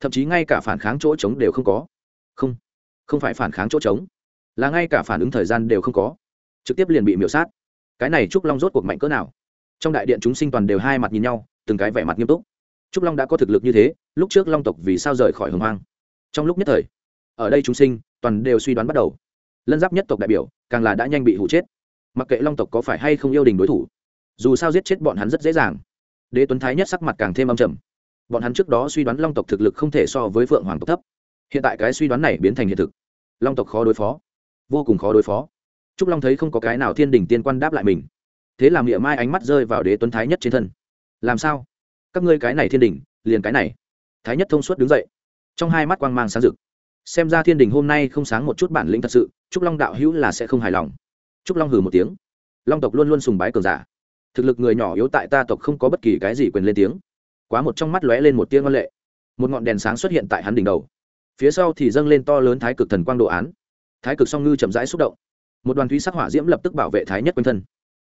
thậm chí ngay cả phản kháng chỗ trống đều không có. Không không phải phản kháng chỗ trống, là ngay cả phản ứng thời gian đều không có. Trực tiếp liền bị miễu sát. Cái này trúc long rốt cuộc mạnh cỡ nào? Trong đại điện chúng sinh toàn đều hai mặt nhìn nhau, từng cái vẻ mặt nghiêm túc. Trúc long đã có thực lực như thế, lúc trước long tộc vì sao rời khỏi hồng hoang? Trong lúc nhất thời, ở đây chúng sinh toàn đều suy đoán bắt đầu. Lân giáp nhất tộc đại biểu, càng là đã nhanh bị hụ chết. Mặc kệ long tộc có phải hay không yêu đình đối thủ, dù sao giết chết bọn hắn rất dễ dàng. Đế tuấn thái nhất sắc mặt càng thêm âm trầm bọn hắn trước đó suy đoán long tộc thực lực không thể so với phượng hoàng tộc thấp. Hiện tại cái suy đoán này biến thành hiện thực. Long tộc khó đối phó. Vô cùng khó đối phó. Trúc long thấy không có cái nào thiên đình tiên quan đáp lại mình. Thế làm địa mai ánh mắt rơi vào đế tuấn thái nhất trên thân. Làm sao? Các ngươi cái này thiên đình, liền cái này. Thái nhất thông suốt đứng dậy. Trong hai mắt quang mang sáng rực. Xem ra thiên đình hôm nay không sáng một chút bản lĩnh thật sự, trúc long đạo hữu là sẽ không hài lòng. Trúc long hừ một tiếng. Long tộc luôn luôn sùng bái cường giả. Thực lực người nhỏ yếu tại ta tộc không có bất kỳ cái gì quyền lên tiếng quá một trong mắt lóe lên một tia ngân lệ. Một ngọn đèn sáng xuất hiện tại hắn đỉnh đầu. Phía sau thì dâng lên to lớn thái cực thần quang đồ án. Thái cực song ngư chậm rãi xúc động. Một đoàn thúy sắc hỏa diễm lập tức bảo vệ thái nhất quanh thân.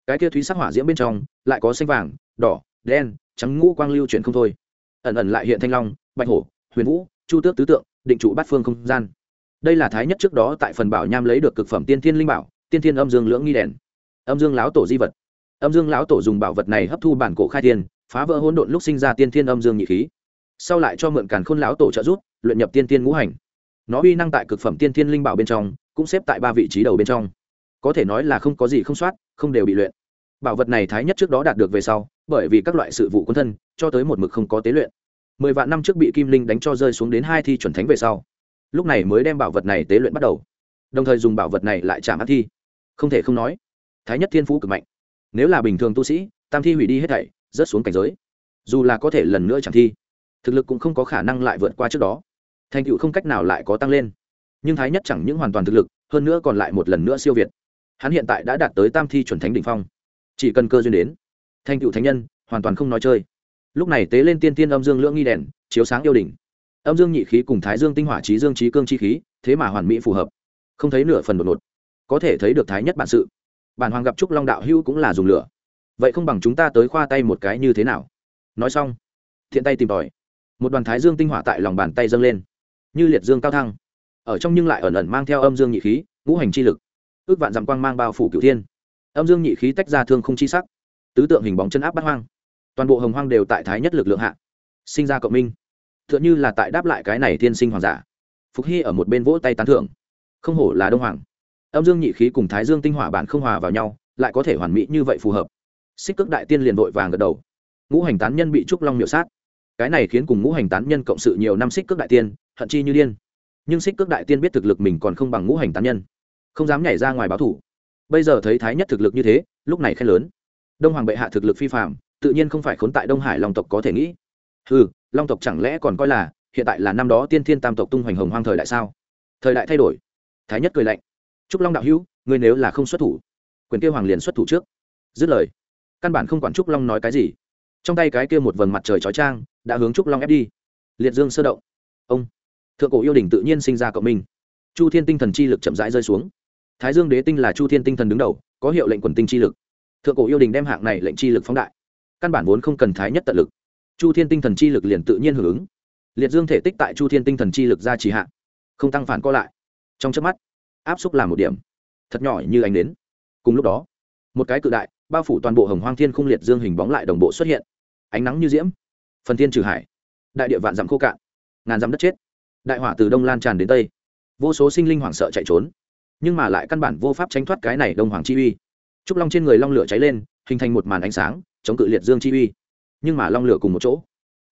Cái kia thúy sắc hỏa diễm bên trong lại có xanh vàng, đỏ, đen, trắng ngũ quang lưu chuyển không thôi. Ẩn ẩn lại hiện thanh long, bạch hổ, huyền vũ, chu tước tứ tượng, định trụ bát phương không gian. Đây là thái nhất trước đó tại phần bảo nham lấy được cực phẩm tiên thiên linh bảo, tiên thiên âm dương lưỡng nghi đèn. Âm dương lão tổ di vật. Âm dương lão tổ dùng bảo vật này hấp thu bản cổ khai thiên phá vỡ hỗn độn lúc sinh ra tiên thiên âm dương nhị khí. Sau lại cho mượn càn khôn lão tổ trợ giúp, luyện nhập tiên thiên ngũ hành. Nó uy năng tại cực phẩm tiên thiên linh bảo bên trong, cũng xếp tại ba vị trí đầu bên trong. Có thể nói là không có gì không soát, không đều bị luyện. Bảo vật này thái nhất trước đó đạt được về sau, bởi vì các loại sự vụ quân thân, cho tới một mực không có tế luyện. Mười vạn năm trước bị kim linh đánh cho rơi xuống đến hai thi chuẩn thánh về sau, lúc này mới đem bảo vật này tế luyện bắt đầu. Đồng thời dùng bảo vật này lại chạm ác thi. Không thể không nói, thái nhất thiên phú cực mạnh. Nếu là bình thường tu sĩ, tam thi hủy đi hết thảy rớt xuống cảnh giới. Dù là có thể lần nữa chẳng thi, thực lực cũng không có khả năng lại vượt qua trước đó. Thành tựu không cách nào lại có tăng lên. Nhưng thái nhất chẳng những hoàn toàn thực lực, hơn nữa còn lại một lần nữa siêu việt. Hắn hiện tại đã đạt tới tam thi chuẩn thánh đ ỉ n h phong. Chỉ cần cơ duyên đến, thành tựu thánh nhân hoàn toàn không nói chơi. Lúc này tế lên tiên tiên âm dương lưỡng nghi đèn, chiếu sáng yêu đình âm dương nhị khí cùng thái dương tinh hỏa trí dương trí cương chi khí, thế mà hoàn mỹ phù hợp. Không thấy nửa phần đột ngột. Có thể thấy được thái nhất bản sự. Bản hoàng gặp trúc long đạo hữu cũng là dùng lửa vậy không bằng chúng ta tới khoa tay một cái như thế nào? Nói xong, thiện tay tìm tòi. Một đoàn thái dương tinh hỏa tại lòng bàn tay dâng lên, như liệt dương cao thăng. Ở trong nhưng lại ẩn ẩn mang theo âm dương nhị khí, ngũ hành chi lực. Ước vạn dặm quang mang bao phủ cửu thiên. Âm dương nhị khí tách ra thương không chi sắc. Tứ tượng hình bóng chân áp bắt hoang. Toàn bộ hồng hoang đều tại thái nhất lực lượng hạ, sinh ra cộng minh. T h ư ợ n h ư là tại đáp lại cái này tiên sinh hoàng giả. Phục hy ở một bên vỗ tay tán thưởng. Không hổ là đông hoàng. Âm dương nhị khí cùng thái dương tinh hỏa bản không hòa vào nhau, lại có thể hoàn mỹ như vậy phù hợp xích cước đại tiên liền vội vàng gật đầu. Ngũ hành tán nhân bị trúc long miểu sát. Cái này khiến cùng ngũ hành tán nhân cộng sự nhiều năm xích cước đại tiên, hận chi như điên. Nhưng xích cước đại tiên biết thực lực mình còn không bằng ngũ hành tán nhân, không dám nhảy ra ngoài báo thủ. Bây giờ thấy thái nhất thực lực như thế, lúc này khen lớn. Đông hoàng bệ hạ thực lực phi phạm tự nhiên không phải khốn tại đông hải long tộc có thể nghĩ. Ừ long tộc chẳng lẽ còn coi là, hiện tại là năm đó tiên thiên tam tộc tung hoành hồng hoang thời đại sao? Thời đại thay đổi. Thái nhất cười lạnh. Trúc long đạo hữu, ngươi nếu là không xuất thủ, quyền kêu hoàng liền xuất thủ trước. Dứt lời căn bản không quản trúc long nói cái gì. Trong tay cái kia một vầng mặt trời chói trang đã hướng trúc long ép đi. Liệt dương sơ động. Ông. Thượng cổ yêu đình tự nhiên sinh ra cộng minh. Chu thiên tinh thần chi lực chậm rãi rơi xuống. Thái dương đế tinh là chu thiên tinh thần đứng đầu, có hiệu lệnh quần tinh chi lực. Thượng cổ yêu đình đem hạng này lệnh chi lực phóng đại. Căn bản vốn không cần thái nhất tận lực. Chu thiên tinh thần chi lực liền tự nhiên hưởng ứng. Liệt dương thể tích tại chu thiên tinh thần chi lực ra trì hạn không tăng phản co lại. Trong trước mắt, áp xúc là một điểm. Thật nhỏ như ánh đến cùng lúc đó, một cái cự đại bao phủ toàn bộ hồng hoang thiên khung liệt dương hình bóng lại đồng bộ xuất hiện. Ánh nắng như diễm. Phần thiên trừ hải. Đại địa vạn dặm khô cạn. Ngàn dặm đất chết. Đại hỏa từ đông lan tràn đến tây. Vô số sinh linh hoảng sợ chạy trốn. Nhưng mà lại căn bản vô pháp tránh thoát cái này đông hoàng chi uy. Trúc long trên người long lửa cháy lên, hình thành một màn ánh sáng, chống cự liệt dương chi uy. Nhưng mà long lửa cùng một chỗ.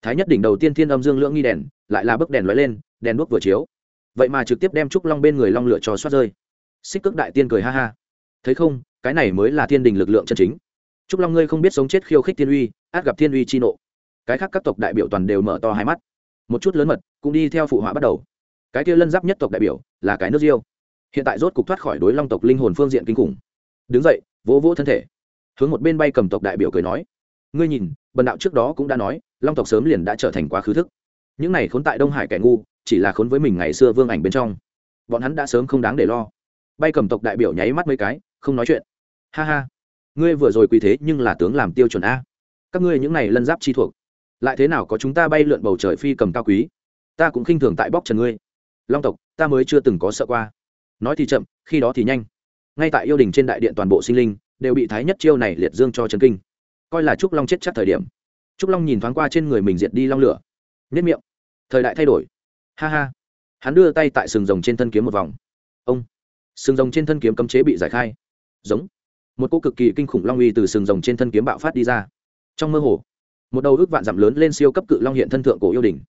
Thái nhất đỉnh đầu tiên thiên âm dương lưỡng nghi đèn, lại là bức đèn lóe lên, đèn đuốc vừa chiếu. Vậy mà trực tiếp đem trúc long bên người long lửa cho xoát rơi. Xích cước đại tiên cười ha ha. Thấy không cái này mới là thiên đình lực lượng chân chính. Trúc long ngươi không biết sống chết khiêu khích thiên uy, át gặp thiên uy chi nộ. Cái khác các tộc đại biểu toàn đều mở to hai mắt. Một chút lớn mật, cũng đi theo phụ họa bắt đầu. Cái kia lân giáp nhất tộc đại biểu, là cái nước diêu. Hiện tại rốt cục thoát khỏi đối long tộc linh hồn phương diện kinh khủng. Đứng dậy, vỗ vỗ thân thể. Hướng một bên bay cầm tộc đại biểu cười nói. Ngươi nhìn, bần đạo trước đó cũng đã nói, long tộc sớm liền đã trở thành quá khứ thức. Những này khốn tại đông hải kẻ ngu, chỉ là khốn với mình ngày xưa vương ảnh bên trong. Bọn hắn đã sớm không đáng để lo. Bay cầm tộc đại biểu nháy mắt mấy cái, không nói chuyện ha ha. Ngươi vừa rồi quy thế nhưng là tướng làm tiêu chuẩn a. Các ngươi những này lân giáp chi thuộc. Lại thế nào có chúng ta bay lượn bầu trời phi cầm cao quý? Ta cũng khinh thường tại bóc trần ngươi. Long tộc, ta mới chưa từng có sợ qua. Nói thì chậm, khi đó thì nhanh. Ngay tại yêu đình trên đại điện toàn bộ sinh linh đều bị thái nhất chiêu này liệt dương cho trấn kinh. Coi là trúc long chết chắc thời điểm. Trúc long nhìn thoáng qua trên người mình diệt đi long lửa. Nhất miệng. Thời đại thay đổi. Ha ha. Hắn đưa tay tại sừng rồng trên thân kiếm một vòng. Ông. Sừng rồng trên thân kiếm cấm chế bị giải khai. Giống một cô cực kỳ kinh khủng long uy từ sừng rồng trên thân kiếm bạo phát đi ra. Trong mơ hồ, một đầu ước vạn dặm lớn lên siêu cấp cự long hiện thân thượng cổ yêu đình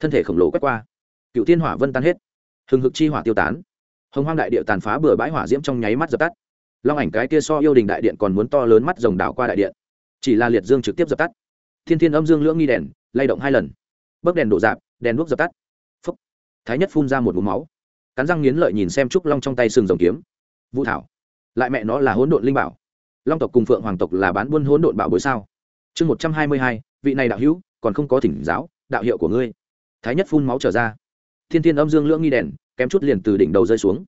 thân thể khổng lồ quét qua. Cựu thiên hỏa vân tan hết. Hừng hực chi hỏa tiêu tán. Hồng hoang đại địa tàn phá bừa bãi hỏa diễm trong nháy mắt dập tắt. Long ảnh cái kia so yêu đình đại điện còn muốn to lớn mắt rồng đảo qua đại điện. Chỉ là liệt dương trực tiếp dập tắt. Thiên thiên âm dương lưỡng nghi đèn, lay động hai lần. Bấc đèn đổ dạp, đèn đuốc dập tắt. Phúc. Thái nhất phun ra một mũ máu. Cắn răng nghiến lợi nhìn xem trúc long trong tay sừng rồng kiếm. Vũ thảo lại mẹ nó là hỗn độn linh bảo. Long tộc cùng phượng hoàng tộc là bán buôn hỗn độn bảo bối sao? Chương một trăm hai mươi hai, vị này đạo hữu, còn không có thỉnh giáo, đạo hiệu của ngươi. Thái nhất phun máu trở ra. Thiên thiên âm dương lưỡng nghi đèn, kém chút liền từ đỉnh đầu rơi xuống.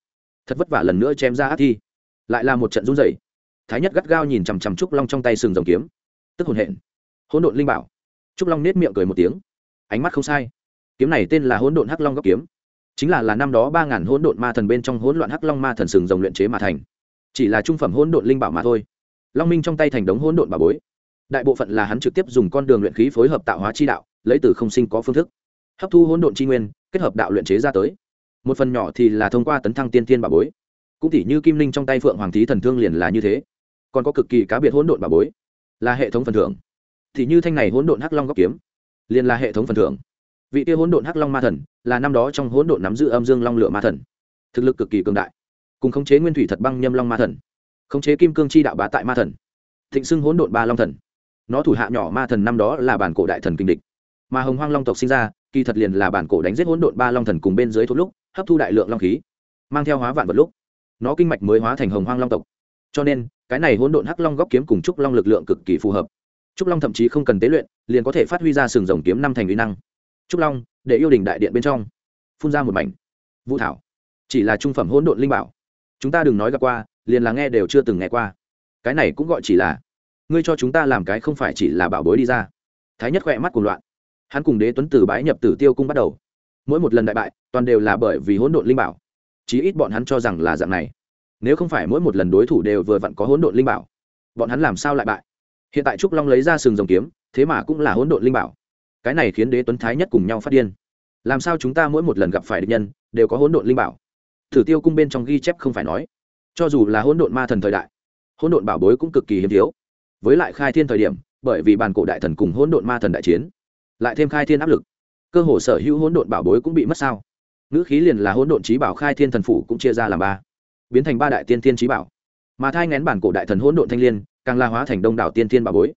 Thật vất vả lần nữa chém ra ác thi. Lại là một trận run dày thái nhất gắt gao nhìn chằm chằm trúc long trong tay sừng rồng kiếm. Tức hồn hện hỗn độn linh bảo. Trúc long nết miệng cười một tiếng. Ánh mắt không sai. Kiếm này tên là hỗn độn hắc long góc kiếm. Chính là là năm đó ba ngàn hỗn độn ma thần bên trong hỗn loạn hắc long ma thần sừng rồng luyện chế mà thành chỉ là trung phẩm hỗn độn linh bảo mà thôi. Long minh trong tay thành đống hỗn độn bà bối. Đại bộ phận là hắn trực tiếp dùng con đường luyện khí phối hợp tạo hóa chi đạo, lấy từ không sinh có phương thức. Hấp thu hỗn độn chi nguyên, kết hợp đạo luyện chế ra tới. Một phần nhỏ thì là thông qua tấn thăng tiên thiên bà bối. Cũng tỉ như kim linh trong tay phượng hoàng thí thần thương liền là như thế. Còn có cực kỳ cá biệt hỗn độn bà bối, là hệ thống phần thưởng. Thì như thanh này hỗn độn hắc long góc kiếm, liền là hệ thống phần thưởng. Vị kia hỗn độn hắc long ma thần, là năm đó trong hỗn độn nắm giữ âm dương long lửa ma thần. Thực lực cực kỳ cường đại cùng khống chế nguyên thủy thật băng nhâm long ma thần, khống chế kim cương chi đạo bá tại ma thần, thịnh xưng hỗn độn ba long thần. Nó thủ hạ nhỏ ma thần năm đó là bản cổ đại thần kinh địch. Mà hồng hoang long tộc sinh ra, kỳ thật liền là bản cổ đánh giết hỗn độn ba long thần cùng bên dưới thốt lúc, hấp thu đại lượng long khí, mang theo hóa vạn vật lúc. Nó kinh mạch mới hóa thành hồng hoang long tộc. Cho nên, cái này hỗn độn hắc long góc kiếm cùng trúc long lực lượng cực kỳ phù hợp. Trúc long thậm chí không cần tế luyện, liền có thể phát huy ra sừng rồng kiếm năm thành uy năng. Trúc long, để yêu đình đại điện bên trong, phun ra một mảnh. Vũ thảo, chỉ là trung phẩm hỗn độn linh bảo chúng ta đừng nói gặp qua, liền là nghe đều chưa từng nghe qua. Cái này cũng gọi chỉ là, ngươi cho chúng ta làm cái không phải chỉ là bảo bối đi ra. Thái nhất khỏe mắt cùng loạn. Hắn cùng đế tuấn tử bái nhập tử tiêu cung bắt đầu. Mỗi một lần đại bại, toàn đều là bởi vì hỗn độn linh bảo. Chí ít bọn hắn cho rằng là dạng này. Nếu không phải mỗi một lần đối thủ đều vừa vặn có hỗn độn linh bảo, bọn hắn làm sao lại bại? Hiện tại trúc long lấy ra sừng rồng kiếm, thế mà cũng là hỗn độn linh bảo. Cái này khiến đế tuấn thái nhất cùng nhau phát điên. Làm sao chúng ta mỗi một lần gặp phải địch nhân, đều có hỗn độn linh bảo? Thử tiêu cung bên trong ghi chép không phải nói. Cho dù là hỗn độn ma thần thời đại, hỗn độn bảo bối cũng cực kỳ hiếm thiếu. Với lại khai thiên thời điểm, bởi vì bàn cổ đại thần cùng hỗn độn ma thần đại chiến, lại thêm khai thiên áp lực, cơ hồ sở hữu hỗn độn bảo bối cũng bị mất sao. Ngữ khí liền là hỗn độn trí bảo khai thiên thần phủ cũng chia ra làm ba. Biến thành ba đại tiên thiên trí bảo. Mà thai ngén bản cổ đại thần hỗn độn thanh l i ê n càng la hóa thành đông đảo tiên thiên bảo bối.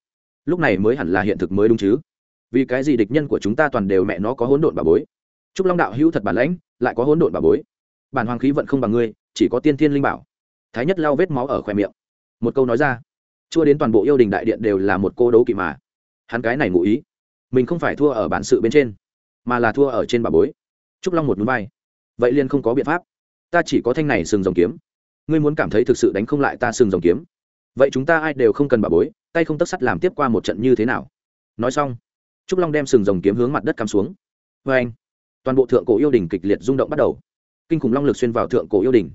Lúc này mới hẳn là hiện thực mới đúng chứ. Vì cái gì địch nhân của chúng ta toàn đều mẹ nó có hỗn độn bảo bối? Chúc long đạo hữu thật bản lãnh, lại có hỗn độn bảo bối bản hoàng khí vận không bằng ngươi, chỉ có tiên thiên linh bảo. Thái nhất lao vết máu ở khoe miệng. Một câu nói ra, chua đến toàn bộ yêu đình đại điện đều là một cô đấu kỵ mà. Hắn cái này ngụ ý, mình không phải thua ở bản sự bên trên, mà là thua ở trên bà bối. Trúc long một núi bay. Vậy liên không có biện pháp. Ta chỉ có thanh này sừng rồng kiếm. Ngươi muốn cảm thấy thực sự đánh không lại ta sừng rồng kiếm. Vậy chúng ta ai đều không cần bà bối, tay không tất sắt làm tiếp qua một trận như thế nào? Nói xong, trúc long đem sừng rồng kiếm hướng mặt đất cắm xuống. Vê anh toàn bộ thượng cổ yêu đình kịch liệt rung động bắt đầu kinh khủng long lực xuyên vào thượng cổ yêu đình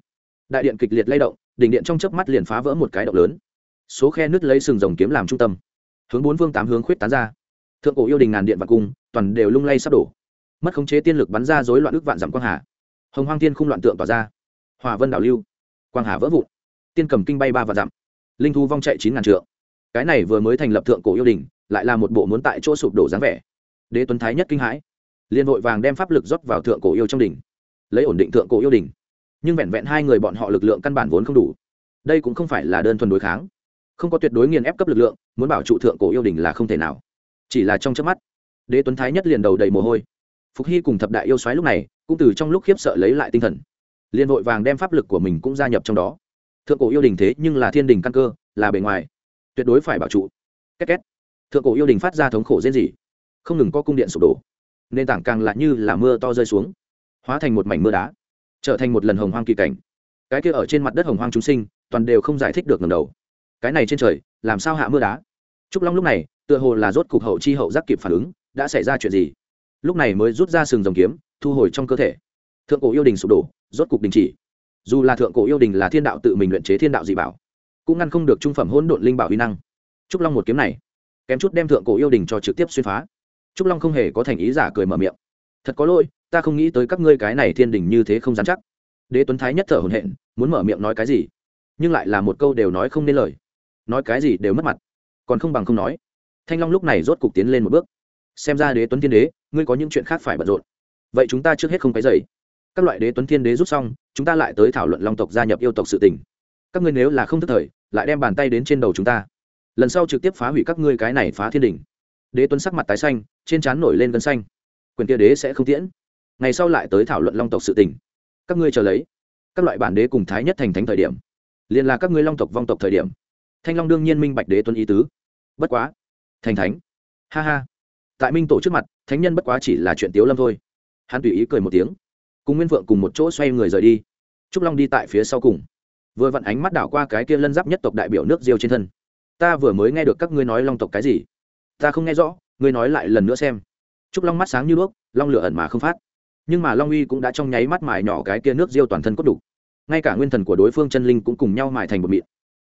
đại điện kịch liệt lay động, đỉnh điện trong chớp mắt liền phá vỡ một cái động lớn. Số khe nứt lấy sừng rồng kiếm làm trung tâm. Hướng bốn phương tám hướng khuyết tán ra. Thượng cổ yêu đình ngàn điện và cung, toàn đều lung lay sắp đổ. Mất khống chế tiên lực bắn ra dối loạn ước vạn dặm quang hà. Hồng hoang tiên không loạn tượng tỏa ra. Hòa vân đảo lưu. Quang hà vỡ vụn. Tiên cầm kinh bay ba vạn dặm. Linh thu vong chạy chín ngàn trượng. Cái này vừa mới thành lập thượng cổ yêu đình lại là một bộ muốn tại chỗ sụp đổ dáng vẻ. Đế tuấn thái nhất kinh hãi. Liên vội vàng đem pháp lực rót vào thượng cổ yêu trong đỉnh lấy ổn định thượng cổ yêu đình. Nhưng vẹn vẹn hai người bọn họ lực lượng căn bản vốn không đủ. Đây cũng không phải là đơn thuần đối kháng. Không có tuyệt đối nghiền ép cấp lực lượng, muốn bảo trụ thượng cổ yêu đình là không thể nào. Chỉ là trong trước mắt, đế tuấn thái nhất liền đầu đầy mồ hôi. Phục hy cùng thập đại yêu xoáy lúc này, cũng từ trong lúc khiếp sợ lấy lại tinh thần. Liền vội vàng đem pháp lực của mình cũng gia nhập trong đó. Thượng cổ yêu đình thế nhưng là thiên đình căn cơ, là bề ngoài. Tuyệt đối phải bảo trụ. Két két. Thượng cổ yêu đình phát ra thống khổ dễ gì không ngừng có cung điện sụp đổ. Nền tảng càng lại như là mưa to rơi xuống hóa thành một mảnh mưa đá, trở thành một lần hồng hoang kỳ cảnh. Cái kia ở trên mặt đất hồng hoang chúng sinh, toàn đều không giải thích được ngầm đầu. Cái này trên trời, làm sao hạ mưa đá? Trúc long lúc này, tựa hồ là rốt cục hậu chi hậu giác kịp phản ứng, đã xảy ra chuyện gì? Lúc này mới rút ra sừng rồng kiếm, thu hồi trong cơ thể. Thượng cổ yêu đình sụp đổ, rốt cục đình chỉ. Dù là thượng cổ yêu đình là thiên đạo tự mình luyện chế thiên đạo dị bảo, cũng ngăn không được trung phẩm hỗn độn linh bảo huy năng. Trúc long một kiếm này, kém chút đem thượng cổ yêu đình cho trực tiếp xuyên phá. Trúc long không hề có thành ý giả cười mở miệng thật có lỗi, ta không nghĩ tới các ngươi cái này thiên đình như thế không dám chắc. Đế tuấn thái nhất thở hồn hện muốn mở miệng nói cái gì? Nhưng lại là một câu đều nói không nên lời. Nói cái gì đều mất mặt. Còn không bằng không nói. Thanh long lúc này rốt cục tiến lên một bước. Xem ra đế tuấn thiên đế, ngươi có những chuyện khác phải bận rộn. Vậy chúng ta trước hết không cái dày các loại đế tuấn thiên đế rút xong, chúng ta lại tới thảo luận long tộc gia nhập yêu tộc sự tình. Các ngươi nếu là không thức thời, lại đem bàn tay đến trên đầu chúng ta. Lần sau trực tiếp phá hủy các ngươi cái này phá thiên đình. Đế tuấn sắc mặt tái xanh, trên trán nổi lên gân xanh quyền kia đế sẽ không tiễn. Ngày sau lại tới thảo luận long tộc sự tình. Các ngươi chờ lấy. Các loại bản đế cùng thái nhất thành thánh thời điểm. Liền là các ngươi long tộc, vong tộc thời điểm. Thanh long đương nhiên minh bạch đế Tuân ý tứ. Bất quá. Thành thánh. Ha ha. Tại minh tổ trước mặt, thánh nhân bất quá chỉ là chuyện tiếu lâm thôi. Hắn tùy ý cười một tiếng. Cùng nguyên vượng cùng một chỗ xoay người rời đi. Trúc long đi tại phía sau cùng. Vừa vặn ánh mắt đảo qua cái kia lân giáp nhất tộc đại biểu nước diêu trên thân. Ta vừa mới nghe được các ngươi nói long tộc cái gì. Ta không nghe rõ, ngươi nói lại lần nữa xem trúc long mắt sáng như đuốc, long lửa ẩn mà không phát. Nhưng mà long uy cũng đã trong nháy mắt mài nhỏ cái kia nước diêu toàn thân cốt đủ. Ngay cả nguyên thần của đối phương chân linh cũng cùng nhau mài thành một mịn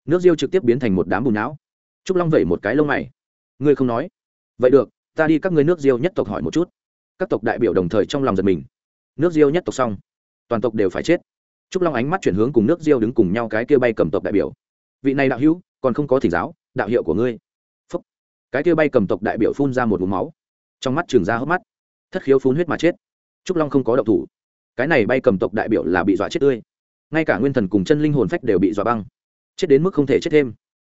nước diêu trực tiếp biến thành một đám bùn não. Trúc long vẩy một cái lông mày. Ngươi không nói. Vậy được, ta đi các ngươi nước diêu nhất tộc hỏi một chút. Các tộc đại biểu đồng thời trong lòng giật mình. Nước diêu nhất tộc xong, toàn tộc đều phải chết. Trúc long ánh mắt chuyển hướng cùng nước diêu đứng cùng nhau cái kia bay cầm tộc đại biểu. Vị này đạo hữu, còn không có thỉnh giáo, đạo hiệu của ngươi. Phúc. cái kia bay cầm tộc đại biểu phun ra một mũ máu trong mắt trường ra hốc mắt, thất khiếu phun huyết mà chết. Trúc long không có động thủ. Cái này bay cầm tộc đại biểu là bị dọa chết tươi. Ngay cả nguyên thần cùng chân linh hồn phách đều bị dọa băng. Chết đến mức không thể chết thêm.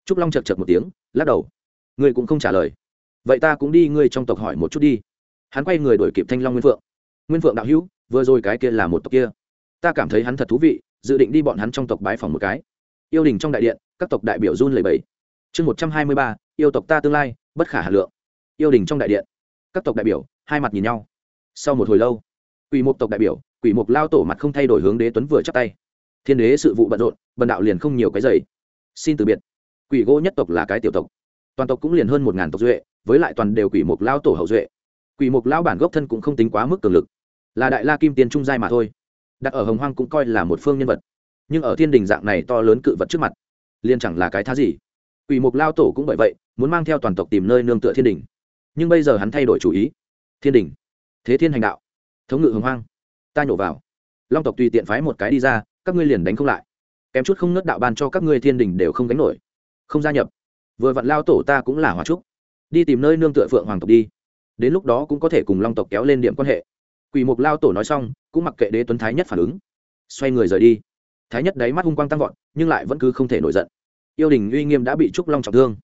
Trúc long chật chật một tiếng, lắc đầu. Ngươi cũng không trả lời. Vậy ta cũng đi ngươi trong tộc hỏi một chút đi. Hắn quay người đổi kịp thanh long nguyên phượng. Nguyên phượng đạo hữu, vừa rồi cái kia là một tộc kia. Ta cảm thấy hắn thật thú vị, dự định đi bọn hắn trong tộc bái phòng một cái. Yêu đình trong đại điện, các tộc đại biểu run lầy bẫy chương một trăm hai mươi ba, yêu tộc ta tương lai, bất khả hà lượng. Yêu đình trong đại điện các tộc đại biểu, hai mặt nhìn nhau. Sau một hồi lâu, quỷ mục tộc đại biểu, quỷ mục lao tổ mặt không thay đổi hướng đế tuấn vừa chắp tay. Thiên đế sự vụ bận rộn, bần đạo liền không nhiều cái dày xin từ biệt. Quỷ gỗ nhất tộc là cái tiểu tộc. Toàn tộc cũng liền hơn một ngàn tộc duệ, với lại toàn đều quỷ mục lao tổ hậu duệ. Quỷ mục lao bản gốc thân cũng không tính quá mức cường lực. Là đại la kim tiên trung giai mà thôi. Đặt ở hồng hoang cũng coi là một phương nhân vật. Nhưng ở thiên đình dạng này to lớn cự vật trước mặt, liền chẳng là cái thá gì. Quỷ mục lao tổ cũng bởi vậy, muốn mang theo toàn tộc tìm nơi nương tựa thiên đình nhưng bây giờ hắn thay đổi chủ ý. Thiên đình. Thế thiên hành đạo. Thống ngự hồng hoang. Ta nhổ vào. Long tộc tùy tiện phái một cái đi ra, các ngươi liền đánh không lại. Kém chút không nớt đạo ban cho các ngươi thiên đình đều không đánh nổi. Không gia nhập. Vừa vặn lao tổ ta cũng là hòa trúc. Đi tìm nơi nương tựa phượng hoàng tộc đi. Đến lúc đó cũng có thể cùng long tộc kéo lên điểm quan hệ. Quỷ mục lao tổ nói xong, cũng mặc kệ đế tuấn thái nhất phản ứng. Xoay người rời đi. Thái nhất đáy mắt hung quang tăng vọt, nhưng lại vẫn cứ không thể nổi giận. Yêu đình uy nghiêm đã bị trúc long trọng thương.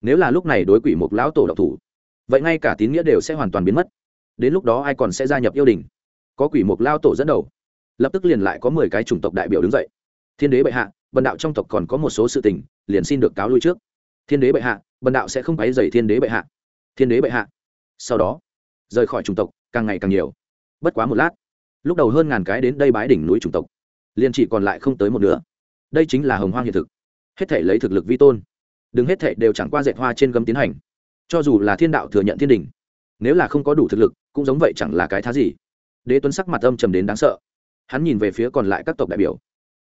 Nếu là lúc này đối quỷ mục lão tổ độc thủ vậy ngay cả tín nghĩa đều sẽ hoàn toàn biến mất. Đến lúc đó ai còn sẽ gia nhập yêu đình? Có quỷ mục lao tổ dẫn đầu. Lập tức liền lại có mười cái chủng tộc đại biểu đứng dậy. Thiên đế bệ hạ, bần đạo trong tộc còn có một số sự tình, liền xin được cáo lui trước. Thiên đế bệ hạ, bần đạo sẽ không quấy dày thiên đế bệ hạ. Thiên đế bệ hạ. Sau đó, rời khỏi chủng tộc, càng ngày càng nhiều. Bất quá một lát, lúc đầu hơn ngàn cái đến đây bái đỉnh núi chủng tộc, liền chỉ còn lại không tới một nửa. Đây chính là hồng hoang hiện thực. Hết thể lấy thực lực vi tôn. Đừng hết thể đều chẳng qua dệt hoa trên gấm tiến hành cho dù là thiên đạo thừa nhận thiên đình, nếu là không có đủ thực lực, cũng giống vậy chẳng là cái thá gì. Đế tuấn sắc mặt âm trầm đến đáng sợ. Hắn nhìn về phía còn lại các tộc đại biểu.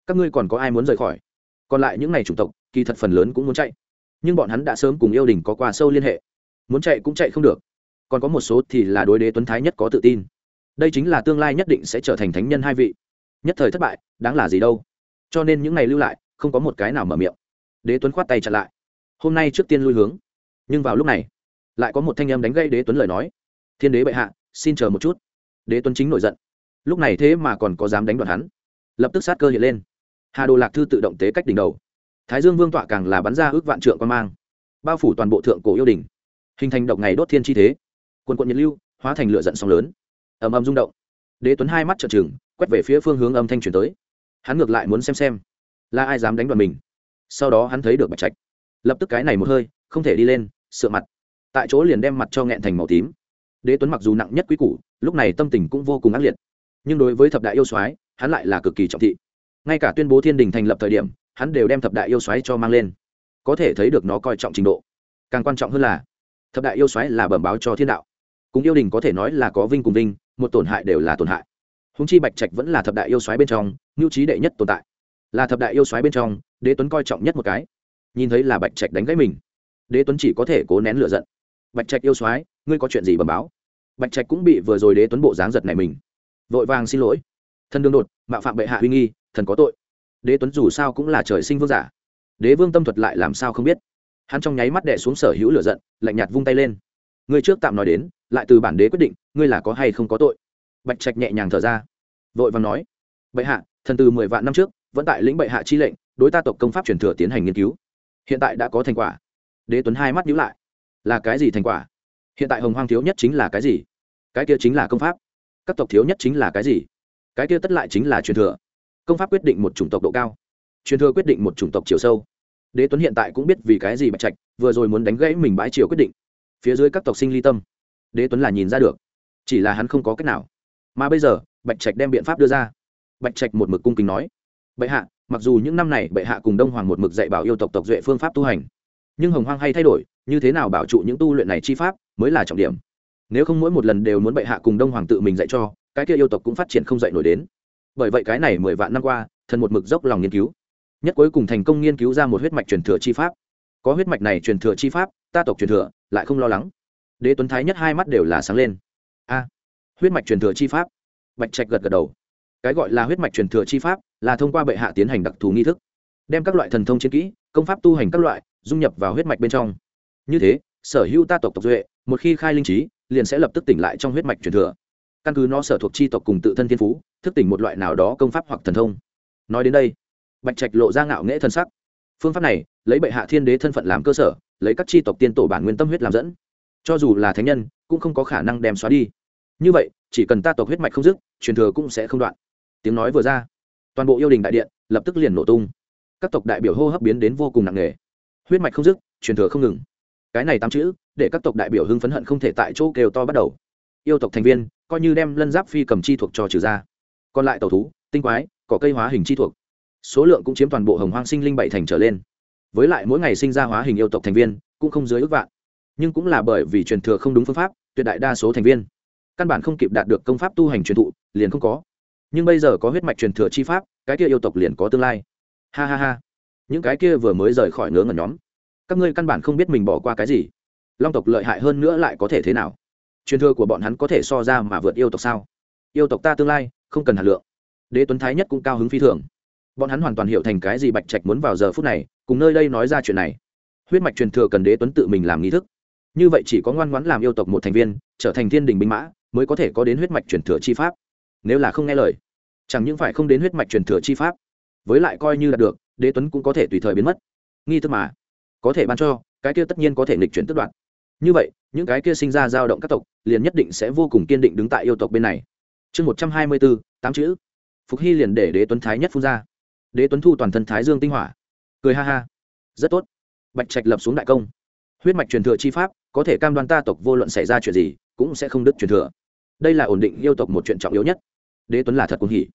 Các ngươi còn có ai muốn rời khỏi? Còn lại những n à y chủng tộc, kỳ thật phần lớn cũng muốn chạy. Nhưng bọn hắn đã sớm cùng yêu đình có quà sâu liên hệ. Muốn chạy cũng chạy không được. Còn có một số thì là đối đế tuấn thái nhất có tự tin. Đây chính là tương lai nhất định sẽ trở thành thánh nhân hai vị. Nhất thời thất bại, đáng là gì đâu? Cho nên những ngày lưu lại, không có một cái nào mở miệng. Đế tuấn khoát tay chặn lại. Hôm nay trước tiên lui hướng nhưng vào lúc này, lại có một thanh em đánh gây đế tuấn lời nói. Thiên đế bệ hạ, xin chờ một chút. Đế tuấn chính nổi giận. Lúc này thế mà còn có dám đánh đoạt hắn. Lập tức sát cơ hiện lên. Hà đồ lạc thư tự động tế cách đỉnh đầu. Thái dương vương tọa càng là bắn ra ước vạn trượng quan mang, bao phủ toàn bộ thượng cổ yêu đình hình thành độc ngày đốt thiên chi thế. Quân quận nhiệt lưu, hóa thành lửa giận sóng lớn. Ầm ầm rung động. Đế tuấn hai mắt trợn trừng, quét về phía phương hướng âm thanh truyền tới. Hắn ngược lại muốn xem xem, là ai dám đánh đoàn mình. Sau đó hắn thấy được bạch trạch. Lập tức cái này một hơi, không thể đi lên sửa mặt. Tại chỗ liền đem mặt cho nghẹn thành màu tím. Đế tuấn mặc dù nặng nhất quý củ, lúc này tâm tình cũng vô cùng ác liệt. Nhưng đối với thập đại yêu soái, hắn lại là cực kỳ trọng thị. Ngay cả tuyên bố thiên đình thành lập thời điểm, hắn đều đem thập đại yêu soái cho mang lên. Có thể thấy được nó coi trọng trình độ. Càng quan trọng hơn là, thập đại yêu soái là bẩm báo cho thiên đạo. Cùng yêu đình có thể nói là có vinh cùng vinh, một tổn hại đều là tổn hại. Húng chi bạch trạch vẫn là thập đại yêu xoáy bên trong ngưu trí đệ nhất tồn tại. Là thập đại yêu xoáy bên trong, đế tuấn coi trọng nhất một cái. Nhìn thấy là bạch trạch đánh gãy mình đế tuấn chỉ có thể cố nén lửa giận. Bạch trạch yêu xoáy ngươi có chuyện gì bẩm báo? Bạch trạch cũng bị vừa rồi đế tuấn bộ dáng giật này mình. Vội vàng xin lỗi. Thân đương đột, mạo phạm bệ hạ uy nghi, thần có tội. Đế tuấn dù sao cũng là trời sinh vương giả. Đế vương tâm thuật lại làm sao không biết. Hắn trong nháy mắt đẻ xuống sở hữu lửa giận, lạnh nhạt vung tay lên. Ngươi trước tạm nói đến, lại từ bản đế quyết định, ngươi là có hay không có tội? Bạch trạch nhẹ nhàng thở ra. Vội vàng nói. Bệ hạ, thần từ mười vạn năm trước, vẫn tại lĩnh bệ hạ chi lệnh, đối ta tộc công pháp truyền thừa tiến hành nghiên cứu. Hiện tại đã có thành quả đế tuấn hai mắt nhíu lại. Là cái gì thành quả? Hiện tại hồng hoang thiếu nhất chính là cái gì? Cái kia chính là công pháp. Các tộc thiếu nhất chính là cái gì? Cái kia tất lại chính là truyền thừa. Công pháp quyết định một chủng tộc độ cao. Truyền thừa quyết định một chủng tộc chiều sâu. Đế tuấn hiện tại cũng biết vì cái gì bạch trạch, vừa rồi muốn đánh gãy mình bãi triều quyết định. Phía dưới các tộc sinh ly tâm. Đế tuấn là nhìn ra được. Chỉ là hắn không có cách nào. Mà bây giờ, bạch trạch đem biện pháp đưa ra. Bạch trạch một mực cung kính nói. Bệ hạ, mặc dù những năm này bệ hạ cùng đông hoàng một mực dạy bảo yêu tộc tộc duệ phương pháp tu hành nhưng hồng hoang hay thay đổi, như thế nào bảo trụ những tu luyện này chi pháp mới là trọng điểm. Nếu không mỗi một lần đều muốn bệ hạ cùng đông hoàng tự mình dạy cho, cái kia yêu tộc cũng phát triển không dạy nổi đến. Bởi vậy cái này mười vạn năm qua, thần một mực dốc lòng nghiên cứu. Nhất cuối cùng thành công nghiên cứu ra một huyết mạch truyền thừa chi pháp. Có huyết mạch này truyền thừa chi pháp, ta tộc truyền thừa, lại không lo lắng. Đế tuấn thái nhất hai mắt đều là sáng lên. A, huyết mạch truyền thừa chi pháp. Bạch trạch gật gật đầu. Cái gọi là huyết mạch truyền thừa chi pháp là thông qua bệ hạ tiến hành đặc thù nghi thức, đem các loại thần thông chiến kỹ, công pháp tu hành các loại dung nhập vào huyết mạch bên trong. Như thế, sở hữu ta tộc tộc duệ, một khi khai linh trí, liền sẽ lập tức tỉnh lại trong huyết mạch truyền thừa. Căn cứ nó sở thuộc chi tộc cùng tự thân thiên phú, thức tỉnh một loại nào đó công pháp hoặc thần thông. Nói đến đây, bạch trạch lộ ra ngạo nghễ thân sắc. Phương pháp này, lấy bệ hạ thiên đế thân phận làm cơ sở, lấy các chi tộc tiên tổ bản nguyên tâm huyết làm dẫn. Cho dù là thánh nhân, cũng không có khả năng đem xóa đi. Như vậy, chỉ cần ta tộc huyết mạch không dứt, truyền thừa cũng sẽ không đoạn. Tiếng nói vừa ra, toàn bộ yêu đình đại điện lập tức liền nổ tung. Các tộc đại biểu hô hấp biến đến vô cùng nặng nề huyết mạch không dứt, truyền thừa không ngừng. Cái này tám chữ, để các tộc đại biểu hưng phấn hận không thể tại chỗ kêu to bắt đầu. Yêu tộc thành viên, coi như đem lân giáp phi cầm chi thuộc cho trừ ra. Còn lại tàu thú, tinh quái, cỏ cây hóa hình chi thuộc. Số lượng cũng chiếm toàn bộ hồng hoang sinh linh bảy thành trở lên. Với lại mỗi ngày sinh ra hóa hình yêu tộc thành viên, cũng không dưới ước vạn. Nhưng cũng là bởi vì truyền thừa không đúng phương pháp, tuyệt đại đa số thành viên, căn bản không kịp đạt được công pháp tu hành truyền thụ, liền không có. Nhưng bây giờ có huyết mạch truyền thừa chi pháp, cái kia yêu tộc liền có tương lai. Ha ha ha những cái kia vừa mới rời khỏi ngớ ngẩn nhóm. Các ngươi căn bản không biết mình bỏ qua cái gì. Long tộc lợi hại hơn nữa lại có thể thế nào? Truyền thừa của bọn hắn có thể so ra mà vượt yêu tộc sao? Yêu tộc ta tương lai, không cần hạt lượng. Đế tuấn thái nhất cũng cao hứng phi thường. Bọn hắn hoàn toàn hiểu thành cái gì bạch trạch muốn vào giờ phút này, cùng nơi đây nói ra chuyện này. Huyết mạch truyền thừa cần đế tuấn tự mình làm nghi thức. Như vậy chỉ có ngoan ngoãn làm yêu tộc một thành viên, trở thành thiên đình binh mã, mới có thể có đến huyết mạch truyền thừa chi pháp. Nếu là không nghe lời, chẳng những phải không đến huyết mạch truyền thừa chi pháp, với lại coi như là được đế tuấn cũng có thể tùy thời biến mất. Nghi thức mà, có thể ban cho, cái kia tất nhiên có thể nghịch chuyển tức đoạn như vậy, những cái kia sinh ra dao động các tộc, liền nhất định sẽ vô cùng kiên định đứng tại yêu tộc bên này. Chương một trăm hai mươi bốn tám chữ. Phục hy liền để đế tuấn thái nhất phun ra. Đế tuấn thu toàn thân thái dương tinh hỏa. Cười ha ha. Rất tốt. Bạch trạch lập xuống đại công. Huyết mạch truyền thừa chi pháp, có thể cam đoan ta tộc vô luận xảy ra chuyện gì, cũng sẽ không đứt truyền thừa. Đây là ổn định yêu tộc một chuyện trọng yếu nhất. Đế tuấn là thật cũng hỉ.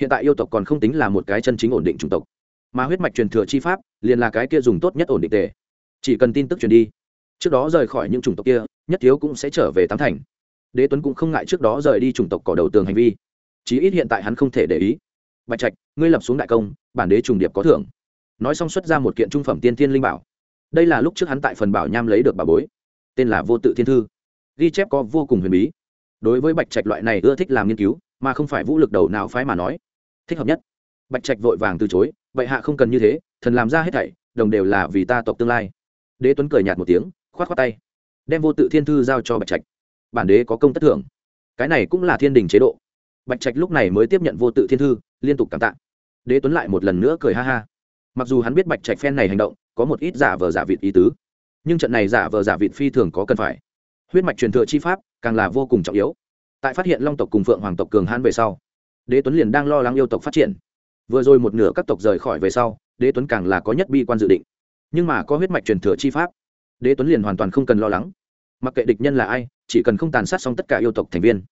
Hiện tại yêu tộc còn không tính là một cái chân chính ổn định chủng tộc mà huyết mạch truyền thừa chi pháp liền là cái kia dùng tốt nhất ổn định tề. Chỉ cần tin tức truyền đi, trước đó rời khỏi những chủng tộc kia, nhất thiếu cũng sẽ trở về tám thành. Đế tuấn cũng không ngại trước đó rời đi chủng tộc cỏ đầu tường hành vi. Chí ít hiện tại hắn không thể để ý. Bạch trạch, ngươi lập xuống đại công, bản đế trùng điệp có thưởng. Nói xong xuất ra một kiện trung phẩm tiên thiên linh bảo. Đây là lúc trước hắn tại phần bảo nham lấy được bà bối. Tên là vô tự thiên thư. Ghi chép có vô cùng huyền bí. Đối với bạch trạch loại này ưa thích làm nghiên cứu, mà không phải vũ lực đầu nào phái mà nói, thích hợp nhất. Bạch trạch vội vàng từ chối vậy hạ không cần như thế, thần làm ra hết thảy, đồng đều là vì ta tộc tương lai. Đế tuấn cười nhạt một tiếng, khoát khoát tay. Đem vô tự thiên thư giao cho bạch trạch. Bản đế có công tất thưởng. Cái này cũng là thiên đình chế độ. Bạch trạch lúc này mới tiếp nhận vô tự thiên thư, liên tục cảm tạ. Đế tuấn lại một lần nữa cười ha ha. Mặc dù hắn biết bạch trạch phen này hành động, có một ít giả vờ giả vịt ý tứ, nhưng trận này giả vờ giả vịt phi thường có cần phải. Huyết mạch truyền thừa chi pháp, càng là vô cùng trọng yếu. Tại phát hiện long tộc cùng phượng hoàng tộc cường hãn về sau, đế tuấn liền đang lo lắng yêu tộc phát triển vừa rồi một nửa các tộc rời khỏi về sau, đế tuấn càng là có nhất bi quan dự định. Nhưng mà có huyết mạch truyền thừa chi pháp, đế tuấn liền hoàn toàn không cần lo lắng. Mặc kệ địch nhân là ai, chỉ cần không tàn sát xong tất cả yêu tộc thành viên,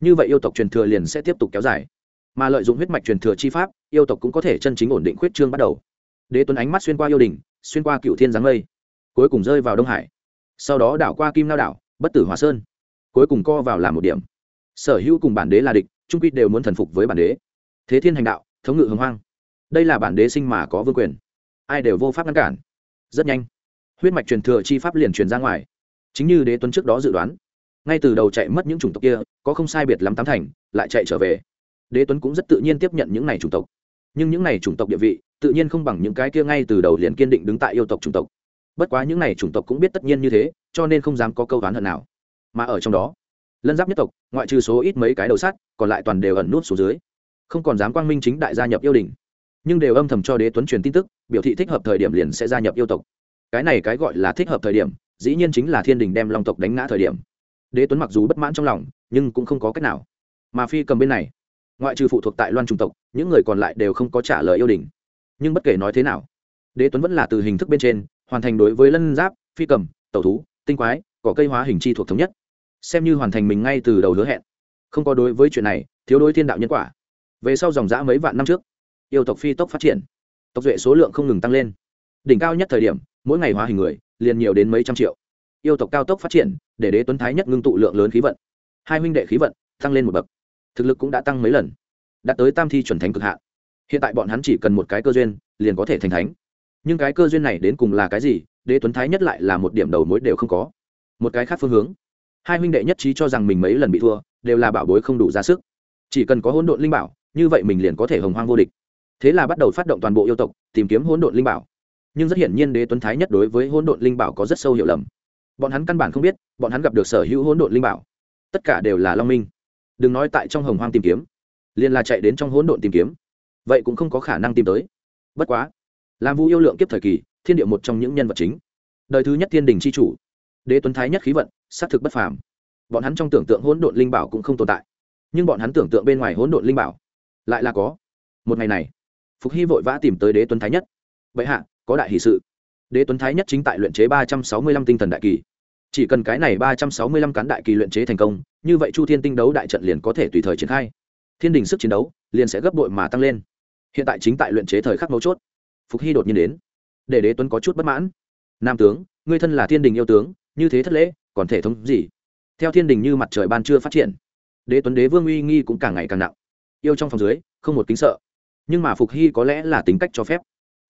như vậy yêu tộc truyền thừa liền sẽ tiếp tục kéo dài. Mà lợi dụng huyết mạch truyền thừa chi pháp, yêu tộc cũng có thể chân chính ổn định khuyết trương bắt đầu. Đế tuấn ánh mắt xuyên qua yêu đình xuyên qua cựu thiên giáng lây cuối cùng rơi vào đông hải. Sau đó đảo qua kim lao đảo, bất tử hòa sơn. Cuối cùng co vào làm một điểm. Sở hữu cùng bản đế là địch, trung quy đều muốn thần phục với bản đế. Thế thiên hành đạo thống ngự hồng hoang. Đây là bản đế sinh mà có vương quyền. Ai đều vô pháp ngăn cản. Rất nhanh, huyết mạch truyền thừa chi pháp liền truyền ra ngoài. Chính như đế tuấn trước đó dự đoán, ngay từ đầu chạy mất những chủng tộc kia, có không sai biệt lắm tám thành, lại chạy trở về. Đế tuấn cũng rất tự nhiên tiếp nhận những này chủng tộc. Nhưng những này chủng tộc địa vị, tự nhiên không bằng những cái kia ngay từ đầu liền kiên định đứng tại yêu tộc chủng tộc. Bất quá những này chủng tộc cũng biết tất nhiên như thế, cho nên không dám có câu đoán hận nào. Mà ở trong đó, lân giáp nhất tộc, ngoại trừ số ít mấy cái đầu sắt, còn lại toàn đều ẩn nút xuống dưới không còn dám quang minh chính đại gia nhập yêu đình. Nhưng đều âm thầm cho đế tuấn truyền tin tức, biểu thị thích hợp thời điểm liền sẽ gia nhập yêu tộc. Cái này cái gọi là thích hợp thời điểm, dĩ nhiên chính là thiên đình đem long tộc đánh ngã thời điểm. Đế tuấn mặc dù bất mãn trong lòng, nhưng cũng không có cách nào. Mà phi cầm bên này, ngoại trừ phụ thuộc tại loan trung tộc, những người còn lại đều không có trả lời yêu đình. Nhưng bất kể nói thế nào, đế tuấn vẫn là từ hình thức bên trên, hoàn thành đối với lân giáp, phi cầm, tẩu thú, tinh quái, cỏ cây hóa hình chi thuộc thống nhất. Xem như hoàn thành mình ngay từ đầu hứa hẹn. Không có đối với chuyện này, thiếu đối thiên đạo nhân quả về sau dòng giã mấy vạn năm trước, yêu tộc phi tốc phát triển, tộc duệ số lượng không ngừng tăng lên. Đỉnh cao nhất thời điểm, mỗi ngày hóa hình người, liền nhiều đến mấy trăm triệu. Yêu tộc cao tốc phát triển, để đế tuấn thái nhất ngưng tụ lượng lớn khí vận. Hai huynh đệ khí vận, tăng lên một bậc. Thực lực cũng đã tăng mấy lần. Đạt tới tam thi chuẩn thánh cực hạ. hiện tại bọn hắn chỉ cần một cái cơ duyên, liền có thể thành thánh. Nhưng cái cơ duyên này đến cùng là cái gì, đế tuấn thái nhất lại là một điểm đầu mối đều không có. Một cái khác phương hướng. Hai huynh đệ nhất trí cho rằng mình mấy lần bị thua, đều là bảo bối không đủ ra sức. Chỉ cần có hỗn độn linh bảo như vậy mình liền có thể hồng hoang vô địch. Thế là bắt đầu phát động toàn bộ yêu tộc, tìm kiếm hỗn độn linh bảo. Nhưng rất hiển nhiên đế tuấn thái nhất đối với hỗn độn linh bảo có rất sâu hiểu lầm. Bọn hắn căn bản không biết, bọn hắn gặp được sở hữu hỗn độn linh bảo. Tất cả đều là long minh. Đừng nói tại trong hồng hoang tìm kiếm, liền là chạy đến trong hỗn độn tìm kiếm. Vậy cũng không có khả năng tìm tới. Bất quá làm vu yêu lượng kiếp thời kỳ, thiên địa một trong những nhân vật chính. Đời thứ nhất thiên đình c h i chủ, đế tuấn thái nhất khí vận sát thực bất phàm. Bọn hắn trong tưởng tượng hỗn độn linh bảo cũng không tồn tại. Nhưng bọn hắn tưởng tượng bên ngoài hỗn độn linh bảo lại là có. Một ngày này, phục hy vội vã tìm tới đế tuấn thái nhất. Bệ hạ, có đại hì sự. Đế tuấn thái nhất chính tại luyện chế ba trăm sáu mươi lăm tinh thần đại kỳ. Chỉ cần cái này ba trăm sáu mươi lăm cán đại kỳ luyện chế thành công, như vậy chu thiên tinh đấu đại trận liền có thể tùy thời triển khai. Thiên đình sức chiến đấu liền sẽ gấp đội mà tăng lên. Hiện tại chính tại luyện chế thời khắc mấu chốt. Phục hy đột nhiên đến. Để đế tuấn có chút bất mãn. Nam tướng, ngươi thân là thiên đình yêu tướng, như thế thất lễ, còn thể thống gì? Theo thiên đình như mặt trời ban chưa phát triển, đế tuấn đế vương uy nghi cũng càng ngày càng nặng yêu trong phòng dưới, không một kính sợ. Nhưng mà phục hy có lẽ là tính cách cho phép.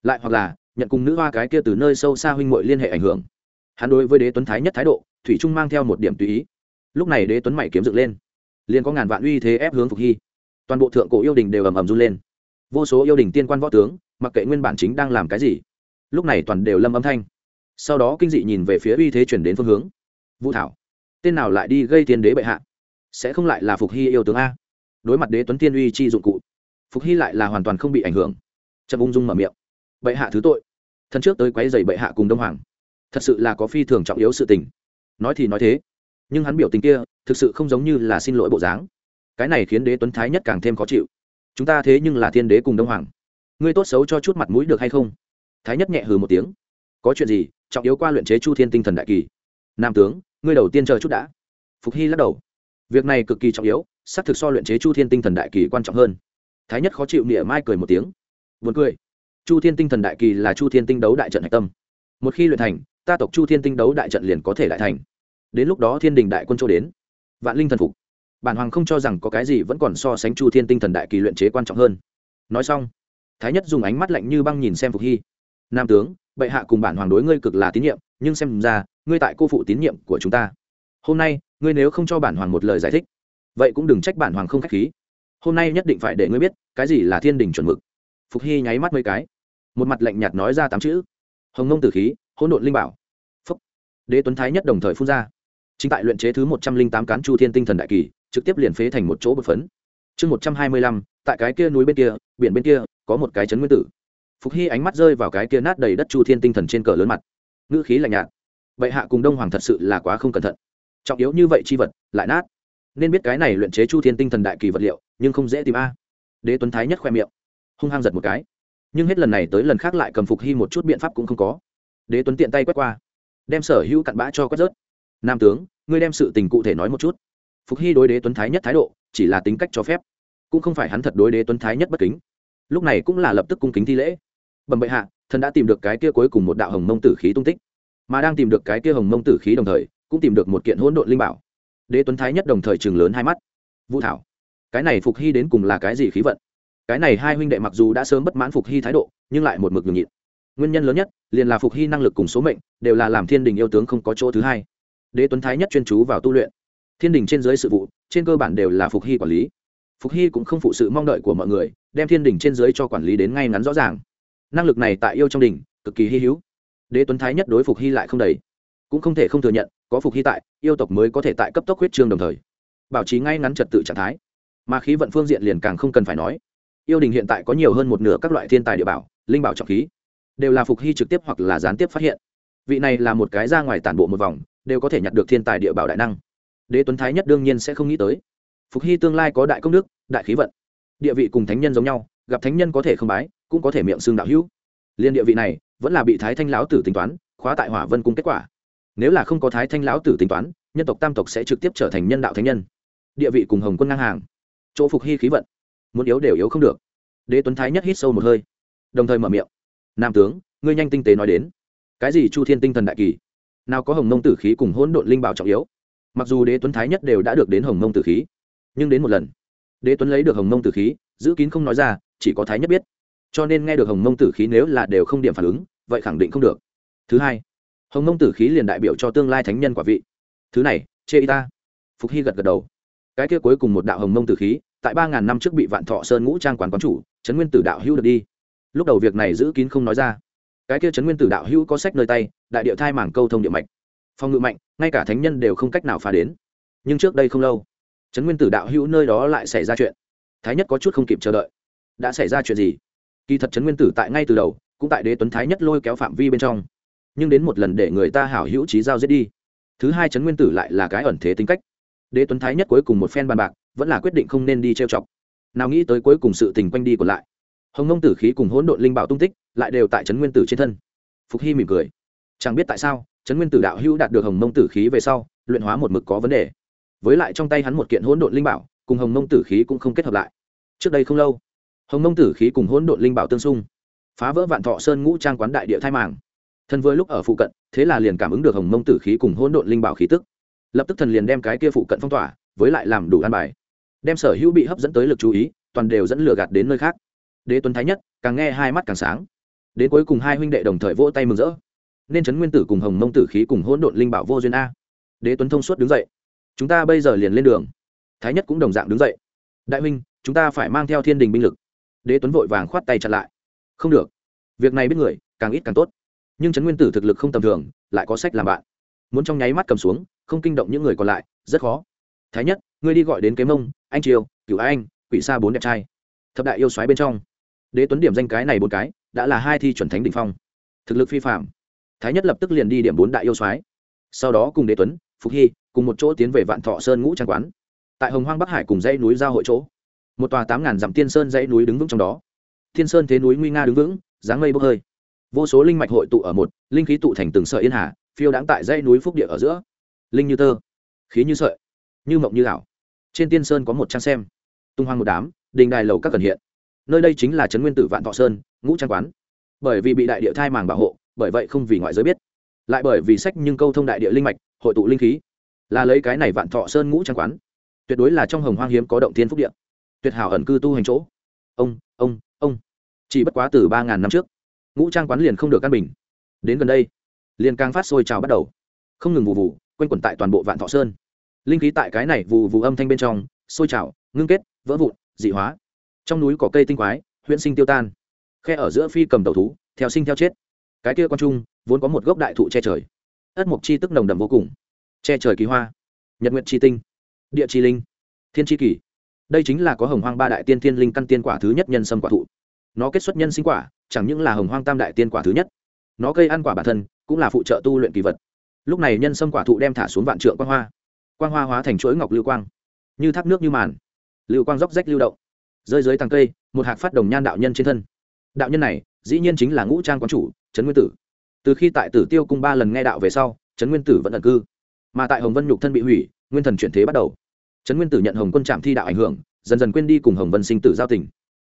Lại hoặc là, nhận cùng nữ hoa cái kia từ nơi sâu xa huynh mội liên hệ ảnh hưởng. Hắn đối với đế tuấn thái nhất thái độ, thủy trung mang theo một điểm tùy ý. Lúc này đế tuấn mày kiếm dựng lên. Liền có ngàn vạn uy thế ép hướng phục hy. Toàn bộ thượng cổ yêu đình đều ầm ầm run lên. Vô số yêu đình tiên quan võ tướng, mặc kệ nguyên bản chính đang làm cái gì, lúc này toàn đều lâm âm thanh. Sau đó kinh dị nhìn về phía uy thế chuyển đến phương hướng. Vũ thảo, tên nào lại đi gây tiên đế bệ hạ? Sẽ không lại là phục hy yêu tướng a? Đối mặt đế tuấn tiên uy chi dụng cụ. Phục hy lại là hoàn toàn không bị ảnh hưởng. Chậm ung dung mở miệng. Bệ hạ thứ tội. Thân trước tới quấy dày bệ hạ cùng đông hoàng. Thật sự là có phi thường trọng yếu sự tình. Nói thì nói thế. Nhưng hắn biểu tình kia, thực sự không giống như là xin lỗi bộ dáng. Cái này khiến đế tuấn thái nhất càng thêm khó chịu. Chúng ta thế nhưng là thiên đế cùng đông hoàng. Ngươi tốt xấu cho chút mặt mũi được hay không? Thái nhất nhẹ hừ một tiếng. Có chuyện gì, trọng yếu qua luyện chế chu thiên tinh thần đại kỳ. Nam tướng, ngươi đầu tiên chờ chút đã. Phục hy lắc đầu. Việc này cực kỳ trọng yếu xác thực so luyện chế chu thiên tinh thần đại kỳ quan trọng hơn. Thái nhất khó chịu nịa mai cười một tiếng. Buồn cười. Chu thiên tinh thần đại kỳ là chu thiên tinh đấu đại trận hạch tâm. Một khi luyện thành, ta tộc chu thiên tinh đấu đại trận liền có thể đại thành. Đến lúc đó thiên đình đại quân châu đến. Vạn linh thần phục. Bản hoàng không cho rằng có cái gì vẫn còn so sánh chu thiên tinh thần đại kỳ luyện chế quan trọng hơn. Nói xong, thái nhất dùng ánh mắt lạnh như băng nhìn xem phục hy. Nam tướng, bệ hạ cùng bản hoàng đối ngươi cực là tín nhiệm, nhưng xem ra, ngươi tại cô phụ tín nhiệm của chúng ta. Hôm nay, ngươi nếu không cho bản hoàng một lời giải thích vậy cũng đừng trách bản hoàng không k h á c h khí. Hôm nay nhất định phải để ngươi biết, cái gì là thiên đình chuẩn mực. Phục hy nháy mắt mấy cái. Một mặt lạnh nhạt nói ra tám chữ. Hồng nông tử khí, hỗn độn linh bảo. Phúc. Đế tuấn thái nhất đồng thời phun ra. Chính tại luyện chế thứ một trăm linh tám cán chu thiên tinh thần đại kỳ, trực tiếp liền phế thành một chỗ bột phấn. Chương một trăm hai mươi lăm, tại cái kia núi bên kia, biển bên kia, có một cái chấn nguyên tử. Phục hy ánh mắt rơi vào cái kia nát đầy đất chu thiên tinh thần trên cờ lớn mặt. Ngữ khí lạnh nhạt. Vậy hạ cùng đông hoàng thật sự là quá không cẩn thận. Trọng yếu như vậy chi vật, lại nát nên biết cái này luyện chế chu thiên tinh thần đại kỳ vật liệu, nhưng không dễ tìm a. Đế tuấn thái nhất khoe miệng, hung hăng giật một cái. Nhưng hết lần này tới lần khác lại cầm phục hy một chút biện pháp cũng không có. Đế tuấn tiện tay quét qua, đem sở hữu cặn bã cho quét rớt. Nam tướng, ngươi đem sự tình cụ thể nói một chút. Phục hy đối đế tuấn thái nhất thái độ, chỉ là tính cách cho phép, cũng không phải hắn thật đối đế tuấn thái nhất bất kính. Lúc này cũng là lập tức cung kính thi lễ. Bẩm bệ hạ, thần đã tìm được cái kia cuối cùng một đạo hồng mông tử khí tung tích. Mà đang tìm được cái kia hồng mông tử khí đồng thời, cũng tìm được một kiện hỗn độn linh bảo đế tuấn thái nhất đồng thời chừng lớn hai mắt. Vũ thảo, cái này phục hy đến cùng là cái gì khí vận? Cái này hai huynh đệ mặc dù đã sớm bất mãn phục hy thái độ, nhưng lại một mực nhường nhịn. Nguyên nhân lớn nhất, liền là phục hy năng lực cùng số mệnh, đều là làm thiên đình yêu tướng không có chỗ thứ hai. Đế tuấn thái nhất chuyên chú vào tu luyện. Thiên đình trên dưới sự vụ, trên cơ bản đều là phục hy quản lý. Phục hy cũng không phụ sự mong đợi của mọi người, đem thiên đình trên dưới cho quản lý đến ngay ngắn rõ ràng. Năng lực này tại yêu trong đình, cực kỳ hy hữu. Đế tuấn thái nhất đối phục hy lại không đầy, cũng không thể không thừa nhận có phục hy tại, yêu tộc mới có thể tại cấp tốc huyết trương đồng thời. Bảo trì ngay ngắn trật tự trạng thái. Mà khí vận phương diện liền càng không cần phải nói. Yêu đình hiện tại có nhiều hơn một nửa các loại thiên tài địa bảo, linh bảo trọng khí, đều là phục hy trực tiếp hoặc là gián tiếp phát hiện. Vị này là một cái ra ngoài tản bộ một vòng, đều có thể nhặt được thiên tài địa bảo đại năng. Đế tuấn thái nhất đương nhiên sẽ không nghĩ tới. Phục hy tương lai có đại công đức, đại khí vận. Địa vị cùng thánh nhân giống nhau, gặp thánh nhân có thể không bái, cũng có thể miệng xương đạo hữu. Liên địa vị này, vẫn là bị thái thanh lão tử tính toán, khóa tại hỏa vân cung kết quả nếu là không có thái thanh lão tử tính toán, nhân tộc tam tộc sẽ trực tiếp trở thành nhân đạo thánh nhân. Địa vị cùng hồng quân ngang hàng. Chỗ phục hy khí vận. Muốn yếu đều yếu không được. Đế tuấn thái nhất hít sâu một hơi. Đồng thời mở miệng. Nam tướng, ngươi nhanh tinh tế nói đến. Cái gì chu thiên tinh thần đại kỳ? Nào có hồng mông tử khí cùng hỗn độn linh bảo trọng yếu? Mặc dù đế tuấn thái nhất đều đã được đến hồng mông tử khí, nhưng đến một lần, đế tuấn lấy được hồng mông tử khí, giữ kín không nói ra, chỉ có thái nhất biết. Cho nên nghe được hồng mông tử khí nếu là đều không điểm phản ứng, vậy khẳng định không được. Thứ hai hồng mông tử khí liền đại biểu cho tương lai thánh nhân quả vị. Thứ này, chê y ta. Phục hy gật gật đầu. Cái kia cuối cùng một đạo hồng mông tử khí, tại ba ngàn năm trước bị vạn thọ sơn ngũ trang quán quán chủ, trấn nguyên tử đạo hữu được đi. Lúc đầu việc này giữ kín không nói ra. Cái kia trấn nguyên tử đạo hữu có sách nơi tay, đại địa thai mảng câu thông địa mạch. Phòng ngự mạnh, ngay cả thánh nhân đều không cách nào phá đến. Nhưng trước đây không lâu, trấn nguyên tử đạo hữu nơi đó lại xảy ra chuyện. Thái nhất có chút không kịp chờ đợi. Đã xảy ra chuyện gì? Kỳ thật trấn nguyên tử tại ngay từ đầu, cũng tại đế tuấn thái nhất lôi kéo phạm vi bên trong nhưng đến một lần để người ta hảo hữu trí giao giết đi. Thứ hai trấn nguyên tử lại là cái ẩn thế tính cách. Đế tuấn thái nhất cuối cùng một phen bàn bạc, vẫn là quyết định không nên đi trêu chọc. Nào nghĩ tới cuối cùng sự tình quanh đi còn lại. Hồng nông tử khí cùng hỗn độn linh bảo tung tích, lại đều tại trấn nguyên tử trên thân. Phục hy mỉm cười. Chẳng biết tại sao, trấn nguyên tử đạo hữu đạt được hồng nông tử khí về sau, luyện hóa một mực có vấn đề. Với lại trong tay hắn một kiện hỗn độn linh bảo, cùng hồng nông tử khí cũng không kết hợp lại. Trước đây không lâu, hồng nông tử khí cùng hỗn độn linh bảo tương xung, phá vỡ vạn thọ sơn ngũ trang quán đại địa thai màng thần vừa lúc ở phụ cận, thế là liền cảm ứng được hồng mông tử khí cùng hỗn độn linh bảo khí tức. Lập tức thần liền đem cái kia phụ cận phong tỏa, với lại làm đủ an bài. Đem sở hữu bị hấp dẫn tới lực chú ý, toàn đều dẫn lửa gạt đến nơi khác. Đế tuấn thái nhất, càng nghe hai mắt càng sáng. Đến cuối cùng hai huynh đệ đồng thời vỗ tay mừng rỡ. Nên trấn nguyên tử cùng hồng mông tử khí cùng hỗn độn linh bảo vô duyên a. Đế tuấn thông suốt đứng dậy. Chúng ta bây giờ liền lên đường. Thái nhất cũng đồng dạng đứng dậy. Đại huynh, chúng ta phải mang theo thiên đình binh lực. Đế tuấn vội vàng khoát tay chặt lại. Không được. Việc này biết người, càng ít càng tốt nhưng trấn nguyên tử thực lực không tầm thường, lại có sách làm bạn. Muốn trong nháy mắt cầm xuống, không kinh động những người còn lại, rất khó. Thái nhất, ngươi đi gọi đến kế mông, anh triều, cửu anh, quỷ xa bốn đẹp trai. Thập đại yêu xoáy bên trong, đế tuấn điểm danh cái này bốn cái, đã là hai thi chuẩn thánh đ ỉ n h phong. Thực lực phi phạm thái nhất lập tức liền đi điểm bốn đại yêu xoáy sau đó cùng đế tuấn, phục hy, cùng một chỗ tiến về vạn thọ sơn ngũ trang quán. Tại hồng hoang bắc hải cùng dãy núi giao hội chỗ. Một tòa tám ngàn dặm tiên sơn dãy núi đứng vững trong đó. Thiên sơn thế núi nguy nga đứng vững, dáng mây bốc hơi vô số linh mạch hội tụ ở một, linh khí tụ thành từng sợi yên hà, phiêu đáng tại dãy núi phúc địa ở giữa. Linh như tơ, khí như sợi, như mộng như ảo. Trên tiên sơn có một trang xem. Tung hoang một đám, đình đài lầu các cần hiện. Nơi đây chính là trấn nguyên tử vạn thọ sơn, ngũ trang quán. Bởi vì bị đại địa thai màng bảo hộ, bởi vậy không vì ngoại giới biết. Lại bởi vì sách nhưng câu thông đại địa linh mạch, hội tụ linh khí. Là lấy cái này vạn thọ sơn ngũ trang quán. Tuyệt đối là trong hồng hoang hiếm có động thiên phúc địa. Tuyệt hảo ẩn cư tu hành chỗ. Ông ông ông. Chỉ bất quá từ ba ngàn năm trước ngũ trang quán liền không được căn bình. Đến gần đây, liền càng phát sôi trào bắt đầu. Không ngừng vụ vụ quanh quẩn tại toàn bộ vạn thọ sơn. Linh khí tại cái này vụ vụ âm thanh bên trong, sôi trào, ngưng kết, vỡ vụn, dị hóa. Trong núi có cây tinh quái, huyễn sinh tiêu tan. Khe ở giữa phi cầm đầu thú, theo sinh theo chết. Cái kia con trung, vốn có một gốc đại thụ che trời. Ất mộc chi tức nồng đậm vô cùng. Che trời kỳ hoa. Nhật nguyện chi tinh. Địa chi linh. Thiên chi kỳ. Đây chính là có hồng hoang ba đại tiên thiên linh căn tiên quả thứ nhất nhân sâm quả thụ nó kết xuất nhân sinh quả, chẳng những là hồng hoang tam đại tiên quả thứ nhất. Nó cây ăn quả bản thân, cũng là phụ trợ tu luyện kỳ vật. Lúc này nhân sâm quả thụ đem thả xuống vạn trượng quang hoa. Quang hoa hóa thành chuỗi ngọc lưu quang. Như thác nước như màn. Lưu quang róc rách lưu động. Rơi dưới tàng cây, một hạt phát đồng nhan đạo nhân trên thân. Đạo nhân này, dĩ nhiên chính là ngũ trang quán chủ, trấn nguyên tử. Từ khi tại tử tiêu cung ba lần nghe đạo về sau, trấn nguyên tử vẫn ẩn cư. Mà tại hồng vân nhục thân bị hủy, nguyên thần chuyển thế bắt đầu. Trấn nguyên tử nhận hồng quân trạm thi đạo ảnh hưởng, dần dần quên đi cùng hồng vân sinh tử giao tình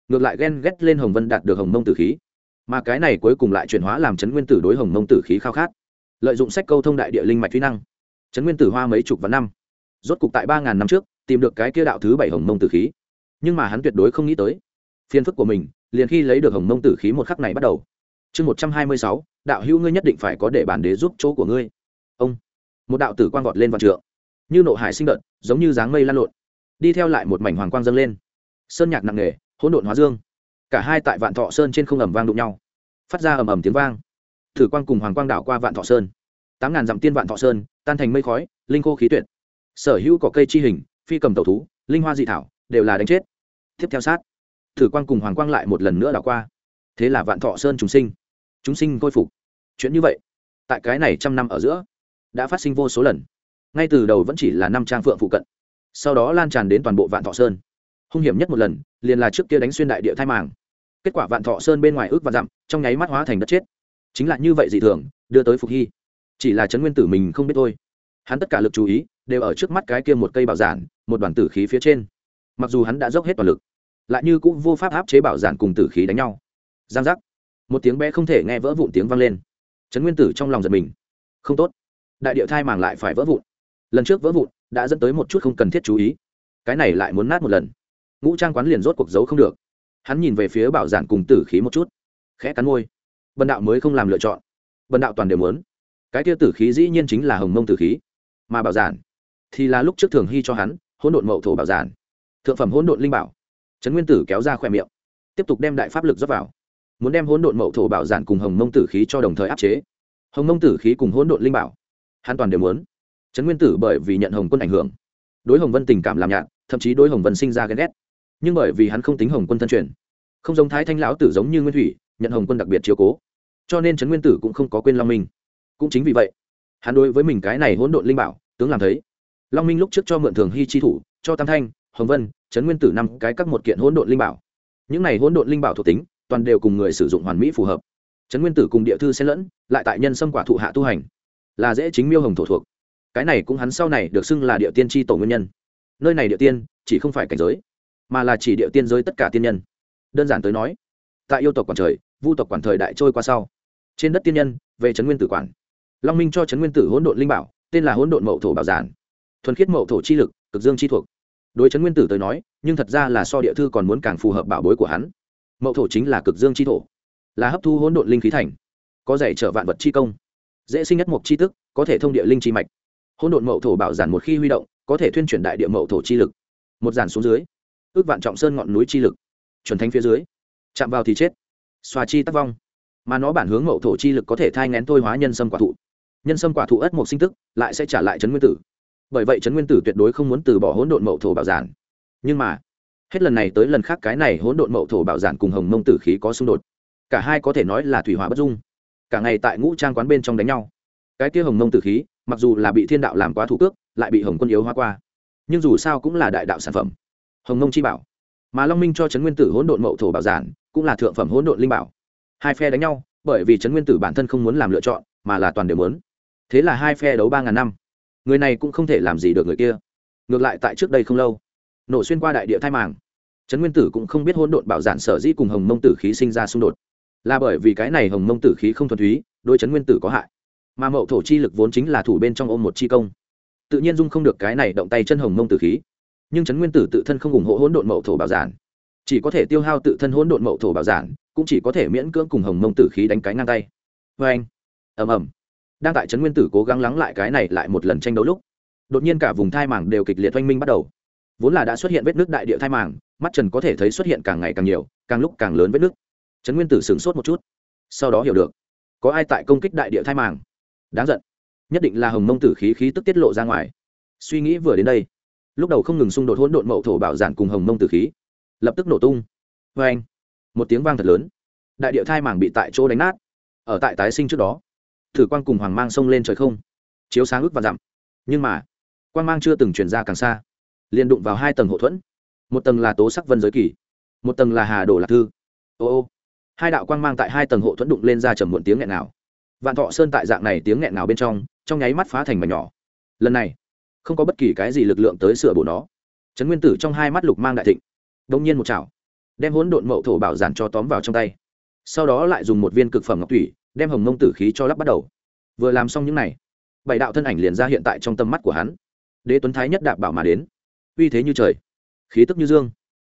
ngược lại ghen ghét lên hồng vân đạt được hồng mông tử khí. Mà cái này cuối cùng lại chuyển hóa làm trấn nguyên tử đối hồng mông tử khí khao khát. Lợi dụng sách câu thông đại địa linh mạch thuy năng. Trấn nguyên tử hoa mấy chục vạn năm. Rốt cục tại ba ngàn năm trước, tìm được cái kia đạo thứ bảy hồng mông tử khí. Nhưng mà hắn tuyệt đối không nghĩ tới, phiền phức của mình, liền khi lấy được hồng mông tử khí một khắc này bắt đầu. Chương một trăm hai mươi sáu, đạo hữu ngươi nhất định phải có để bản đế giúp chỗ của ngươi. Ông, một đạo tử quang vọt lên vạn trượng. Như nộ hải sinh đợt, giống như dáng mây lan lộn. Đi theo lại một mảnh hoàng quang dâng lên. Sơn nhạc nặng nề hỗn độn hóa dương. Cả hai tại vạn thọ sơn trên không ẩm vang đụng nhau. Phát ra ầm ầm tiếng vang. Thử quang cùng hoàng quang đảo qua vạn thọ sơn. Tám ngàn dặm tiên vạn thọ sơn, tan thành mây khói, linh khô khí tuyệt. Sở hữu cỏ cây chi hình, phi cầm tẩu thú, linh hoa dị thảo, đều là đánh chết. Tiếp theo sát, thử quang cùng hoàng quang lại một lần nữa đảo qua. Thế là vạn thọ sơn chúng sinh. Chúng sinh khôi phục. Chuyện như vậy, tại cái này trăm năm ở giữa, đã phát sinh vô số lần. Ngay từ đầu vẫn chỉ là năm trang phượng phụ cận. Sau đó lan tràn đến toàn bộ vạn thọ sơn hung hiểm nhất một lần, liền là trước kia đánh xuyên đại địa thai màng. Kết quả vạn thọ sơn bên ngoài ước và dặm, trong nháy mắt hóa thành đất chết. Chính là như vậy dị thường, đưa tới phục hy. Chỉ là trấn nguyên tử mình không biết thôi. Hắn tất cả lực chú ý, đều ở trước mắt cái kia một cây bảo giản, một đoàn tử khí phía trên. Mặc dù hắn đã dốc hết toàn lực, lại như cũng vô pháp áp chế bảo giản cùng tử khí đánh nhau. Giang giác. Một tiếng bé không thể nghe vỡ vụn tiếng vang lên. Trấn nguyên tử trong lòng giật mình. Không tốt. Đại địa thai màng lại phải vỡ vụn. Lần trước vỡ vụn, đã dẫn tới một chút không cần thiết chú ý. Cái này lại muốn nát một lần ngũ trang quán liền rốt cuộc giấu không được. Hắn nhìn về phía bảo giản cùng tử khí một chút. Khẽ cắn môi. Bần đạo mới không làm lựa chọn. Bần đạo toàn đều muốn. Cái kia tử khí dĩ nhiên chính là hồng mông tử khí. Mà bảo giản thì là lúc trước thường hy cho hắn, hỗn độn mậu thổ bảo giản. Thượng phẩm hỗn độn linh bảo. Trấn nguyên tử kéo ra khỏe miệng. Tiếp tục đem đại pháp lực dốc vào. Muốn đem hỗn độn mậu thổ bảo giản cùng hồng mông tử khí cho đồng thời áp chế. Hồng mông tử khí cùng hỗn độn linh bảo. Hắn toàn đều muốn. Trấn nguyên tử bởi vì nhận hồng quân ảnh hưởng, đối hồng vân tình cảm làm nhạt, thậm chí đối hồng vân sinh ra ghen ghét nhưng bởi vì hắn không tính hồng quân thân truyền, không giống thái thanh lão tử giống như nguyên thủy, nhận hồng quân đặc biệt chiếu cố. Cho nên trấn nguyên tử cũng không có quên long minh. Cũng chính vì vậy, hắn đối với mình cái này hỗn độn linh bảo, tướng làm thấy. Long minh lúc trước cho mượn thường hy chi thủ, cho tam thanh, hồng vân, trấn nguyên tử năm cái các một kiện hỗn độn linh bảo. Những này hỗn độn linh bảo thuộc tính, toàn đều cùng người sử dụng hoàn mỹ phù hợp. Trấn nguyên tử cùng địa thư xen lẫn, lại tại nhân sâm quả thụ hạ tu hành. Là dễ chính miêu hồng thổ thuộc. Cái này cũng hắn sau này được xưng là địa tiên tri tổ nguyên nhân. Nơi này địa tiên, chỉ không phải cảnh giới mà là chỉ địa tiên giới tất cả tiên nhân. Đơn giản tới nói, tại yêu tộc quản trời, vu tộc quản thời đại trôi qua sau, trên đất tiên nhân, về trấn nguyên tử quản. Long minh cho trấn nguyên tử hỗn độn linh bảo, tên là hỗn độn mậu thổ bảo giản. Thuần khiết mậu thổ chi lực, cực dương chi thuộc. Đối trấn nguyên tử tới nói, nhưng thật ra là so địa thư còn muốn càng phù hợp bảo bối của hắn. Mậu thổ chính là cực dương chi thổ, là hấp thu hỗn độn linh khí thành, có dạy trở vạn vật chi công, dễ sinh nhất mục chi tức, có thể thông địa linh chi mạch. Hỗn độn mậu thổ bảo giản một khi huy động, có thể thuyên chuyển đại địa mậu thổ chi lực. Một giản xuống dưới ước vạn trọng sơn ngọn núi chi lực. Chuẩn thánh phía dưới, chạm vào thì chết. Xoa chi tắc vong. Mà nó bản hướng mậu thổ chi lực có thể thai ngén thôi hóa nhân sâm quả thụ. Nhân sâm quả thụ ất một sinh tức, lại sẽ trả lại trấn nguyên tử. Bởi vậy trấn nguyên tử tuyệt đối không muốn từ bỏ hỗn độn mậu thổ bảo giản. Nhưng mà, hết lần này tới lần khác cái này hỗn độn mậu thổ bảo giản cùng hồng mông tử khí có xung đột. Cả hai có thể nói là thủy hỏa bất dung. Cả ngày tại ngũ trang quán bên trong đánh nhau. Cái kia hồng mông tử khí, mặc dù là bị thiên đạo làm quá thủ cước, lại bị hồng quân yếu hóa qua. Nhưng dù sao cũng là đại đạo sản phẩm hồng Nông chi bảo. Mà long minh cho trấn nguyên tử hỗn độn mậu thổ bảo giản, cũng là thượng phẩm hỗn độn linh bảo. Hai phe đánh nhau, bởi vì trấn nguyên tử bản thân không muốn làm lựa chọn, mà là toàn đều muốn. Thế là hai phe đấu ba ngàn năm. Người này cũng không thể làm gì được người kia. Ngược lại tại trước đây không lâu, nổ xuyên qua đại địa thai màng, trấn nguyên tử cũng không biết hỗn độn bảo giản sở dĩ cùng hồng mông tử khí sinh ra xung đột. Là bởi vì cái này hồng mông tử khí không thuần túy đôi trấn nguyên tử có hại. Mà mậu thổ chi lực vốn chính là thủ bên trong ôm một chi công. Tự nhiên dung không được cái này động tay chân hồng mông tử khí nhưng trấn nguyên tử tự thân không ủng hộ hỗn độn mậu thổ bảo giản. Chỉ có thể tiêu hao tự thân hỗn độn mậu thổ bảo giản, cũng chỉ có thể miễn cưỡng cùng hồng mông tử khí đánh cái ngang tay. Vê anh, ầm ầm. Đang tại trấn nguyên tử cố gắng lắng lại cái này lại một lần tranh đấu lúc, đột nhiên cả vùng thai màng đều kịch liệt oanh minh bắt đầu. Vốn là đã xuất hiện vết nước đại địa thai màng, mắt trần có thể thấy xuất hiện càng ngày càng nhiều, càng lúc càng lớn vết nước. Trấn nguyên tử sửng sốt một chút, sau đó hiểu được, có ai tại công kích đại địa thai màng? Đáng giận. Nhất định là hồng mông tử khí khí tức tiết lộ ra ngoài. Suy nghĩ vừa đến đây lúc đầu không ngừng xung đột hỗn độn mậu thổ bảo giản cùng hồng mông tử khí, lập tức nổ tung. Vê anh, một tiếng vang thật lớn. Đại địa thai màng bị tại chỗ đánh nát, ở tại tái sinh trước đó. Thử quang cùng hoàng mang sông lên trời không, chiếu sáng ước và dặm. Nhưng mà, quang mang chưa từng chuyển ra càng xa, liền đụng vào hai tầng hậu thuẫn. Một tầng là tố sắc vân giới kỳ, một tầng là hà đồ lạc thư. Ô ô, hai đạo quang mang tại hai tầng hộ thuẫn đụng lên ra trầm muộn tiếng nghẹn nào vạn thọ sơn tại dạng này tiếng nghẹn nào bên trong trong nháy mắt phá thành mảnh nhỏ. Lần này không có bất kỳ cái gì lực lượng tới sửa bổ nó. Trấn nguyên tử trong hai mắt lục mang đại thịnh đông nhiên một chảo, đem hỗn độn mậu thổ bảo giản cho tóm vào trong tay. Sau đó lại dùng một viên cực phẩm ngọc thủy, đem hồng mông tử khí cho lắp bắt đầu. Vừa làm xong những này, bảy đạo thân ảnh liền ra hiện tại trong tâm mắt của hắn. Đế tuấn thái nhất đạp bảo mà đến. Uy thế như trời, khí tức như dương,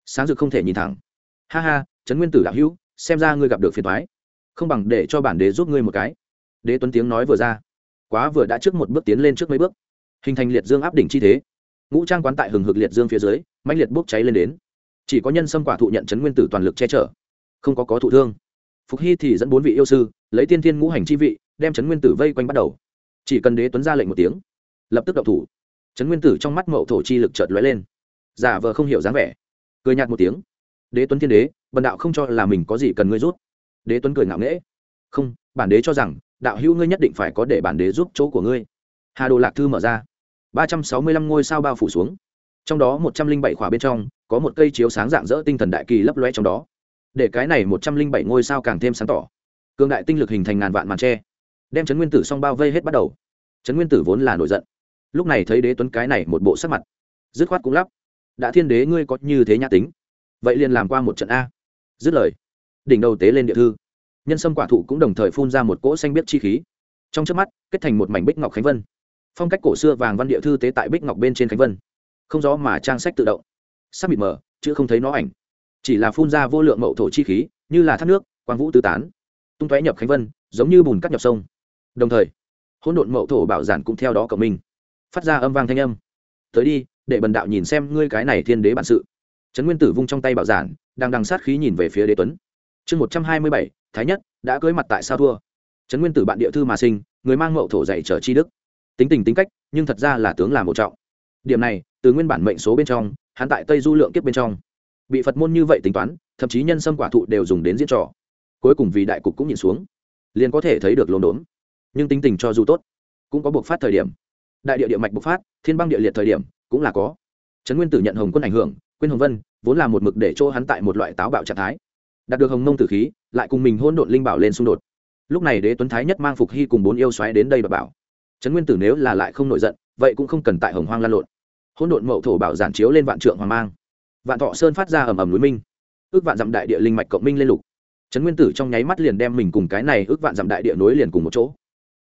sáng rực không thể nhìn thẳng. Ha ha, trấn nguyên tử đạo hữu, xem ra ngươi gặp được phiền thoái không bằng để cho bản đế giúp ngươi một cái. Đế tuấn tiếng nói vừa ra, quá vừa đã trước một bước tiến lên trước mấy bước hình thành liệt dương áp đỉnh chi thế. Ngũ trang quán tại hừng hực liệt dương phía dưới, mãnh liệt bốc cháy lên đến. Chỉ có nhân sâm quả thụ nhận chấn nguyên tử toàn lực che chở. Không có có thụ thương. Phục hy thì dẫn bốn vị yêu sư, lấy tiên thiên ngũ hành chi vị, đem chấn nguyên tử vây quanh bắt đầu. Chỉ cần đế tuấn ra lệnh một tiếng, lập tức đậu thủ. Chấn nguyên tử trong mắt mậu thổ chi lực chợt lóe lên. Giả vờ không hiểu dáng vẻ. Cười nhạt một tiếng. Đế tuấn thiên đế, bần đạo không cho là mình có gì cần ngươi rút đế tuấn cười ngạo nghễ. Không, bản đế cho rằng, đạo hữu ngươi nhất định phải có để bản đế giúp chỗ của ngươi. Hà đồ lạc thư mở ra ba trăm sáu mươi lăm ngôi sao bao phủ xuống. Trong đó một trăm linh bảy khỏa bên trong, có một cây chiếu sáng dạng dỡ tinh thần đại kỳ lấp loe trong đó. Để cái này một trăm linh bảy ngôi sao càng thêm sáng tỏ. Cường đại tinh lực hình thành ngàn vạn màn tre, đem trấn nguyên tử song bao vây hết bắt đầu. Trấn nguyên tử vốn là nổi giận. Lúc này thấy đế tuấn cái này một bộ sắc mặt, dứt khoát cũng lắp. Đã thiên đế, ngươi có như thế nhã tính. Vậy liền làm qua một trận a. Dứt lời, đỉnh đầu tế lên địa thư. Nhân sâm quả thụ cũng đồng thời phun ra một cỗ xanh biết chi khí. Trong trước mắt, kết thành một mảnh bích ngọc khánh vân phong cách cổ xưa vàng văn địa thư tế tại bích ngọc bên trên khánh vân. Không gió mà trang sách tự động. Sắp mịt mờ chứ không thấy nó ảnh. Chỉ là phun ra vô lượng mậu thổ chi khí, như là thác nước, quang vũ tứ tán. Tung tóe nhập khánh vân, giống như bùn cắt nhập sông. Đồng thời, hỗn độn mậu thổ bảo giản cũng theo đó cộng minh. Phát ra âm vang thanh âm. Tới đi, để bần đạo nhìn xem ngươi cái này thiên đế bản sự. Trấn nguyên tử vung trong tay bảo giản, đang đằng sát khí nhìn về phía đế tuấn. Chương một trăm hai mươi bảy, thái nhất, đã cưới mặt tại sao thua? Trấn nguyên tử bạn địa thư mà sinh, người mang mậu thổ dạy trở chi đức tính tình tính cách, nhưng thật ra là tướng là một trọng. Điểm này, từ nguyên bản mệnh số bên trong, hắn tại tây du lượng kiếp bên trong. Bị phật môn như vậy tính toán, thậm chí nhân sâm quả thụ đều dùng đến diễn trò. Cuối cùng vì đại cục cũng nhìn xuống, liền có thể thấy được lồn đốn. Nhưng tính tình cho dù tốt, cũng có buộc phát thời điểm. Đại địa địa mạch bộc phát, thiên băng địa liệt thời điểm, cũng là có. Trấn nguyên tử nhận hồng quân ảnh hưởng, quyên hồng vân, vốn là một mực để chỗ hắn tại một loại táo bạo trạng thái. Đạt được hồng nông tử khí, lại cùng mình hôn độn linh bảo lên xung đột. Lúc này đế tuấn thái nhất mang phục hy cùng bốn yêu xoáy đến đây và bảo trấn nguyên tử nếu là lại không nổi giận, vậy cũng không cần tại hồng hoang lan lộn. Hỗn độn mậu thổ bảo giản chiếu lên vạn trượng hoàng mang. Vạn thọ sơn phát ra ầm ầm núi minh. Ước vạn dặm đại địa linh mạch cộng minh lên lục. Trấn nguyên tử trong nháy mắt liền đem mình cùng cái này ước vạn dặm đại địa nối liền cùng một chỗ.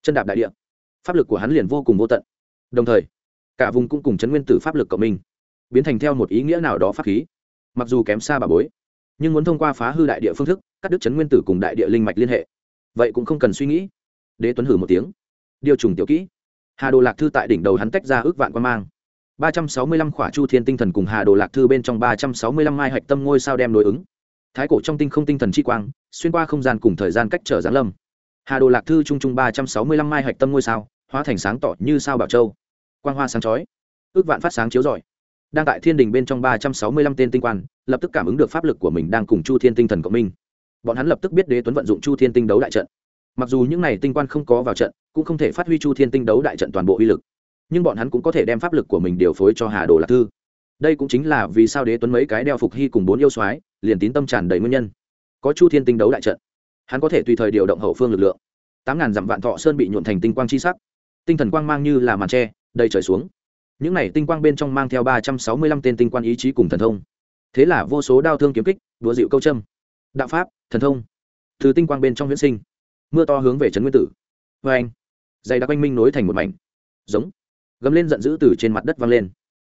Chân đạp đại địa. Pháp lực của hắn liền vô cùng vô tận. Đồng thời, cả vùng cũng cùng trấn nguyên tử pháp lực cộng minh, biến thành theo một ý nghĩa nào đó pháp khí. Mặc dù kém xa bà bối, nhưng muốn thông qua phá hư đại địa phương thức, cắt đứt chấn nguyên tử cùng đại địa linh mạch liên hệ, vậy cũng không cần suy nghĩ. Đế tuấn hử một tiếng điều trùng tiểu kỹ. Hà đồ lạc thư tại đỉnh đầu hắn tách ra ước vạn quan mang. Ba trăm sáu mươi lăm khỏa chu thiên tinh thần cùng hà đồ lạc thư bên trong ba trăm sáu mươi lăm mai hạch tâm ngôi sao đem đối ứng. Thái cổ trong tinh không tinh thần chi quang, xuyên qua không gian cùng thời gian cách trở giáng lâm. Hà đồ lạc thư chung chung ba trăm sáu mươi lăm mai hạch tâm ngôi sao, hóa thành sáng tỏ như sao bảo châu. Quang hoa sáng chói, ước vạn phát sáng chiếu rọi. Đang tại thiên đình bên trong ba trăm sáu mươi lăm tên tinh quan, lập tức cảm ứng được pháp lực của mình đang cùng chu thiên tinh thần cộng minh. Bọn hắn lập tức biết đế tuấn vận dụng chu thiên tinh đấu đại trận. Mặc dù những n à y tinh quan không có vào trận cũng không thể phát huy chu thiên tinh đấu đại trận toàn bộ uy lực. Nhưng bọn hắn cũng có thể đem pháp lực của mình điều phối cho hà đồ lạc thư. Đây cũng chính là vì sao đế tuấn mấy cái đeo phục hy cùng bốn yêu soái liền tín tâm tràn đầy nguyên nhân. Có chu thiên tinh đấu đại trận, hắn có thể tùy thời điều động hậu phương lực lượng. Tám ngàn dặm vạn thọ sơn bị nhuộn thành tinh quang chi sắc. Tinh thần quang mang như là màn tre đầy trời xuống. Những này tinh quang bên trong mang theo ba trăm sáu mươi lăm tên tinh quan ý chí cùng thần thông. Thế là vô số đao thương kiếm kích, đùa dịu câu châm. Đạo pháp, thần thông. Từ tinh quang bên trong huyễn sinh. Mưa to hướng về trấn nguyên tử. Vê anh dày đặc quanh minh nối thành một mảnh. Giống. Gấm lên giận dữ từ trên mặt đất văng lên.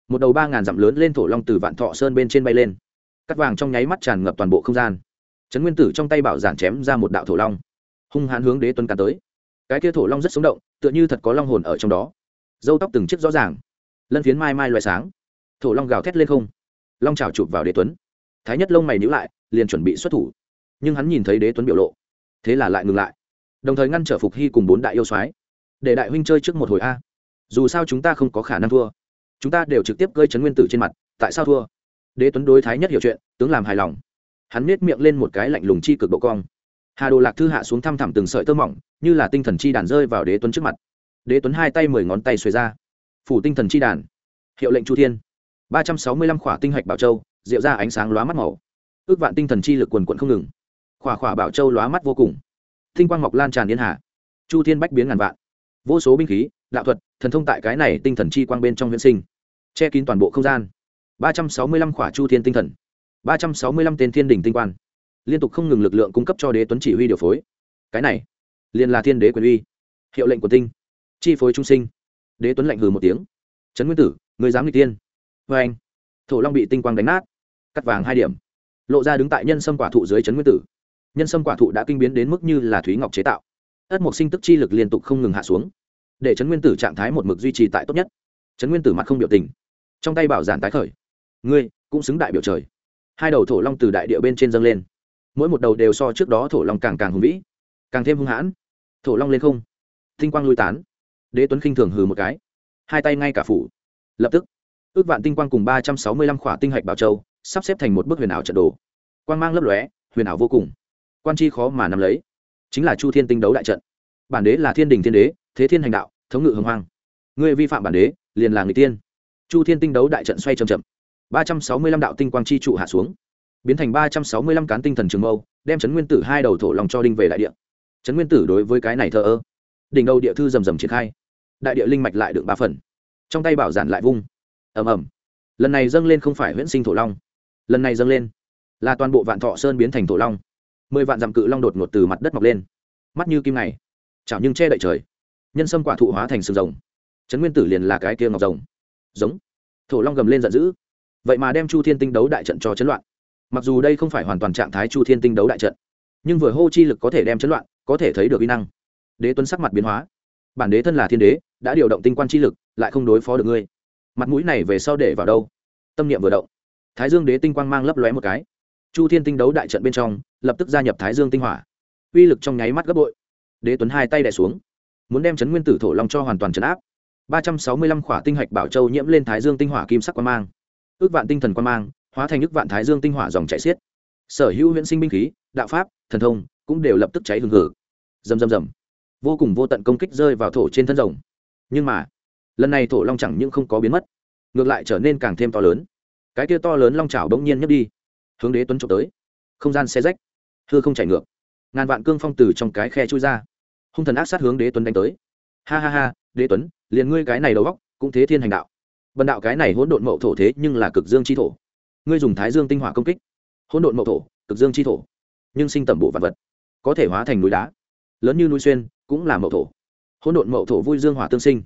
Một đầu ba ngàn dặm lớn lên thổ long từ vạn thọ sơn bên trên bay lên. Cắt vàng trong nháy mắt tràn ngập toàn bộ không gian. Trấn nguyên tử trong tay bảo giản chém ra một đạo thổ long. Hung hãn hướng đế tuấn càn tới. Cái kia thổ long rất sống động, tựa như thật có long hồn ở trong đó. Dâu tóc từng chiếc rõ ràng. Lân phiến mai mai loại sáng. Thổ long gào thét lên không. Long trào chụp vào đế tuấn. Thái nhất lông mày nhữ lại, liền chuẩn bị xuất thủ. Nhưng hắn nhìn thấy đế tuấn biểu lộ. Thế là lại ngừng lại. Đồng thời ngăn trở phục hy cùng bốn đại yêu soái để đại huynh chơi trước một hồi a. Dù sao chúng ta không có khả năng thua. Chúng ta đều trực tiếp gây chấn nguyên tử trên mặt, tại sao thua? Đế tuấn đối thái nhất hiểu chuyện, tướng làm hài lòng. Hắn nết miệng lên một cái lạnh lùng chi cực độ cong. Hà đồ lạc thư hạ xuống thăm thẳm từng sợi tơ mỏng, như là tinh thần chi đàn rơi vào đế tuấn trước mặt. Đế tuấn hai tay mười ngón tay xuề ra. Phủ tinh thần chi đàn. Hiệu lệnh chu thiên. Ba trăm sáu mươi lăm khỏa tinh hạch bảo châu diệu ra ánh sáng lóa mắt màu. Ước vạn tinh thần chi lực quần quận không ngừng. Khỏa khỏa bảo châu lóa mắt vô cùng. Tinh quang ngọc lan tràn yên hà. Chu thiên bách biến ngàn vạn vô số binh khí, đạo thuật, thần thông tại cái này tinh thần chi quang bên trong huyễn sinh, che kín toàn bộ không gian. Ba trăm sáu mươi lăm khỏa chu thiên tinh thần, ba trăm sáu mươi lăm tên thiên đình tinh quan, liên tục không ngừng lực lượng cung cấp cho đế tuấn chỉ huy điều phối. Cái này, liền là thiên đế quyền uy, hiệu lệnh của tinh, chi phối trung sinh. Đế tuấn lạnh hừ một tiếng. Trấn nguyên tử, người dám nghịch tiên. Vê anh, thổ long bị tinh quang đánh nát, cắt vàng hai điểm. Lộ ra đứng tại nhân sâm quả thụ dưới trấn nguyên tử. Nhân sâm quả thụ đã kinh biến đến mức như là thúy ngọc chế tạo ất mộc sinh tức chi lực liên tục không ngừng hạ xuống, để trấn nguyên tử trạng thái một mực duy trì tại tốt nhất. Trấn nguyên tử mặt không biểu tình, trong tay bảo giản tái khởi. Ngươi cũng xứng đại biểu trời. Hai đầu thổ long từ đại địa bên trên dâng lên. Mỗi một đầu đều so trước đó thổ long càng càng hùng vĩ, càng thêm hung hãn. Thổ long lên không, tinh quang lui tán. Đế tuấn khinh thường hừ một cái, hai tay ngay cả phủ. Lập tức, ước vạn tinh quang cùng ba trăm sáu mươi lăm khỏa tinh hạch bảo châu sắp xếp thành một bức huyền ảo trận đồ. Quang mang lấp lóe, huyền ảo vô cùng. Quan chi khó mà nắm lấy chính là chu thiên tinh đấu đại trận. Bản đế là thiên đình thiên đế, thế thiên hành đạo, thống ngự hồng hoang. Người vi phạm bản đế, liền là người tiên. Chu thiên tinh đấu đại trận xoay c h ậ m chậm. Ba trăm sáu mươi lăm đạo tinh quang chi trụ hạ xuống. Biến thành ba trăm sáu mươi lăm cán tinh thần trường mâu, đem trấn nguyên tử hai đầu thổ lòng cho đinh về đại địa. Trấn nguyên tử đối với cái này thờ ơ. Đỉnh đầu địa thư rầm rầm triển khai. Đại địa linh mạch lại được ba phần. Trong tay bảo giản lại vung. Ầm ầm. Lần này dâng lên không phải huyễn sinh thổ long. Lần này dâng lên là toàn bộ vạn thọ sơn biến thành thổ long mười vạn dặm cự long đột ngột từ mặt đất mọc lên. Mắt như kim này chảo nhưng che đậy trời. Nhân sâm quả thụ hóa thành sừng rồng. Trấn nguyên tử liền là cái kia ngọc rồng. Giống. Thổ long gầm lên giận dữ. Vậy mà đem chu thiên tinh đấu đại trận cho chấn loạn. Mặc dù đây không phải hoàn toàn trạng thái chu thiên tinh đấu đại trận, nhưng vừa hô chi lực có thể đem chấn loạn, có thể thấy được uy năng. Đế tuấn sắc mặt biến hóa. Bản đế thân là thiên đế, đã điều động tinh quan chi lực, lại không đối phó được ngươi. Mặt mũi này về sau để vào đâu? Tâm niệm vừa động. Thái dương đế tinh quang mang lấp lóe một cái chu thiên tinh đấu đại trận bên trong, lập tức gia nhập thái dương tinh hỏa. Uy lực trong nháy mắt gấp bội. Đế tuấn hai tay đẻ xuống, muốn đem chấn nguyên tử thổ long cho hoàn toàn chấn áp. Ba trăm sáu mươi lăm khỏa tinh hạch bảo châu nhiễm lên thái dương tinh hỏa kim sắc quan mang. Ước vạn tinh thần quan mang, hóa thành ước vạn thái dương tinh hỏa dòng chảy xiết. Sở hữu huyễn sinh binh khí, đạo pháp, thần thông cũng đều lập tức cháy hừng hử rầm rầm rầm. Vô cùng vô tận công kích rơi vào thổ trên thân rồng. Nhưng mà, lần này thổ long chẳng những không có biến mất, ngược lại trở nên càng thêm to lớn. Cái kia to lớn long trào bỗng nhiên nhấc đi hướng đế tuấn trộm tới. Không gian xe rách, hư không chảy ngược. Ngàn vạn cương phong từ trong cái khe chui ra. Hung thần ác sát hướng đế tuấn đánh tới. Ha ha ha, đế tuấn, liền ngươi cái này đầu góc cũng thế thiên hành đạo. Bần đạo cái này hỗn độn mậu thổ thế nhưng là cực dương chi thổ. Ngươi dùng thái dương tinh hỏa công kích. Hỗn độn mậu thổ, cực dương chi thổ. Nhưng sinh tẩm bộ vật vật, có thể hóa thành núi đá. Lớn như núi xuyên, cũng là mậu thổ. Hỗn độn mậu thổ vui dương hỏa tương sinh.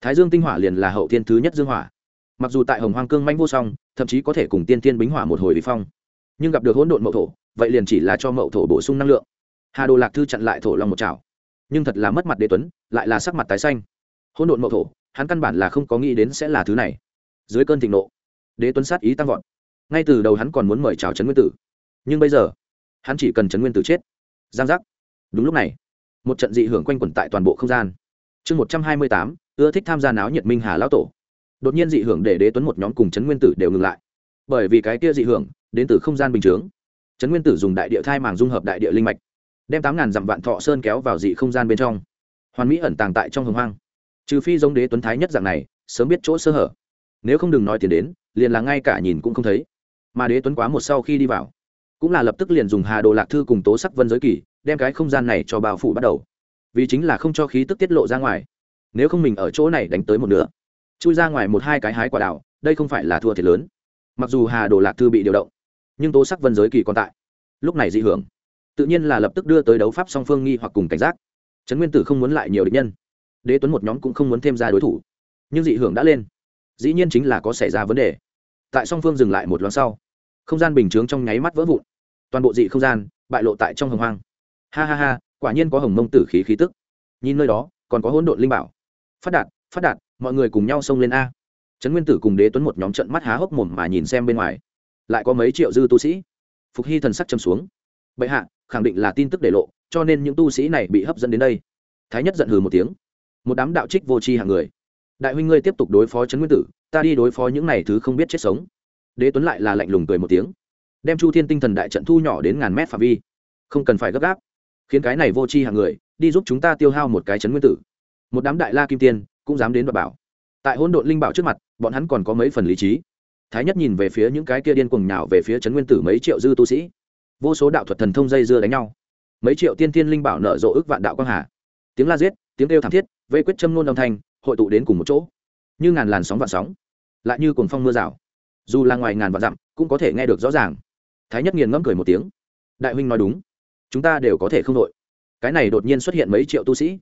Thái dương tinh hỏa liền là hậu thiên thứ nhất dương hỏa. Mặc dù tại hồng hoang cương manh vô song, thậm chí có thể cùng tiên tiên bính hỏa một hồi bị phong nhưng gặp được hỗn độn mậu thổ, vậy liền chỉ là cho mậu thổ bổ sung năng lượng. Hà đồ lạc thư chặn lại thổ long một chảo. Nhưng thật là mất mặt đế tuấn, lại là sắc mặt tái xanh. Hỗn độn mậu thổ, hắn căn bản là không có nghĩ đến sẽ là thứ này. Dưới cơn thịnh nộ, đế tuấn sát ý tăng vọt. Ngay từ đầu hắn còn muốn mời chào trấn nguyên tử. Nhưng bây giờ, hắn chỉ cần trấn nguyên tử chết. Giang giác. Đúng lúc này, một trận dị hưởng quanh quẩn tại toàn bộ không gian. Chương một trăm hai mươi tám, ưa thích tham gia náo nhiệt minh hà lão tổ. Đột nhiên dị hưởng để đế tuấn một nhóm cùng trấn nguyên tử đều ngừng lại. Bởi vì cái kia dị hưởng đến từ không gian bình chướng. Trấn nguyên tử dùng đại địa thai màng dung hợp đại địa linh mạch, đem tám ngàn dặm vạn thọ sơn kéo vào dị không gian bên trong. Hoàn mỹ ẩn tàng tại trong hồng hoang. Trừ phi giống đế tuấn thái nhất dạng này, sớm biết chỗ sơ hở. Nếu không đừng nói tiền đến, liền là ngay cả nhìn cũng không thấy. Mà đế tuấn quá một sau khi đi vào, cũng là lập tức liền dùng hà đồ lạc thư cùng tố sắc vân giới kỳ, đem cái không gian này cho bao phủ bắt đầu. Vì chính là không cho khí tức tiết lộ ra ngoài. Nếu không mình ở chỗ này đánh tới một nửa, chui ra ngoài một hai cái hái quả đảo đây không phải là thua thiệt lớn. Mặc dù hà đồ lạc thư bị điều động nhưng tố sắc vân giới kỳ còn tại. Lúc này dị hưởng, tự nhiên là lập tức đưa tới đấu pháp song phương nghi hoặc cùng cảnh giác. Trấn nguyên tử không muốn lại nhiều địch nhân. Đế tuấn một nhóm cũng không muốn thêm ra đối thủ. Nhưng dị hưởng đã lên. Dĩ nhiên chính là có xảy ra vấn đề. Tại song phương dừng lại một loáng sau, không gian bình chướng trong nháy mắt vỡ vụn. Toàn bộ dị không gian bại lộ tại trong hồng hoang. Ha ha ha, quả nhiên có hồng mông tử khí khí tức. Nhìn nơi đó, còn có hỗn độn linh bảo. Phát đạt phát đạt, mọi người cùng nhau xông lên a. Trấn nguyên tử cùng đế tuấn một nhóm trận mắt há hốc mồm mà nhìn xem bên ngoài lại có mấy triệu dư tu sĩ. Phục hy thần sắc châm xuống. Bệ hạ, khẳng định là tin tức để lộ, cho nên những tu sĩ này bị hấp dẫn đến đây. Thái nhất giận hừ một tiếng. Một đám đạo trích vô tri hạng người. Đại huynh ngươi tiếp tục đối phó trấn nguyên tử, ta đi đối phó những này thứ không biết chết sống. Đế tuấn lại là lạnh lùng cười một tiếng. Đem chu thiên tinh thần đại trận thu nhỏ đến ngàn mét phạm vi. Không cần phải gấp gáp. Khiến cái này vô tri hạng người, đi giúp chúng ta tiêu hao một cái chấn nguyên tử. Một đám đại la kim tiên cũng dám đến và bảo. Tại hôn độn linh bảo trước mặt, bọn hắn còn có mấy phần lý trí thái nhất nhìn về phía những cái kia điên cuồng nhào về phía trấn nguyên tử mấy triệu dư tu sĩ. Vô số đạo thuật thần thông dây dưa đánh nhau. Mấy triệu tiên tiên linh bảo nở rộ ức vạn đạo quang hà. Tiếng la giết, tiếng kêu thảm thiết, vây quyết châm nôn âm thanh, hội tụ đến cùng một chỗ. Như ngàn làn sóng vạn sóng, lại như cuồng phong mưa rào. Dù là ngoài ngàn vạn dặm, cũng có thể nghe được rõ ràng. Thái nhất nghiền ngẫm cười một tiếng. Đại huynh nói đúng. Chúng ta đều có thể không đội. Cái này đột nhiên xuất hiện mấy triệu tu sĩ.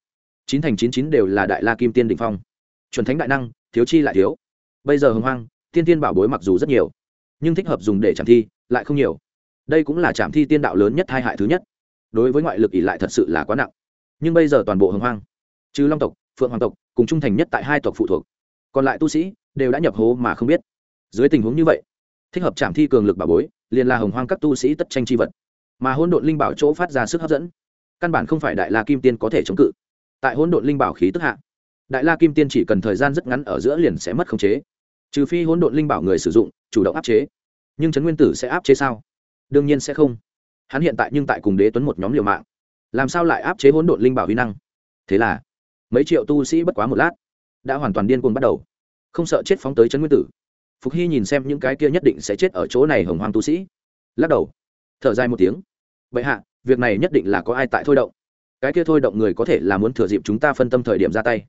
Chín thành chín chín đều là đại la kim tiên đình phong. Chuẩn thánh đại năng, thiếu chi lại thiếu. Bây giờ hồng hoang tiên tiên bảo bối mặc dù rất nhiều, nhưng thích hợp dùng để chạm thi lại không nhiều. Đây cũng là chạm thi tiên đạo lớn nhất hai hại thứ nhất. Đối với ngoại lực ỷ lại thật sự là quá nặng. Nhưng bây giờ toàn bộ hồng hoang, trừ long tộc, phượng hoàng tộc, cùng trung thành nhất tại hai tộc phụ thuộc, còn lại tu sĩ đều đã nhập hố mà không biết. Dưới tình huống như vậy, thích hợp chạm thi cường lực bảo bối, liền là hồng hoang các tu sĩ tất tranh chi vật. Mà hôn độn linh bảo chỗ phát ra sức hấp dẫn, căn bản không phải đại la kim tiên có thể chống cự. Tại hôn độn linh bảo khí tức hạ, đại la kim tiên chỉ cần thời gian rất ngắn ở giữa liền sẽ mất khống chế trừ phi hỗn độn linh bảo người sử dụng, chủ động áp chế. Nhưng trấn nguyên tử sẽ áp chế sao? Đương nhiên sẽ không. Hắn hiện tại nhưng tại cùng đế tuấn một nhóm liều mạng. Làm sao lại áp chế hỗn độn linh bảo huy năng? Thế là, mấy triệu tu sĩ bất quá một lát, đã hoàn toàn điên cuồng bắt đầu. Không sợ chết phóng tới trấn nguyên tử. Phục hy nhìn xem những cái kia nhất định sẽ chết ở chỗ này hồng hoang tu sĩ. Lắc đầu, thở dài một tiếng. Vậy hạ, việc này nhất định là có ai tại thôi động. Cái kia thôi động người có thể là muốn thừa dịp chúng ta phân tâm thời điểm ra tay.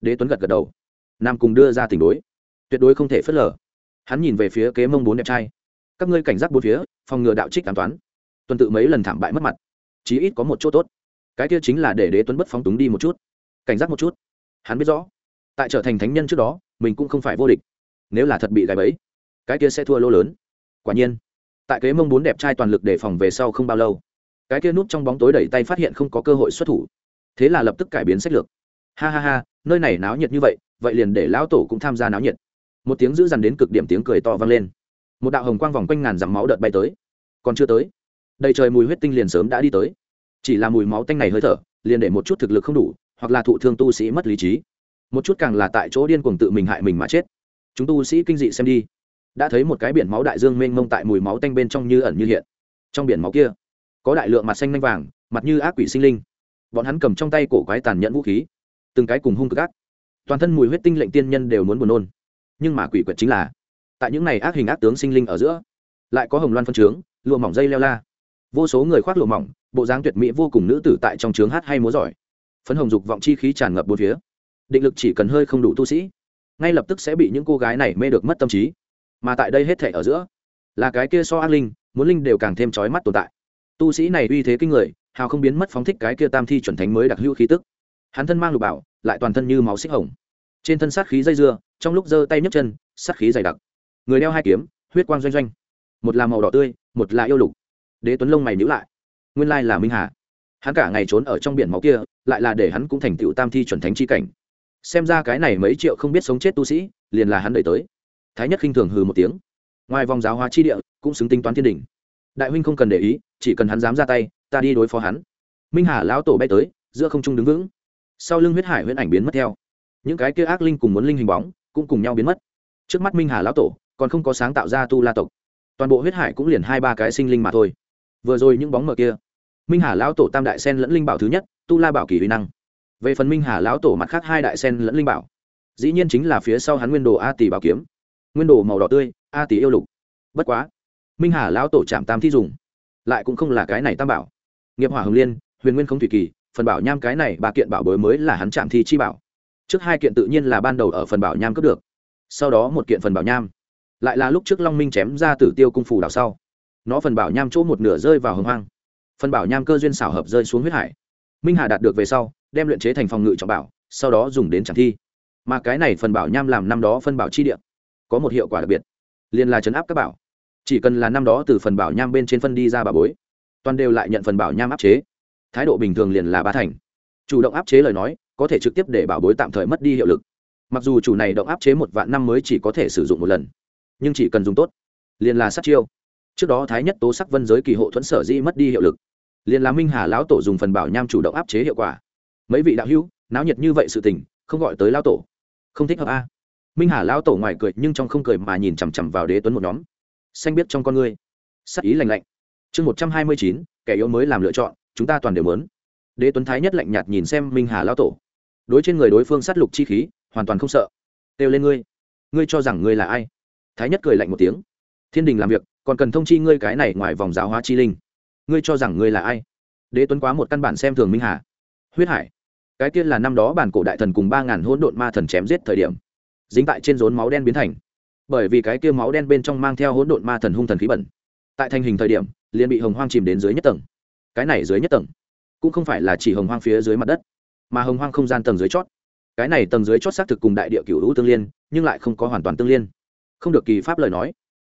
Đế tuấn gật gật đầu. Nam cùng đưa ra tình đối tuyệt đối không thể phớt lờ. Hắn nhìn về phía kế mông bốn đẹp trai. Các ngươi cảnh giác bốn phía, phòng ngừa đạo trích an toán. Tuần tự mấy lần thảm bại mất mặt. Chí ít có một chỗ tốt. Cái kia chính là để đế tuấn bất phóng túng đi một chút. Cảnh giác một chút. Hắn biết rõ. Tại trở thành thánh nhân trước đó, mình cũng không phải vô địch. Nếu là thật bị gài bẫy, cái kia sẽ thua lô lớn. Quả nhiên, tại kế mông bốn đẹp trai toàn lực đề phòng về sau không bao lâu, cái kia núp trong bóng tối đẩy tay phát hiện không có cơ hội xuất thủ. Thế là lập tức cải biến sách lược. Ha ha ha, nơi này náo nhiệt như vậy vậy liền để lão tổ cũng tham gia náo nhiệt một tiếng dữ dằn đến cực điểm tiếng cười to vang lên. Một đạo hồng quang vòng quanh ngàn dặm máu đợt bay tới. Còn chưa tới. Đầy trời mùi huyết tinh liền sớm đã đi tới. Chỉ là mùi máu tanh này hơi thở, liền để một chút thực lực không đủ, hoặc là thụ thương tu sĩ mất lý trí. Một chút càng là tại chỗ điên cuồng tự mình hại mình mà chết. Chúng tu sĩ kinh dị xem đi. Đã thấy một cái biển máu đại dương mênh mông tại mùi máu tanh bên trong như ẩn như hiện. Trong biển máu kia, có đại lượng mặt xanh lanh vàng, mặt như ác quỷ sinh linh. Bọn hắn cầm trong tay cổ quái tàn nhẫn vũ khí. Từng cái cùng hung cực ác. Toàn thân mùi huyết tinh lệnh tiên nhân đều muốn buồn nôn nhưng mà quỷ quyệt chính là, tại những này ác hình ác tướng sinh linh ở giữa, lại có hồng loan phân trướng, lụa mỏng dây leo la. Vô số người khoác lụa mỏng, bộ dáng tuyệt mỹ vô cùng nữ tử tại trong trướng hát hay múa giỏi. Phấn hồng dục vọng chi khí tràn ngập bốn phía. Định lực chỉ cần hơi không đủ tu sĩ, ngay lập tức sẽ bị những cô gái này mê được mất tâm trí. Mà tại đây hết thể ở giữa, là cái kia so ác linh, muốn linh đều càng thêm trói mắt tồn tại. Tu sĩ này uy thế kinh người, hào không biến mất phóng thích cái kia tam thi chuẩn thánh mới đặc hữu khí tức. Hắn thân mang lục bảo, lại toàn thân như máu xích hồng trên thân sát khí dây dưa, trong lúc giơ tay nhấc chân, sát khí dày đặc. Người đeo hai kiếm, huyết quang doanh doanh. Một là màu đỏ tươi, một là yêu lục. Đế tuấn lông mày nhữ lại. Nguyên lai là minh hà. Hắn cả ngày trốn ở trong biển máu kia, lại là để hắn cũng thành tựu tam thi chuẩn thánh chi cảnh. Xem ra cái này mấy triệu không biết sống chết tu sĩ, liền là hắn đẩy tới. Thái nhất khinh thường hừ một tiếng. Ngoài vòng giáo hóa chi địa, cũng xứng tính toán thiên đình đại huynh không cần để ý, chỉ cần hắn dám ra tay, ta đi đối phó hắn. Minh hà lão tổ bay tới, giữa không trung đứng vững. Sau lưng huyết hải huyễn ảnh biến mất theo những cái kia ác linh cùng muốn linh hình bóng cũng cùng nhau biến mất. Trước mắt minh hà lão tổ còn không có sáng tạo ra tu la tộc. Toàn bộ huyết hải cũng liền hai ba cái sinh linh mà thôi. Vừa rồi những bóng mờ kia, minh hà lão tổ tam đại sen lẫn linh bảo thứ nhất, tu la bảo kỳ huy năng. Về phần minh hà lão tổ mặt khác hai đại sen lẫn linh bảo, dĩ nhiên chính là phía sau hắn nguyên đồ a tỷ bảo kiếm. Nguyên đồ màu đỏ tươi, a tỷ yêu lục. Bất quá, minh hà lão tổ chạm tam thi dùng, lại cũng không là cái này tam bảo. Nghiệp hỏa hồng liên, huyền nguyên không thủy kỳ, phần bảo nham cái này ba kiện bảo bối mới là hắn chạm thi chi bảo trước hai kiện tự nhiên là ban đầu ở phần bảo nham cướp được, sau đó một kiện phần bảo nham, lại là lúc trước long minh chém ra tử tiêu cung phủ đào sau. Nó phần bảo nham chỗ một nửa rơi vào hồng hoang, phần bảo nham cơ duyên xảo hợp rơi xuống huyết hải. Minh hà đạt được về sau, đem luyện chế thành phòng ngự trọng bảo, sau đó dùng đến tràng thi. Mà cái này phần bảo nham làm năm đó phân bảo chi địa, có một hiệu quả đặc biệt, liền là chấn áp các bảo. Chỉ cần là năm đó từ phần bảo nham bên trên phân đi ra bà bối, toàn đều lại nhận phần bảo nham áp chế. Thái độ bình thường liền là ba thành. Chủ động áp chế lời nói có thể trực tiếp để bảo bối tạm thời mất đi hiệu lực. Mặc dù chủ này động áp chế một vạn năm mới chỉ có thể sử dụng một lần, nhưng chỉ cần dùng tốt, liền là sát chiêu. Trước đó thái nhất tố sắc vân giới kỳ hộ thuẫn sở dĩ mất đi hiệu lực, liền là minh hà lão tổ dùng phần bảo nham chủ động áp chế hiệu quả. Mấy vị đạo hữu, náo nhiệt như vậy sự tình, không gọi tới lão tổ. Không thích hợp a. Minh hà lão tổ ngoài cười nhưng trong không cười mà nhìn chằm chằm vào đế tuấn một nhóm. Xanh biết trong con ngươi, sắc ý lành lạnh. Chương một trăm hai mươi chín, kẻ yếu mới làm lựa chọn, chúng ta toàn đều mớn. Đế tuấn thái nhất lạnh nhạt nhìn xem minh hà lão tổ đối trên người đối phương sát lục chi khí, hoàn toàn không sợ. Kêu lên ngươi. Ngươi cho rằng ngươi là ai? Thái nhất cười lạnh một tiếng. Thiên đình làm việc, còn cần thông chi ngươi cái này ngoài vòng giáo hóa chi linh. Ngươi cho rằng ngươi là ai? Đế tuấn quá một căn bản xem thường minh hà. Huyết hải. Cái tiên là năm đó bản cổ đại thần cùng ba ngàn hỗn độn ma thần chém giết thời điểm. Dính tại trên rốn máu đen biến thành. Bởi vì cái kia máu đen bên trong mang theo hỗn độn ma thần hung thần khí bẩn. Tại thành hình thời điểm, liền bị hồng hoang chìm đến dưới nhất tầng. Cái này dưới nhất tầng, cũng không phải là chỉ hồng hoang phía dưới mặt đất mà hồng hoang không gian tầng dưới chót. Cái này tầng dưới chót xác thực cùng đại địa cửu hữu tương liên, nhưng lại không có hoàn toàn tương liên. Không được kỳ pháp lời nói.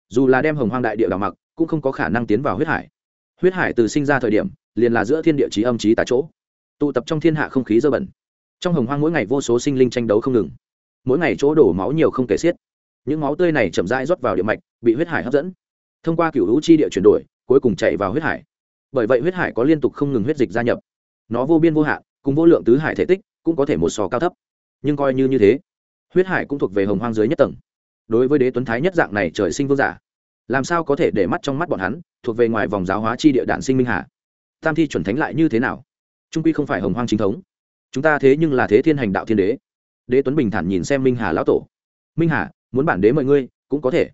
Dù là đem hồng hoang đại địa đào mặc, cũng không có khả năng tiến vào huyết hải. Huyết hải từ sinh ra thời điểm, liền là giữa thiên địa trí âm trí tại chỗ. Tụ tập trong thiên hạ không khí dơ bẩn. Trong hồng hoang mỗi ngày vô số sinh linh tranh đấu không ngừng. Mỗi ngày chỗ đổ máu nhiều không kể xiết. Những máu tươi này chậm rãi rót vào địa mạch, bị huyết hải hấp dẫn. Thông qua cựu hữu chi địa chuyển đổi, cuối cùng chạy vào huyết hải. Bởi vậy huyết hải có liên tục không ngừng huyết dịch gia nhập. Nó vô biên vô hạn cùng vô lượng tứ hải thể tích cũng có thể một sò cao thấp. Nhưng coi như như thế, huyết hải cũng thuộc về hồng hoang dưới nhất tầng. Đối với đế tuấn thái nhất dạng này trời sinh vương giả, làm sao có thể để mắt trong mắt bọn hắn, thuộc về ngoài vòng giáo hóa chi địa đạn sinh minh hà? Tam thi chuẩn thánh lại như thế nào? Trung quy không phải hồng hoang chính thống. Chúng ta thế nhưng là thế thiên hành đạo thiên đế. Đế tuấn bình thản nhìn xem minh hà lão tổ. Minh hà, muốn bản đế mời ngươi, cũng có thể.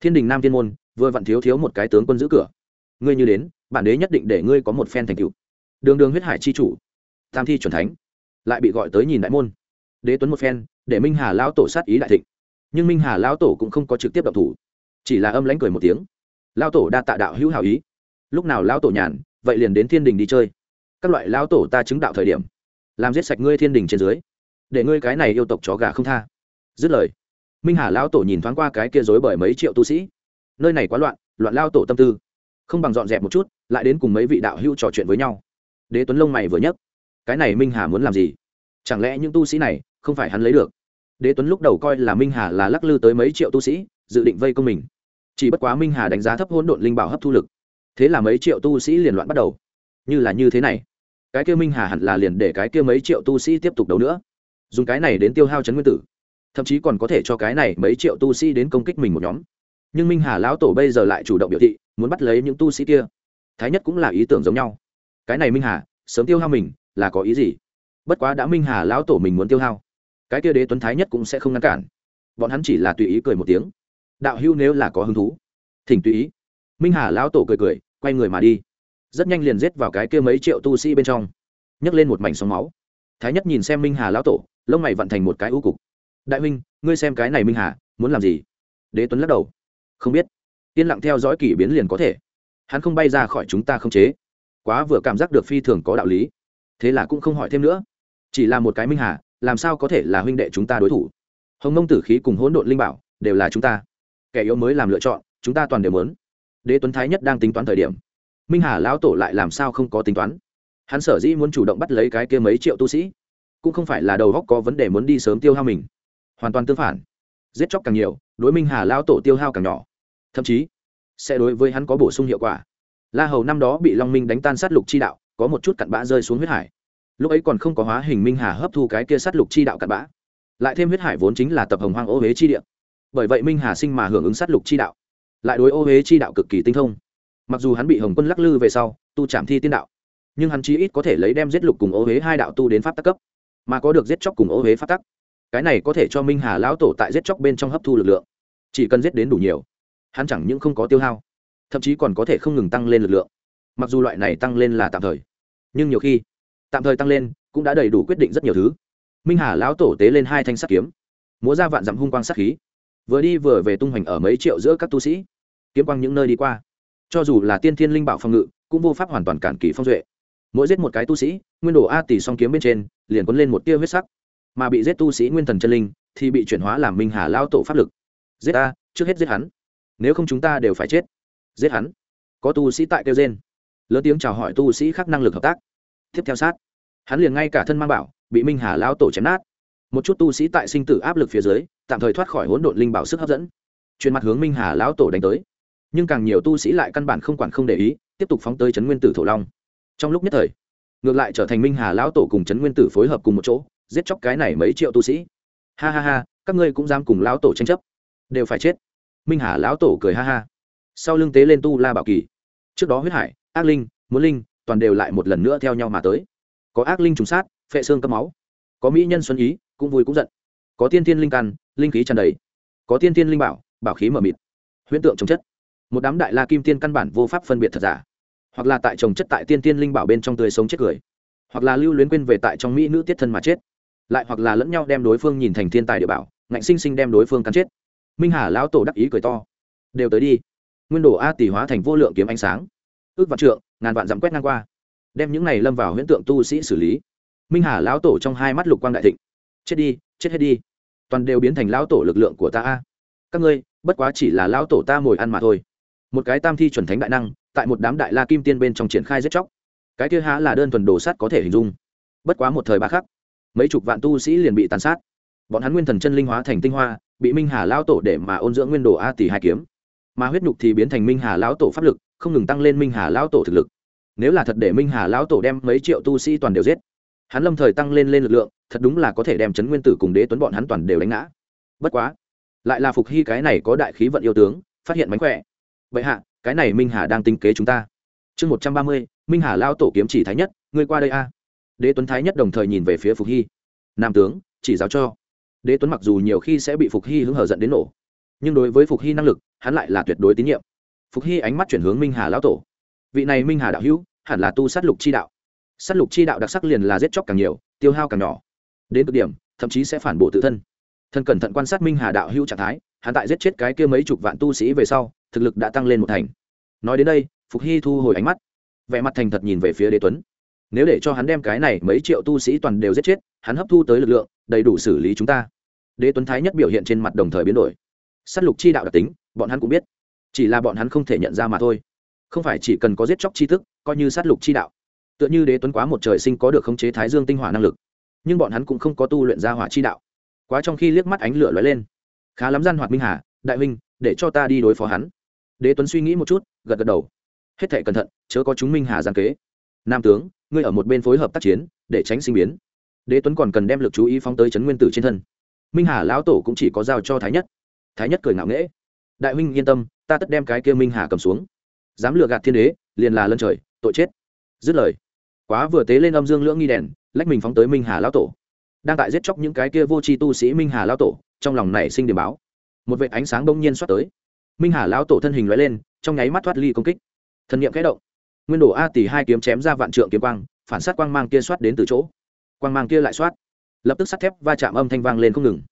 Thiên đình nam thiên môn, vừa vặn thiếu thiếu một cái tướng quân giữ cửa. Ngươi như đến, bản đế nhất định để ngươi có một phen thành tựu. Đường đường huyết hải chi chủ tam thi chuẩn thánh, lại bị gọi tới nhìn đại môn. Đế tuấn một phen, để minh hà lão tổ sát ý đại thịnh. Nhưng minh hà lão tổ cũng không có trực tiếp động thủ, chỉ là âm lãnh cười một tiếng. Lão tổ đa tạ đạo hữu hảo ý. Lúc nào lão tổ nhàn, vậy liền đến thiên đình đi chơi. Các loại lão tổ ta chứng đạo thời điểm, làm giết sạch ngươi thiên đình trên dưới, để ngươi cái này yêu tộc chó gà không tha. Dứt lời, minh hà lão tổ nhìn thoáng qua cái kia dối bởi mấy triệu tu sĩ. Nơi này quá loạn loạn lao tổ tâm tư. Không bằng dọn dẹp một chút, lại đến cùng mấy vị đạo hữu trò chuyện với nhau. Đế tuấn lông mày vừa nhấc cái này minh hà muốn làm gì? Chẳng lẽ những tu sĩ này không phải hắn lấy được? Đế tuấn lúc đầu coi là minh hà là lắc lư tới mấy triệu tu sĩ, dự định vây công mình. Chỉ bất quá minh hà đánh giá thấp hỗn độn linh bảo hấp thu lực. Thế là mấy triệu tu sĩ liền loạn bắt đầu. Như là như thế này, cái kia minh hà hẳn là liền để cái kia mấy triệu tu sĩ tiếp tục đấu nữa. Dùng cái này đến tiêu hao chấn nguyên tử. Thậm chí còn có thể cho cái này mấy triệu tu sĩ đến công kích mình một nhóm. Nhưng minh hà lão tổ bây giờ lại chủ động biểu thị, muốn bắt lấy những tu sĩ kia. Thái nhất cũng là ý tưởng giống nhau. Cái này minh hà, sớm tiêu hao mình là có ý gì? Bất quá đã minh hà lão tổ mình muốn tiêu hao cái kia đế tuấn thái nhất cũng sẽ không ngăn cản. Bọn hắn chỉ là tùy ý cười một tiếng. Đạo hưu nếu là có hứng thú thỉnh tùy ý. Minh hà lão tổ cười cười quay người mà đi. Rất nhanh liền giết vào cái kia mấy triệu tu sĩ bên trong. Nhấc lên một mảnh sóng máu. Thái nhất nhìn xem minh hà lão tổ lông mày vận thành một cái ưu cục. Đại Minh, ngươi xem cái này minh hà muốn làm gì? Đế tuấn lắc đầu. Không biết. Yên lặng theo dõi kỷ biến liền có thể. Hắn không bay ra khỏi chúng ta không chế. Quá vừa cảm giác được phi thường có đạo lý thế là cũng không hỏi thêm nữa. Chỉ là một cái minh hà, làm sao có thể là huynh đệ chúng ta đối thủ? Hồng mông tử khí cùng hỗn độn linh bảo đều là chúng ta. Kẻ yếu mới làm lựa chọn, chúng ta toàn đều muốn. Đế tuấn thái nhất đang tính toán thời điểm. Minh hà lão tổ lại làm sao không có tính toán? Hắn sở dĩ muốn chủ động bắt lấy cái kia mấy triệu tu sĩ, cũng không phải là đầu góc có vấn đề muốn đi sớm tiêu hao mình. Hoàn toàn tương phản. Giết chóc càng nhiều, đối minh hà lão tổ tiêu hao càng nhỏ. Thậm chí, sẽ đối với hắn có bổ sung hiệu quả. La hầu năm đó bị long minh đánh tan sát lục chi đạo có một chút cặn bã rơi xuống huyết hải. Lúc ấy còn không có hóa hình minh hà hấp thu cái kia sát lục chi đạo cặn bã. Lại thêm huyết hải vốn chính là tập hồng hoang ô huế chi địa. Bởi vậy minh hà sinh mà hưởng ứng sát lục chi đạo. Lại đối ô huế chi đạo cực kỳ tinh thông. Mặc dù hắn bị hồng quân lắc lư về sau, tu trảm thi tiên đạo, nhưng hắn chí ít có thể lấy đem giết lục cùng ô huế hai đạo tu đến pháp tắc cấp, mà có được giết chóc cùng ô huế pháp tắc. Cái này có thể cho minh hà lão tổ tại giết chóc bên trong hấp thu lực lượng. Chỉ cần giết đến đủ nhiều, hắn chẳng những không có tiêu hao, thậm chí còn có thể không ngừng tăng lên lực lượng mặc dù loại này tăng lên là tạm thời, nhưng nhiều khi, tạm thời tăng lên cũng đã đầy đủ quyết định rất nhiều thứ. Minh hà lão tổ tế lên hai thanh sắt kiếm, múa ra vạn dặm hung quang sát khí, vừa đi vừa về tung hoành ở mấy triệu giữa các tu sĩ, kiếm quang những nơi đi qua. Cho dù là tiên thiên linh bảo phòng ngự, cũng vô pháp hoàn toàn cản kỳ phong duệ. Mỗi giết một cái tu sĩ, nguyên đồ a tỷ song kiếm bên trên, liền quấn lên một tia huyết sắc. Mà bị giết tu sĩ nguyên thần chân linh, thì bị chuyển hóa làm minh hà lao tổ pháp lực. Giết ta trước hết giết hắn. Nếu không chúng ta đều phải chết. Giết hắn. Có tu sĩ tại kêu trên lớn tiếng chào hỏi tu sĩ khác năng lực hợp tác. Tiếp theo sát, hắn liền ngay cả thân mang bảo, bị minh hà lao tổ chém nát. Một chút tu sĩ tại sinh tử áp lực phía dưới, tạm thời thoát khỏi hỗn độn linh bảo sức hấp dẫn. Truyền mặt hướng minh hà lão tổ đánh tới. Nhưng càng nhiều tu sĩ lại căn bản không quản không để ý, tiếp tục phóng tới trấn nguyên tử thổ long. Trong lúc nhất thời, ngược lại trở thành minh hà lão tổ cùng trấn nguyên tử phối hợp cùng một chỗ, giết chóc cái này mấy triệu tu sĩ. Ha ha ha, các ngươi cũng dám cùng lão tổ tranh chấp. Đều phải chết. Minh hà lão tổ cười ha ha. Sau lưng tế lên tu la bảo kỳ. Trước đó huyết hải ác linh, muốn linh, toàn đều lại một lần nữa theo nhau mà tới. Có ác linh trùng sát, phệ xương cấp máu. Có mỹ nhân xuân ý, cũng vui cũng giận. Có tiên thiên linh căn, linh khí tràn đầy. Có tiên thiên linh bảo bảo khí mờ mịt. Huyễn tượng trồng chất. Một đám đại la kim tiên căn bản vô pháp phân biệt thật giả. Hoặc là tại trồng chất tại tiên tiên linh bảo bên trong tươi sống chết cười hoặc là lưu luyến quên về tại trong mỹ nữ tiết thân mà chết. Lại hoặc là lẫn nhau đem đối phương nhìn thành thiên tài địa bảo, ngạnh sinh sinh đem đối phương cắn chết. Minh hà lão tổ đắc ý cười to. Đều tới đi. Nguyên đồ a tỷ hóa thành vô lượng kiếm ánh sáng ước vạn trượng, ngàn vạn dặm quét ngang qua. Đem những này lâm vào huyễn tượng tu sĩ xử lý. Minh hà lão tổ trong hai mắt lục quang đại thịnh. Chết đi, chết hết đi. Toàn đều biến thành lão tổ lực lượng của ta a. Các ngươi, bất quá chỉ là lão tổ ta mồi ăn mà thôi. Một cái tam thi chuẩn thánh đại năng, tại một đám đại la kim tiên bên trong triển khai giết chóc. Cái kia há là đơn thuần đồ sát có thể hình dung. Bất quá một thời ba khắc, mấy chục vạn tu sĩ liền bị tàn sát. Bọn hắn nguyên thần chân linh hóa thành tinh hoa, bị minh hà lão tổ để mà ôn dưỡng nguyên đồ a tỷ hai kiếm. Mà huyết nhục thì biến thành minh hà lão tổ pháp lực không ngừng tăng lên minh hà lão tổ thực lực. Nếu là thật để minh hà lão tổ đem mấy triệu tu sĩ toàn đều giết, hắn lâm thời tăng lên lên lực lượng, thật đúng là có thể đem chấn nguyên tử cùng đế tuấn bọn hắn toàn đều đánh ngã. Bất quá, lại là phục hy cái này có đại khí vận yêu tướng, phát hiện mánh khỏe. Vậy hạ, cái này minh hà đang tinh kế chúng ta. Chương một trăm ba mươi, minh hà lao tổ kiếm chỉ thái nhất, ngươi qua đây a. Đế tuấn thái nhất đồng thời nhìn về phía phục hy. Nam tướng, chỉ giáo cho. Đế tuấn mặc dù nhiều khi sẽ bị phục hy hứng hở dẫn đến nổ, nhưng đối với phục hy năng lực, hắn lại là tuyệt đối tín nhiệm phục hy ánh mắt chuyển hướng minh hà lão tổ. Vị này minh hà đạo hữu, hẳn là tu sát lục chi đạo. Sát lục chi đạo đặc sắc liền là giết chóc càng nhiều, tiêu hao càng nhỏ. Đến cực điểm, thậm chí sẽ phản bội tự thân. Thân cẩn thận quan sát minh hà đạo hữu trạng thái, hắn tại giết chết cái kia mấy chục vạn tu sĩ về sau, thực lực đã tăng lên một thành. Nói đến đây, phục hy thu hồi ánh mắt. Vẻ mặt thành thật nhìn về phía đế tuấn. Nếu để cho hắn đem cái này mấy triệu tu sĩ toàn đều giết chết, hắn hấp thu tới lực lượng, đầy đủ xử lý chúng ta. Đế tuấn thái nhất biểu hiện trên mặt đồng thời biến đổi. S á t lục chi đạo đặc tính, bọn hắn cũng biết chỉ là bọn hắn không thể nhận ra mà thôi. Không phải chỉ cần có giết chóc chi thức, coi như sát lục chi đạo. Tựa như đế tuấn quá một trời sinh có được khống chế thái dương tinh hỏa năng lực. Nhưng bọn hắn cũng không có tu luyện ra hỏa chi đạo. Quá trong khi liếc mắt ánh lửa lóe lên. Khá lắm gian hoạt minh hà, đại huynh, để cho ta đi đối phó hắn. Đế tuấn suy nghĩ một chút, gật gật đầu. Hết thể cẩn thận, chớ có chúng minh hà giang kế. Nam tướng, ngươi ở một bên phối hợp tác chiến, để tránh sinh biến. Đế tuấn còn cần đem lực chú ý phóng tới trấn nguyên tử trên thân. Minh hà lão tổ cũng chỉ có giao cho thái nhất. Thái nhất cười ngạo nghễ. Đại huynh yên tâm ta tất đem cái kia minh hà cầm xuống. Dám lừa gạt thiên đế, liền là lân trời, tội chết. Dứt lời, quá vừa tế lên âm dương lưỡng nghi đèn, lách mình phóng tới minh hà lão tổ. Đang tại giết chóc những cái kia vô tri tu sĩ minh hà lão tổ, trong lòng nảy sinh điểm báo. Một vệ ánh sáng bỗng nhiên xoát tới. Minh hà lão tổ thân hình lóe lên, trong nháy mắt thoát ly công kích. Thần niệm kẽ động. Nguyên đồ a tỷ hai kiếm chém ra vạn trượng kiếm quang, phản sát quang mang kia xoát đến từ chỗ. Quang mang kia lại xoát. Lập tức sắt thép va chạm âm thanh vang lên không ngừng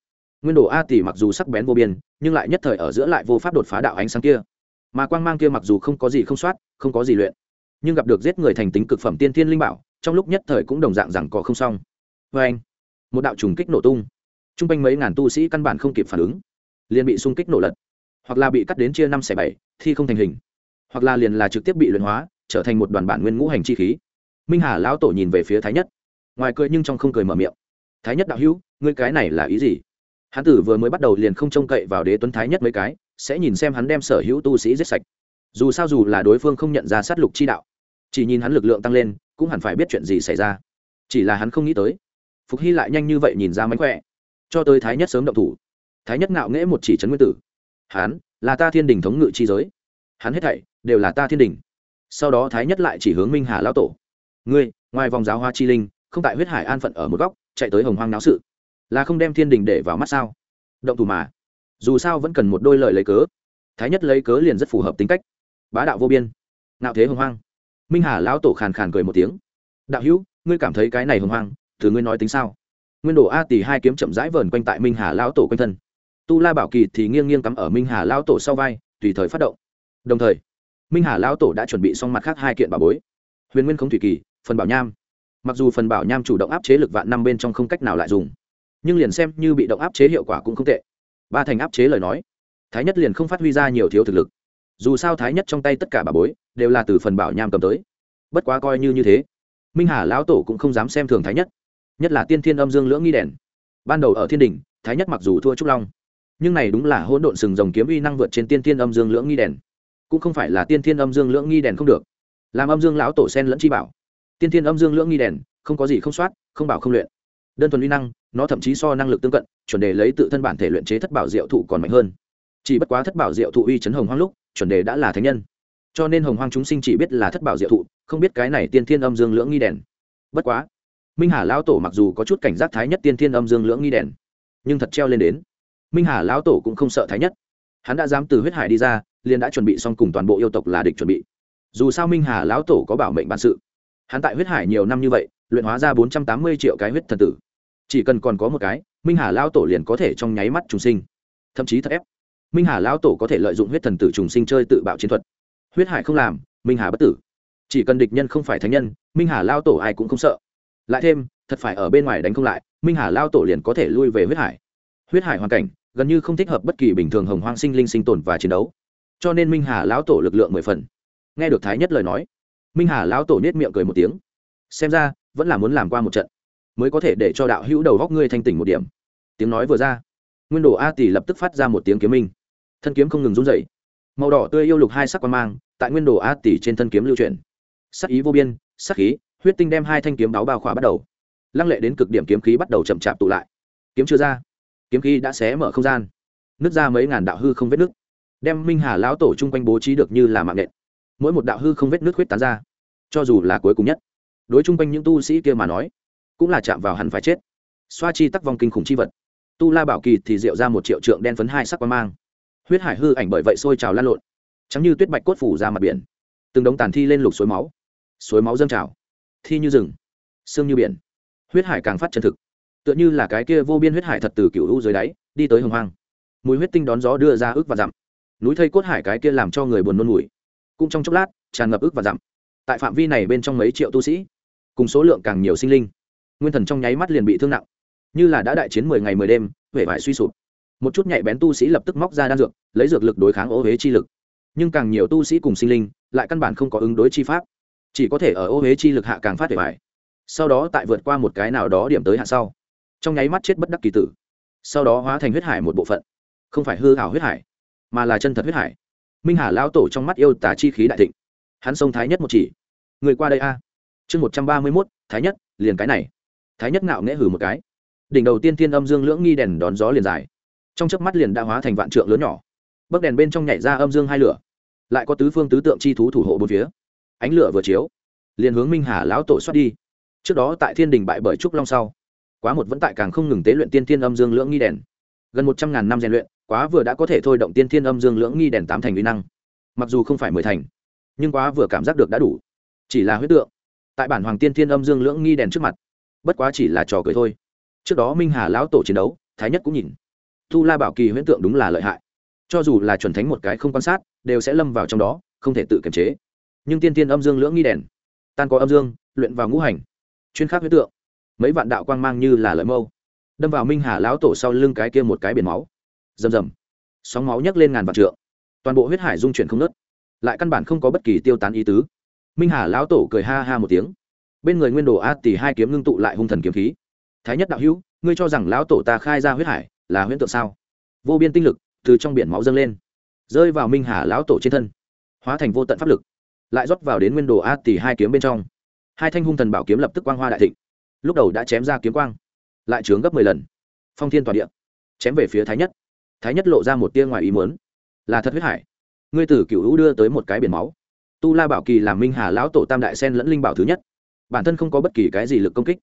nguyên đồ a tỷ mặc dù sắc bén vô biên, nhưng lại nhất thời ở giữa lại vô pháp đột phá đạo ánh sáng kia. Mà quang mang kia mặc dù không có gì không soát, không có gì luyện, nhưng gặp được giết người thành tính cực phẩm tiên thiên linh bảo, trong lúc nhất thời cũng đồng dạng rằng có không xong. Vê anh, một đạo trùng kích nổ tung. T r u n g quanh mấy ngàn tu sĩ căn bản không kịp phản ứng, liền bị xung kích nổ lật. Hoặc là bị cắt đến chia năm xẻ bảy, thi không thành hình. Hoặc là liền là trực tiếp bị luyện hóa, trở thành một đoàn bản nguyên ngũ hành chi khí. Minh hà lão tổ nhìn về phía thái nhất. Ngoài cười nhưng trong không cười mở miệng. Thái nhất đạo hữu, ngươi cái này là ý gì? Hắn tử vừa mới bắt đầu liền không trông cậy vào đế tuấn thái nhất mấy cái, sẽ nhìn xem hắn đem sở hữu tu sĩ giết sạch. Dù sao dù là đối phương không nhận ra sát lục chi đạo, chỉ nhìn hắn lực lượng tăng lên, cũng hẳn phải biết chuyện gì xảy ra. Chỉ là hắn không nghĩ tới, phục hy lại nhanh như vậy nhìn ra mánh khỏe. Cho tới thái nhất sớm động thủ. Thái nhất ngạo nghễ một chỉ trấn nguyên tử. Hắn là ta thiên đình thống ngự chi giới. Hắn hết thảy đều là ta thiên đình. Sau đó thái nhất lại chỉ hướng minh hà lão tổ. Ngươi, ngoài vòng giáo hoa chi linh, không tại huyết hải an phận ở một góc, chạy tới hồng hoang náo sự là không đem thiên đình để vào mắt sao? Động thủ mà. Dù sao vẫn cần một đôi lời lấy cớ. Thái nhất lấy cớ liền rất phù hợp tính cách. Bá đạo vô biên. Nạo thế hồng hoang. Minh hà lão tổ khàn khàn cười một tiếng. Đạo hữu, ngươi cảm thấy cái này hồng hoang, thử ngươi nói tính sao? Nguyên đồ a tỷ hai kiếm chậm rãi vờn quanh tại minh hà lão tổ quanh thân. Tu la bảo kỳ thì nghiêng nghiêng cắm ở minh hà lão tổ sau vai, tùy thời phát động. Đồng thời, minh hà lão tổ đã chuẩn bị xong mặt khác hai kiện bảo bối. Huyền nguyên không thủy kỳ, phần bảo nham. Mặc dù phần bảo nham chủ động áp chế lực vạn năm bên trong không cách nào lại dùng nhưng liền xem như bị động áp chế hiệu quả cũng không tệ. Ba thành áp chế lời nói, thái nhất liền không phát huy ra nhiều thiếu thực lực. Dù sao thái nhất trong tay tất cả bà bối đều là từ phần bảo nham cầm tới. Bất quá coi như như thế, minh hà lão tổ cũng không dám xem thường thái nhất nhất là tiên thiên âm dương lưỡng nghi đèn. Ban đầu ở thiên đình thái nhất mặc dù thua trúc long, nhưng này đúng là hỗn độn sừng rồng kiếm uy năng vượt trên tiên thiên âm dương lưỡng nghi đèn. Cũng không phải là tiên thiên âm dương lưỡng nghi đèn không được. Làm âm dương lão tổ sen lẫn chi bảo, tiên thiên âm dương lưỡng nghi đèn, không có gì không soát, không bảo không luyện. Đơn thuần uy năng nó thậm chí so năng lực tương cận, chuẩn đề lấy tự thân bản thể luyện chế thất bảo diệu thụ còn mạnh hơn. Chỉ bất quá thất bảo diệu thụ uy chấn hồng hoang lúc, chuẩn đề đã là thánh nhân. Cho nên hồng hoang chúng sinh chỉ biết là thất bảo diệu thụ, không biết cái này tiên thiên âm dương lưỡng nghi đèn. Bất quá, minh hà lão tổ mặc dù có chút cảnh giác thái nhất tiên thiên âm dương lưỡng nghi đèn, nhưng thật treo lên đến. Minh hà lão tổ cũng không sợ thái nhất. Hắn đã dám từ huyết hải đi ra, liền đã chuẩn bị xong cùng toàn bộ yêu tộc là địch chuẩn bị. Dù sao minh hà lão tổ có bảo mệnh bản sự. Hắn tại huyết hải nhiều năm như vậy, luyện hóa ra bốn trăm tám mươi triệu cái huyết thần tử chỉ cần còn có một cái, minh hà lao tổ liền có thể trong nháy mắt trùng sinh. Thậm chí thật ép. Minh hà lao tổ có thể lợi dụng huyết thần tử trùng sinh chơi tự bạo chiến thuật. Huyết hải không làm, minh hà bất tử. Chỉ cần địch nhân không phải thánh nhân, minh hà lao tổ ai cũng không sợ. Lại thêm, thật phải ở bên ngoài đánh không lại, minh hà lao tổ liền có thể lui về huyết hải. Huyết hải hoàn cảnh, gần như không thích hợp bất kỳ bình thường hồng hoang sinh linh sinh tồn và chiến đấu. Cho nên minh hà lão tổ lực lượng mười phần. Nghe được thái nhất lời nói, minh hà lão tổ nết miệng cười một tiếng. Xem ra, vẫn là muốn làm qua một trận mới có thể để cho đạo hữu đầu góc ngươi thanh tỉnh một điểm. Tiếng nói vừa ra, nguyên đồ a tỷ lập tức phát ra một tiếng kiếm minh. Thân kiếm không ngừng run dậy màu đỏ tươi yêu lục hai sắc quan mang tại nguyên đồ a tỷ trên thân kiếm lưu truyền sắc ý vô biên, sắc khí, huyết tinh đem hai thanh kiếm đáo bao khỏa bắt đầu. Lăng lệ đến cực điểm kiếm khí bắt đầu chậm chạp tụ lại. Kiếm chưa ra, kiếm khí đã xé mở không gian. Nứt ra mấy ngàn đạo hư không vết nứt. Đem minh hà lão tổ chung quanh bố trí được như là mạng nện. Mỗi một đạo hư không vết nứt huyết tán ra. Cho dù là cuối cùng nhất, đối chung quanh những tu sĩ kia mà nói cũng là chạm vào hắn phải chết. Xoa chi tắc vong kinh khủng chi vật. Tu la bảo kỳ thì rượu ra một triệu trượng đen phấn hai sắc quang mang. Huyết hải hư ảnh bởi vậy sôi trào lan lộn chẳng như tuyết bạch cốt phủ ra mặt biển. Từng đống tàn thi lên lục suối máu. Suối máu dâng trào. Thi như rừng, sương như biển. Huyết hải càng phát chân thực. Tựa như là cái kia vô biên huyết hải thật từ cựu u dưới đáy, đi tới hồng hoang. Mùi huyết tinh đón gió đưa ra ức và dặm. Núi thây cốt hải cái kia làm cho người buồn nôn mùi. Cũng trong chốc lát, tràn ngập ức và dặm. Tại phạm vi này bên trong mấy triệu tu sĩ, cùng số lượng càng nhiều sinh linh nguyên thần trong nháy mắt liền bị thương nặng. Như là đã đại chiến mười ngày mười đêm huệ vải suy sụp. Một chút nhạy bén tu sĩ lập tức móc ra đan dược, lấy dược lực đối kháng ô huế chi lực. Nhưng càng nhiều tu sĩ cùng sinh linh, lại căn bản không có ứng đối chi pháp. Chỉ có thể ở ô huế chi lực hạ càng phát huệ vải. Sau đó tại vượt qua một cái nào đó điểm tới hạ sau, trong nháy mắt chết bất đắc kỳ tử. Sau đó hóa thành huyết hải một bộ phận. Không phải hư hảo huyết hải, mà là chân thật huyết hải. Minh hà lao tổ trong mắt yêu tả chi khí đại thịnh. Hắn sông thái nhất một chỉ. Người qua đây a. Chương một trăm ba mươi mốt, thái nhất, liền cái này thái nhất ngạo nghễ hử một cái. Đỉnh đầu tiên thiên âm dương lưỡng nghi đèn đón gió liền dài. Trong chớp mắt liền đã hóa thành vạn trượng lớn nhỏ. Bấc đèn bên trong nhảy ra âm dương hai lửa. Lại có tứ phương tứ tượng chi thú thủ hộ bốn phía. Ánh lửa vừa chiếu, liền hướng minh hà lão tổ xoát đi. Trước đó tại thiên đình bại bởi trúc long sau, quá một vẫn tại càng không ngừng tế luyện tiên thiên âm dương lưỡng nghi đèn. Gần một trăm ngàn năm rèn luyện, quá vừa đã có thể thôi động tiên thiên âm dương lưỡng nghi đèn tám thành uy năng. Mặc dù không phải mười thành, nhưng quá vừa cảm giác được đã đủ. Chỉ là huyết tượng, tại bản hoàng tiên thiên âm dương lưỡng nghi đèn trước mặt bất quá chỉ là trò cười thôi. Trước đó minh hà lão tổ chiến đấu, thái nhất cũng nhìn. Thu la bảo kỳ huyễn tượng đúng là lợi hại. Cho dù là chuẩn thánh một cái không quan sát, đều sẽ lâm vào trong đó, không thể tự kiềm chế. Nhưng tiên tiên âm dương lưỡng nghi đèn, tan có âm dương, luyện vào ngũ hành. Chuyên khắc huyễn tượng, mấy vạn đạo quang mang như là lợi mâu, đâm vào minh hà lão tổ sau lưng cái kia một cái biển máu. Rầm rầm. Sóng máu nhấc lên ngàn vạn trượng. Toàn bộ huyết hải dung chuyển không nớt lại căn bản không có bất kỳ tiêu tán ý tứ. Minh hà lão tổ cười ha ha một tiếng bên người nguyên đồ a tỷ hai kiếm ngưng tụ lại hung thần kiếm khí. Thái nhất đạo hữu, ngươi cho rằng lão tổ ta khai ra huyết hải là huyễn tượng sao? Vô biên tinh lực từ trong biển máu dâng lên, rơi vào minh hà lão tổ trên thân, hóa thành vô tận pháp lực, lại rót vào đến nguyên đồ a tỷ hai kiếm bên trong. Hai thanh hung thần bảo kiếm lập tức quang hoa đại thịnh, lúc đầu đã chém ra kiếm quang, lại trướng gấp mười lần. Phong thiên tỏa địa, chém về phía thái nhất. Thái nhất lộ ra một tia ngoài ý muốn, là thật huyết hải. Ngươi tử cựu hữu đưa tới một cái biển máu. Tu la bảo kỳ làm minh hà lão tổ tam đại sen lẫn linh bảo thứ nhất bản thân không có bất kỳ cái gì lực công kích,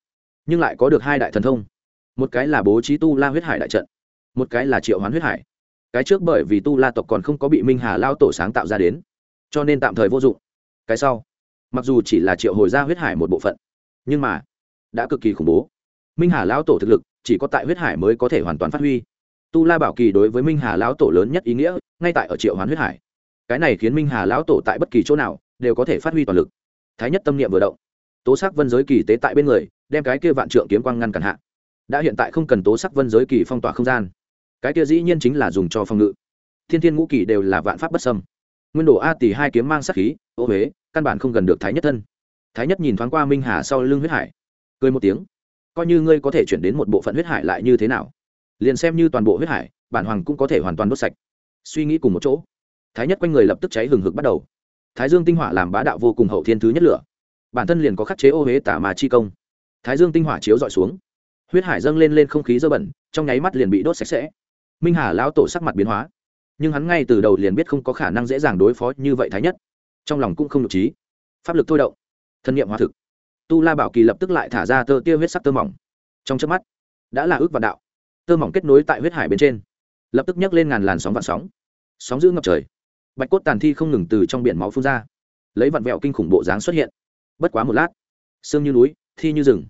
nhưng lại có được hai đại thần thông. Một cái là bố trí tu la huyết hải đại trận, một cái là triệu hoán huyết hải. Cái trước bởi vì tu la tộc còn không có bị minh hà lao tổ sáng tạo ra đến, cho nên tạm thời vô dụng. Cái sau, mặc dù chỉ là triệu hồi ra huyết hải một bộ phận, nhưng mà đã cực kỳ khủng bố. Minh hà lão tổ thực lực chỉ có tại huyết hải mới có thể hoàn toàn phát huy. Tu la bảo kỳ đối với minh hà lão tổ lớn nhất ý nghĩa, ngay tại ở triệu hoán huyết hải. Cái này khiến minh hà lão tổ tại bất kỳ chỗ nào đều có thể phát huy toàn lực. Thái nhất tâm niệm vừa động tố sắc vân giới kỳ tế tại bên người, đem cái kia vạn trượng kiếm quang ngăn cản hạ. Đã hiện tại không cần tố sắc vân giới kỳ phong tỏa không gian. Cái kia dĩ nhiên chính là dùng cho phòng ngự. Thiên thiên ngũ kỳ đều là vạn pháp bất sâm nguyên đồ a tỷ hai kiếm mang sắc khí, ô huế, căn bản không gần được thái nhất thân. Thái nhất nhìn thoáng qua minh hà sau lưng huyết hải, cười một tiếng. Coi như ngươi có thể chuyển đến một bộ phận huyết hải lại như thế nào? Liền xem như toàn bộ huyết hải, bản hoàng cũng có thể hoàn toàn đốt sạch. Suy nghĩ cùng một chỗ, thái nhất quanh người lập tức cháy hừng hực bắt đầu. Thái dương tinh hỏa làm bá đạo vô cùng hậu thiên thứ nhất lửa bản thân liền có khắc chế ô huế tả mà chi công. Thái dương tinh hỏa chiếu dọi xuống. Huyết hải dâng lên lên không khí dơ bẩn, trong nháy mắt liền bị đốt sạch sẽ. Minh hà lão tổ sắc mặt biến hóa. Nhưng hắn ngay từ đầu liền biết không có khả năng dễ dàng đối phó như vậy thái nhất. Trong lòng cũng không nhục trí. Pháp lực thôi động. Thân nhiệm hóa thực. Tu la bảo kỳ lập tức lại thả ra tơ tiêu huyết sắc tơ mỏng. Trong trước mắt, đã là ước vạn đạo. Tơ mỏng kết nối tại huyết hải bên trên. Lập tức nhấc lên ngàn làn sóng vạn sóng. Sóng giữ ngập trời. Bạch cốt tàn thi không ngừng từ trong biển máu phun ra. Lấy vặn vẹo kinh khủng bộ dáng xuất hiện bất quá một lát. Sương như núi, thi như rừng.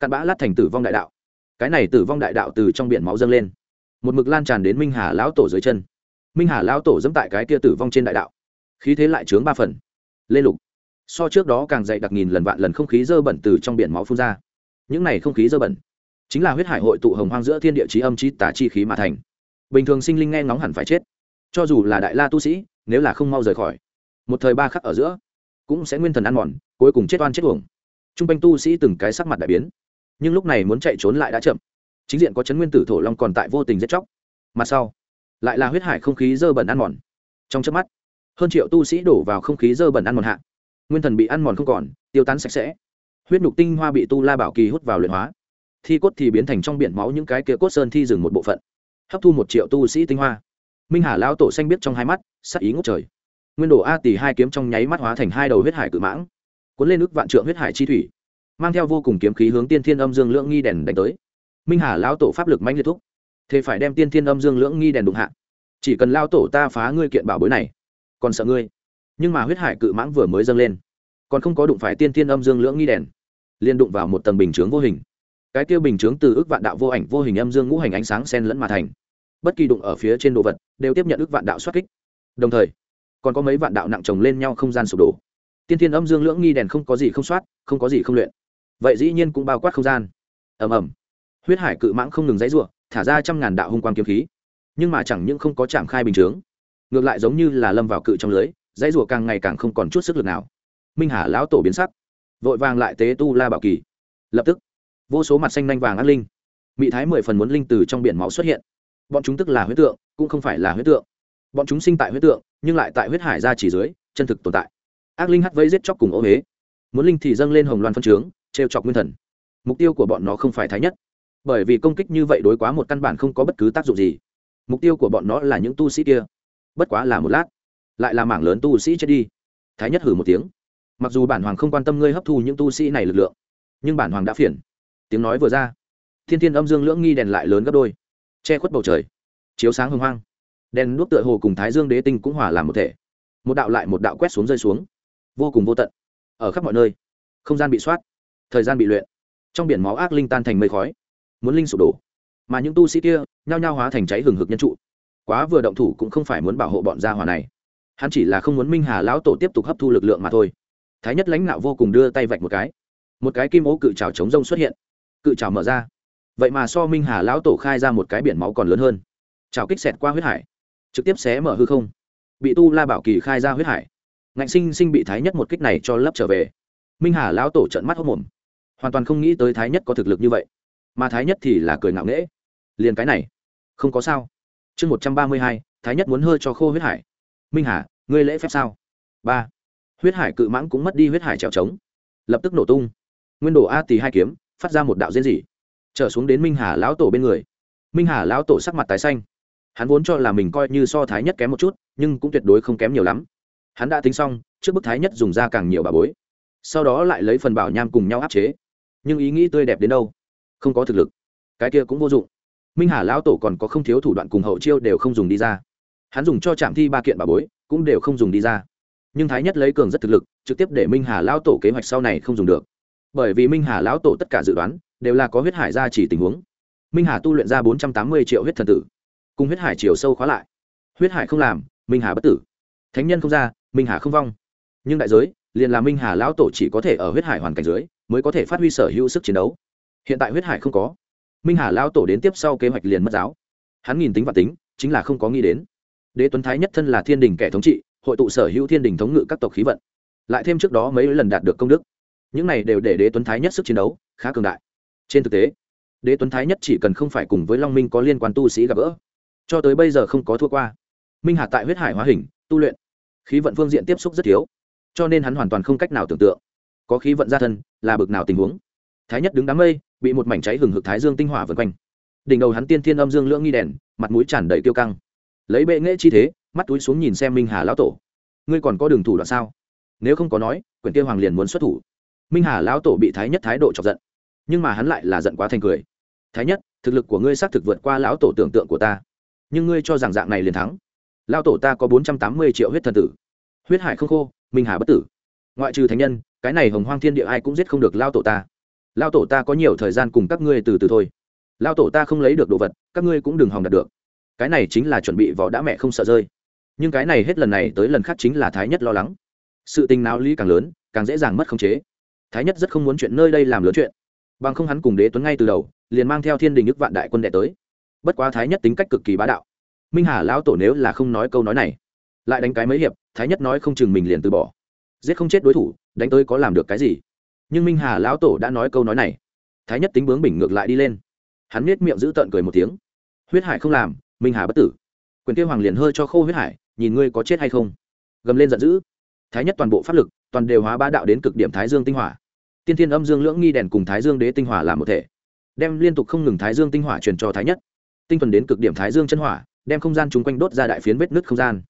Cặn bã lát thành tử vong đại đạo. Cái này tử vong đại đạo từ trong biển máu dâng lên. Một mực lan tràn đến minh hà lão tổ dưới chân. Minh hà lão tổ dẫm tại cái kia tử vong trên đại đạo. Khí thế lại chướng ba phần. Lê lục. So trước đó càng dày đặc nghìn lần vạn lần không khí dơ bẩn từ trong biển máu phun ra. Những này không khí dơ bẩn, chính là huyết hải hội tụ hồng hoang giữa thiên địa trí âm trí tả chi khí mà thành. Bình thường sinh linh nghe ngóng hẳn phải chết. Cho dù là đại la tu sĩ, nếu là không mau rời khỏi, một thời ba khắc ở giữa cũng sẽ nguyên thần ăn mòn, cuối cùng chết oan chết uổng. T r u n g quanh tu sĩ từng cái sắc mặt đại biến. Nhưng lúc này muốn chạy trốn lại đã chậm. Chính diện có chấn nguyên tử thổ long còn tại vô tình giết chóc. Mặt sau, lại là huyết hải không khí dơ bẩn ăn mòn. Trong chớp mắt, hơn triệu tu sĩ đổ vào không khí dơ bẩn ăn mòn hạ. Nguyên thần bị ăn mòn không còn, tiêu tán sạch sẽ. Huyết nhục tinh hoa bị tu la bảo kỳ hút vào luyện hóa. Thi cốt thì biến thành trong biển máu những cái kia cốt sơn thi dừng một bộ phận. Hấp thu một triệu tu sĩ tinh hoa. Minh hà lao tổ xanh biết trong hai mắt, sắc ý ngốc trời nguyên đồ a tỷ hai kiếm trong nháy mắt hóa thành hai đầu huyết hải cự mãng, cuốn lên ức vạn trượng huyết hải chi thủy, mang theo vô cùng kiếm khí hướng tiên thiên âm dương lưỡng nghi đèn đánh tới. Minh hà lão tổ pháp lực mãnh liệt thúc, thế phải đem tiên thiên âm dương lưỡng nghi đèn đụng hạ. Chỉ cần lao tổ ta phá ngươi kiện bảo bối này, còn sợ ngươi. Nhưng mà huyết hải cự mãng vừa mới dâng lên, còn không có đụng phải tiên thiên âm dương lưỡng nghi đèn, liền đụng vào một tầng bình chướng vô hình. Cái tiêu bình chướng từ ức vạn đạo vô ảnh vô hình âm dương ngũ hành ánh sáng sen lẫn mà thành. Bất kỳ đụng ở phía trên đồ vật, đều tiếp nhận ức vạn đạo xuất kích. Đồng thời còn có mấy vạn đạo nặng chồng lên nhau không gian sụp đổ. Tiên thiên âm dương lưỡng nghi đèn không có gì không soát, không có gì không luyện. Vậy dĩ nhiên cũng bao quát không gian. Ầm ầm. Huyết hải cự mãng không ngừng dãy ruộng thả ra trăm ngàn đạo hung quang kiếm khí. Nhưng mà chẳng những không có chạm khai bình chướng, ngược lại giống như là lâm vào cự trong lưới, dãy ruộng càng ngày càng không còn chút sức lực nào. Minh hà lão tổ biến sắc, vội vàng lại tế tu la bảo kỳ. Lập tức, vô số mặt xanh nanh vàng ác linh mỹ thái mười phần muốn linh từ trong biển máu xuất hiện. Bọn chúng tức là huyết tượng, cũng không phải là huyết tượng bọn chúng sinh tại huyết tượng, nhưng lại tại huyết hải ra chỉ dưới, chân thực tồn tại. Ác linh hắt vây giết chóc cùng ô huế. Muốn linh thì dâng lên hồng loan phân trướng, trêu chọc nguyên thần. Mục tiêu của bọn nó không phải thái nhất. Bởi vì công kích như vậy đối quá một căn bản không có bất cứ tác dụng gì. Mục tiêu của bọn nó là những tu sĩ kia. Bất quá là một lát, lại là mảng lớn tu sĩ chết đi. Thái nhất hử một tiếng. Mặc dù bản hoàng không quan tâm ngươi hấp thu những tu sĩ này lực lượng, nhưng bản hoàng đã phiền. Tiếng nói vừa ra, thiên thiên âm dương lưỡng nghi đèn lại lớn gấp đôi. Che khuất bầu trời. Chiếu sáng hưng hoang đèn đuốc tựa hồ cùng thái dương đế tinh cũng hòa làm một thể. Một đạo lại một đạo quét xuống rơi xuống. Vô cùng vô tận. Ở khắp mọi nơi, không gian bị soát, thời gian bị luyện. Trong biển máu ác linh tan thành mây khói, muốn linh sụp đổ. Mà những tu sĩ kia, nhao nhao hóa thành cháy hừng hực nhân trụ. Quá vừa động thủ cũng không phải muốn bảo hộ bọn gia hòa này. Hắn chỉ là không muốn minh hà lão tổ tiếp tục hấp thu lực lượng mà thôi. Thái nhất lãnh nạo vô cùng đưa tay vạch một cái. Một cái kim ố cự trào chống rông xuất hiện. Cự trào mở ra. Vậy mà so minh hà lão tổ khai ra một cái biển máu còn lớn hơn. Trào kích xẹt qua huyết hải trực tiếp xé mở hư không. Bị tu la bảo kỳ khai ra huyết hải. Ngạnh sinh sinh bị thái nhất một kích này cho lấp trở về. Minh hà lão tổ trận mắt hốc mồm. Hoàn toàn không nghĩ tới thái nhất có thực lực như vậy. Mà thái nhất thì là cười ngạo nghễ. Liền cái này, không có sao. Chương một trăm ba mươi hai, thái nhất muốn hơi cho khô huyết hải. Minh hà, ngươi lễ phép sao? Ba. Huyết hải cự mãng cũng mất đi huyết hải trèo trống. Lập tức nổ tung. Nguyên đồ a tì hai kiếm, phát ra một đạo diễn dị. Trở xuống đến minh hà lão tổ bên người. Minh hà lão tổ sắc mặt tái xanh hắn vốn cho là mình coi như so thái nhất kém một chút, nhưng cũng tuyệt đối không kém nhiều lắm. Hắn đã tính xong, trước bức thái nhất dùng ra càng nhiều bà bối. Sau đó lại lấy phần bảo nham cùng nhau áp chế. Nhưng ý nghĩ tươi đẹp đến đâu? Không có thực lực. Cái kia cũng vô dụng. Minh hà lão tổ còn có không thiếu thủ đoạn cùng hậu chiêu đều không dùng đi ra. Hắn dùng cho trạm thi ba kiện bà bối, cũng đều không dùng đi ra. Nhưng thái nhất lấy cường rất thực lực, trực tiếp để minh hà lão tổ kế hoạch sau này không dùng được. Bởi vì minh hà lão tổ tất cả dự đoán, đều là có huyết hải ra chỉ tình huống. Minh hà tu luyện ra bốn trăm tám mươi triệu huyết thần tử cùng huyết hải chiều sâu khóa lại. Huyết hải không làm, minh hà bất tử. Thánh nhân không ra, minh hà không vong. Nhưng đại giới, liền là minh hà lão tổ chỉ có thể ở huyết hải hoàn cảnh dưới, mới có thể phát huy sở hữu sức chiến đấu. Hiện tại huyết hải không có. Minh hà lão tổ đến tiếp sau kế hoạch liền mất giáo. Hắn nghìn tính và tính, chính là không có nghĩ đến. Đế tuấn thái nhất thân là thiên đình kẻ thống trị, hội tụ sở hữu thiên đình thống ngự các tộc khí vận. Lại thêm trước đó mấy lần đạt được công đức. Những này đều để đế tuấn thái nhất sức chiến đấu khá cường đại. Trên thực tế, đế tuấn thái nhất chỉ cần không phải cùng với long minh có liên quan tu sĩ gặp gỡ cho tới bây giờ không có thua qua. Minh hà tại huyết hải hóa hình, tu luyện. Khí vận phương diện tiếp xúc rất thiếu, cho nên hắn hoàn toàn không cách nào tưởng tượng có khí vận gia thân là bực nào tình huống. Thái nhất đứng đám mây, bị một mảnh cháy hừng hực thái dương tinh hỏa vần quanh. Đỉnh đầu hắn tiên thiên âm dương lưỡng nghi đèn, mặt mũi tràn đầy tiêu căng. Lấy bệ nghệ chi thế, mắt túi xuống nhìn xem minh hà lão tổ. Ngươi còn có đường thủ đoạn sao? Nếu không có nói, quyển kia hoàng liền muốn xuất thủ. Minh hà lão tổ bị thái nhất thái độ chọc giận. Nhưng mà hắn lại là giận quá thành cười. Thái nhất, thực lực của ngươi xác thực vượt qua lão tổ tưởng tượng của ta nhưng ngươi cho rằng dạng này liền thắng. Lao tổ ta có bốn trăm tám mươi triệu huyết thần tử. Huyết hải không khô, minh hà bất tử. Ngoại trừ thánh nhân, cái này hồng hoang thiên địa ai cũng giết không được lao tổ ta. Lao tổ ta có nhiều thời gian cùng các ngươi từ từ thôi. Lao tổ ta không lấy được đồ vật, các ngươi cũng đừng hòng đạt được. Cái này chính là chuẩn bị vỏ đã mẹ không sợ rơi. Nhưng cái này hết lần này tới lần khác chính là thái nhất lo lắng. Sự tình nào lý càng lớn, càng dễ dàng mất khống chế. Thái nhất rất không muốn chuyện nơi đây làm lớn chuyện. Bằng không hắn cùng đế tuấn ngay từ đầu, liền mang theo thiên đình ức vạn đại quân đệ tới bất quá thái nhất tính cách cực kỳ bá đạo. Minh hà lão tổ nếu là không nói câu nói này, lại đánh cái mấy hiệp, thái nhất nói không chừng mình liền từ bỏ. Giết không chết đối thủ, đánh tới có làm được cái gì? Nhưng minh hà lão tổ đã nói câu nói này. Thái nhất tính bướng bình ngược lại đi lên. Hắn nết miệng giữ tợn cười một tiếng. Huyết hải không làm, minh hà bất tử. Quyền tiêu hoàng liền hơi cho khô huyết hải, nhìn ngươi có chết hay không. Gầm lên giận dữ. Thái nhất toàn bộ pháp lực, toàn đều hóa ba đạo đến cực điểm thái dương tinh hỏa. Tiên thiên âm dương lưỡng nghi đèn cùng thái dương đế tinh hỏa làm một thể. Đem liên tục không ngừng thái dương tinh hỏa truyền cho thái nhất tinh thuần đến cực điểm thái dương chân hỏa, đem không gian chung quanh đốt ra đại phiến vết nứt không gian.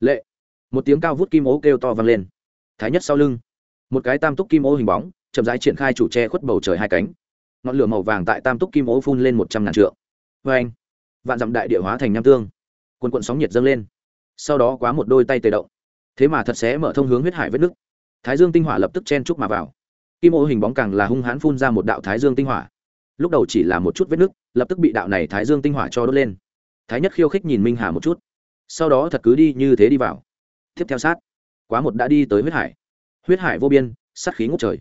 Lệ. Một tiếng cao vút kim ố kêu to vang lên. Thái nhất sau lưng. Một cái tam túc kim ố hình bóng, chậm rãi triển khai chủ tre khuất bầu trời hai cánh. Ngọn lửa màu vàng tại tam túc kim ố phun lên một trăm ngàn trượng. Vê anh, vạn dặm đại địa hóa thành nham tương. Quần quận sóng nhiệt dâng lên. Sau đó quá một đôi tay tề động. Thế mà thật sẽ mở thông hướng huyết hải vết nứt. thái dương tinh hỏa lập tức chen trúc mà vào. Kim ô hình bóng càng là hung hãn phun ra một đạo thái dương tinh hỏa lúc đầu chỉ là một chút vết nước, lập tức bị đạo này thái dương tinh hỏa cho đốt lên. Thái nhất khiêu khích nhìn minh hà một chút. Sau đó thật cứ đi như thế đi vào. Tiếp theo sát, quá một đã đi tới huyết hải. Huyết hải vô biên, sát khí ngút trời.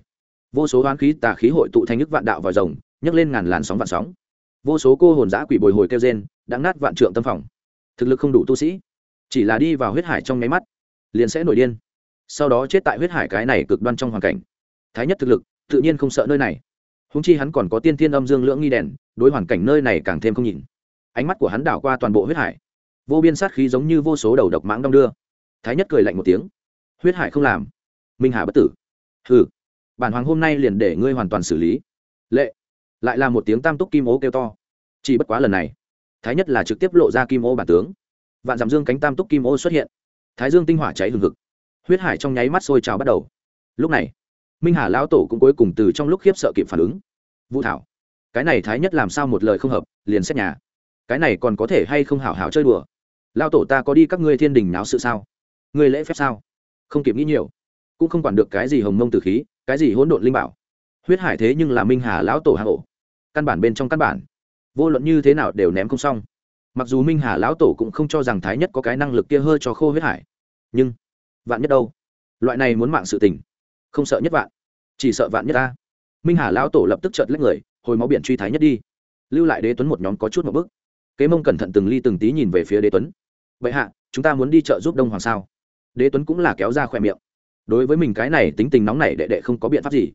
Vô số hoán khí tà khí hội tụ thành nước vạn đạo vào rồng, nhấc lên ngàn làn sóng vạn sóng. Vô số cô hồn giã quỷ bồi hồi kêu rên, đã nát vạn trượng tâm phòng. Thực lực không đủ tu sĩ. Chỉ là đi vào huyết hải trong nháy mắt, liền sẽ nổi điên. Sau đó chết tại huyết hải cái này cực đoan trong hoàn cảnh. Thái nhất thực lực, tự nhiên không sợ nơi này húng chi hắn còn có tiên thiên âm dương lưỡng nghi đèn, đối hoàn cảnh nơi này càng thêm không nhìn ánh mắt của hắn đảo qua toàn bộ huyết hải. Vô biên sát khí giống như vô số đầu độc mãng đong đưa. Thái nhất cười lạnh một tiếng. Huyết hải không làm. Minh hà bất tử. Ừ bản hoàng hôm nay liền để ngươi hoàn toàn xử lý. Lệ. Lại là một tiếng tam túc kim ố kêu to. Chỉ bất quá lần này, thái nhất là trực tiếp lộ ra kim ô bản tướng. Vạn giảm dương cánh tam túc kim ô xuất hiện. Thái dương tinh hỏa cháy hừng hực. Huyết hải trong nháy mắt sôi trào bắt đầu. Lúc này minh hà lão tổ cũng cuối cùng từ trong lúc khiếp sợ kịp phản ứng vũ thảo cái này thái nhất làm sao một lời không hợp liền xét nhà cái này còn có thể hay không hảo hảo chơi đùa lao tổ ta có đi các ngươi thiên đình náo sự sao ngươi lễ phép sao không kịp nghĩ nhiều cũng không quản được cái gì hồng mông tử khí cái gì hỗn độn linh bảo huyết hải thế nhưng là minh hà lão tổ hạ hộ căn bản bên trong căn bản vô luận như thế nào đều ném không xong mặc dù minh hà lão tổ cũng không cho rằng thái nhất có cái năng lực kia hơi cho khô huyết hải nhưng vạn nhất đâu loại này muốn mạng sự tình không sợ nhất vạn, chỉ sợ vạn nhất ta. Minh hà lão tổ lập tức chợt lấy người, hồi máu biển truy thái nhất đi. Lưu lại đế tuấn một nhóm có chút một bước kế mông cẩn thận từng ly từng tí nhìn về phía đế tuấn. Vậy hạ, chúng ta muốn đi chợ giúp đông hoàng sao? Đế tuấn cũng là kéo ra khỏe miệng. Đối với mình cái này tính tình nóng này đệ đệ không có biện pháp gì.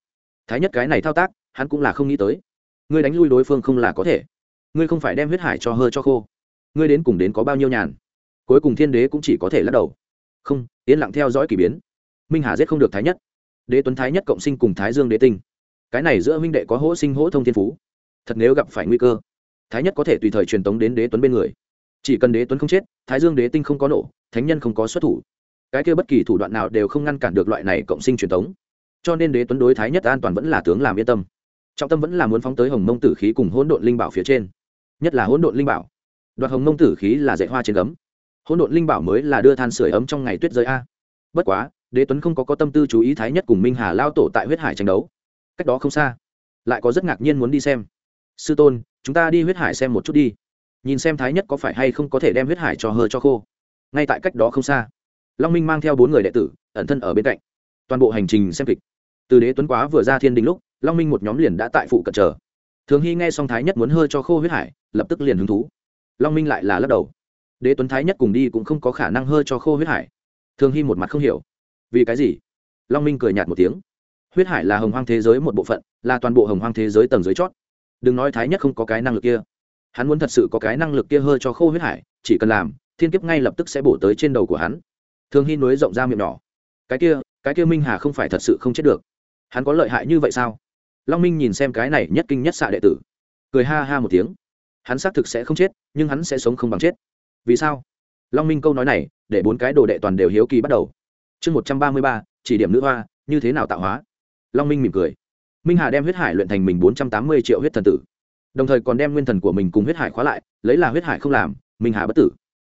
Thái nhất cái này thao tác, hắn cũng là không nghĩ tới. Ngươi đánh lui đối phương không là có thể. Ngươi không phải đem huyết hải cho hơi cho khô. Ngươi đến cùng đến có bao nhiêu nhàn. Cuối cùng thiên đế cũng chỉ có thể lắc đầu. Không, yên lặng theo dõi k ỳ biến. Minh hà giết không được thái nhất đế tuấn thái nhất cộng sinh cùng thái dương đế tinh. Cái này giữa minh đệ có hỗ sinh hỗ thông thiên phú. Thật nếu gặp phải nguy cơ, thái nhất có thể tùy thời truyền tống đến đế tuấn bên người. Chỉ cần đế tuấn không chết, thái dương đế tinh không có nổ, thánh nhân không có xuất thủ. Cái kia bất kỳ thủ đoạn nào đều không ngăn cản được loại này cộng sinh truyền tống. Cho nên đế tuấn đối thái nhất an toàn vẫn là tướng làm yên tâm. Trọng tâm vẫn là muốn phóng tới hồng mông tử khí cùng hỗn độn linh bảo phía trên. Nhất là hỗn độn linh bảo. Đoạt hồng mông tử khí là dạy hoa trên gấm. Hỗn độn linh bảo mới là đưa than sửa ấm trong ngày tuyết rơi a. Bất quá đế tuấn không có có tâm tư chú ý thái nhất cùng minh hà lao tổ tại huyết hải tranh đấu. cách đó không xa, lại có rất ngạc nhiên muốn đi xem. sư tôn, chúng ta đi huyết hải xem một chút đi. nhìn xem thái nhất có phải hay không có thể đem huyết hải cho hờ cho khô. ngay tại cách đó không xa, long minh mang theo bốn người đệ tử, ẩn thân ở bên cạnh. toàn bộ hành trình xem kịch. từ đế tuấn quá vừa ra thiên đình lúc, long minh một nhóm liền đã tại phụ cận chờ. thường hy nghe xong thái nhất muốn hơi cho khô huyết hải, lập tức liền hứng thú. long minh lại là lắc đầu. đế tuấn thái nhất cùng đi cũng không có khả năng hơi cho khô huyết hải. thường hy một mặt không hiểu vì cái gì? Long minh cười nhạt một tiếng. Huyết hải là hồng hoang thế giới một bộ phận, là toàn bộ hồng hoang thế giới tầng dưới chót. Đừng nói thái nhất không có cái năng lực kia. Hắn muốn thật sự có cái năng lực kia hơi cho khô huyết hải, chỉ cần làm, thiên kiếp ngay lập tức sẽ bổ tới trên đầu của hắn. Thường hy nối rộng ra miệng nhỏ. Cái kia cái kia minh hà không phải thật sự không chết được. Hắn có lợi hại như vậy sao? Long minh nhìn xem cái này nhất kinh nhất xạ đệ tử. Cười ha ha một tiếng. Hắn xác thực sẽ không chết, nhưng hắn sẽ sống không bằng chết. Vì sao? Long minh câu nói này, để bốn cái đồ đệ toàn đều hiếu kỳ bắt đầu chương một trăm ba mươi ba, chỉ điểm nữ hoa, như thế nào tạo hóa? Long minh mỉm cười. Minh hà đem huyết hải luyện thành mình bốn trăm tám mươi triệu huyết thần tử. Đồng thời còn đem nguyên thần của mình cùng huyết hải khóa lại, lấy là huyết hải không làm, minh hà bất tử.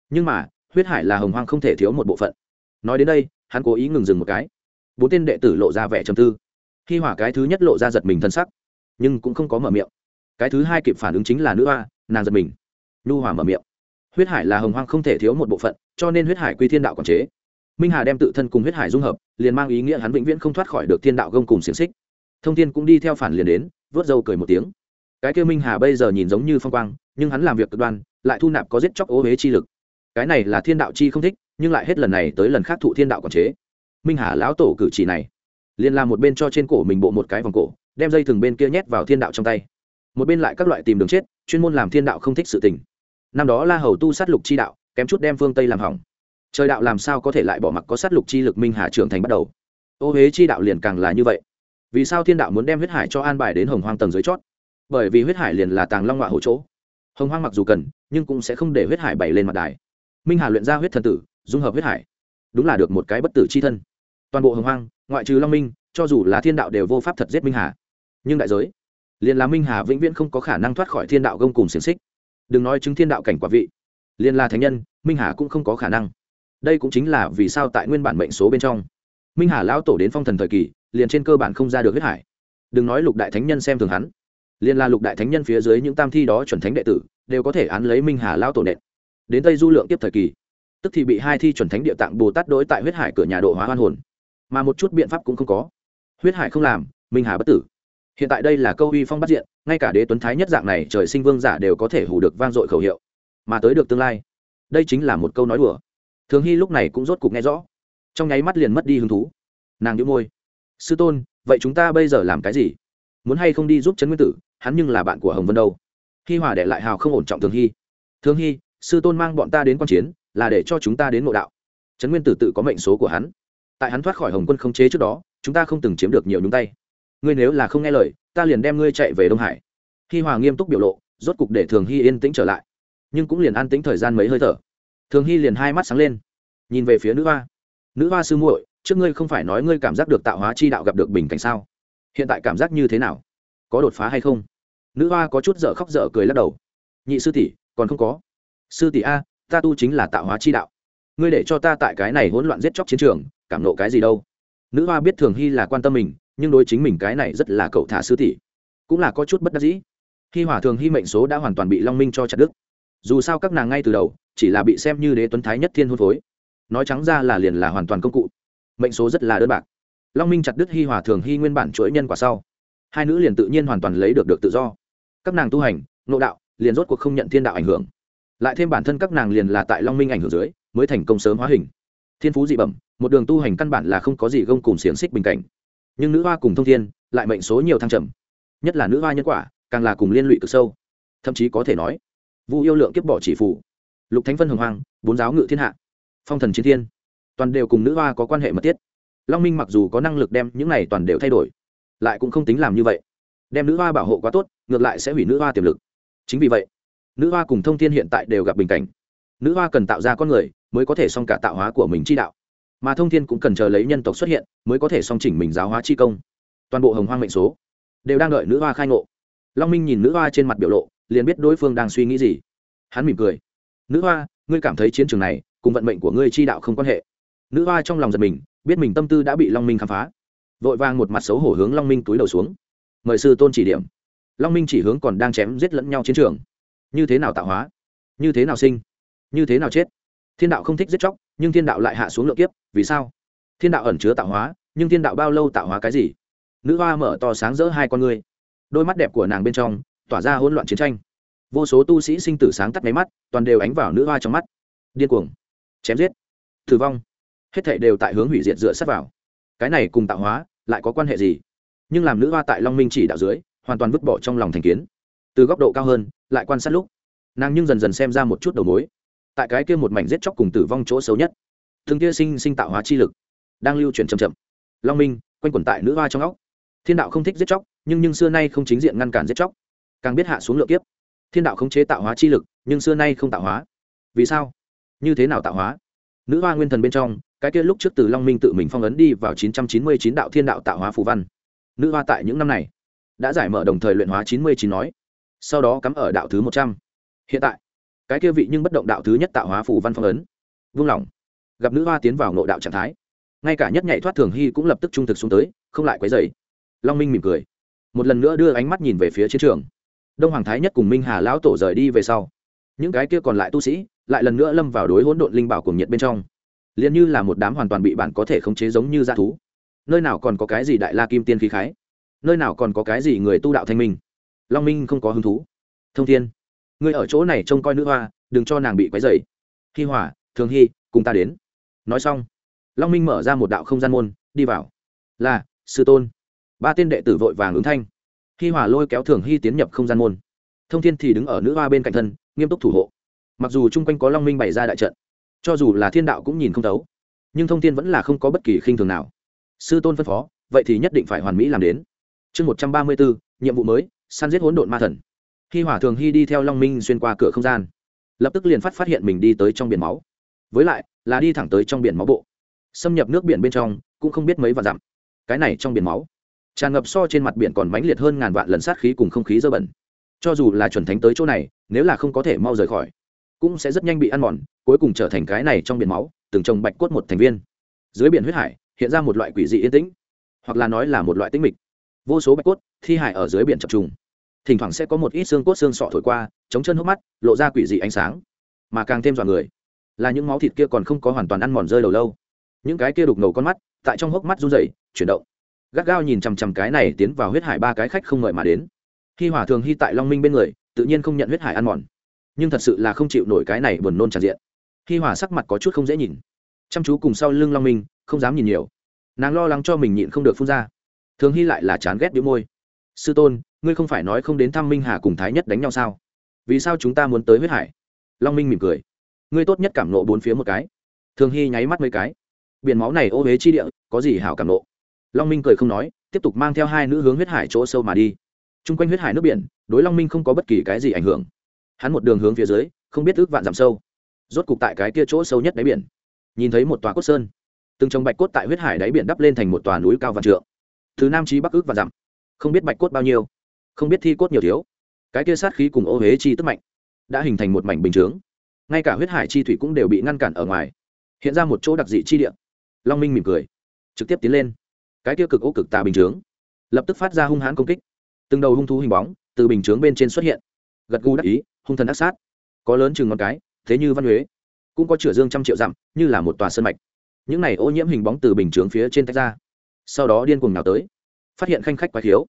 Nhưng mà, huyết hải là hồng hoang không thể thiếu một bộ phận. Nói đến đây, hắn cố ý ngừng dừng một cái. Bốn tên đệ tử lộ ra vẻ trầm tư. Khi hỏa cái thứ nhất lộ ra giật mình thân sắc, nhưng cũng không có mở miệng. Cái thứ hai kịp phản ứng chính là nữ hoa, nàng giật mình. Nhu hỏa mở miệng. Huyết hải là hồng hoang không thể thiếu một bộ phận, cho nên huyết hải quy thiên đạo quản chế minh hà đem tự thân cùng huyết hải dung hợp, liền mang ý nghĩa hắn vĩnh viễn không thoát khỏi được thiên đạo gông cùng xiềng xích. Thông thiên cũng đi theo phản liền đến, vớt râu cười một tiếng. Cái kêu minh hà bây giờ nhìn giống như phong quang, nhưng hắn làm việc cực đoan, lại thu nạp có giết chóc ố huế chi lực. Cái này là thiên đạo chi không thích, nhưng lại hết lần này tới lần khác thụ thiên đạo quản chế. Minh hà lão tổ cử chỉ này, liền làm một bên cho trên cổ mình bộ một cái vòng cổ, đem dây thừng bên kia nhét vào thiên đạo trong tay. Một bên lại các loại tìm đường chết, chuyên môn làm thiên đạo không thích sự tình. Năm đó la hầu tu sát lục chi đạo, kém chút đem phương tây làm hỏng trời đạo làm sao có thể lại bỏ mặc có sát lục chi lực minh hà trưởng thành bắt đầu? Ô huế chi đạo liền càng là như vậy. Vì sao thiên đạo muốn đem huyết hải cho an bài đến hồng hoang tầng dưới chót? Bởi vì huyết hải liền là tàng long ngoại hỗ chỗ. Hồng hoang mặc dù cần, nhưng cũng sẽ không để huyết hải bày lên mặt đài. Minh hà luyện ra huyết thần tử, dung hợp huyết hải. Đúng là được một cái bất tử c h i thân. Toàn bộ hồng hoang, ngoại trừ long minh, cho dù là thiên đạo đều vô pháp thật giết minh hà. Nhưng đại giới, liền là minh hà vĩnh viễn không có khả năng thoát khỏi thiên đạo gông cùng xiềng xích. Đừng nói chứng thiên đạo cảnh quả vị, liền là thánh nhân, minh hà cũng không có khả năng đây cũng chính là vì sao tại nguyên bản mệnh số bên trong, minh hà lão tổ đến phong thần thời kỳ, liền trên cơ bản không ra được huyết hải. Đừng nói lục đại thánh nhân xem thường hắn, liền là lục đại thánh nhân phía dưới những tam thi đó chuẩn thánh đệ tử, đều có thể án lấy minh hà lão tổ nện. Đến tây du lượng tiếp thời kỳ, tức thì bị hai thi chuẩn thánh địa tạng bồ tát đối tại huyết hải cửa nhà độ hóa hoan hồn. Mà một chút biện pháp cũng không có. Huyết hải không làm, minh hà bất tử. Hiện tại đây là câu uy phong bắt diện, ngay cả đế tuấn thái nhất dạng này trời sinh vương giả đều có thể hủ được vang dội khẩu hiệu. Mà tới được tương lai, đây chính là một câu nói đùa thường hy lúc này cũng rốt cục nghe rõ. Trong nháy mắt liền mất đi hứng thú. Nàng đĩu môi. Sư tôn, vậy chúng ta bây giờ làm cái gì? Muốn hay không đi giúp trấn nguyên tử? Hắn nhưng là bạn của hồng vân đâu. Hi hòa để lại hào không ổn trọng thường hy. Thường hy, sư tôn mang bọn ta đến q u a n chiến, là để cho chúng ta đến ngộ đạo. Trấn nguyên tử tự có mệnh số của hắn. Tại hắn thoát khỏi hồng quân không chế trước đó, chúng ta không từng chiếm được nhiều nhúng tay. Ngươi nếu là không nghe lời, ta liền đem ngươi chạy về đông hải. Hi hòa nghiêm túc biểu lộ, rốt cục để thường hy yên tĩnh trở lại. Nhưng cũng liền an tĩnh thời gian mấy hơi thở thường hy liền hai mắt sáng lên. Nhìn về phía nữ hoa. Nữ hoa sư muội, trước ngươi không phải nói ngươi cảm giác được tạo hóa chi đạo gặp được bình cảnh sao? Hiện tại cảm giác như thế nào? Có đột phá hay không? Nữ hoa có chút dở khóc dở cười lắc đầu. Nhị sư tỷ, còn không có. Sư tỷ a, ta tu chính là tạo hóa chi đạo. Ngươi để cho ta tại cái này hỗn loạn giết chóc chiến trường, cảm nộ cái gì đâu? Nữ hoa biết thường hy là quan tâm mình, nhưng đối chính mình cái này rất là cậu thả sư tỷ. Cũng là có chút bất đắc dĩ. Khi hỏa thường hy mệnh số đã hoàn toàn bị long minh cho chặt đức dù sao các nàng ngay từ đầu chỉ là bị xem như đế tuấn thái nhất thiên hôn phối. Nói trắng ra là liền là hoàn toàn công cụ. Mệnh số rất là đơn bạc. Long minh chặt đức hi hòa thường hy nguyên bản chuỗi nhân quả sau. Hai nữ liền tự nhiên hoàn toàn lấy được được tự do. Các nàng tu hành nộ đạo, liền rốt cuộc không nhận thiên đạo ảnh hưởng. Lại thêm bản thân các nàng liền là tại long minh ảnh hưởng dưới, mới thành công sớm hóa hình. Thiên phú dị bẩm, một đường tu hành căn bản là không có gì gông cùng xiềng xích bình cảnh. Nhưng nữ hoa cùng thông thiên, lại mệnh số nhiều thăng trầm. Nhất là nữ hoa nhân quả, càng là cùng liên lụy cực sâu. Thậm chí có thể nói vu yêu lượng kiếp bỏ chỉ phủ. Lục thánh phân hồng hoàng bốn giáo ngự thiên hạ, phong thần chiến thiên, toàn đều cùng nữ hoa có quan hệ mật thiết. Long minh mặc dù có năng lực đem những này toàn đều thay đổi, lại cũng không tính làm như vậy. Đem nữ hoa bảo hộ quá tốt, ngược lại sẽ hủy nữ hoa tiềm lực. Chính vì vậy, nữ hoa cùng thông thiên hiện tại đều gặp bình cảnh. Nữ hoa cần tạo ra con người, mới có thể xong cả tạo hóa của mình chi đạo. Mà thông thiên cũng cần chờ lấy nhân tộc xuất hiện, mới có thể song chỉnh mình giáo hóa chi công. Toàn bộ hồng hoang mệnh số, đều đang đợi nữ hoa khai ngộ. Long minh nhìn nữ hoa trên mặt biểu lộ liền biết đối phương đang suy nghĩ gì. Hắn mỉm cười. Nữ hoa, ngươi cảm thấy chiến trường này cùng vận mệnh của ngươi chi đạo không quan hệ. Nữ hoa trong lòng giật mình, biết mình tâm tư đã bị long minh khám phá. Vội vàng một mặt xấu hổ hướng long minh túi đầu xuống. Mời sư tôn chỉ điểm. Long minh chỉ hướng còn đang chém giết lẫn nhau chiến trường. Như thế nào tạo hóa? Như thế nào sinh? Như thế nào chết? Thiên đạo không thích giết chóc, nhưng thiên đạo lại hạ xuống lượng kiếp, vì sao? Thiên đạo ẩn chứa tạo hóa, nhưng thiên đạo bao lâu tạo hóa cái gì? Nữ hoa mở to sáng rỡ hai con ngươi. Đôi mắt đẹp của nàng bên trong tỏa ra hỗn loạn chiến tranh. Vô số tu sĩ sinh tử sáng tắt máy mắt, toàn đều ánh vào nữ hoa trong mắt. Điên cuồng. Chém giết. Tử vong. Hết thảy đều tại hướng hủy diệt dựa sát vào. Cái này cùng tạo hóa lại có quan hệ gì? Nhưng làm nữ hoa tại long minh chỉ đạo dưới, hoàn toàn vứt bỏ trong lòng thành kiến. Từ góc độ cao hơn, lại quan sát lúc, nàng nhưng dần dần xem ra một chút đầu mối. Tại cái kia một mảnh giết chóc cùng tử vong chỗ xấu nhất thường kia sinh sinh tạo hóa chi lực đang lưu chuyển chậm chậm. Long minh, quanh quẩn tại nữ hoa trong óc. Thiên đạo không thích giết chóc, nhưng nhưng xưa nay không chính diện ngăn cản giết chóc càng biết hạ xuống lượng kiếp. Thiên đạo không chế tạo hóa chi lực, nhưng xưa nay không tạo hóa. Vì sao? Như thế nào tạo hóa? Nữ hoa nguyên thần bên trong, cái kia lúc trước từ long minh tự mình phong ấn đi vào 999 đạo thiên đạo tạo hóa phù văn. Nữ hoa tại những năm này, đã giải mở đồng thời luyện hóa 99 nói, sau đó cắm ở đạo thứ 100. hiện tại, cái kia vị nhưng bất động đạo thứ nhất tạo hóa phù văn phong ấn. Vung lòng. Gặp nữ hoa tiến vào nội đạo trạng thái. Ngay cả nhất nhảy thoát thường hy cũng lập tức trung thực xuống tới, không lại quấy dày long minh mỉm cười. Một lần nữa đưa ánh mắt nhìn về phía chiến trường đông hoàng thái nhất cùng minh hà lão tổ rời đi về sau những cái kia còn lại tu sĩ lại lần nữa lâm vào đối hỗn độn linh bảo cùng nhiệt bên trong liền như là một đám hoàn toàn bị bản có thể khống chế giống như g thú nơi nào còn có cái gì đại la kim tiên khí khái nơi nào còn có cái gì người tu đạo thanh minh long minh không có hứng thú thông thiên ngươi ở chỗ này trông coi nữ hoa đừng cho nàng bị quấy dày hi hỏa thường hy cùng ta đến nói xong long minh mở ra một đạo không gian môn đi vào là sư tôn ba tên đệ tử vội vàng ứng thanh hi Hòa lôi kéo thường hy tiến nhập không gian môn. Thông thiên thì đứng ở nữ hoa bên cạnh thân, nghiêm túc thủ hộ. Mặc dù chung quanh có long minh bày ra đại trận, cho dù là thiên đạo cũng nhìn không thấu, nhưng thông thiên vẫn là không có bất kỳ khinh thường nào. Sư tôn phân phó, vậy thì nhất định phải hoàn mỹ làm đến. Chương một trăm ba mươi bốn, nhiệm vụ mới, săn giết hỗn độn ma thần. Hi hỏa thường hy đi theo long minh xuyên qua cửa không gian, lập tức liền phát phát hiện mình đi tới trong biển máu. Với lại, là đi thẳng tới trong biển máu bộ. Xâm nhập nước biển bên trong, cũng không biết mấy vạn dặm. Cái này trong biển máu tràn ngập so trên mặt biển còn mãnh liệt hơn ngàn vạn lần sát khí cùng không khí dơ bẩn. Cho dù là chuẩn thánh tới chỗ này, nếu là không có thể mau rời khỏi, cũng sẽ rất nhanh bị ăn mòn, cuối cùng trở thành cái này trong biển máu, từng trồng bạch cốt một thành viên. Dưới biển huyết hải, hiện ra một loại quỷ dị yên tĩnh, hoặc là nói là một loại tĩnh mịch. Vô số bạch cốt, thi hải ở dưới biển chập trùng. Thỉnh thoảng sẽ có một ít xương cốt xương sọ thổi qua, chống chân hốc mắt, lộ ra quỷ dị ánh sáng. Mà càng thêm dọn người, là những máu thịt kia còn không có hoàn toàn ăn mòn rơi đầu lâu. Những cái kia đục ngầu con mắt, tại trong hốc mắt run rẩy, chuyển động gắt gao nhìn chằm chằm cái này tiến vào huyết hải ba cái khách không ngợi mà đến. Khi hỏa thường hy tại long minh bên người, tự nhiên không nhận huyết hải ăn mòn. Nhưng thật sự là không chịu nổi cái này buồn nôn tràn diện. Khi hỏa sắc mặt có chút không dễ nhìn. Chăm chú cùng sau lưng long minh, không dám nhìn nhiều. Nàng lo lắng cho mình nhịn không được phun ra. Thường hy lại là chán ghét đĩu môi. Sư tôn, ngươi không phải nói không đến thăm minh hà cùng thái nhất đánh nhau sao? Vì sao chúng ta muốn tới huyết hải? Long minh mỉm cười. Ngươi tốt nhất cảm nộ bốn phía một cái. Thường hy nháy mắt mấy cái. Biển máu này ô huế chi địa, có gì hảo cảm nộ? Long minh cười không nói, tiếp tục mang theo hai nữ hướng huyết hải chỗ sâu mà đi. T r u n g quanh huyết hải nước biển, đối long minh không có bất kỳ cái gì ảnh hưởng. Hắn một đường hướng phía dưới, không biết ước vạn giảm sâu. Rốt cục tại cái kia chỗ sâu nhất đáy biển, nhìn thấy một tòa cốt sơn. Từng trồng bạch cốt tại huyết hải đáy biển đắp lên thành một tòa núi cao vạn trượng. Từ nam trí bắc ước và dặm. Không biết bạch cốt bao nhiêu. Không biết thi cốt nhiều thiếu. Cái kia sát khí cùng ô huế chi tức mạnh, đã hình thành một mảnh bình chướng. Ngay cả huyết hải chi thủy cũng đều bị ngăn cản ở ngoài. Hiện ra một chỗ đặc dị chi địa. Long minh mỉm cười, trực tiếp tiến lên cái tiêu cực ô cực tà bình chướng. Lập tức phát ra hung hãn công kích. Từng đầu hung thú hình bóng từ bình chướng bên trên xuất hiện. Gật gù đắc ý, hung thần ác sát. Có lớn chừng ngón cái, thế như văn huế. Cũng có chửa dương trăm triệu dặm, như là một tòa sơn mạch. Những này ô nhiễm hình bóng từ bình chướng phía trên tách ra. Sau đó điên cuồng nào tới. Phát hiện khanh khách quá thiếu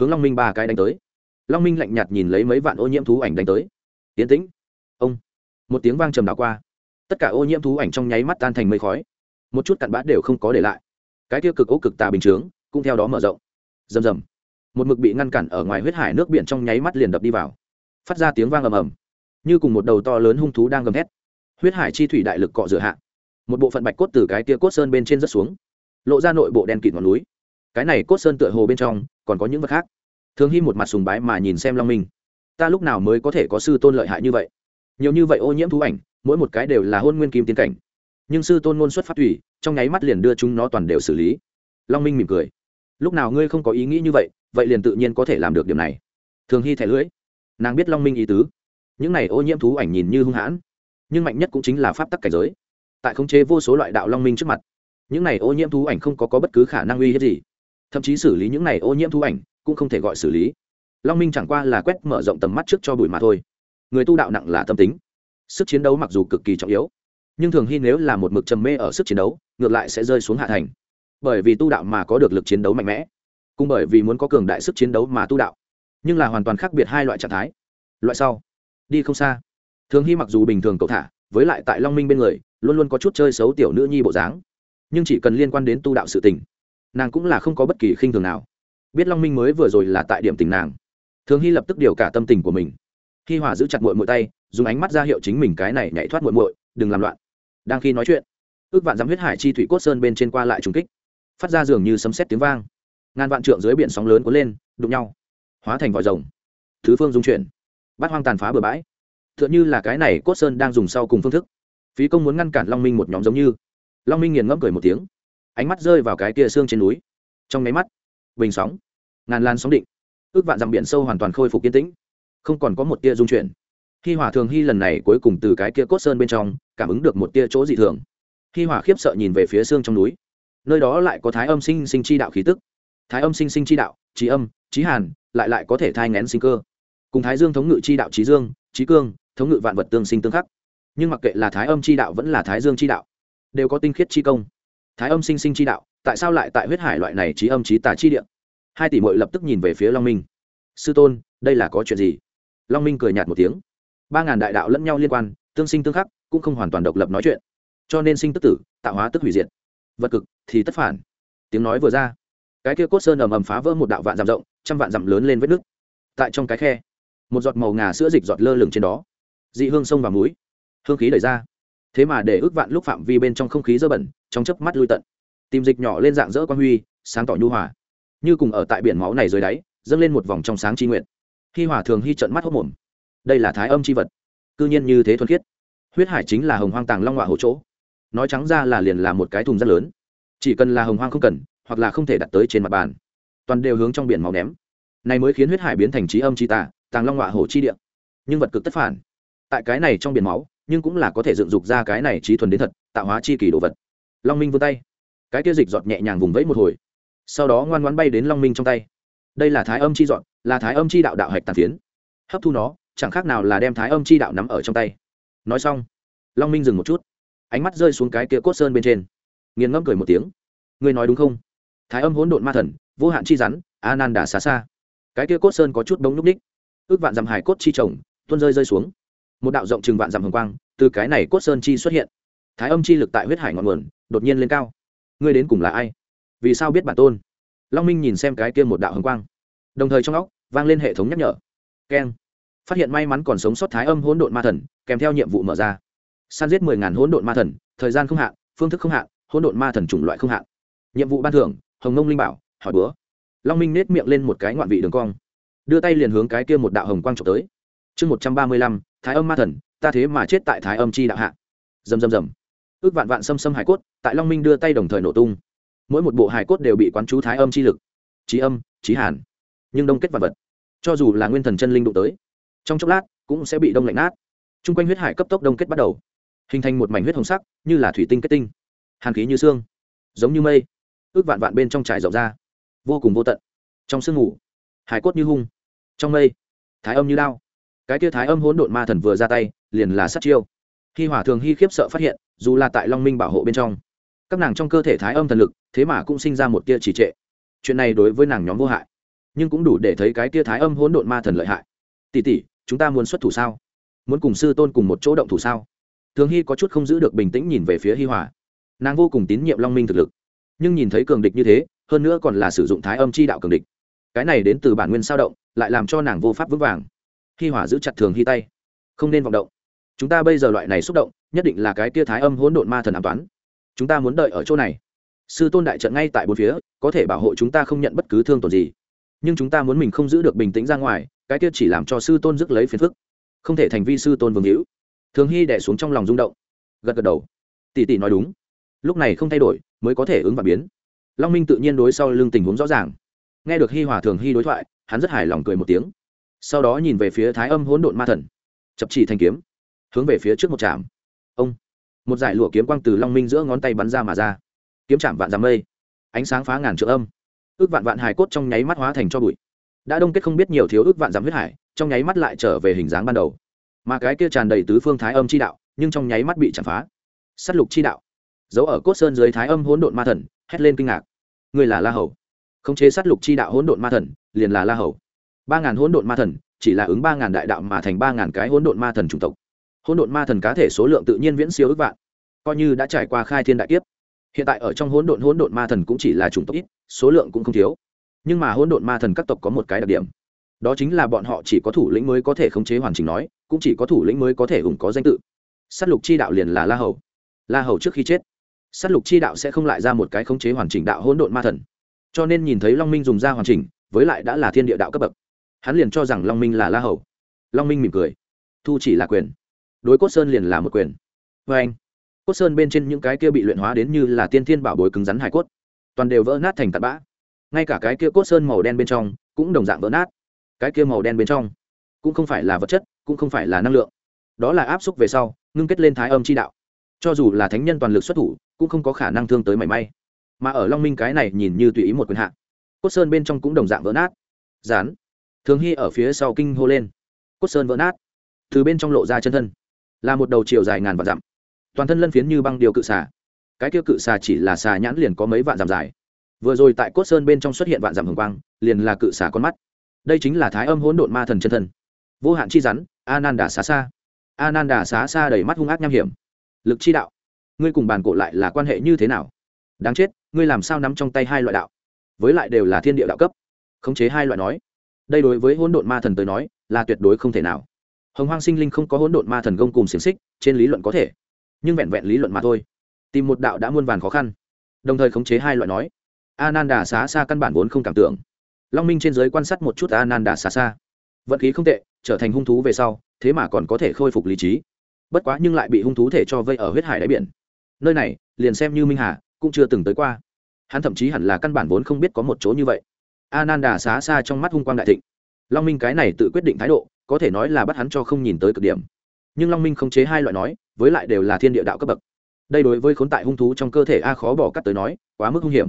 hướng long minh ba cái đánh tới. Long minh lạnh nhạt nhìn lấy mấy vạn ô nhiễm thú ảnh đánh tới. Tiến tĩnh. Ông. Một tiếng vang trầm đảo qua. Tất cả ô nhiễm thú ảnh trong nháy mắt tan thành mây khói. Một chút cặn bã đều không có để lại cái tiêu cực ố cực tà bình chướng cũng theo đó mở rộng. Rầm rầm. Một mực bị ngăn cản ở ngoài huyết hải nước biển trong nháy mắt liền đập đi vào. Phát ra tiếng vang ầm ầm. Như cùng một đầu to lớn hung thú đang gầm thét. Huyết hải chi thủy đại lực cọ rửa hạ. Một bộ phận bạch cốt từ cái tia cốt sơn bên trên rất xuống. Lộ ra nội bộ đen kịt ngọn núi. Cái này cốt sơn tựa hồ bên trong còn có những vật khác. Thường hy một mặt sùng bái mà nhìn xem long minh. Ta lúc nào mới có thể có sư tôn lợi hại như vậy? Nhiều như vậy ô nhiễm thú ảnh, mỗi một cái đều là hôn nguyên kim tiến cảnh nhưng sư tôn ngôn xuất phát thủy trong nháy mắt liền đưa chúng nó toàn đều xử lý. Long minh mỉm cười. Lúc nào ngươi không có ý nghĩ như vậy vậy liền tự nhiên có thể làm được điểm này. Thường hy thẻ lưỡi. Nàng biết long minh ý tứ. Những này ô nhiễm thú ảnh nhìn như hung hãn nhưng mạnh nhất cũng chính là pháp tắc cảnh giới. Tại khống chế vô số loại đạo long minh trước mặt những này ô nhiễm thú ảnh không có, có bất cứ khả năng uy hiếp gì. Thậm chí xử lý những này ô nhiễm thú ảnh cũng không thể gọi xử lý. Long minh chẳng qua là quét mở rộng tầm mắt trước cho bụi mà thôi. Người tu đạo nặng là tâm tính. Sức chiến đấu mặc dù cực kỳ trọng yếu nhưng thường hy nếu là một mực trầm mê ở sức chiến đấu, ngược lại sẽ rơi xuống hạ thành. Bởi vì tu đạo mà có được lực chiến đấu mạnh mẽ cũng bởi vì muốn có cường đại sức chiến đấu mà tu đạo, nhưng là hoàn toàn khác biệt hai loại trạng thái. Loại sau, đi không xa. Thường hy mặc dù bình thường cậu thả, với lại tại long minh bên người, luôn luôn có chút chơi xấu tiểu nữ nhi bộ dáng, nhưng chỉ cần liên quan đến tu đạo sự tình, nàng cũng là không có bất kỳ khinh thường nào. Biết long minh mới vừa rồi là tại điểm tình nàng, thường hy lập tức điều cả tâm tình của mình. Khi hòa giữ chặt mội mội tay, dùng ánh mắt ra hiệu chính mình cái này nhảy thoát mội mội đừng làm loạn đang khi nói chuyện, ước vạn dám huyết hải chi thủy cốt sơn bên trên qua lại trùng kích. Phát ra dường như sấm sét tiếng vang. Ngàn vạn trượng dưới biển sóng lớn cuốn lên, đụng nhau, hóa thành vòi rồng. Thứ phương dung chuyển bắt hoang tàn phá bừa bãi. T h ư ợ n h ư là cái này cốt sơn đang dùng sau cùng phương thức. Phí công muốn ngăn cản long minh một nhóm giống như. Long minh nghiền ngẫm cười một tiếng, ánh mắt rơi vào cái kia xương trên núi. Trong nháy mắt, bình sóng, ngàn lan sóng định. Ước vạn dặm biển sâu hoàn toàn khôi phục yên tĩnh. Không còn có một tia dung chuyển khi hỏa thường hy lần này cuối cùng từ cái kia cốt sơn bên trong, cảm ứng được một tia chỗ dị thường. Khi hỏa khiếp sợ nhìn về phía xương trong núi. Nơi đó lại có thái âm sinh sinh chi đạo khí tức. Thái âm sinh sinh chi đạo, trí âm, trí hàn, lại lại có thể thai ngén sinh cơ. Cùng thái dương thống ngự chi đạo trí dương, trí cương, thống ngự vạn vật tương sinh tương khắc. Nhưng mặc kệ là thái âm chi đạo vẫn là thái dương chi đạo, đều có tinh khiết chi công. Thái âm sinh sinh chi đạo, tại sao lại tại huyết hải loại này trí âm trí tà chi địa? Hai tỷ mội lập tức nhìn về phía long minh. Sư tôn, đây là có chuyện gì? Long minh cười nhạt một tiếng ba ngàn đại đạo lẫn nhau liên quan, tương sinh tương khắc, cũng không hoàn toàn độc lập nói chuyện. Cho nên sinh tức tử, tạo hóa tức hủy diệt. Vật cực thì tất phản. Tiếng nói vừa ra, cái kia cốt sơn ầm ầm phá vỡ một đạo vạn dặm rộng, trăm vạn dặm lớn lên vết nước tại trong cái khe, một giọt màu ngà sữa dịch giọt lơ lửng trên đó. Dị hương sông và muối hương khí đẩy ra. Thế mà để ước vạn lúc phạm vi bên trong không khí dơ bẩn, trong chớp mắt lui tận. Tìm dịch nhỏ lên dạng dỡ quan huy, sáng tỏ nhu hòa. Như cùng ở tại biển máu này dưới đáy, dâng lên một vòng trong sáng tri nguyện. Khi hòa thường hy trận mắt hốc mồm đây là thái âm c h i vật. Cư nhiên như thế thuần khiết. Huyết hải chính là hồng hoang tàng long họa hộ chỗ. Nói trắng ra là liền là một cái thùng rất lớn. Chỉ cần là hồng hoang không cần, hoặc là không thể đặt tới trên mặt bàn, toàn đều hướng trong biển máu ném. Này mới khiến huyết hải biến thành trí âm trí tả tàng long họa hổ chi địa. Nhưng vật cực tất phản. Tại cái này trong biển máu, nhưng cũng là có thể dựng dục ra cái này trí thuần đến thật, tạo hóa chi kỳ đồ vật. Long minh vươn tay. Cái kia dịch giọt nhẹ nhàng vùng vẫy một hồi. Sau đó ngoan ngoan bay đến long minh trong tay. Đây là thái âm chi dọn là thái âm chi đạo đạo hạch tàn phiến. Hấp thu nó chẳng khác nào là đem thái âm chi đạo nắm ở trong tay. Nói xong, long minh dừng một chút, ánh mắt rơi xuống cái kia cốt sơn bên trên. Nghiền ngẫm cười một tiếng. Ngươi nói đúng không? Thái âm hỗn độn ma thần, vô hạn chi rắn a nan đà xa xa cái kia cốt sơn có chút bóng núc ních. Ước vạn dặm hải cốt chi trồng, tuôn rơi rơi xuống. Một đạo rộng chừng vạn dặm hồng quang, từ cái này cốt sơn chi xuất hiện. Thái âm chi lực tại huyết hải ngọn nguồn, đột nhiên lên cao. Ngươi đến cùng là ai? Vì sao biết bản tôn? Long minh nhìn xem cái kia một đạo hồng quang. Đồng thời trong óc vang lên hệ thống nhắc nhở. Keng phát hiện may mắn còn sống sót thái âm hỗn độn ma thần, kèm theo nhiệm vụ mở ra. Săn giết mười ngàn hỗn độn ma thần, thời gian không hạn, phương thức không hạn, hỗn độn ma thần chủng loại không hạn. Nhiệm vụ ban thưởng, hồng nông linh bảo, hỏi bữa. Long minh nết miệng lên một cái ngoạn vị đường cong. Đưa tay liền hướng cái kia một đạo hồng quang trộm tới. Chương một trăm ba mươi lăm, thái âm ma thần, ta thế mà chết tại thái âm chi đạo hạ. Dầm dầm dầm ước vạn vạn xâm xâm hải cốt, tại long minh đưa tay đồng thời nổ tung. Mỗi một bộ hải cốt đều bị quán chú thái âm chi lực. Trí âm trí hàn. Nhưng đông kết vật vật. Cho dù là nguyên thần chân linh đụng tới trong chốc lát, cũng sẽ bị đông lạnh nát. T r u n g quanh huyết hải cấp tốc đông kết bắt đầu, hình thành một mảnh huyết hồng sắc, như là thủy tinh kết tinh. Hàn khí như xương, giống như mây, ước vạn vạn bên trong trải rộng ra. Vô cùng vô tận. Trong sương ngủ hải cốt như hung. Trong mây, thái âm như lao cái tia thái âm hỗn độn ma thần vừa ra tay, liền là sát chiêu. Khi hỏa thường hy khiếp sợ phát hiện, dù là tại long minh bảo hộ bên trong, các nàng trong cơ thể thái âm thần lực, thế mà cũng sinh ra một tia trì trệ. Chuyện này đối với nàng nhóm vô hại, nhưng cũng đủ để thấy cái tia thái âm hỗn độn ma thần lợi hại tỷ tỷ chúng ta muốn xuất thủ sao? Muốn cùng sư tôn cùng một chỗ động thủ sao? Thường hy có chút không giữ được bình tĩnh nhìn về phía hi hòa. Nàng vô cùng tín nhiệm long minh thực lực. Nhưng nhìn thấy cường địch như thế, hơn nữa còn là sử dụng thái âm chi đạo cường địch. Cái này đến từ bản nguyên sao động, lại làm cho nàng vô pháp vững vàng. Hi hòa giữ chặt thường hy tay. Không nên vọng động. Chúng ta bây giờ loại này xúc động, nhất định là cái tia thái âm hỗn độn ma thần ám toán. Chúng ta muốn đợi ở chỗ này. Sư tôn đại trận ngay tại bốn phía, có thể bảo hộ chúng ta không nhận bất cứ thương tổn gì nhưng chúng ta muốn mình không giữ được bình tĩnh ra ngoài, cái kia chỉ làm cho sư tôn dứt lấy phiền phức. Không thể thành vi sư tôn vương hữu. Thường hy đẻ xuống trong lòng rung động. Gật gật đầu. Tỷ tỷ nói đúng. Lúc này không thay đổi, mới có thể ứng và biến. Long minh tự nhiên đối sau lưng tình huống rõ ràng. Nghe được hi hòa thường hy đối thoại, hắn rất hài lòng cười một tiếng. Sau đó nhìn về phía thái âm hỗn độn ma thần. Chập chỉ thanh kiếm. Hướng về phía trước một trạm. Ông. Một giải lụa kiếm quang từ long minh giữa ngón tay bắn ra mà ra. Kiếm chạm vạn dặm mây. Ánh sáng phá ngàn trượng âm ước vạn vạn hài cốt trong nháy mắt hóa thành cho bụi. Đã đông kết không biết nhiều thiếu ước vạn giảm huyết hải, trong nháy mắt lại trở về hình dáng ban đầu. Mà cái kia tràn đầy tứ phương thái âm chi đạo, nhưng trong nháy mắt bị chạm phá. S á t lục chi đạo. Giấu ở cốt sơn dưới thái âm hỗn độn ma thần, hét lên kinh ngạc. Người là la hầu. Khống chế s á t lục chi đạo hỗn độn ma thần, liền là la hầu. Ba ngàn hỗn độn ma thần, chỉ là ứng ba ngàn đại đạo mà thành ba ngàn cái hỗn độn ma thần chủng tộc. Hỗn độn ma thần cá thể số lượng tự nhiên viễn siêu ước vạn. Coi như đã trải qua khai thiên đại kiếp. Hiện tại ở trong hỗn độn hỗn độn ma thần cũng chỉ là chủng tộc ít số lượng cũng không thiếu. Nhưng mà hỗn độn ma thần các tộc có một cái đặc điểm. Đó chính là bọn họ chỉ có thủ lĩnh mới có thể khống chế hoàn chỉnh nói, cũng chỉ có thủ lĩnh mới có thể ủng có danh tự. S á t lục chi đạo liền là la hầu. La hầu trước khi chết s á t lục chi đạo sẽ không lại ra một cái khống chế hoàn chỉnh đạo hỗn độn ma thần. Cho nên nhìn thấy long minh dùng ra hoàn chỉnh, với lại đã là thiên địa đạo cấp bậc, hắn liền cho rằng long minh là la hầu. Long minh mỉm cười. Thu chỉ là quyền. Đối cốt sơn liền là một quyền. Vê anh cốt sơn bên trên những cái kia bị luyện hóa đến như là tiên thiên bảo bối cứng rắn hải cốt toàn đều vỡ nát thành tạt bã. Ngay cả cái kia cốt sơn màu đen bên trong cũng đồng dạng vỡ nát. Cái kia màu đen bên trong cũng không phải là vật chất, cũng không phải là năng lượng. Đó là áp xúc về sau, ngưng kết lên thái âm chi đạo. Cho dù là thánh nhân toàn lực xuất thủ, cũng không có khả năng thương tới mảy may. Mà ở long minh cái này nhìn như tùy ý một quyền hạn cốt sơn bên trong cũng đồng dạng vỡ nát. Rán thường hy ở phía sau kinh hô lên. Cốt sơn vỡ nát. Từ bên trong lộ ra chân thân. Là một đầu chiều dài ngàn và dặm. Toàn thân lân phiến như băng điều cự xả cái kia cự xà chỉ là xà nhãn liền có mấy vạn dặm dài. Vừa rồi tại cốt sơn bên trong xuất hiện vạn dặm hồng quang, liền là cự xà con mắt. Đây chính là thái âm hỗn độn ma thần chân thân. Vô hạn chi rắn, ananda xá xa ananda xá xa đầy mắt hung ác nham hiểm. Lực chi đạo. Ngươi cùng bàn cổ lại là quan hệ như thế nào? Đáng chết, ngươi làm sao nắm trong tay hai loại đạo? Với lại đều là thiên địa đạo cấp. Khống chế hai loại nói. Đây đối với hỗn độn ma thần tới nói, là tuyệt đối không thể nào. Hồng hoang sinh linh không có hỗn độn ma thần gông cùng xiềng xích, trên lý luận có thể. Nhưng vẹn vẹn lý luận mà thôi tìm một đạo đã muôn vàn khó khăn. Đồng thời khống chế hai loại nói. Ananda xá xa căn bản vốn không cảm tưởng. Long minh trên giới quan sát một chút ananda xá xa. Vận khí không tệ, trở thành hung thú về sau, thế mà còn có thể khôi phục lý trí. Bất quá nhưng lại bị hung thú thể cho vây ở huyết hải đáy biển. Nơi này, liền xem như minh hà, cũng chưa từng tới qua. Hắn thậm chí hẳn là căn bản vốn không biết có một chỗ như vậy. Ananda xá xa trong mắt hung quang đại thịnh. Long minh cái này tự quyết định thái độ, có thể nói là bắt hắn cho không nhìn tới cực điểm. Nhưng long minh không chế hai loại nói, với lại đều là thiên địa đạo cấp bậc đây đối với khốn tại hung thú trong cơ thể a khó bỏ cắt tới nói, quá mức hung hiểm.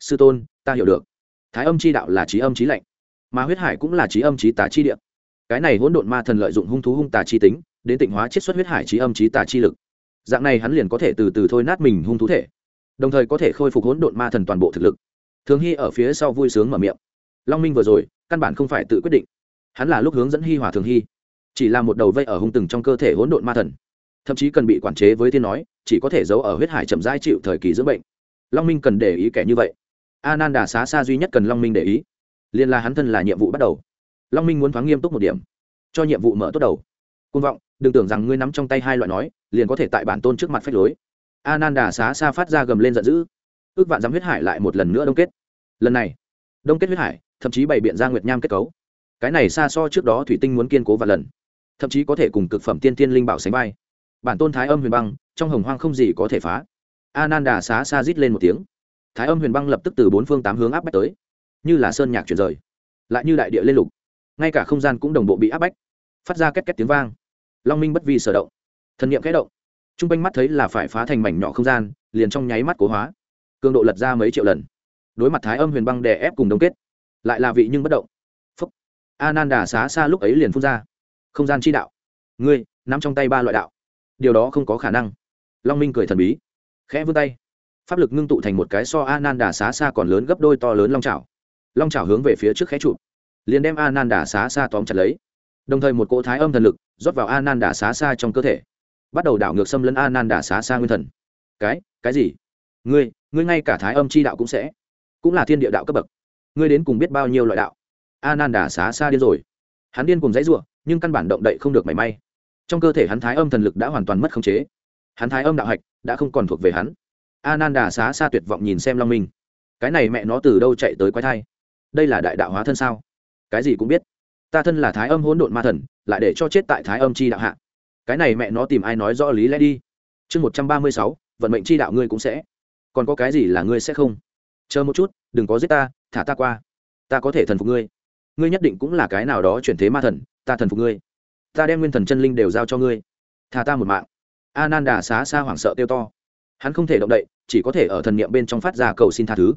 Sư tôn, ta hiểu được. Thái âm chi đạo là trí âm trí lạnh, mà huyết hải cũng là trí âm trí tà chi địa. Cái này hỗn độn ma thần lợi dụng hung thú hung tà chi tính, đến tịnh hóa chiết xuất huyết hải trí âm trí tà chi lực. Dạng này hắn liền có thể từ từ thôi nát mình hung thú thể, đồng thời có thể khôi phục hỗn độn ma thần toàn bộ thực lực. Thường hy ở phía sau vui sướng mở miệng. Long minh vừa rồi, căn bản không phải tự quyết định. Hắn là lúc hướng dẫn hi hòa thường hy, chỉ là một đầu vây ở hung từng trong cơ thể hỗn độn ma thần thậm chí cần bị quản chế với tiên nói, chỉ có thể giấu ở huyết hải chậm rãi chịu thời kỳ dưỡng bệnh. Long minh cần để ý kẻ như vậy. Ananda đà xá xa duy nhất cần long minh để ý. Liên là hắn thân là nhiệm vụ bắt đầu. Long minh muốn thoáng nghiêm túc một điểm. Cho nhiệm vụ mở tốt đầu. Côn vọng, đừng tưởng rằng ngươi nắm trong tay hai loại nói, liền có thể tại bản tôn trước mặt phách lối. Ananda đà xá xa phát ra gầm lên giận dữ. Ước vạn dám huyết hải lại một lần nữa đông kết. Lần này, đông kết huyết hải, thậm chí bày biện ra nguyệt nham kết cấu. Cái này xa so trước đó thủy tinh muốn kiên cố và lần. Thậm chí có thể cùng cực phẩm tiên tiên linh bảo sánh vai bản tôn thái âm huyền băng, trong hồng hoang không gì có thể phá. A nan đà xá xa rít lên một tiếng. Thái âm huyền băng lập tức từ bốn phương tám hướng áp bách tới. Như là sơn nhạc chuyển rời, lại như đại địa lên lục. Ngay cả không gian cũng đồng bộ bị áp bách. Phát ra két két tiếng vang. Long minh bất vi sở động. Thần nghiệm kẽ động. T r u n g quanh mắt thấy là phải phá thành mảnh nhỏ không gian, liền trong nháy mắt cố hóa. Cường độ lật ra mấy triệu lần. Đối mặt thái âm huyền băng đè ép cùng đông kết, lại là vị nhưng bất động. Phúc. A nan đà xá xa lúc ấy liền phun ra. Không gian chi đạo. Ngươi, nắm trong tay ba loại đạo điều đó không có khả năng. Long minh cười thần bí khẽ vươn tay. Pháp lực ngưng tụ thành một cái so a nan đà xá xa còn lớn gấp đôi to lớn long trào long trào hướng về phía trước khẽ chụp, liền đem a nan đà xá xa tóm chặt lấy. Đồng thời một cỗ thái âm thần lực rót vào a nan đà xá xa trong cơ thể bắt đầu đảo ngược xâm lấn a nan đà xá xa nguyên thần. Cái cái gì? Ngươi ngươi ngay cả thái âm chi đạo cũng sẽ cũng là thiên địa đạo cấp bậc. Ngươi đến cùng biết bao nhiêu loại đạo? A nan đà xá xa điên rồi. Hắn điên cùng dãy r u ộ nhưng căn bản động đậy không được mảy may trong cơ thể hắn thái âm thần lực đã hoàn toàn mất khống chế. Hắn thái âm đạo hạch đã không còn thuộc về hắn. Ananda xá xa tuyệt vọng nhìn xem long minh. Cái này mẹ nó từ đâu chạy tới quái thai? Đây là đại đạo hóa thân sao? Cái gì cũng biết. Ta thân là thái âm hỗn độn ma thần, lại để cho chết tại thái âm chi đạo hạ. Cái này mẹ nó tìm ai nói rõ lý lẽ đi? Chương một trăm ba mươi sáu, vận mệnh chi đạo ngươi cũng sẽ. Còn có cái gì là ngươi sẽ không? Chờ một chút, đừng có giết ta, thả ta qua. Ta có thể thần phục ngươi. Ngươi nhất định cũng là cái nào đó chuyển thế ma thần, ta thần phục ngươi ta đem nguyên thần chân linh đều giao cho ngươi. Thà ta một mạng. A nan đà xá xa hoảng sợ kêu to. Hắn không thể động đậy, chỉ có thể ở thần niệm bên trong phát ra cầu xin tha thứ.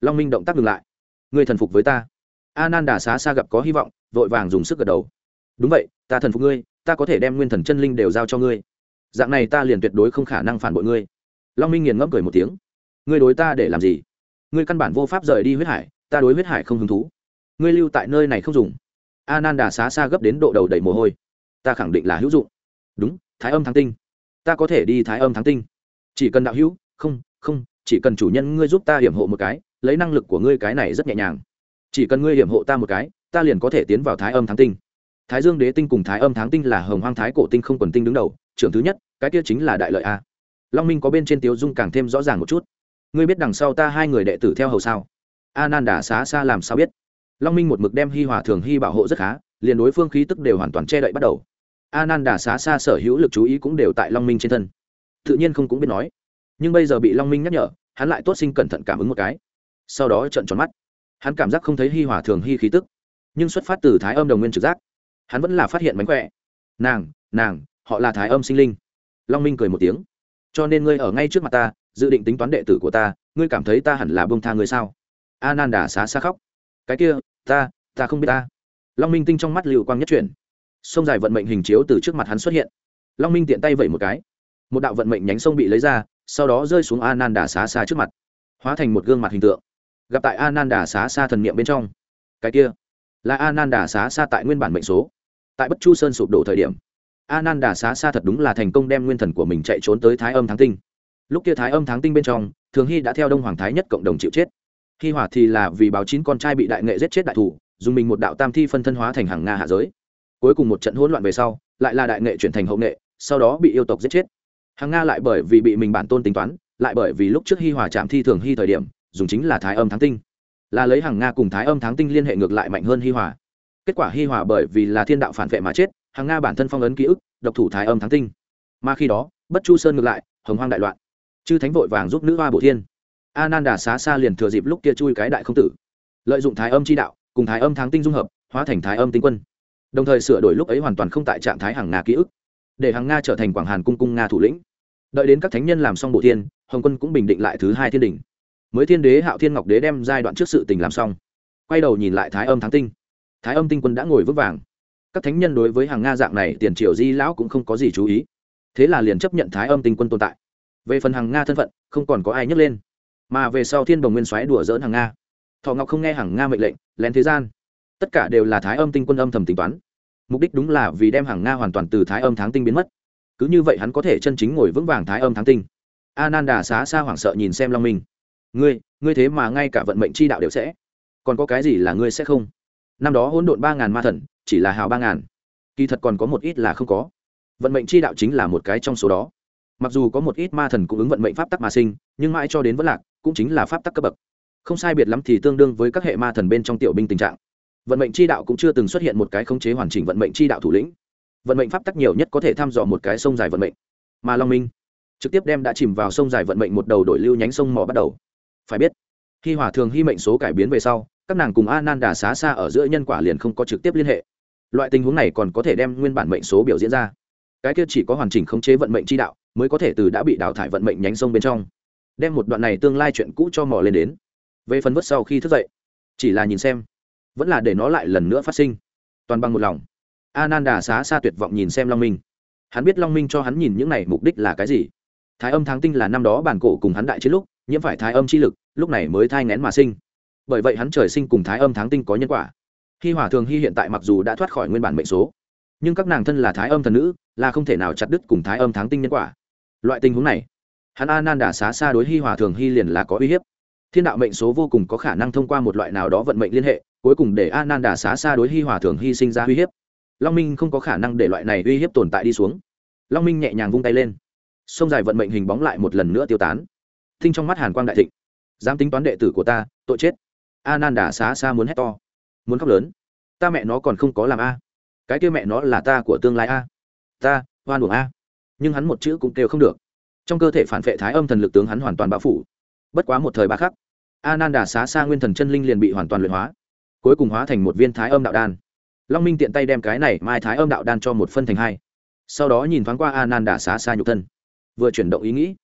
Long minh động tác ngừng lại. Ngươi thần phục với ta. A nan đà xá xa gặp có hy vọng, vội vàng dùng sức gật đầu. Đúng vậy, ta thần phục ngươi, ta có thể đem nguyên thần chân linh đều giao cho ngươi. Dạng này ta liền tuyệt đối không khả năng phản bội ngươi. Long minh nghiền ngẫm cười một tiếng. Ngươi đối ta để làm gì? Ngươi căn bản vô pháp rời đi huyết hải, ta đối huyết hải không hứng thú. Ngươi lưu tại nơi này không dùng. A nan đà xá xa gấp đến độ đầu đầy mồ hôi ta khẳng định là hữu dụng. Đúng, thái âm thắng tinh. Ta có thể đi thái âm thắng tinh. Chỉ cần đạo hữu, không không, chỉ cần chủ nhân ngươi giúp ta hiểm hộ một cái, lấy năng lực của ngươi cái này rất nhẹ nhàng. Chỉ cần ngươi hiểm hộ ta một cái, ta liền có thể tiến vào thái âm thắng tinh. Thái dương đế tinh cùng thái âm thắng tinh là hồng hoang thái cổ tinh không quần tinh đứng đầu, trưởng thứ nhất, cái kia chính là đại lợi a. Long minh có bên trên tiếu dung càng thêm rõ ràng một chút. Ngươi biết đằng sau ta hai người đệ tử theo hầu sao? A nan đà xá xa làm sao biết? Long minh một mực đem hi hòa thường hy bảo hộ rất khá liền đối phương khí tức đều hoàn toàn che đậy bắt đầu. A nan đà xá xa sở hữu lực chú ý cũng đều tại long minh trên thân. Tự nhiên không cũng biết nói. Nhưng bây giờ bị long minh nhắc nhở, hắn lại tốt sinh cẩn thận cảm ứng một cái. Sau đó trận tròn mắt. Hắn cảm giác không thấy hi hòa thường hy khí tức. Nhưng xuất phát từ thái âm đồng nguyên trực giác, hắn vẫn là phát hiện mánh khỏe. Nàng nàng, họ là thái âm sinh linh. Long minh cười một tiếng. Cho nên ngươi ở ngay trước mặt ta, dự định tính toán đệ tử của ta, ngươi cảm thấy ta hẳn là bông tha ngươi sao? A nan đà xá xa khóc. Cái kia, ta ta không biết ta long minh tinh trong mắt lưu quang nhất chuyển. Sông dài vận mệnh hình chiếu từ trước mặt hắn xuất hiện. Long minh tiện tay vẩy một cái. Một đạo vận mệnh nhánh sông bị lấy ra, sau đó rơi xuống a nan đà xá xa trước mặt, hóa thành một gương mặt hình tượng. Gặp tại a nan đà xá xa thần niệm bên trong. Cái kia là a nan đà xá xa tại nguyên bản mệnh số. Tại bất chu sơn sụp đổ thời điểm, ananda xá xa thật đúng là thành công đem nguyên thần của mình chạy trốn tới thái âm tháng tinh. Lúc kia thái âm tháng tinh bên trong, thường hy đã theo đông hoàng thái nhất cộng đồng chịu chết. Hy hỏa thì là vì báo chín con trai bị đại nghệ giết chết đại thủ dùng mình một đạo tam thi phân thân hóa thành hàng nga hạ giới. Cuối cùng một trận hỗn loạn về sau, lại là đại nghệ chuyển thành hậu nghệ, sau đó bị yêu tộc giết chết. Hàng nga lại bởi vì bị mình bản tôn tính toán, lại bởi vì lúc trước hi hòa chạm thi thường hy thời điểm, dùng chính là thái âm tháng tinh. Là lấy hàng nga cùng thái âm tháng tinh liên hệ ngược lại mạnh hơn hi hòa. Kết quả hi hòa bởi vì là thiên đạo phản vệ mà chết, hàng nga bản thân phong ấn ký ức, độc thủ thái âm tháng tinh. Mà khi đó, bất chu sơn ngược lại, hồng hoang đại loạn. Chư thánh vội vàng giúp nữ hoa bổ thiên. A nan đà xá xa liền thừa dịp lúc kia chui cái đại không tử. Lợi dụng thái âm chi đạo cùng thái âm tháng tinh dung hợp, hóa thành thái âm tinh quân. Đồng thời sửa đổi lúc ấy hoàn toàn không tại trạng thái hàng nga ký ức, để hàng nga trở thành quảng hàn cung cung nga thủ lĩnh. Đợi đến các thánh nhân làm xong bộ thiên, hồng quân cũng bình định lại thứ hai thiên đình. Mới thiên đế hạo thiên ngọc đế đem giai đoạn trước sự tình làm xong, quay đầu nhìn lại thái âm Tháng tinh. Thái âm tinh quân đã ngồi vững vàng. Các thánh nhân đối với hàng nga dạng này, tiền triều di lão cũng không có gì chú ý. Thế là liền chấp nhận thái âm tinh quân tồn tại. Về phần hàng nga thân phận, không còn có ai nhấc lên. Mà về sau thiên đồng nguyên xoáy đùa dỡn hàng nga thọ ngọc không nghe hàng nga mệnh lệnh, lén thế gian. Tất cả đều là thái âm tinh quân âm thầm tính toán. Mục đích đúng là vì đem hàng nga hoàn toàn từ thái âm tháng tinh biến mất. Cứ như vậy hắn có thể chân chính ngồi vững vàng thái âm tháng tinh. A nan đà xá xa hoảng sợ nhìn xem long minh. Ngươi ngươi thế mà ngay cả vận mệnh chi đạo đều sẽ. Còn có cái gì là ngươi sẽ không? Năm đó hỗn độn ba ngàn ma thần, chỉ là hào ba ngàn. Kỳ thật còn có một ít là không có. Vận mệnh chi đạo chính là một cái trong số đó. Mặc dù có một ít ma thần cũng ứng vận mệnh pháp tắc mà sinh, nhưng mãi cho đến vẫn lạc, cũng chính là pháp tắc cấp bậc không sai biệt lắm thì tương đương với các hệ ma thần bên trong tiểu binh tình trạng. Vận mệnh chi đạo cũng chưa từng xuất hiện một cái khống chế hoàn chỉnh vận mệnh chi đạo thủ lĩnh. Vận mệnh pháp tắc nhiều nhất có thể thăm dò một cái sông dài vận mệnh. Mà long minh trực tiếp đem đã chìm vào sông dài vận mệnh một đầu đổi lưu nhánh sông mò bắt đầu. Phải biết, khi hỏa thường hy mệnh số cải biến về sau, các nàng cùng a nan đà xá xa ở giữa nhân quả liền không có trực tiếp liên hệ. Loại tình huống này còn có thể đem nguyên bản mệnh số biểu diễn ra. Cái kia chỉ có hoàn chỉnh khống chế vận mệnh chi đạo mới có thể từ đã bị đào thải vận mệnh nhánh sông bên trong. Đem một đoạn này tương lai chuyện cũ cho mò lên đến về phần vớt sau khi thức dậy, chỉ là nhìn xem, vẫn là để nó lại lần nữa phát sinh. Toàn bằng một lòng. A nan đà xá xa tuyệt vọng nhìn xem long minh. Hắn biết long minh cho hắn nhìn những này mục đích là cái gì. Thái âm tháng tinh là năm đó bản cổ cùng hắn đại chiến lúc, nhiễm phải thái âm chi lực, lúc này mới thai ngén mà sinh. Bởi vậy hắn trời sinh cùng thái âm tháng tinh có nhân quả. Hi hỏa thường hy hiện tại mặc dù đã thoát khỏi nguyên bản mệnh số, nhưng các nàng thân là thái âm thần nữ, là không thể nào chặt đứt cùng thái âm tháng tinh nhân quả. Loại tình huống này, hắn a nan đà xá xa đối hi hòa thường hy liền là có uy hiếp thiên đạo mệnh số vô cùng có khả năng thông qua một loại nào đó vận mệnh liên hệ, cuối cùng để a nan đà xá xa đối hi hòa thường hy sinh ra uy hiếp. Long minh không có khả năng để loại này uy hiếp tồn tại đi xuống. Long minh nhẹ nhàng vung tay lên. Sông dài vận mệnh hình bóng lại một lần nữa tiêu tán. Thinh trong mắt hàn quang đại thịnh. Dám tính toán đệ tử của ta, tội chết. A nan đà xá xa muốn hét to. Muốn khóc lớn. Ta mẹ nó còn không có làm a. Cái kia mẹ nó là ta của tương lai a. Ta, hoan buồng a. Nhưng hắn một chữ cũng kêu không được. Trong cơ thể phản vệ thái âm thần lực tướng hắn hoàn toàn bao phủ bất quá một thời ba khắc, Ananda xá xa nguyên thần chân linh liền bị hoàn toàn luyện hóa, cuối cùng hóa thành một viên thái âm đạo đan. Long minh tiện tay đem cái này mai thái âm đạo đan cho một phân thành hai, sau đó nhìn thoáng qua Ananda xá xa nhục thân, vừa chuyển động ý nghĩ,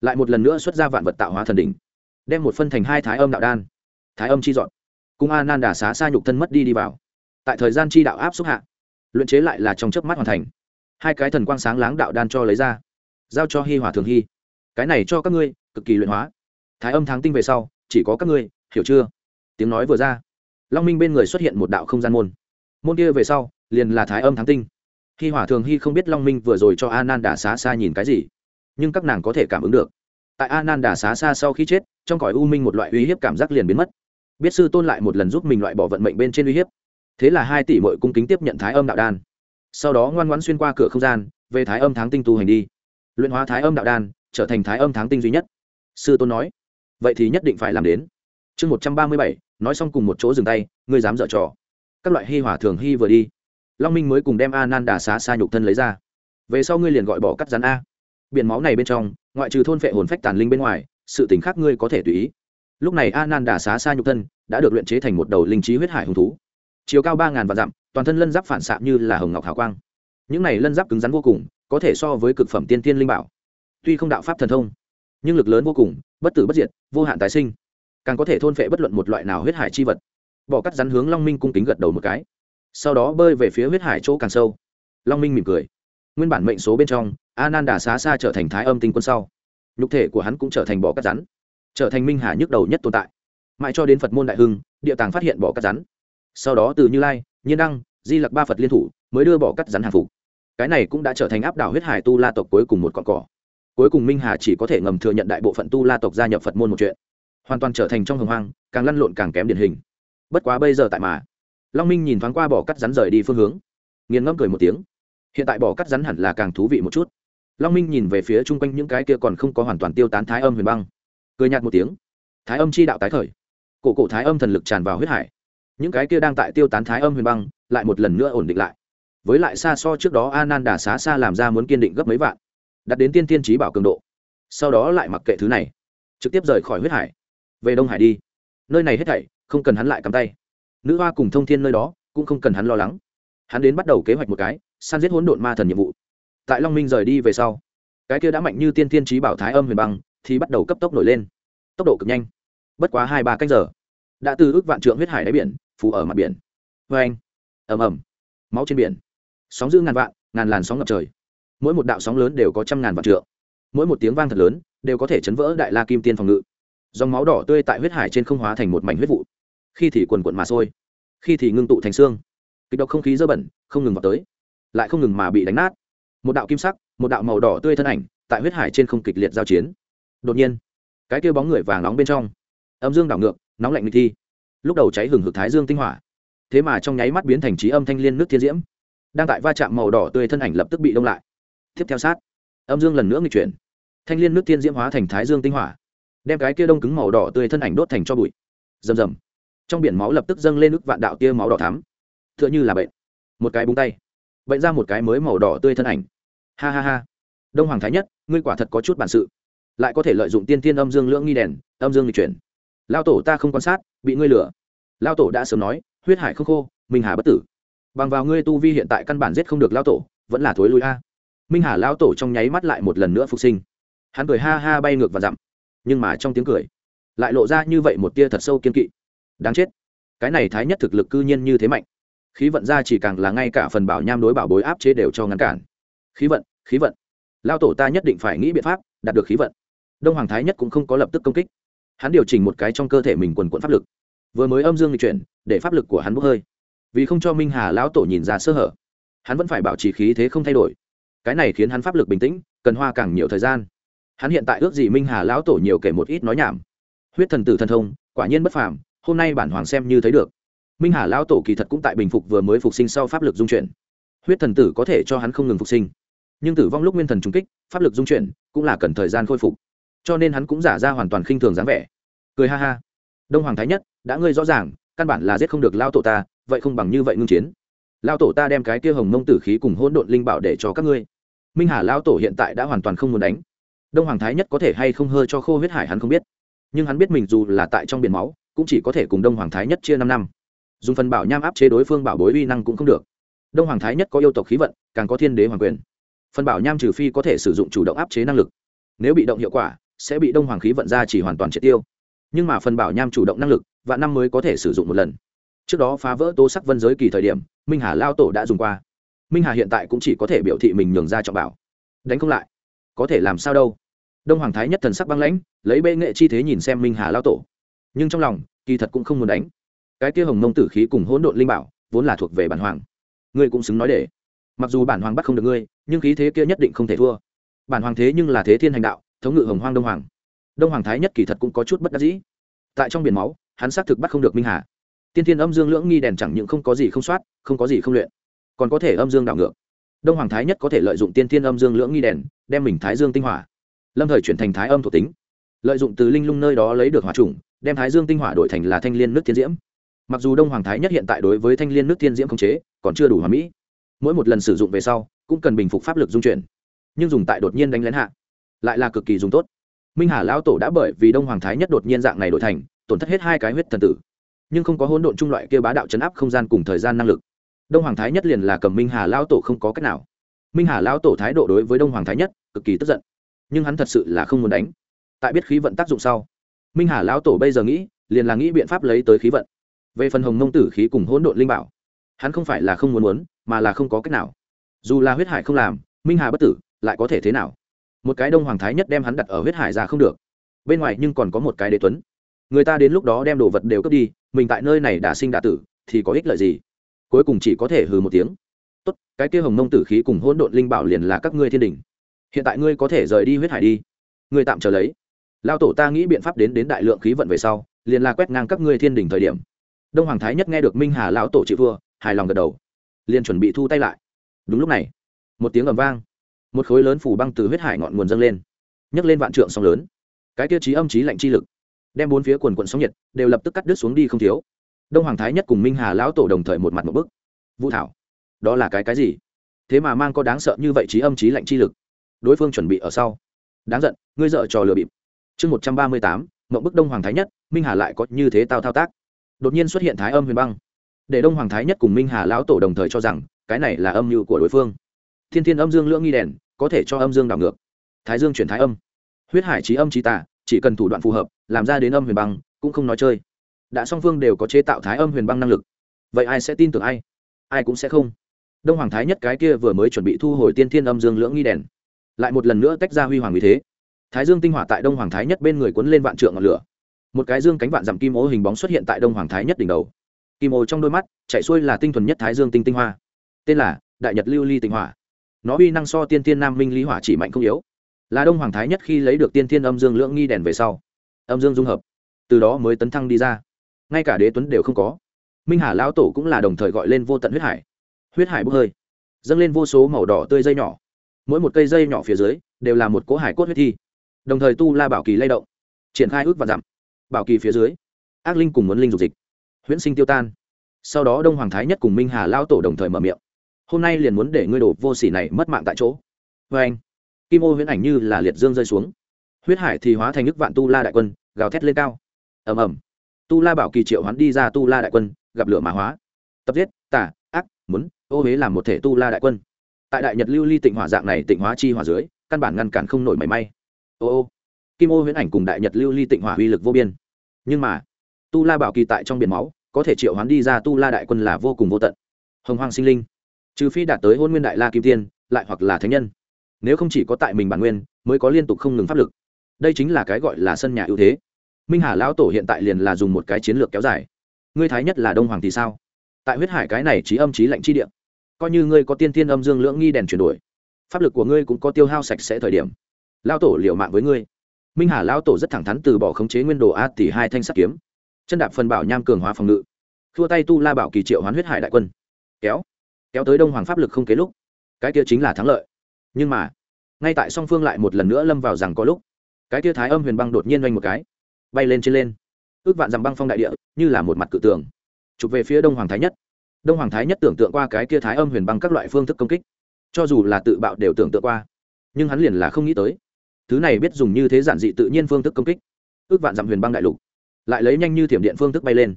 lại một lần nữa xuất ra vạn vật tạo hóa thần đỉnh, đem một phân thành hai thái âm đạo đan, thái âm chi dọn cung Ananda xá xa nhục thân mất đi đi vào. Tại thời gian chi đạo áp xúc hạ, luyện chế lại là trong chớp mắt hoàn thành. Hai cái thần quang sáng láng đạo đan cho lấy ra, giao cho hi hòa thường hy cái này cho các ngươi, cực kỳ luyện hóa thái âm tháng tinh về sau, chỉ có các ngươi, hiểu chưa? Tiếng nói vừa ra, long minh bên người xuất hiện một đạo không gian môn. Môn kia về sau, liền là thái âm tháng tinh. Hi hòa thường hy không biết long minh vừa rồi cho a nan đà xá xa nhìn cái gì, nhưng các nàng có thể cảm ứng được. Tại a nan đà xá xa sau khi chết, trong cõi u minh một loại uy hiếp cảm giác liền biến mất. Biết sư tôn lại một lần giúp mình loại bỏ vận mệnh bên trên uy hiếp. Thế là hai tỷ mội cung kính tiếp nhận thái âm đạo đan. Sau đó ngoan ngoãn xuyên qua cửa không gian, về thái âm tháng tinh tu hành đi. Luyện hóa thái âm đạo đan, trở thành thái âm tháng tinh duy nhất. Sư tôn nói vậy thì nhất định phải làm đến. Chương một trăm ba mươi bảy, nói xong cùng một chỗ dừng tay, ngươi dám dở trò. Các loại hy hỏa thường hy vừa đi. Long minh mới cùng đem a nan đà xá xa nhục thân lấy ra. Về sau ngươi liền gọi bỏ cắt rắn a. Biển máu này bên trong, ngoại trừ thôn phệ hồn phách tàn linh bên ngoài, sự tình khác ngươi có thể tùy ý. Lúc này a nan đà xá xa nhục thân đã được luyện chế thành một đầu linh trí huyết hải hùng thú. Chiều cao ba ngàn vạn dặm, toàn thân lân giáp phản xạ như là hồng ngọc hào quang. Những này lân giáp cứng rắn vô cùng, có thể so với cực phẩm tiên tiên linh bảo. Tuy không đạo pháp thần thông nhưng lực lớn vô cùng, bất tử bất diệt, vô hạn tái sinh. Càng có thể thôn phệ bất luận một loại nào huyết hải chi vật. Bỏ cắt rắn hướng long minh cung kính gật đầu một cái. Sau đó bơi về phía huyết hải chỗ càng sâu. Long minh mỉm cười. Nguyên bản mệnh số bên trong a nan đà xá xa trở thành thái âm tinh quân sau. Nhục thể của hắn cũng trở thành bỏ cắt rắn. Trở thành minh hà nhức đầu nhất tồn tại. Mãi cho đến phật môn đại hưng, địa tàng phát hiện bỏ cắt rắn. Sau đó từ như lai, nhiên đăng, di lặc ba phật liên thủ, mới đưa bỏ cắt rắn hàng phục. Cái này cũng đã trở thành áp đảo huyết hải tu la tộc cuối cùng một con cỏ cuối cùng minh hà chỉ có thể ngầm thừa nhận đại bộ phận tu la tộc gia nhập phật môn một chuyện hoàn toàn trở thành trong hồng hoang càng lăn lộn càng kém điển hình bất quá bây giờ tại mà long minh nhìn thoáng qua bỏ cắt rắn rời đi phương hướng nghiền ngẫm cười một tiếng hiện tại bỏ cắt rắn hẳn là càng thú vị một chút long minh nhìn về phía chung quanh những cái kia còn không có hoàn toàn tiêu tán thái âm huyền băng cười nhạt một tiếng thái âm chi đạo tái khởi cổ cổ thái âm thần lực tràn vào huyết hải những cái kia đang tại tiêu tán thái âm huyền băng lại một lần nữa ổn định lại với lại xa so trước đó a nan đà xá xa làm ra muốn kiên định gấp mấy vạn đặt đến tiên tiên trí bảo cường độ. Sau đó lại mặc kệ thứ này, trực tiếp rời khỏi huyết hải, về đông hải đi. Nơi này hết thảy, không cần hắn lại cắm tay. Nữ hoa cùng thông thiên nơi đó, cũng không cần hắn lo lắng. Hắn đến bắt đầu kế hoạch một cái, săn giết hỗn độn ma thần nhiệm vụ. Tại long minh rời đi về sau, cái kia đã mạnh như tiên tiên trí bảo thái âm huyền băng, thì bắt đầu cấp tốc nổi lên. Tốc độ cực nhanh. Bất quá hai ba cách giờ, đã từ ước vạn trượng huyết hải đáy biển, phù ở mặt biển. Vê anh ầm ầm. Máu trên biển. Sóng giữ ngàn vạn, ngàn làn sóng ngập trời mỗi một đạo sóng lớn đều có trăm ngàn vạn trượng. Mỗi một tiếng vang thật lớn, đều có thể chấn vỡ đại la kim tiên phòng ngự. Dòng máu đỏ tươi tại huyết hải trên không hóa thành một mảnh huyết vụ. Khi thì quần quận mà sôi, khi thì ngưng tụ thành xương. Kịch độc không khí dơ bẩn, không ngừng vào tới, lại không ngừng mà bị đánh nát. Một đạo kim sắc, một đạo màu đỏ tươi thân ảnh tại huyết hải trên không kịch liệt giao chiến. Đột nhiên, cái kêu bóng người vàng nóng bên trong, âm dương đảo ngược, nóng lạnh nghịch thi. Lúc đầu cháy hừng hực thái dương tinh hỏa, thế mà trong nháy mắt biến thành trí âm thanh liên nước thiên diễm. Đang tại va chạm màu đỏ tươi thân ảnh lập tức bị đông lại tiếp theo sát. Âm dương lần nữa nghịch chuyển. Thanh liên nước tiên diễm hóa thành thái dương tinh hỏa, đem cái kia đông cứng màu đỏ tươi thân ảnh đốt thành cho bụi. Rầm rầm. Trong biển máu lập tức dâng lên nước vạn đạo tia máu đỏ thắm. T h ư ợ n h ư là bệnh. Một cái búng tay. Bệnh ra một cái mới màu đỏ tươi thân ảnh. Ha ha ha. Đông hoàng thái nhất, ngươi quả thật có chút bản sự. Lại có thể lợi dụng tiên tiên âm dương lưỡng nghi đèn, âm dương lịch chuyển. Lao tổ ta không quan sát, bị ngươi lửa lao tổ đã sớm nói, huyết hải không khô minh hà bất tử. Bằng vào ngươi tu vi hiện tại căn bản giết không được lao tổ, vẫn là thối lui a minh hà lao tổ trong nháy mắt lại một lần nữa phục sinh. Hắn cười ha ha bay ngược và dặm, nhưng mà trong tiếng cười, lại lộ ra như vậy một tia thật sâu kiên kỵ. Đáng chết, cái này thái nhất thực lực cư nhiên như thế mạnh. Khí vận ra chỉ càng là ngay cả phần bảo nham đối bảo bối áp chế đều cho ngăn cản. Khí vận khí vận. Lao tổ ta nhất định phải nghĩ biện pháp đạt được khí vận. Đông hoàng thái nhất cũng không có lập tức công kích. Hắn điều chỉnh một cái trong cơ thể mình quần quận pháp lực. Vừa mới âm dương lịch chuyển, để pháp lực của hắn bốc hơi. Vì không cho minh hà lão tổ nhìn ra sơ hở, hắn vẫn phải bảo trì khí thế không thay đổi cái này khiến hắn pháp lực bình tĩnh, cần hoa càng nhiều thời gian. Hắn hiện tại ước gì minh hà lão tổ nhiều kể một ít nói nhảm. Huyết thần tử thần thông, quả nhiên bất phàm, hôm nay bản hoàng xem như thấy được. Minh hà lão tổ kỳ thật cũng tại bình phục vừa mới phục sinh sau pháp lực dung chuyển. Huyết thần tử có thể cho hắn không ngừng phục sinh. Nhưng tử vong lúc nguyên thần trung kích, pháp lực dung chuyển cũng là cần thời gian khôi phục. Cho nên hắn cũng giả ra hoàn toàn khinh thường dáng vẻ. Cười ha ha. Đông hoàng thái nhất, đã ngươi rõ ràng, căn bản là giết không được lao tổ ta, vậy không bằng như vậy ngưng chiến. Lao tổ ta đem cái kia hồng mông tử khí cùng hỗn độn linh bảo để cho các ngươi minh hà Lão tổ hiện tại đã hoàn toàn không muốn đánh. Đông hoàng thái nhất có thể hay không hơi cho khô huyết hải hắn không biết. Nhưng hắn biết mình dù là tại trong biển máu, cũng chỉ có thể cùng đông hoàng thái nhất chia năm năm. Dùng phần bảo nham áp chế đối phương bảo bối uy năng cũng không được. Đông hoàng thái nhất có yêu tộc khí vận, càng có thiên đế hoàng quyền. Phần bảo nham trừ phi có thể sử dụng chủ động áp chế năng lực. Nếu bị động hiệu quả, sẽ bị đông hoàng khí vận ra chỉ hoàn toàn triệt tiêu. Nhưng mà phần bảo nham chủ động năng lực, vạn năm mới có thể sử dụng một lần. Trước đó phá vỡ tô sắc vân giới kỳ thời điểm, minh hà lao tổ đã dùng qua minh hà hiện tại cũng chỉ có thể biểu thị mình nhường ra trọng bảo. Đánh không lại. Có thể làm sao đâu. Đông hoàng thái nhất thần sắc băng lãnh, lấy bệ nghệ chi thế nhìn xem minh hà lao tổ. Nhưng trong lòng, kỳ thật cũng không muốn đánh. Cái kia hồng mông tử khí cùng hỗn độn linh bảo, vốn là thuộc về bản hoàng. Ngươi cũng xứng nói để. Mặc dù bản hoàng bắt không được ngươi, nhưng khí thế kia nhất định không thể thua. Bản hoàng thế nhưng là thế thiên hành đạo, thống ngự hồng hoang đông hoàng. Đông hoàng thái nhất kỳ thật cũng có chút bất đắc dĩ. Tại trong biển máu, hắn xác thực bắt không được minh hà. Tiên thiên âm dương lưỡng nghi đèn chẳng những không có gì không soát, không có gì không luyện còn có thể âm dương đảo ngược. Đông hoàng thái nhất có thể lợi dụng tiên thiên âm dương lưỡng nghi đèn, đem mình thái dương tinh hỏa, lâm thời chuyển thành thái âm thuộc tính. Lợi dụng từ linh lung nơi đó lấy được hỏa trùng đem thái dương tinh hỏa đổi thành là thanh liên nước thiên diễm. Mặc dù đông hoàng thái nhất hiện tại đối với thanh liên nước thiên diễm không chế, còn chưa đủ hòa mỹ. Mỗi một lần sử dụng về sau, cũng cần bình phục pháp lực dung chuyển. Nhưng dùng tại đột nhiên đánh lén hạ, lại là cực kỳ dùng tốt. Minh hà lão tổ đã bởi vì đông hoàng thái nhất đột nhiên dạng này đổi thành, tổn thất hết hai cái huyết thần tử. Nhưng không có hỗn độn trung loại kia bá đạo chấn áp không gian cùng thời gian năng lực đông hoàng thái nhất liền là cầm minh hà lão tổ không có cách nào. Minh hà lão tổ thái độ đối với đông hoàng thái nhất cực kỳ tức giận. Nhưng hắn thật sự là không muốn đánh. Tại biết khí vận tác dụng sau, minh hà lão tổ bây giờ nghĩ, liền là nghĩ biện pháp lấy tới khí vận. Về phần hồng mông tử khí cùng hỗn độn linh bảo, hắn không phải là không muốn muốn, mà là không có cách nào. Dù là huyết hải không làm, minh hà bất tử lại có thể thế nào? Một cái đông hoàng thái nhất đem hắn đặt ở huyết hải ra không được. Bên ngoài nhưng còn có một cái đế tuấn. Người ta đến lúc đó đem đồ vật đều cướp đi, mình tại nơi này đã sinh đã tử, thì có ích lợi gì? Cuối cùng chỉ có thể hừ một tiếng. Tốt, cái kia hồng mông tử khí cùng hỗn độn linh bảo liền là các ngươi thiên đình. Hiện tại ngươi có thể rời đi huyết hải đi. Ngươi tạm chờ lấy. Lao tổ ta nghĩ biện pháp đến đến đại lượng khí vận về sau, liền là quét ngang các ngươi thiên đình thời điểm. Đông hoàng thái nhất nghe được minh hà lão tổ chịu vua hài lòng gật đầu. Liền chuẩn bị thu tay lại. Đúng lúc này, một tiếng ầm vang. Một khối lớn phủ băng từ huyết hải ngọn nguồn dâng lên. Nhấc lên vạn trượng sóng lớn. Cái kia trí âm trí lạnh chi lực, đem bốn phía quần quận sóng nhiệt đều lập tức cắt đứt xuống đi không thiếu đông hoàng thái nhất cùng minh hà lão tổ đồng thời một mặt một bức. Vũ thảo, đó là cái cái gì? Thế mà mang có đáng sợ như vậy trí âm trí lạnh chi lực. Đối phương chuẩn bị ở sau. Đáng giận, ngươi dợ trò lừa bịp. Chương một trăm ba mươi tám mậu bức đông hoàng thái nhất, minh hà lại có như thế tao thao tác. Đột nhiên xuất hiện thái âm huyền băng. Để đông hoàng thái nhất cùng minh hà lão tổ đồng thời cho rằng, cái này là âm mưu của đối phương. Thiên thiên âm dương lưỡng nghi đèn, có thể cho âm dương đảo ngược. Thái dương chuyển thái âm. Huyết hải trí âm trí tả chỉ cần thủ đoạn phù hợp, làm ra đến âm huyền băng, cũng không nói chơi đã song phương đều có chế tạo thái âm huyền băng năng lực. Vậy ai sẽ tin tưởng ai? Ai cũng sẽ không. Đông hoàng thái nhất cái kia vừa mới chuẩn bị thu hồi tiên thiên âm dương lưỡng nghi đèn, lại một lần nữa tách ra huy hoàng vì thế. Thái dương tinh hỏa tại đông hoàng thái nhất bên người quấn lên vạn trượng ngọn lửa. Một cái dương cánh vạn dặm kim ô hình bóng xuất hiện tại đông hoàng thái nhất đỉnh đầu. Kim ô trong đôi mắt, chạy xuôi là tinh thuần nhất thái dương tinh tinh hoa. Tên là đại nhật lưu ly tinh hỏa. Nó uy năng so tiên thiên nam minh lý hỏa chỉ mạnh không yếu. Là đông hoàng thái nhất khi lấy được tiên thiên âm dương lưỡng nghi đèn về sau, âm dương dung hợp, từ đó mới tấn thăng đi ra ngay cả đế tuấn đều không có. Minh hà lão tổ cũng là đồng thời gọi lên vô tận huyết hải. Huyết hải bốc hơi, dâng lên vô số màu đỏ tươi dây nhỏ. Mỗi một cây dây nhỏ phía dưới đều là một cỗ hải cốt huyết thi. Đồng thời tu la bảo kỳ lay động, triển khai ước và dặm. Bảo kỳ phía dưới, ác linh cùng muốn linh dục dịch, huyễn sinh tiêu tan. Sau đó đông hoàng thái nhất cùng minh hà lao tổ đồng thời mở miệng. Hôm nay liền muốn để ngươi đổ vô sỉ này mất mạng tại chỗ. Vê anh, kim ô huyễn ảnh như là liệt dương rơi xuống. Huyết hải thì hóa thành nước vạn tu la đại quân, gào thét lên cao. Ầm ầm tu la bảo kỳ triệu hoán đi ra tu la đại quân, gặp lửa mã hóa. Tập giết, tả, ác, muốn, ô huế làm một thể tu la đại quân. Tại đại nhật lưu ly tịnh hỏa dạng này tịnh hóa chi hỏa dưới, căn bản ngăn cản không nổi mảy may. Ô ô, kim ô huyễn ảnh cùng đại nhật lưu ly tịnh hỏa uy lực vô biên. Nhưng mà, tu la bảo kỳ tại trong biển máu, có thể triệu hoán đi ra tu la đại quân là vô cùng vô tận. Hồng hoàng sinh linh, trừ phi đạt tới hôn nguyên đại la kim tiên, lại hoặc là thánh nhân. Nếu không chỉ có tại mình bản nguyên, mới có liên tục không ngừng pháp lực. Đây chính là cái gọi là sân nhà ưu thế minh hà lão tổ hiện tại liền là dùng một cái chiến lược kéo dài. Ngươi thái nhất là đông hoàng thì sao? Tại huyết hải cái này trí âm trí lạnh chi địa, coi như ngươi có tiên tiên âm dương lưỡng nghi đèn chuyển đổi pháp lực của ngươi cũng có tiêu hao sạch sẽ thời điểm. Lao tổ liệu mạng với ngươi. Minh hà lao tổ rất thẳng thắn từ bỏ khống chế nguyên đồ a tỷ hai thanh sắt kiếm. Chân đạp phần bảo nham cường hóa phòng ngự. Thua tay tu la bảo kỳ triệu hoán huyết hải đại quân. Kéo. Kéo tới đông hoàng pháp lực không kế lúc. Cái kia chính là thắng lợi. Nhưng mà ngay tại song phương lại một lần nữa lâm vào rằng có lúc cái kia thái âm huyền băng đột nhiên oanh một cái bay lên trên lên. Ước vạn dằm băng phong đại địa, như là một mặt cự tường. Chụp về phía đông hoàng thái nhất. Đông hoàng thái nhất tưởng tượng qua cái kia thái âm huyền băng các loại phương thức công kích. Cho dù là tự bạo đều tưởng tượng qua. Nhưng hắn liền là không nghĩ tới. Thứ này biết dùng như thế giản dị tự nhiên phương thức công kích. Ước vạn dặm huyền băng đại lục. Lại lấy nhanh như thiểm điện phương thức bay lên.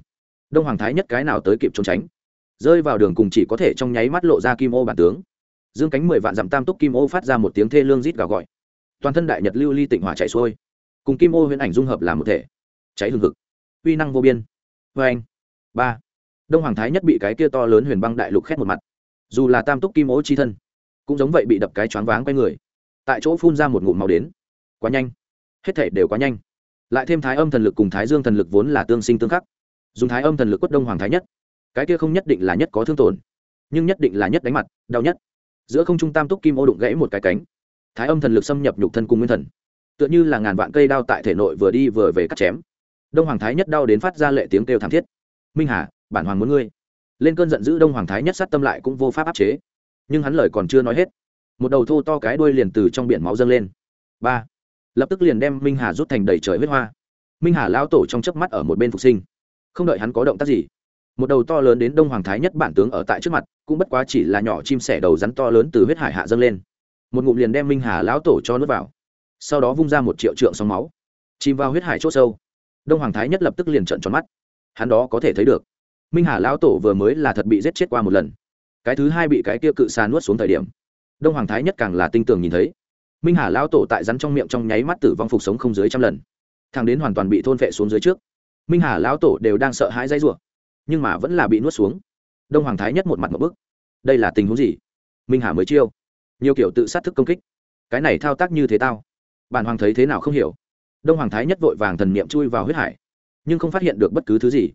Đông hoàng thái nhất cái nào tới kịp trốn tránh. Rơi vào đường cùng chỉ có thể trong nháy mắt lộ ra kim ô bản tướng. Dương cánh mười vạn dặm tam túc kim ô phát ra một tiếng thê lương rít gào gọi. Toàn thân đại nhật lưu ly tịnh hỏa chạy xuôi cùng kim ô huyền ảnh dung hợp làm một thể. Cháy hừng hực. Uy năng vô biên. Vê anh. Ba. Đông hoàng thái nhất bị cái kia to lớn huyền băng đại lục khét một mặt. Dù là tam túc kim ô chi thân, cũng giống vậy bị đập cái choáng váng quay người. Tại chỗ phun ra một ngụm màu đến. Quá nhanh. Hết thể đều quá nhanh. Lại thêm thái âm thần lực cùng thái dương thần lực vốn là tương sinh tương khắc. Dùng thái âm thần lực quất đông hoàng thái nhất, cái kia không nhất định là nhất có thương tổn, nhưng nhất định là nhất đánh mặt, đau nhất. Giữa không trung tam túc kim ô đụng gãy một cái cánh. Thái âm thần lực xâm nhập nhục thân cùng nguyên thần tựa như là ngàn vạn cây đao tại thể nội vừa đi vừa về cắt chém. Đông hoàng thái nhất đau đến phát ra lệ tiếng kêu thảm thiết. Minh hà, bản hoàng muốn ngươi. Lên cơn giận dữ đông hoàng thái nhất sát tâm lại cũng vô pháp áp chế. Nhưng hắn lời còn chưa nói hết, một đầu thô to cái đuôi liền từ trong biển máu dâng lên. Ba. Lập tức liền đem minh hà rút thành đầy trời huyết hoa. Minh hà lao tổ trong chớp mắt ở một bên phục sinh. Không đợi hắn có động tác gì, một đầu to lớn đến đông hoàng thái nhất bản tướng ở tại trước mặt, cũng bất quá chỉ là nhỏ chim sẻ đầu rắn to lớn từ huyết hải hạ dâng lên. Một ngụm liền đem minh hà lão tổ cho nước vào sau đó vung ra một triệu trượng sóng máu, chìm vào huyết hải c h ỗ sâu. Đông hoàng thái nhất lập tức liền trợn tròn mắt. Hắn đó có thể thấy được, minh hà lão tổ vừa mới là thật bị giết chết qua một lần. Cái thứ hai bị cái kia cự xa nuốt xuống thời điểm, đông hoàng thái nhất càng là tinh tường nhìn thấy. Minh hà lão tổ tại rắn trong miệng trong nháy mắt tử vong phục sống không dưới trăm lần. Thằng đến hoàn toàn bị thôn vệ xuống dưới trước, minh hà lão tổ đều đang sợ hãi dãy rủa, nhưng mà vẫn là bị nuốt xuống. Đông hoàng thái nhất một mặt một bức. Đây là tình huống gì? Minh hà mới chiêu. Nhiều kiểu tự sát thức công kích. Cái này thao tác như thế tao bản hoàng thấy thế nào không hiểu. Đông hoàng thái nhất vội vàng thần niệm chui vào huyết hải, nhưng không phát hiện được bất cứ thứ gì.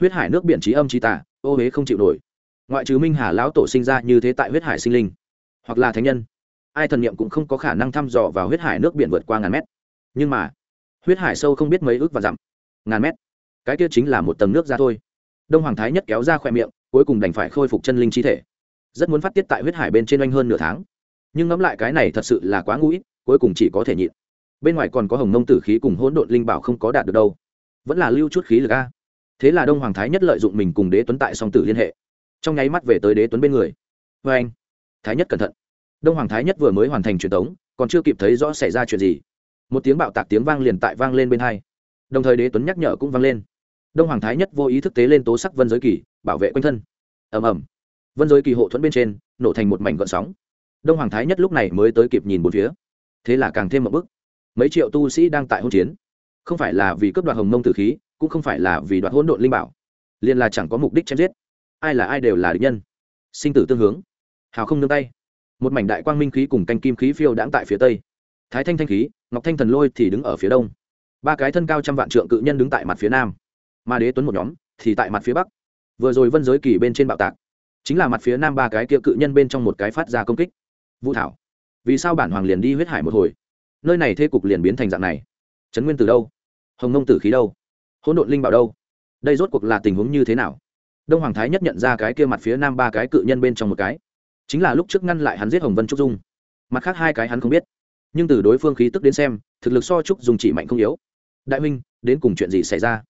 Huyết hải nước biển trí âm trí tả ô huế không chịu nổi. Ngoại trừ minh hà lão tổ sinh ra như thế tại huyết hải sinh linh, hoặc là thánh nhân, ai thần niệm cũng không có khả năng thăm dò vào huyết hải nước biển vượt qua ngàn mét. Nhưng mà, huyết hải sâu không biết mấy ước và dặm, ngàn mét. Cái kia chính là một tầng nước ra thôi. Đông hoàng thái nhất kéo ra khoe miệng, cuối cùng đành phải khôi phục chân linh chi thể. Rất muốn phát tiết tại huyết hải bên trên oanh hơn nửa tháng. Nhưng ngẫm lại cái này thật sự là quá ngũi cuối cùng chỉ có thể nhịn. Bên ngoài còn có hồng mông tử khí cùng hỗn độn linh bảo không có đạt được đâu. Vẫn là lưu chút khí lực a. Thế là đông hoàng thái nhất lợi dụng mình cùng đế tuấn tại song tử liên hệ. Trong nháy mắt về tới đế tuấn bên người. Vê anh, thái nhất cẩn thận. Đông hoàng thái nhất vừa mới hoàn thành truyền tống, còn chưa kịp thấy rõ xảy ra chuyện gì. Một tiếng bạo tạc tiếng vang liền tại vang lên bên hai. Đồng thời đế tuấn nhắc nhở cũng vang lên. Đông hoàng thái nhất vô ý thức tế lên tố sắc vân giới kỳ, bảo vệ quanh thân. Ầm ầm. Vân giới kỳ hộ thuẫn bên trên, nổ thành một mảnh gợn sóng. Đông hoàng thái nhất lúc này mới tới kịp nhìn một phía thế là càng thêm một bức mấy triệu tu sĩ đang tại hỗn chiến. Không phải là vì cướp đoạt hồng mông tử khí, cũng không phải là vì đoạt hỗn độn linh bảo. Liền là chẳng có mục đích chém giết. Ai là ai đều là địch nhân. Sinh tử tương hướng. Hào không nương tay. Một mảnh đại quang minh khí cùng canh kim khí phiêu đãng tại phía tây. Thái thanh thanh khí, ngọc thanh thần lôi thì đứng ở phía đông. Ba cái thân cao trăm vạn trượng cự nhân đứng tại mặt phía nam. Mà đế tuấn một nhóm, thì tại mặt phía bắc. Vừa rồi vân giới kỳ bên trên bạo tạc, chính là mặt phía nam ba cái kia cự nhân bên trong một cái phát ra công kích. Vũ thảo vì sao bản hoàng liền đi huyết hải một hồi? Nơi này thế cục liền biến thành dạng này. Trấn nguyên từ đâu? Hồng nông tử khí đâu? Hỗn độn linh bảo đâu? Đây rốt cuộc là tình huống như thế nào? Đông hoàng thái nhất nhận ra cái kia mặt phía nam ba cái cự nhân bên trong một cái. Chính là lúc trước ngăn lại hắn giết hồng vân trúc dung. Mặt khác hai cái hắn không biết. Nhưng từ đối phương khí tức đến xem, thực lực so trúc dung chỉ mạnh không yếu. Đại huynh, đến cùng chuyện gì xảy ra?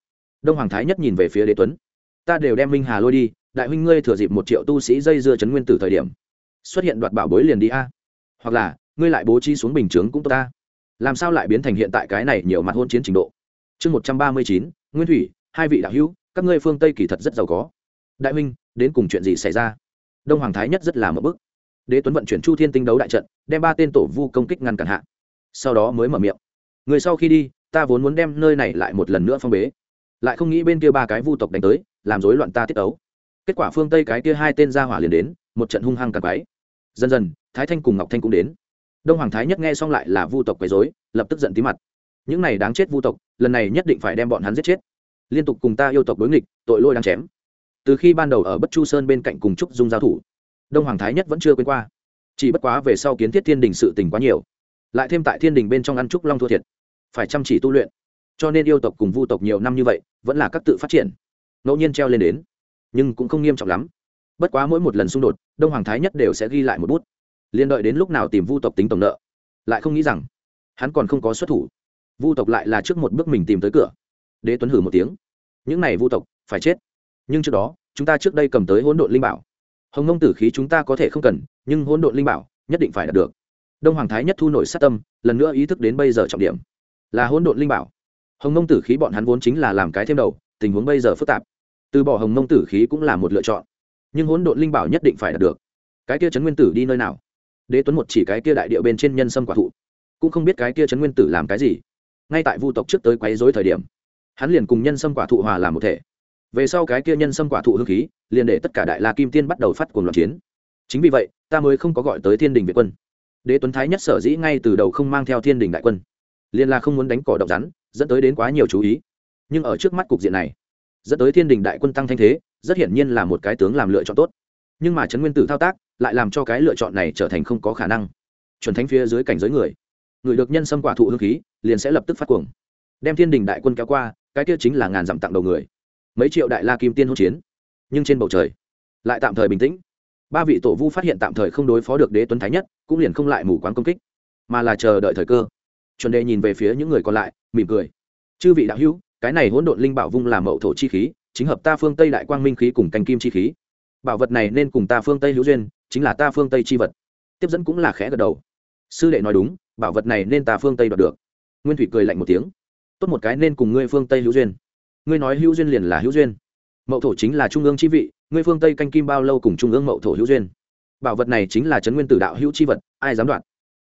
Đông hoàng thái nhất nhìn về phía đế tuấn. Ta đều đem minh hà lôi đi, đại huynh ngươi thừa dịp một triệu tu sĩ dây dưa chấn nguyên tử thời điểm, xuất hiện đoạt bảo bối liền đi a hoặc là, ngươi lại bố trí xuống bình chướng cũng tốt ta. Làm sao lại biến thành hiện tại cái này nhiều mặt hôn chiến trình độ? Chương một trăm ba mươi chín, nguyên thủy, hai vị đạo hữu, các ngươi phương tây kỳ thật rất giàu có. Đại minh đến cùng chuyện gì xảy ra? Đông hoàng thái nhất rất là một bức. Đế tuấn vận chuyển chu thiên tinh đấu đại trận, đem ba tên tổ vu công kích ngăn cản hạ. Sau đó mới mở miệng. Người sau khi đi, ta vốn muốn đem nơi này lại một lần nữa phong bế. Lại không nghĩ bên kia ba cái vu tộc đánh tới, làm rối loạn ta tiết tấu. Kết quả phương tây cái kia hai tên ra hỏa liền đến, một trận hung hăng cặp váy dần dần thái thanh cùng ngọc thanh cũng đến. Đông hoàng thái nhất nghe xong lại là vu tộc quấy dối lập tức giận tí mặt. Những này đáng chết vu tộc, lần này nhất định phải đem bọn hắn giết chết. Liên tục cùng ta yêu tộc đối nghịch, tội lôi đang chém. Từ khi ban đầu ở bất chu sơn bên cạnh cùng trúc dung giao thủ, đông hoàng thái nhất vẫn chưa quên qua. Chỉ bất quá về sau kiến thiết thiên đình sự tình quá nhiều, lại thêm tại thiên đình bên trong ăn trúc long thua thiệt, phải chăm chỉ tu luyện. Cho nên yêu tộc cùng vu tộc nhiều năm như vậy, vẫn là các tự phát triển. Ngẫu nhiên treo lên đến, nhưng cũng không nghiêm trọng lắm. Bất quá mỗi một lần xung đột, đông hoàng thái nhất đều sẽ ghi lại một bút liên đợi đến lúc nào tìm vu tộc tính tổng nợ? Lại không nghĩ rằng hắn còn không có xuất thủ. Vu tộc lại là trước một bước mình tìm tới cửa. Đế tuấn hử một tiếng. Những này vu tộc phải chết. Nhưng trước đó, chúng ta trước đây cầm tới hỗn độn linh bảo. Hồng nông tử khí chúng ta có thể không cần, nhưng hỗn độn linh bảo nhất định phải đạt được. Đông hoàng thái nhất thu nổi sát tâm, lần nữa ý thức đến bây giờ trọng điểm. Là hỗn độn linh bảo. Hồng nông tử khí bọn hắn vốn chính là làm cái thêm đầu, tình huống bây giờ phức tạp. Từ bỏ hồng nông tử khí cũng là một lựa chọn. Nhưng hỗn độn linh bảo nhất định phải đạt được. Cái kia trấn nguyên tử đi nơi nào? Đế tuấn một chỉ cái kia đại địa bên trên nhân sâm quả thụ, cũng không biết cái kia trấn nguyên tử làm cái gì. Ngay tại vu tộc trước tới quấy rối thời điểm, hắn liền cùng nhân sâm quả thụ hòa làm một thể. Về sau cái kia nhân sâm quả thụ hương khí, liền để tất cả đại la kim tiên bắt đầu phát cuồng loạn chiến. Chính vì vậy, ta mới không có gọi tới thiên đình việt quân. Đế tuấn thái nhất sở dĩ ngay từ đầu không mang theo thiên đình đại quân, liền là không muốn đánh cỏ độc rắn, dẫn tới đến quá nhiều chú ý. Nhưng ở trước mắt cục diện này, dẫn tới thiên đình đại quân tăng thanh thế, rất hiển nhiên là một cái tướng làm lựa chọn tốt. Nhưng mà trấn nguyên tử thao tác lại làm cho cái lựa chọn này trở thành không có khả năng. Chuẩn thánh phía dưới cảnh giới người người được nhân sâm quả thụ hương khí, liền sẽ lập tức phát cuồng. Đem thiên đình đại quân kéo qua, cái kia chính là ngàn dặm tặng đầu người. Mấy triệu đại la kim tiên hỗn chiến, nhưng trên bầu trời, lại tạm thời bình tĩnh. Ba vị tổ vu phát hiện tạm thời không đối phó được đế tuấn thái nhất, cũng liền không lại mù quáng công kích, mà là chờ đợi thời cơ. Chuẩn đề nhìn về phía những người còn lại, mỉm cười. Chư vị đạo hữu, cái này hỗn độn linh bảo vung làm mậu thổ chi khí, chính hợp ta phương tây đại quang minh khí cùng canh kim chi khí. Bảo vật này nên cùng ta phương tây hữu duyên chính là ta phương tây chi vật. Tiếp dẫn cũng là khẽ gật đầu. Sư đệ nói đúng, bảo vật này nên ta phương tây đoạt được. Nguyên thủy cười lạnh một tiếng. Tốt một cái nên cùng ngươi phương tây hữu duyên. Ngươi nói hữu duyên liền là hữu duyên. Mậu thổ chính là trung ương chi vị, ngươi phương tây canh kim bao lâu cùng trung ương mậu thổ hữu duyên? Bảo vật này chính là trấn nguyên tử đạo hữu chi vật, ai dám đoạt?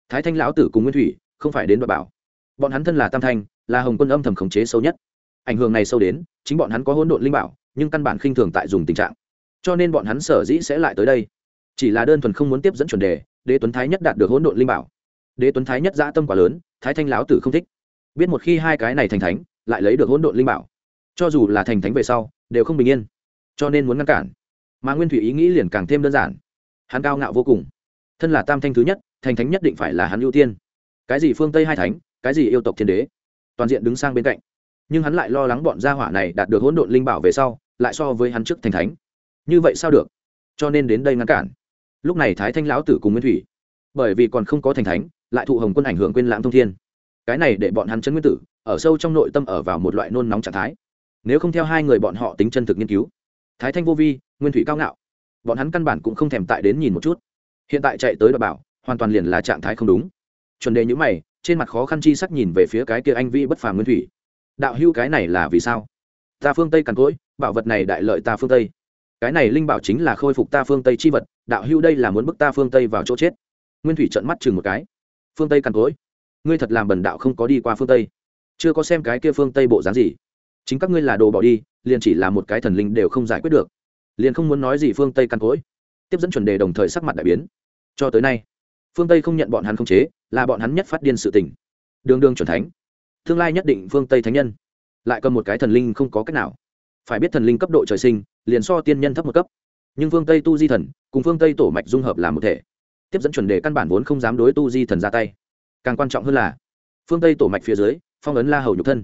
Thái thanh lão tử cùng nguyên thủy, không phải đến đoạt bảo. Bọn hắn thân là tam thanh, là hồng quân âm thầm khống chế sâu nhất. Ảnh hưởng này sâu đến, chính bọn hắn có hỗn độn linh bảo, nhưng căn bản khinh thường tại dùng tình trạng. Cho nên bọn hắn sở dĩ sẽ lại tới đây chỉ là đơn thuần không muốn tiếp dẫn chuẩn đề, đế tuấn thái nhất đạt được hỗn độn linh bảo. Đế tuấn thái nhất dã tâm quá lớn, thái thanh lão tử không thích. Biết một khi hai cái này thành thánh, lại lấy được hỗn độn linh bảo. Cho dù là thành thánh về sau, đều không bình yên. Cho nên muốn ngăn cản. Mà nguyên thủy ý nghĩ liền càng thêm đơn giản. Hắn cao ngạo vô cùng. Thân là tam thanh thứ nhất, thành thánh nhất định phải là hắn ưu tiên. Cái gì phương tây hai thánh, cái gì yêu tộc thiên đế, toàn diện đứng sang bên cạnh. Nhưng hắn lại lo lắng bọn gia hỏa này đạt được hỗn độn linh bảo về sau, lại so với hắn trước thành thánh. Như vậy sao được? Cho nên đến đây ngăn cản lúc này thái thanh lão tử cùng nguyên thủy, bởi vì còn không có thành thánh, lại thụ hồng quân ảnh hưởng quên lãng thông thiên. Cái này để bọn hắn chấn nguyên tử, ở sâu trong nội tâm ở vào một loại nôn nóng trạng thái. Nếu không theo hai người bọn họ tính chân thực nghiên cứu, thái thanh vô vi, nguyên thủy cao ngạo, bọn hắn căn bản cũng không thèm tại đến nhìn một chút. Hiện tại chạy tới đ bảo, hoàn toàn liền là trạng thái không đúng. Chuẩn đề nhữ mày, trên mặt khó khăn chi sắc nhìn về phía cái kia anh vi bất phàm nguyên thủy. Đạo hưu cái này là vì sao? Ta phương tây càn cỗi, bảo vật này đại lợi ta phương tây cái này linh bảo chính là khôi phục ta phương tây chi vật, đạo hưu đây là muốn bức ta phương tây vào chỗ chết. Nguyên thủy trận mắt chừng một cái. Phương tây càn cỗi ngươi thật làm bần đạo không có đi qua phương tây. Chưa có xem cái kia phương tây bộ dáng gì. Chính các ngươi là đồ bỏ đi, liền chỉ là một cái thần linh đều không giải quyết được. Liền không muốn nói gì phương tây càn cối. Tiếp dẫn chuẩn đề đồng thời sắc mặt đại biến. Cho tới nay, phương tây không nhận bọn hắn không chế, là bọn hắn nhất phát điên sự tình. Đường đường chuẩn thánh. Tương lai nhất định phương tây thánh nhân. Lại cầm một cái thần linh không có cách nào phải biết thần linh cấp độ trời sinh, liền so tiên nhân thấp một cấp. Nhưng phương tây tu di thần, cùng phương tây tổ mạch dung hợp làm một thể. Tiếp dẫn chuẩn đề căn bản vốn không dám đối tu di thần ra tay. Càng quan trọng hơn là, phương tây tổ mạch phía dưới, phong ấn la hầu nhục thân.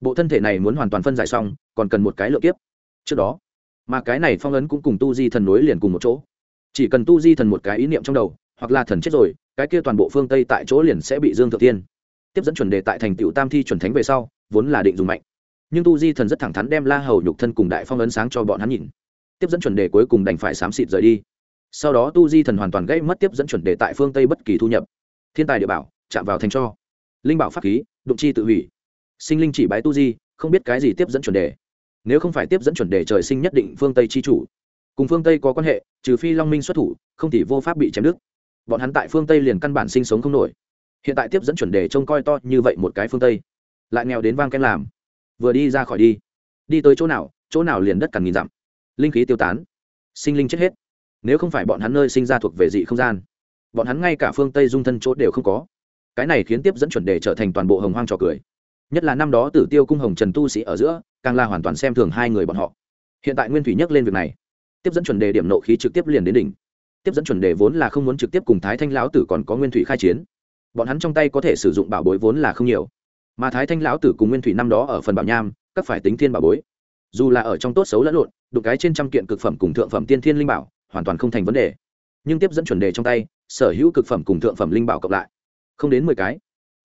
Bộ thân thể này muốn hoàn toàn phân giải xong, còn cần một cái lựa kiếp. Trước đó, mà cái này phong ấn cũng cùng tu di thần nối liền cùng một chỗ. Chỉ cần tu di thần một cái ý niệm trong đầu, hoặc là thần chết rồi, cái kia toàn bộ phương tây tại chỗ liền sẽ bị dương thượng tiên tiếp dẫn chuẩn đề tại thành tựu tam thi chuẩn thánh về sau, vốn là định dùng mạnh nhưng tu di thần rất thẳng thắn đem la hầu nhục thân cùng đại phong ấn sáng cho bọn hắn nhìn tiếp dẫn chuẩn đề cuối cùng đành phải xám xịt rời đi sau đó tu di thần hoàn toàn gây mất tiếp dẫn chuẩn đề tại phương tây bất kỳ thu nhập thiên tài địa bảo chạm vào thành cho linh bảo pháp khí đụng chi tự hủy sinh linh chỉ bái tu di không biết cái gì tiếp dẫn chuẩn đề nếu không phải tiếp dẫn chuẩn đề trời sinh nhất định phương tây chi chủ cùng phương tây có quan hệ trừ phi long minh xuất thủ không thì vô pháp bị chém đứt bọn hắn tại phương tây liền căn bản sinh sống không nổi hiện tại tiếp dẫn chuẩn đề trông coi to như vậy một cái phương tây lại nghèo đến vang ken làm vừa đi ra khỏi đi. Đi tới chỗ nào chỗ nào liền đất cằn nghìn dặm. Linh khí tiêu tán. Sinh linh chết hết. Nếu không phải bọn hắn nơi sinh ra thuộc về dị không gian, bọn hắn ngay cả phương tây dung thân chỗ đều không có. Cái này khiến tiếp dẫn chuẩn đề trở thành toàn bộ hồng hoang trò cười. Nhất là năm đó tử tiêu cung hồng trần tu sĩ ở giữa, càng là hoàn toàn xem thường hai người bọn họ. Hiện tại nguyên thủy nhắc lên việc này, tiếp dẫn chuẩn đề điểm nộ khí trực tiếp liền đến đỉnh. Tiếp dẫn chuẩn đề vốn là không muốn trực tiếp cùng thái thanh lão tử còn có nguyên thủy khai chiến. Bọn hắn trong tay có thể sử dụng bảo bối vốn là không nhiều mà thái thanh lão tử cùng nguyên thủy năm đó ở phần bảo nham, các phải tính thiên bảo bối. Dù là ở trong tốt xấu lẫn lộn, đụng cái trên trăm kiện cực phẩm cùng thượng phẩm tiên thiên linh bảo, hoàn toàn không thành vấn đề. Nhưng tiếp dẫn chuẩn đề trong tay, sở hữu cực phẩm cùng thượng phẩm linh bảo cộng lại. Không đến mười cái.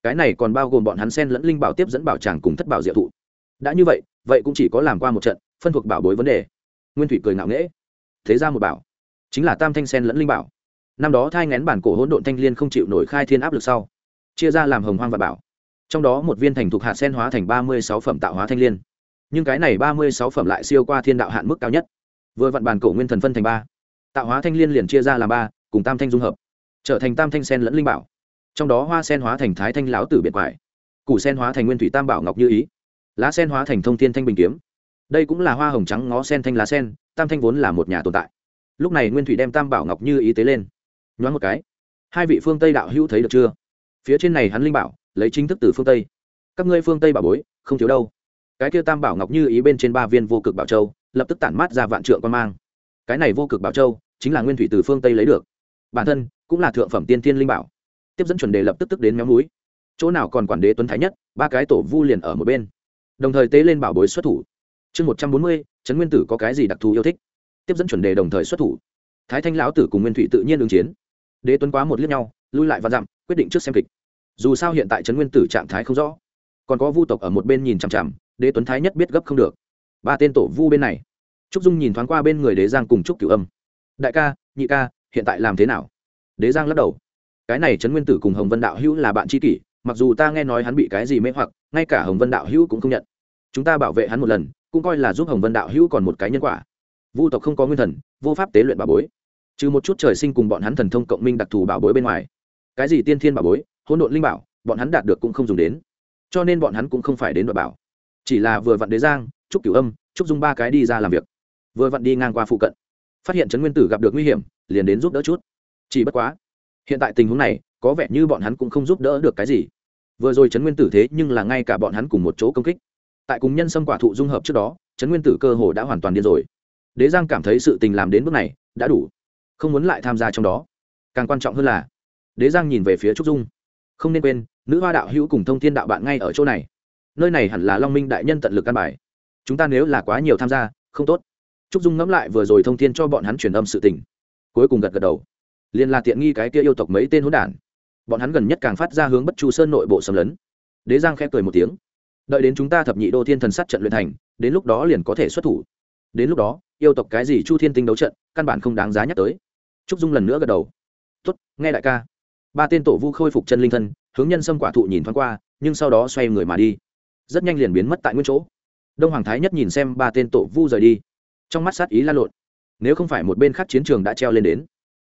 Cái này còn bao gồm bọn hắn sen lẫn linh bảo tiếp dẫn bảo tràng cùng thất bảo diệu thụ. Đã như vậy vậy cũng chỉ có làm qua một trận, phân thuộc bảo bối vấn đề. Nguyên thủy cười ngạo nghễ. Thế ra một bảo, chính là tam thanh sen lẫn linh bảo. Năm đó thai ngén bản cổ hỗn độn thanh liên không chịu nổi khai thiên áp lực sau, chia ra làm hồng hoang và bảo trong đó một viên thành thuộc hạt sen hóa thành ba mươi sáu phẩm tạo hóa thanh liên. Nhưng cái này ba mươi sáu phẩm lại siêu qua thiên đạo hạn mức cao nhất. Vừa vặn bản cổ nguyên thần phân thành ba. Tạo hóa thanh liên liền chia ra làm ba, cùng tam thanh dung hợp, trở thành tam thanh sen lẫn linh bảo. Trong đó hoa sen hóa thành thái thanh lão tử biệt quải, củ sen hóa thành nguyên thủy tam bảo ngọc như ý, lá sen hóa thành thông thiên thanh bình kiếm. Đây cũng là hoa hồng trắng ngó sen thanh lá sen, tam thanh vốn là một nhà tồn tại. Lúc này nguyên thủy đem tam bảo ngọc như ý tế lên. Nhoáng một cái, hai vị phương tây đạo hữu thấy được chưa? Phía trên này hắn linh bảo lấy chính thức từ phương tây. Các ngươi phương tây bảo bối, không thiếu đâu. Cái kia tam bảo ngọc như ý bên trên ba viên vô cực bảo châu, lập tức tản mát ra vạn trượng quan mang. Cái này vô cực bảo châu, chính là nguyên thủy từ phương tây lấy được. Bản thân, cũng là thượng phẩm tiên thiên linh bảo. Tiếp dẫn chuẩn đề lập tức tức đến méo núi chỗ nào còn quản đế tuấn thái nhất, ba cái tổ vu liền ở một bên. Đồng thời tế lên bảo bối xuất thủ. Chương một trăm bốn mươi, trấn nguyên tử có cái gì đặc thù yêu thích? Tiếp dẫn chuẩn đề đồng thời xuất thủ. Thái thanh lão tử cùng nguyên thủy tự nhiên ứng chiến. Đế tuấn quá một liếc nhau, lui lại và dặm, quyết định trước xem kịch dù sao hiện tại trấn nguyên tử trạng thái không rõ. Còn có vu tộc ở một bên nhìn chằm chằm, đế tuấn thái nhất biết gấp không được. Ba tên tổ vu bên này. Trúc dung nhìn thoáng qua bên người đế giang cùng trúc cửu âm. Đại ca, nhị ca, hiện tại làm thế nào? Đế giang lắc đầu. Cái này trấn nguyên tử cùng hồng vân đạo hữu là bạn tri kỷ, mặc dù ta nghe nói hắn bị cái gì mê hoặc, ngay cả hồng vân đạo hữu cũng không nhận. Chúng ta bảo vệ hắn một lần, cũng coi là giúp hồng vân đạo hữu còn một cái nhân quả. Vu tộc không có nguyên thần, vô pháp tế luyện bảo bối. Trừ một chút trời sinh cùng bọn hắn thần thông cộng minh đặc thù bảo bối bên ngoài. Cái gì tiên thiên bảo bối hỗn độn linh bảo, bọn hắn đạt được cũng không dùng đến. Cho nên bọn hắn cũng không phải đến đội bảo. Chỉ là vừa vặn đế giang trúc cửu âm trúc dung ba cái đi ra làm việc. Vừa vặn đi ngang qua phụ cận. Phát hiện trấn nguyên tử gặp được nguy hiểm, liền đến giúp đỡ chút. Chỉ bất quá, hiện tại tình huống này, có vẻ như bọn hắn cũng không giúp đỡ được cái gì. Vừa rồi trấn nguyên tử thế nhưng là ngay cả bọn hắn cùng một chỗ công kích. Tại cùng nhân sâm quả thụ dung hợp trước đó, trấn nguyên tử cơ hồ đã hoàn toàn điên rồi. Đế giang cảm thấy sự tình làm đến bước này, đã đủ. Không muốn lại tham gia trong đó. Càng quan trọng hơn là, đế giang nhìn về phía trúc dung không nên quên, nữ hoa đạo hữu cùng thông thiên đạo bạn ngay ở chỗ này. Nơi này hẳn là long minh đại nhân tận lực căn bài. Chúng ta nếu là quá nhiều tham gia, không tốt. Trúc dung ngẫm lại vừa rồi thông thiên cho bọn hắn truyền âm sự tình. Cuối cùng gật gật đầu. Liền là tiện nghi cái kia yêu tộc mấy tên hỗn đản. Bọn hắn gần nhất càng phát ra hướng bất chu sơn nội bộ xâm lấn. Đế giang khẽ cười một tiếng. Đợi đến chúng ta thập nhị đô thiên thần sát trận luyện thành, đến lúc đó liền có thể xuất thủ. Đến lúc đó, yêu tộc cái gì chu thiên tinh đấu trận, căn bản không đáng giá nhắc tới. Trúc dung lần nữa gật đầu. Tuất nghe đại ca ba tên tổ vu khôi phục chân linh thân, hướng nhân sâm quả thụ nhìn thoáng qua, nhưng sau đó xoay người mà đi. Rất nhanh liền biến mất tại nguyên chỗ. Đông hoàng thái nhất nhìn xem ba tên tổ vu rời đi. Trong mắt sát ý la lộn. Nếu không phải một bên khác chiến trường đã treo lên đến,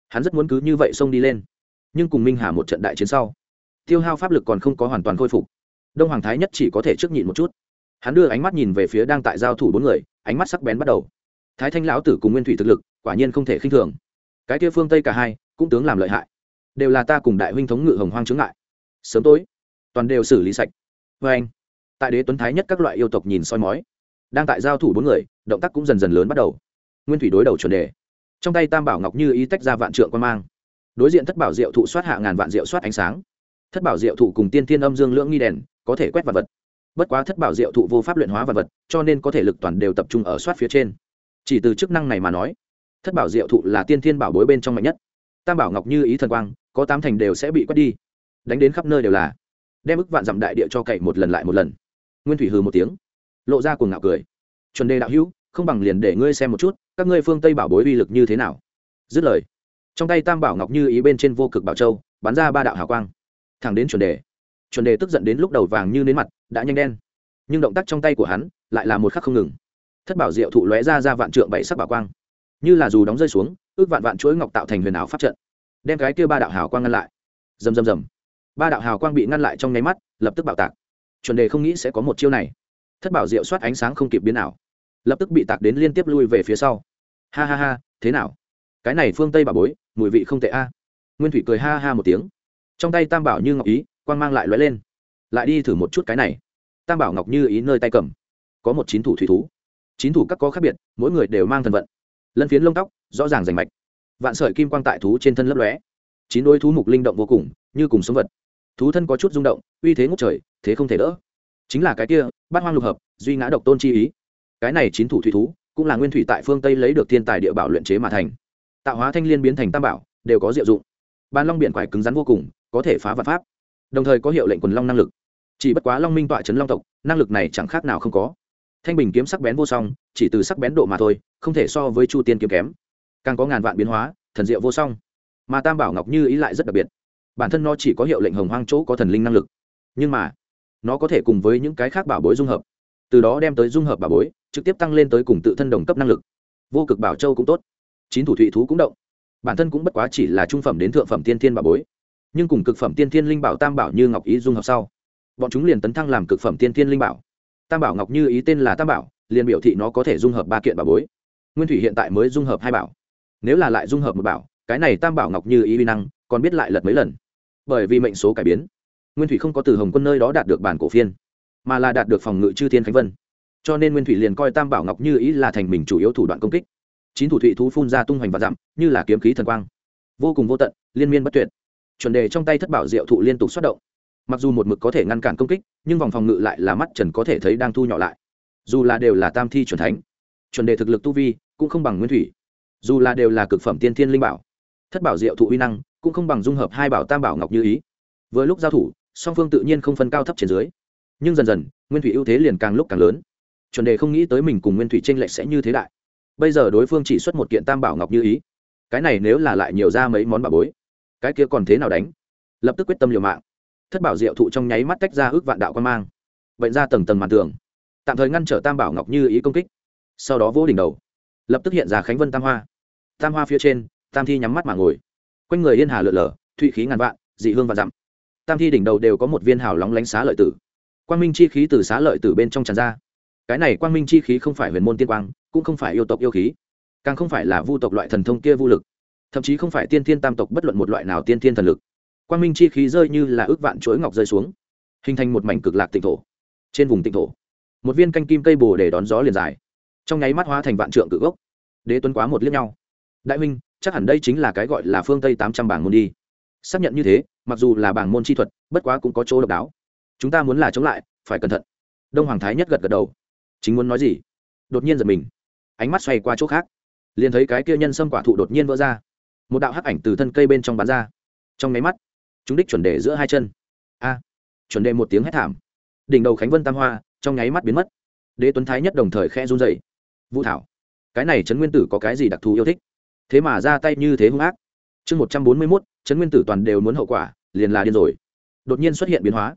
hắn rất muốn cứ như vậy xông đi lên. Nhưng cùng minh hà một trận đại chiến sau, tiêu hao pháp lực còn không có hoàn toàn khôi phục. Đông hoàng thái nhất chỉ có thể trước nhịn một chút. Hắn đưa ánh mắt nhìn về phía đang tại giao thủ bốn người, ánh mắt sắc bén bắt đầu. Thái thanh lão tử cùng nguyên thủy thực lực, quả nhiên không thể khinh thường. Cái kia phương tây cả hai, cũng tướng làm lợi hại đều là ta cùng đại huynh thống ngự hồng hoang chướng ngại. Sớm tối, toàn đều xử lý sạch. Vê anh. Tại đế tuấn thái nhất các loại yêu tộc nhìn soi mói, đang tại giao thủ bốn người, động tác cũng dần dần lớn bắt đầu. Nguyên thủy đối đầu chuẩn đề. Trong tay tam bảo ngọc như ý tách ra vạn trượng quan mang. Đối diện thất bảo diệu thụ soát hạ ngàn vạn diệu soát ánh sáng. Thất bảo diệu thụ cùng tiên thiên âm dương lưỡng nghi đèn, có thể quét vật vật. Bất quá thất bảo diệu thụ vô pháp luyện hóa vật vật, cho nên có thể lực toàn đều tập trung ở soát phía trên. Chỉ từ chức năng này mà nói, thất bảo diệu thụ là tiên thiên bảo bối bên trong mạnh nhất. Tam bảo ngọc như ý thần quang có tám thành đều sẽ bị quét đi. Đánh đến khắp nơi đều là. Đem ức vạn dặm đại địa cho cậy một lần lại một lần. Nguyên thủy hừ một tiếng, lộ ra cuồng ngạo cười. Chuẩn đề đạo hữu, không bằng liền để ngươi xem một chút, các ngươi phương tây bảo bối uy lực như thế nào? Dứt lời, trong tay tam bảo ngọc như ý bên trên vô cực bảo châu, bắn ra ba đạo hào quang. Thẳng đến chuẩn đề. Chuẩn đề tức giận đến lúc đầu vàng như nến mặt, đã nhanh đen. Nhưng động tác trong tay của hắn, lại là một khắc không ngừng. Thất bảo diệu thụ lóe ra ra vạn trượng bảy sắc bảo quang. Như là dù đóng rơi xuống, ước vạn vạn chuỗi ngọc tạo thành huyền ảo pháp trận đem cái kia ba đạo hào quang ngăn lại. Rầm rầm rầm. Ba đạo hào quang bị ngăn lại trong nháy mắt, lập tức bạo tạc. Chuẩn đề không nghĩ sẽ có một chiêu này. Thất bảo diệu soát ánh sáng không kịp biến ảo. Lập tức bị tạc đến liên tiếp lui về phía sau. Ha ha ha, thế nào? Cái này phương tây bảo bối, mùi vị không tệ a. Nguyên thủy cười ha ha một tiếng. Trong tay tam bảo như ngọc ý, quang mang lại lóe lên. Lại đi thử một chút cái này. Tam bảo ngọc như ý nơi tay cầm. Có một chín thủ thủy thú. Chín thủ các có khác biệt, mỗi người đều mang thần vận. Lân phiến lông tóc, rõ ràng rành mạch vạn sợi kim quang tại thú trên thân lấp lóe. Chín đôi thú mục linh động vô cùng, như cùng sống vật. Thú thân có chút rung động, uy thế ngốc trời, thế không thể đỡ. Chính là cái kia, bát hoang lục hợp, duy ngã độc tôn chi ý. Cái này chín thủ thủy thú, cũng là nguyên thủy tại phương tây lấy được thiên tài địa bảo luyện chế mà thành. Tạo hóa thanh liên biến thành tam bảo, đều có diệu dụng. Ban long biển quải cứng rắn vô cùng, có thể phá vật pháp. Đồng thời có hiệu lệnh quần long năng lực. Chỉ bất quá long minh tọa chấn long tộc, năng lực này chẳng khác nào không có. Thanh bình kiếm sắc bén vô song, chỉ từ sắc bén độ mà thôi, không thể so với chu tiên kiếm kém càng có ngàn vạn biến hóa, thần diệu vô song. Mà tam bảo ngọc như ý lại rất đặc biệt. Bản thân nó chỉ có hiệu lệnh hồng hoang chỗ có thần linh năng lực. Nhưng mà, nó có thể cùng với những cái khác bảo bối dung hợp. Từ đó đem tới dung hợp bảo bối, trực tiếp tăng lên tới cùng tự thân đồng cấp năng lực. Vô cực bảo châu cũng tốt. Chín thủ thụy thú cũng động. Bản thân cũng bất quá chỉ là trung phẩm đến thượng phẩm tiên thiên bảo bối. Nhưng cùng cực phẩm tiên thiên linh bảo tam bảo như ngọc ý dung hợp sau, bọn chúng liền tấn thăng làm cực phẩm tiên thiên linh bảo. Tam bảo ngọc như ý tên là tam bảo, liền biểu thị nó có thể dung hợp ba kiện bảo bối. Nguyên thủy hiện tại mới dung hợp hai bảo nếu là lại dung hợp một bảo, cái này tam bảo ngọc như ý vi năng, còn biết lại lật mấy lần. Bởi vì mệnh số cải biến, nguyên thủy không có từ hồng quân nơi đó đạt được bản cổ phiên, mà là đạt được phòng ngự chư thiên khánh vân. Cho nên nguyên thủy liền coi tam bảo ngọc như ý là thành mình chủ yếu thủ đoạn công kích. Chín thủ thụy thú phun ra tung hoành và dặm như là kiếm khí thần quang. Vô cùng vô tận, liên miên bất tuyệt. Chuẩn đề trong tay thất bảo diệu thụ liên tục xuất động. Mặc dù một mực có thể ngăn cản công kích, nhưng vòng phòng ngự lại là mắt trần có thể thấy đang thu nhỏ lại. Dù là đều là tam thi chuẩn thánh, chuẩn đề thực lực tu vi cũng không bằng nguyên thủy dù là đều là cực phẩm tiên thiên linh bảo, thất bảo diệu thụ uy năng cũng không bằng dung hợp hai bảo tam bảo ngọc như ý. Với lúc giao thủ, song phương tự nhiên không phân cao thấp trên dưới. Nhưng dần dần, nguyên thủy ưu thế liền càng lúc càng lớn. Chuẩn đề không nghĩ tới mình cùng nguyên thủy tranh lệch sẽ như thế đại. Bây giờ đối phương chỉ xuất một kiện tam bảo ngọc như ý. Cái này nếu là lại nhiều ra mấy món bảo bối, cái kia còn thế nào đánh? Lập tức quyết tâm liều mạng. Thất bảo diệu thụ trong nháy mắt tách ra ước vạn đạo quan mang, bệnh ra tầng tầng màn tường. Tạm thời ngăn trở tam bảo ngọc như ý công kích. Sau đó vỗ đỉnh đầu, lập tức hiện ra khánh vân tam hoa tam hoa phía trên, tam thi nhắm mắt mà ngồi. Quanh người yên hà lượn lở thụy khí ngàn vạn, dị hương và dặm. Tam thi đỉnh đầu đều có một viên hào lóng lánh xá lợi tử. Quang minh chi khí từ xá lợi tử bên trong tràn ra. Cái này quang minh chi khí không phải huyền môn tiên quang, cũng không phải yêu tộc yêu khí. Càng không phải là vu tộc loại thần thông kia vô lực. Thậm chí không phải tiên thiên tam tộc bất luận một loại nào tiên thiên thần lực. Quang minh chi khí rơi như là ước vạn chuỗi ngọc rơi xuống, hình thành một mảnh cực lạc tịnh thổ. Trên vùng tịnh thổ, một viên canh kim cây bồ để đón gió liền dài, trong nháy mắt hóa thành vạn trượng cự gốc. Đế tuấn quá một liếc nhau đại huynh, chắc hẳn đây chính là cái gọi là phương tây tám trăm bảng môn đi. Xác nhận như thế, mặc dù là bảng môn chi thuật, bất quá cũng có chỗ độc đáo. Chúng ta muốn là chống lại, phải cẩn thận. Đông hoàng thái nhất gật gật đầu. Chính muốn nói gì? Đột nhiên giật mình. Ánh mắt xoay qua chỗ khác. Liền thấy cái kia nhân sâm quả thụ đột nhiên vỡ ra. Một đạo hắc ảnh từ thân cây bên trong bán ra. Trong máy mắt, chúng đích chuẩn đề giữa hai chân. A! Chuẩn đề một tiếng hét thảm. Đỉnh đầu khánh vân tam hoa, trong nháy mắt biến mất. Đế tuấn thái nhất đồng thời khe run dậy vũ thảo, cái này trấn nguyên tử có cái gì đặc thù yêu thích? Thế mà ra tay như thế hung ác. Chương một trăm bốn mươi mốt chấn nguyên tử toàn đều muốn hậu quả, liền là điên rồi. Đột nhiên xuất hiện biến hóa.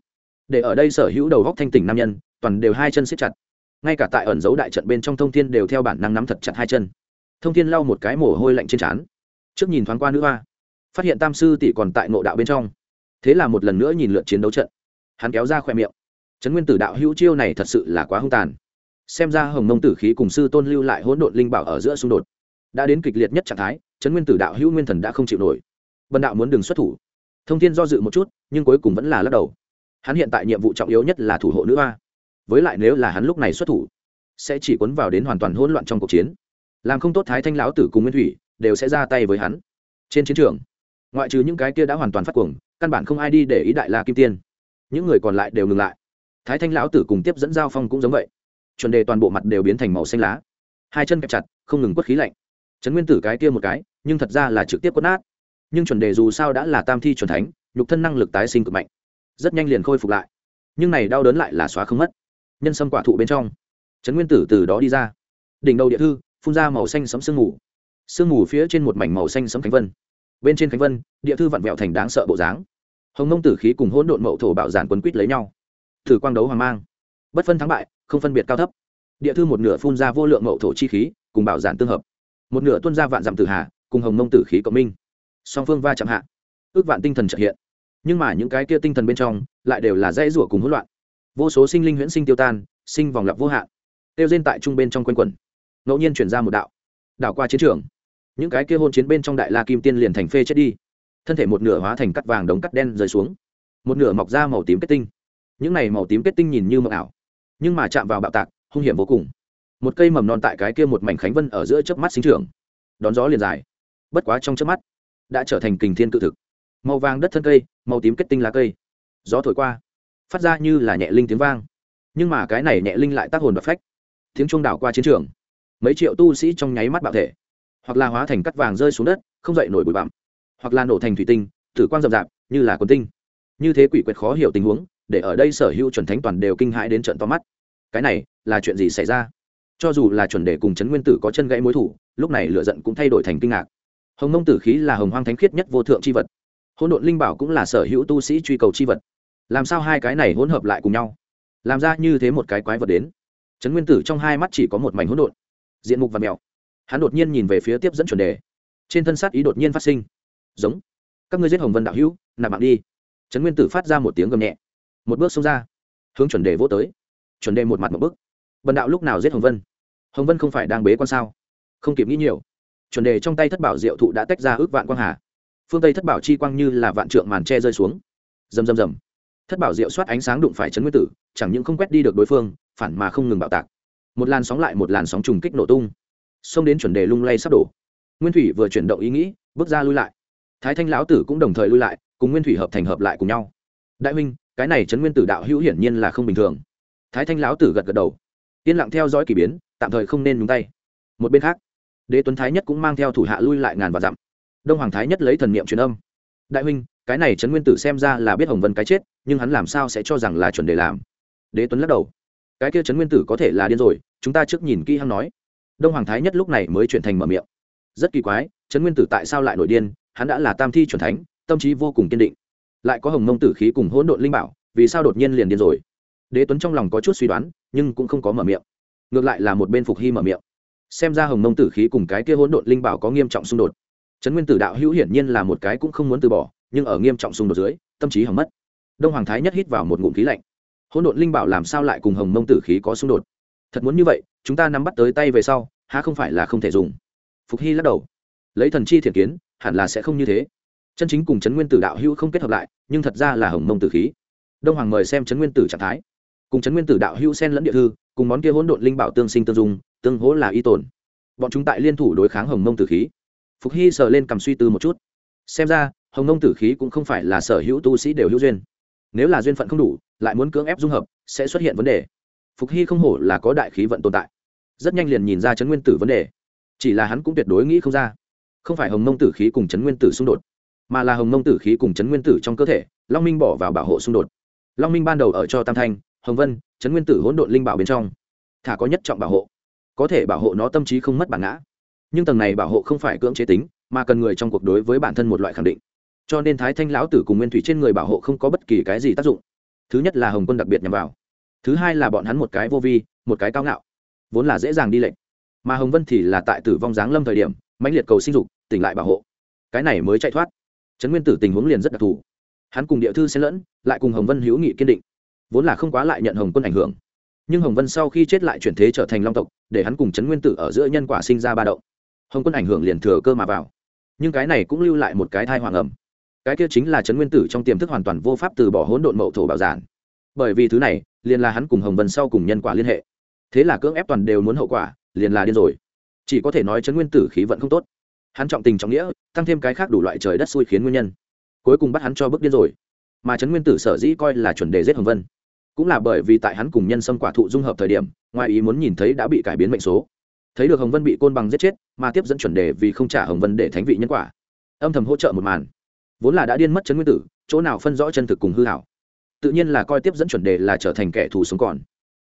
Để ở đây sở hữu đầu góc thanh tỉnh nam nhân, toàn đều hai chân siết chặt. Ngay cả tại ẩn dấu đại trận bên trong thông thiên đều theo bản năng nắm thật chặt hai chân. Thông thiên lau một cái mồ hôi lạnh trên trán. Trước nhìn thoáng qua nữ hoa, phát hiện tam sư tỷ còn tại ngộ đạo bên trong. Thế là một lần nữa nhìn lượt chiến đấu trận. Hắn kéo ra khoe miệng. Trấn nguyên tử đạo hữu chiêu này thật sự là quá hung tàn. Xem ra hồng mông tử khí cùng sư tôn lưu lại hỗn độn linh bảo ở giữa xung đột đã đến kịch liệt nhất trạng thái, trấn nguyên tử đạo hữu nguyên thần đã không chịu nổi. Bần đạo muốn đừng xuất thủ. Thông thiên do dự một chút, nhưng cuối cùng vẫn là lắc đầu. Hắn hiện tại nhiệm vụ trọng yếu nhất là thủ hộ nữ hoa. Với lại nếu là hắn lúc này xuất thủ, sẽ chỉ cuốn vào đến hoàn toàn hỗn loạn trong cuộc chiến. Làm không tốt thái thanh lão tử cùng nguyên thủy đều sẽ ra tay với hắn. Trên chiến trường, ngoại trừ những cái kia đã hoàn toàn phát cuồng, căn bản không ai đi để ý đại la kim tiên. Những người còn lại đều ngừng lại. Thái thanh lão tử cùng tiếp dẫn giao phong cũng giống vậy. Chuẩn đề toàn bộ mặt đều biến thành màu xanh lá. Hai chân kẹp chặt, không ngừng quất khí lạnh trấn nguyên tử cái kia một cái, nhưng thật ra là trực tiếp quất nát. Nhưng chuẩn đề dù sao đã là tam thi chuẩn thánh, nhục thân năng lực tái sinh cực mạnh. Rất nhanh liền khôi phục lại. Nhưng này đau đớn lại là xóa không mất. Nhân sâm quả thụ bên trong, trấn nguyên tử từ đó đi ra. Đỉnh đầu địa thư, phun ra màu xanh sấm sương mù. Sương mù phía trên một mảnh màu xanh sấm khánh vân. Bên trên khánh vân, địa thư vặn vẹo thành đáng sợ bộ dáng. Hồng nông tử khí cùng hỗn độn mậu thổ bạo giản quấn quýt lấy nhau. Thử quang đấu hoàng mang. Bất phân thắng bại, không phân biệt cao thấp. Địa thư một nửa phun ra vô lượng mậu thổ chi khí, cùng bảo giản tương hợp một nửa tuân ra vạn dặm tử hà, cùng hồng mông tử khí cộng minh. Song phương va chạm hạ, ước vạn tinh thần trợ hiện. Nhưng mà những cái kia tinh thần bên trong, lại đều là dãy rủa cùng hỗn loạn. Vô số sinh linh huyễn sinh tiêu tan, sinh vòng lặp vô hạn. Tiêu trên tại trung bên trong quanh quẩn, ngẫu nhiên chuyển ra một đạo. Đảo qua chiến trường, những cái kia hôn chiến bên trong đại la kim tiên liền thành phê chết đi. Thân thể một nửa hóa thành cắt vàng đống cắt đen rơi xuống. Một nửa mọc ra màu tím kết tinh. Những này màu tím kết tinh nhìn như mờ ảo, nhưng mà chạm vào bạo tạc, hung hiểm vô cùng một cây mầm non tại cái kia một mảnh khánh vân ở giữa chớp mắt sinh trưởng. Đón gió liền dài. Bất quá trong chớp mắt, đã trở thành kình thiên cự thực. Màu vàng đất thân cây, màu tím kết tinh lá cây. Gió thổi qua, phát ra như là nhẹ linh tiếng vang. Nhưng mà cái này nhẹ linh lại tác hồn và phách. Tiếng chuông đảo qua chiến trường. Mấy triệu tu sĩ trong nháy mắt bạo thể. Hoặc là hóa thành cắt vàng rơi xuống đất, không dậy nổi bụi bặm. Hoặc là nổ thành thủy tinh, tử quang rậm rạp, như là quần tinh. Như thế quỷ quyệt khó hiểu tình huống, để ở đây sở hữu chuẩn thánh toàn đều kinh hãi đến trận to mắt. Cái này là chuyện gì xảy ra? Cho dù là chuẩn đề cùng chấn nguyên tử có chân gãy mối thủ, lúc này lựa giận cũng thay đổi thành kinh ngạc. Hồng mông tử khí là hồng hoang thánh khiết nhất vô thượng c h i vật. Hỗn độn linh bảo cũng là sở hữu tu sĩ truy cầu c h i vật. Làm sao hai cái này hỗn hợp lại cùng nhau? Làm ra như thế một cái quái vật đến. Trấn nguyên tử trong hai mắt chỉ có một mảnh hỗn độn. Diện mục và mèo. Hắn đột nhiên nhìn về phía tiếp dẫn chuẩn đề. Trên thân sát ý đột nhiên phát sinh. Giống. Các ngươi giết hồng vân đạo hữu, nạp mạng đi. Trấn nguyên tử phát ra một tiếng gầm nhẹ. Một bước xông ra. Hướng chuẩn đề vô tới. Chuẩn đề một mặt một bước bần đạo lúc nào giết hồng vân? Hồng vân không phải đang bế quan sao? Không kịp nghĩ nhiều. Chuẩn đề trong tay thất bảo diệu thụ đã tách ra ước vạn quang hà. Phương tây thất bảo chi quang như là vạn trượng màn tre rơi xuống. Rầm rầm rầm. Thất bảo diệu soát ánh sáng đụng phải chấn nguyên tử, chẳng những không quét đi được đối phương, phản mà không ngừng bạo tạc. Một làn sóng lại một làn sóng trùng kích nổ tung. Xông đến chuẩn đề lung lay sắp đổ. Nguyên thủy vừa chuyển động ý nghĩ, bước ra lui lại. Thái thanh lão tử cũng đồng thời lui lại, cùng nguyên thủy hợp thành hợp lại cùng nhau. Đại huynh, cái này chấn nguyên tử đạo hữu hiển nhiên là không bình thường. Thái thanh lão tử gật gật đầu yên lặng theo dõi k ỳ biến, tạm thời không nên nhúng tay. Một bên khác, đế tuấn thái nhất cũng mang theo thủ hạ lui lại ngàn và dặm. Đông hoàng thái nhất lấy thần niệm truyền âm. Đại huynh, cái này trấn nguyên tử xem ra là biết hồng vân cái chết, nhưng hắn làm sao sẽ cho rằng là chuẩn đề làm? Đế tuấn lắc đầu. Cái kia trấn nguyên tử có thể là điên rồi, chúng ta trước nhìn kỹ hắn nói. Đông hoàng thái nhất lúc này mới chuyển thành mở miệng. Rất kỳ quái, trấn nguyên tử tại sao lại nổi điên, hắn đã là tam thi c thánh, tâm trí vô cùng kiên định. Lại có hồng mông tử khí cùng hỗn độn linh bảo, vì sao đột nhiên liền điên rồi? Đế tuấn trong lòng có chút suy đoán, nhưng cũng không có mở miệng. Ngược lại là một bên phục hy mở miệng. Xem ra hồng mông tử khí cùng cái kia hỗn độn linh bảo có nghiêm trọng xung đột. Trấn nguyên tử đạo hữu hiển nhiên là một cái cũng không muốn từ bỏ, nhưng ở nghiêm trọng xung đột dưới, tâm trí hỏng mất. Đông hoàng thái nhất hít vào một ngụm khí lạnh. Hỗn độn linh bảo làm sao lại cùng hồng mông tử khí có xung đột? Thật muốn như vậy, chúng ta nắm bắt tới tay về sau, há không phải là không thể dùng? Phục hy lắc đầu. Lấy thần chi thiện kiến, hẳn là sẽ không như thế. Chân chính cùng trấn nguyên tử đạo hữu không kết hợp lại, nhưng thật ra là hồng mông tử khí. Đông hoàng mời xem trấn nguyên tử trạng thái cùng trấn nguyên tử đạo hữu sen lẫn địa thư, cùng món kia hỗn độn linh bảo tương sinh tương dung, tương hỗ là y tổn bọn chúng tại liên thủ đối kháng hồng mông tử khí. Phục hy sờ lên cầm suy tư một chút. Xem ra, hồng mông tử khí cũng không phải là sở hữu tu sĩ đều hữu duyên. Nếu là duyên phận không đủ, lại muốn cưỡng ép dung hợp, sẽ xuất hiện vấn đề. Phục hy không hổ là có đại khí vận tồn tại. Rất nhanh liền nhìn ra chấn nguyên tử vấn đề. Chỉ là hắn cũng tuyệt đối nghĩ không ra. Không phải hồng mông tử khí cùng chấn nguyên tử xung đột, mà là hồng mông tử khí cùng chấn nguyên tử trong cơ thể, long minh bỏ vào bảo hộ xung đột. Long minh ban đầu ở cho tam thanh hồng vân chấn nguyên tử hỗn độn linh bảo bên trong. Thả có nhất trọng bảo hộ. Có thể bảo hộ nó tâm trí không mất bản ngã. Nhưng tầng này bảo hộ không phải cưỡng chế tính, mà cần người trong cuộc đối với bản thân một loại khẳng định. Cho nên thái thanh lão tử cùng nguyên thủy trên người bảo hộ không có bất kỳ cái gì tác dụng. Thứ nhất là hồng quân đặc biệt nhằm vào. Thứ hai là bọn hắn một cái vô vi, một cái cao ngạo. Vốn là dễ dàng đi lệnh. Mà hồng vân thì là tại tử vong giáng lâm thời điểm, mãnh liệt cầu sinh dục, tỉnh lại bảo hộ. Cái này mới chạy thoát. Trấn nguyên tử tình huống liền rất đặc thù. Hắn cùng địa thư xen lẫn, lại cùng hồng vân hữu nghị kiên định vốn là không quá lại nhận hồng quân ảnh hưởng. Nhưng hồng vân sau khi chết lại chuyển thế trở thành long tộc, để hắn cùng trấn nguyên tử ở giữa nhân quả sinh ra ba động. Hồng quân ảnh hưởng liền thừa cơ mà vào. Nhưng cái này cũng lưu lại một cái thai hoàng ẩm. Cái kia chính là trấn nguyên tử trong tiềm thức hoàn toàn vô pháp từ bỏ hỗn độn mậu thổ bảo giản. Bởi vì thứ này, liền là hắn cùng hồng vân sau cùng nhân quả liên hệ. Thế là cưỡng ép toàn đều muốn hậu quả, liền là điên rồi. Chỉ có thể nói trấn nguyên tử khí vận không tốt. Hắn trọng tình trọng nghĩa, tăng thêm cái khác đủ loại trời đất xui khiến nguyên nhân. Cuối cùng bắt hắn cho bước điên rồi. Mà trấn nguyên tử sở dĩ coi là chuẩn đề giết hồng vân cũng là bởi vì tại hắn cùng nhân sâm quả thụ dung hợp thời điểm, ngoài ý muốn nhìn thấy đã bị cải biến mệnh số. Thấy được hồng vân bị côn bằng giết chết, mà tiếp dẫn chuẩn đề vì không trả hồng vân để thánh vị nhân quả. Âm thầm hỗ trợ một màn. Vốn là đã điên mất chấn nguyên tử, chỗ nào phân rõ chân thực cùng hư hảo. Tự nhiên là coi tiếp dẫn chuẩn đề là trở thành kẻ thù sống còn.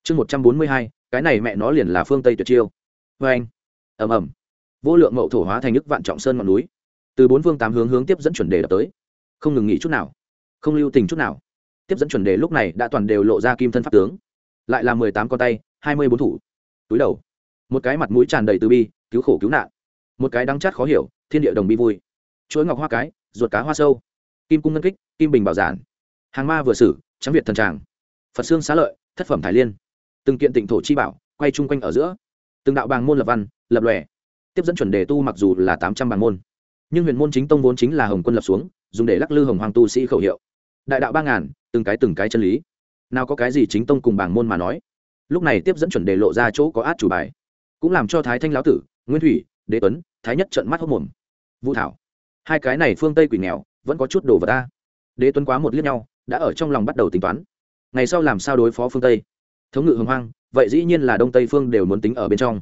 Chương một trăm bốn mươi hai, cái này mẹ nó liền là phương tây tuyệt chiêu. Vê anh. Ẩm ẩm vô lượng mậu thổ hóa thành nước vạn trọng sơn ngọn núi. Từ bốn phương tám hướng hướng tiếp dẫn chuẩn đề đập tới. Không ngừng nghỉ chút nào. Không lưu tình chút nào tiếp dẫn chuẩn đề lúc này đã toàn đều lộ ra kim thân pháp tướng. Lại là mười tám con tay, hai mươi bốn thủ. Túi đầu. Một cái mặt mũi tràn đầy từ bi, cứu khổ cứu nạn. Một cái đắng chát khó hiểu, thiên địa đồng bi vui. Chuỗi ngọc hoa cái, ruột cá hoa sâu. Kim cung ngân kích, kim bình bảo giản. Hàng ma vừa xử trắng việt thần tràng. Phật xương xá lợi, thất phẩm thái liên. Từng kiện tịnh thổ chi bảo, quay chung quanh ở giữa. Từng đạo bàng môn lập văn, lập lòe. Tiếp dẫn chuẩn đề tu mặc dù là tám trăm bàng môn, nhưng huyền môn chính tông vốn chính là hồng quân lập xuống, dùng để lắc lư hồng hoàng tu sĩ khẩu hiệu. Đại đạo ba ngàn từng cái từng cái chân lý. Nào có cái gì chính tông cùng bảng môn mà nói. Lúc này tiếp dẫn chuẩn đề lộ ra chỗ có át chủ bài. Cũng làm cho thái thanh lão tử, nguyên thủy, đế tuấn, thái nhất trận mắt hốc mồm. Vũ thảo, hai cái này phương tây quỷ nghèo, vẫn có chút đồ vật ta. Đế tuấn quá một liếc nhau, đã ở trong lòng bắt đầu tính toán. Ngày sau làm sao đối phó phương tây? Thống ngự hồng hoang, vậy dĩ nhiên là đông tây phương đều muốn tính ở bên trong.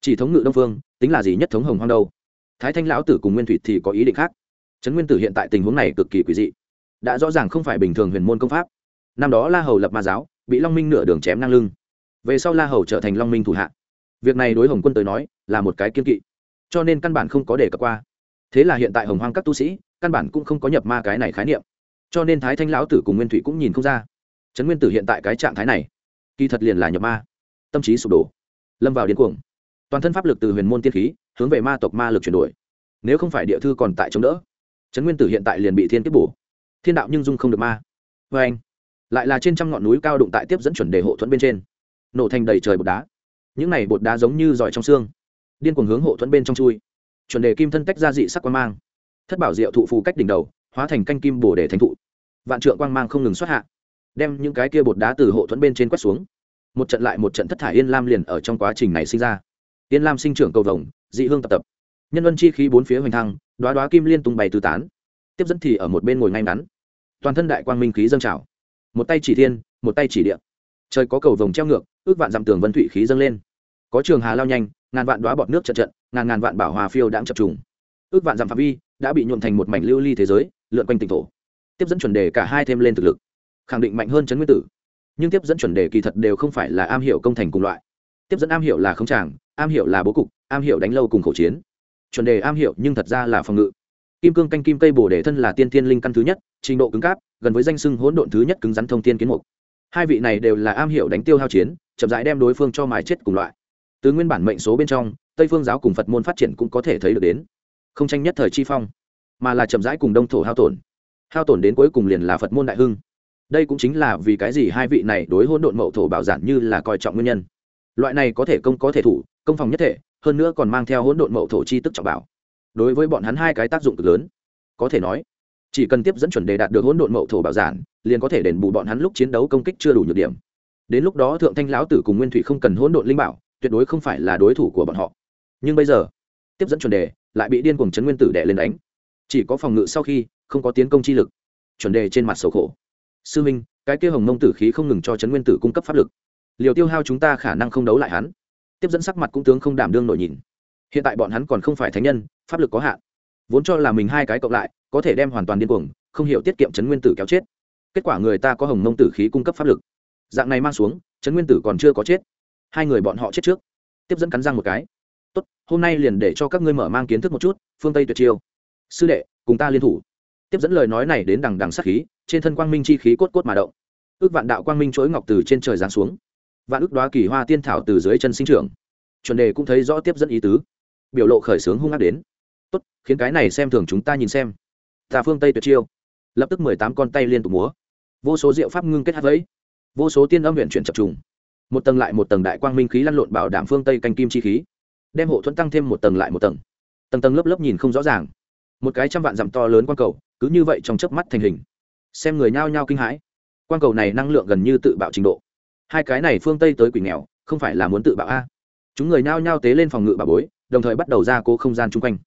Chỉ thống ngự đông phương, tính là gì nhất thống hồng hoang đâu? Thái thanh lão tử cùng nguyên thủy thì có ý định khác. Trấn nguyên tử hiện tại tình huống này cực kỳ quỷ dị đã rõ ràng không phải bình thường huyền môn công pháp. Năm đó la hầu lập ma giáo, bị long minh nửa đường chém ngang lưng. Về sau la hầu trở thành long minh thủ hạ. Việc này đối hồng quân tới nói, là một cái kiên kỵ. Cho nên căn bản không có để cập qua. Thế là hiện tại hồng hoang các tu sĩ, căn bản cũng không có nhập ma cái này khái niệm. Cho nên thái thanh lão tử cùng nguyên thủy cũng nhìn không ra. Trấn nguyên tử hiện tại cái trạng thái này, kỳ thật liền là nhập ma. Tâm trí sụp đổ, lâm vào điên cuồng. Toàn thân pháp lực từ huyền môn tiên khí, hướng về ma tộc ma lực chuyển đổi. Nếu không phải địa thư còn tại chống đỡ, trấn nguyên tử hiện tại liền bị thiên kiếp bổ thiên đạo nhưng dung không được ma. Vê anh, lại là trên trăm ngọn núi cao đụng tại tiếp dẫn chuẩn đề hộ thuẫn bên trên. Nổ thành đầy trời bột đá. Những này bột đá giống như giỏi trong xương. Điên cuồng hướng hộ thuẫn bên trong chui. Chuẩn đề kim thân tách ra dị sắc quang mang. Thất bảo diệu thụ phù cách đỉnh đầu, hóa thành canh kim bổ đề thành thụ. Vạn trượng quang mang không ngừng xuất hạ, đem những cái kia bột đá từ hộ thuẫn bên trên quét xuống. Một trận lại một trận thất thải yên lam liền ở trong quá trình này sinh ra. Yên lam sinh trưởng cầu vồng, dị hương tập tập. Nhân vân chi khí bốn phía hoành thăng đoá đoá kim liên tung bày tư tán tiếp dẫn thì ở một bên ngồi ngay ngắn. Toàn thân đại quang minh khí dâng trào. Một tay chỉ thiên, một tay chỉ địa. Trời có cầu vồng treo ngược, ước vạn dặm tường vân thủy khí dâng lên. Có trường hà lao nhanh, ngàn vạn đoá bọt nước trận trận, ngàn ngàn vạn bảo hòa phiêu đãng chập trùng. Ước vạn dặm phạm vi đã bị nhuộm thành một mảnh lưu ly thế giới, lượn quanh tỉnh thổ. Tiếp dẫn chuẩn đề cả hai thêm lên thực lực. Khẳng định mạnh hơn chấn nguyên tử. Nhưng tiếp dẫn chuẩn đề kỳ thật đều không phải là am hiểu công thành cùng loại. Tiếp dẫn am hiểu là không tràng, am hiểu là bố cục, am hiểu đánh lâu cùng khẩu chiến. Chuẩn đề am hiểu nhưng thật ra là phòng ngự kim cương canh kim cây bồ đề thân là tiên thiên linh căn thứ nhất, trình độ cứng cáp, gần với danh sưng hỗn độn thứ nhất cứng rắn thông tiên kiến mục. Hai vị này đều là am hiểu đánh tiêu hao chiến, chậm rãi đem đối phương cho mài chết cùng loại. Từ nguyên bản mệnh số bên trong, tây phương giáo cùng phật môn phát triển cũng có thể thấy được đến. Không tranh nhất thời chi phong, mà là chậm rãi cùng đông thổ hao tổn. Hao tổn đến cuối cùng liền là phật môn đại hưng. Đây cũng chính là vì cái gì hai vị này đối hỗn độn mậu thổ bảo giản như là coi trọng nguyên nhân. Loại này có thể công có thể thủ, công phòng nhất thể, hơn nữa còn mang theo hỗn độn mậu thổ chi tức trọng bảo đối với bọn hắn hai cái tác dụng cực lớn. Có thể nói, chỉ cần tiếp dẫn chuẩn đề đạt được hỗn độn mậu thổ bảo giản, liền có thể đền bù bọn hắn lúc chiến đấu công kích chưa đủ nhược điểm. Đến lúc đó thượng thanh lão tử cùng nguyên thủy không cần hỗn độn linh bảo, tuyệt đối không phải là đối thủ của bọn họ. Nhưng bây giờ, tiếp dẫn chuẩn đề lại bị điên cuồng chấn nguyên tử đệ lên đánh. Chỉ có phòng ngự sau khi, không có tiến công chi lực. Chuẩn đề trên mặt sầu khổ. Sư minh, cái kia hồng mông tử khí không ngừng cho chấn nguyên tử cung cấp pháp lực. Liều tiêu hao chúng ta khả năng không đấu lại hắn. Tiếp dẫn sắc mặt cũng tướng không đảm đương nổi nhìn hiện tại bọn hắn còn không phải thánh nhân, pháp lực có hạn. Vốn cho là mình hai cái cộng lại, có thể đem hoàn toàn điên cuồng, không hiểu tiết kiệm chấn nguyên tử kéo chết. Kết quả người ta có hồng mông tử khí cung cấp pháp lực. Dạng này mang xuống chấn nguyên tử còn chưa có chết. Hai người bọn họ chết trước. Tiếp dẫn cắn răng một cái. Tốt, hôm nay liền để cho các ngươi mở mang kiến thức một chút, phương tây tuyệt chiêu. Sư đệ, cùng ta liên thủ. Tiếp dẫn lời nói này đến đằng đằng sát khí, trên thân quang minh chi khí cốt cốt mà động. Ước vạn đạo quang minh chối ngọc từ trên trời giáng xuống. Vạn ước đoá kỳ hoa tiên thảo từ dưới chân sinh trưởng. Chuẩn đề cũng thấy rõ tiếp dẫn ý tứ biểu lộ khởi sướng hung ác đến. Tốt, khiến cái này xem thường chúng ta nhìn xem. Tà phương tây tuyệt chiêu. Lập tức mười tám con tay liên tục múa. Vô số diệu pháp ngưng kết hát vẫy. Vô số tiên âm huyện chuyển chập trùng. Một tầng lại một tầng đại quang minh khí lăn lộn bảo đảm phương tây canh kim chi khí. Đem hộ thuẫn tăng thêm một tầng lại một tầng. Tầng tầng lớp lớp nhìn không rõ ràng. Một cái trăm vạn dặm to lớn quang cầu, cứ như vậy trong chớp mắt thành hình. Xem người nhao nhao kinh hãi. Quang cầu này năng lượng gần như tự bạo trình độ. Hai cái này phương tây tới quỷ nghèo, không phải là muốn tự bạo a. Chúng người nhao nhao tế lên phòng ngự bà bối đồng thời bắt đầu ra cố không gian chung quanh,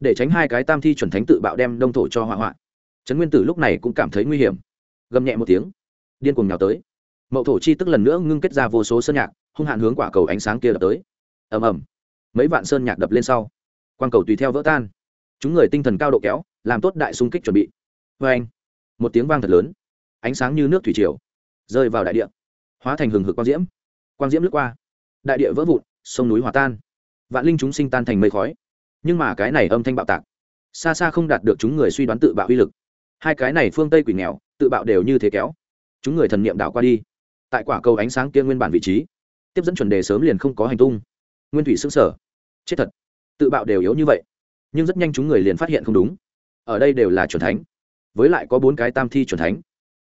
để tránh hai cái tam thi chuẩn thánh tự bạo đem đông thổ cho hỏa hoạn. Trấn nguyên tử lúc này cũng cảm thấy nguy hiểm. Gầm nhẹ một tiếng, điên cuồng nhào tới. Mậu thổ chi tức lần nữa ngưng kết ra vô số sơn nhạc, hung hạn hướng quả cầu ánh sáng kia đập tới. Ầm ầm, mấy vạn sơn nhạc đập lên sau, quang cầu tùy theo vỡ tan. Chúng người tinh thần cao độ kéo, làm tốt đại xung kích chuẩn bị. Vê anh, một tiếng vang thật lớn, ánh sáng như nước thủy triều, rơi vào đại địa, hóa thành hừng hực quang diễm. Quang diễm lướt qua, đại địa vỡ vụn, sông núi hòa tan vạn linh chúng sinh tan thành mây khói. Nhưng mà cái này âm thanh bạo tạc, xa xa không đạt được chúng người suy đoán tự bạo uy lực. Hai cái này phương tây quỷ nghèo, tự bạo đều như thế kéo. Chúng người thần niệm đảo qua đi. Tại quả cầu ánh sáng kia nguyên bản vị trí, tiếp dẫn chuẩn đề sớm liền không có hành tung. Nguyên thủy xứng sở chết thật. Tự bạo đều yếu như vậy, nhưng rất nhanh chúng người liền phát hiện không đúng. Ở đây đều là chuẩn thánh, với lại có bốn cái tam thi chuẩn thánh.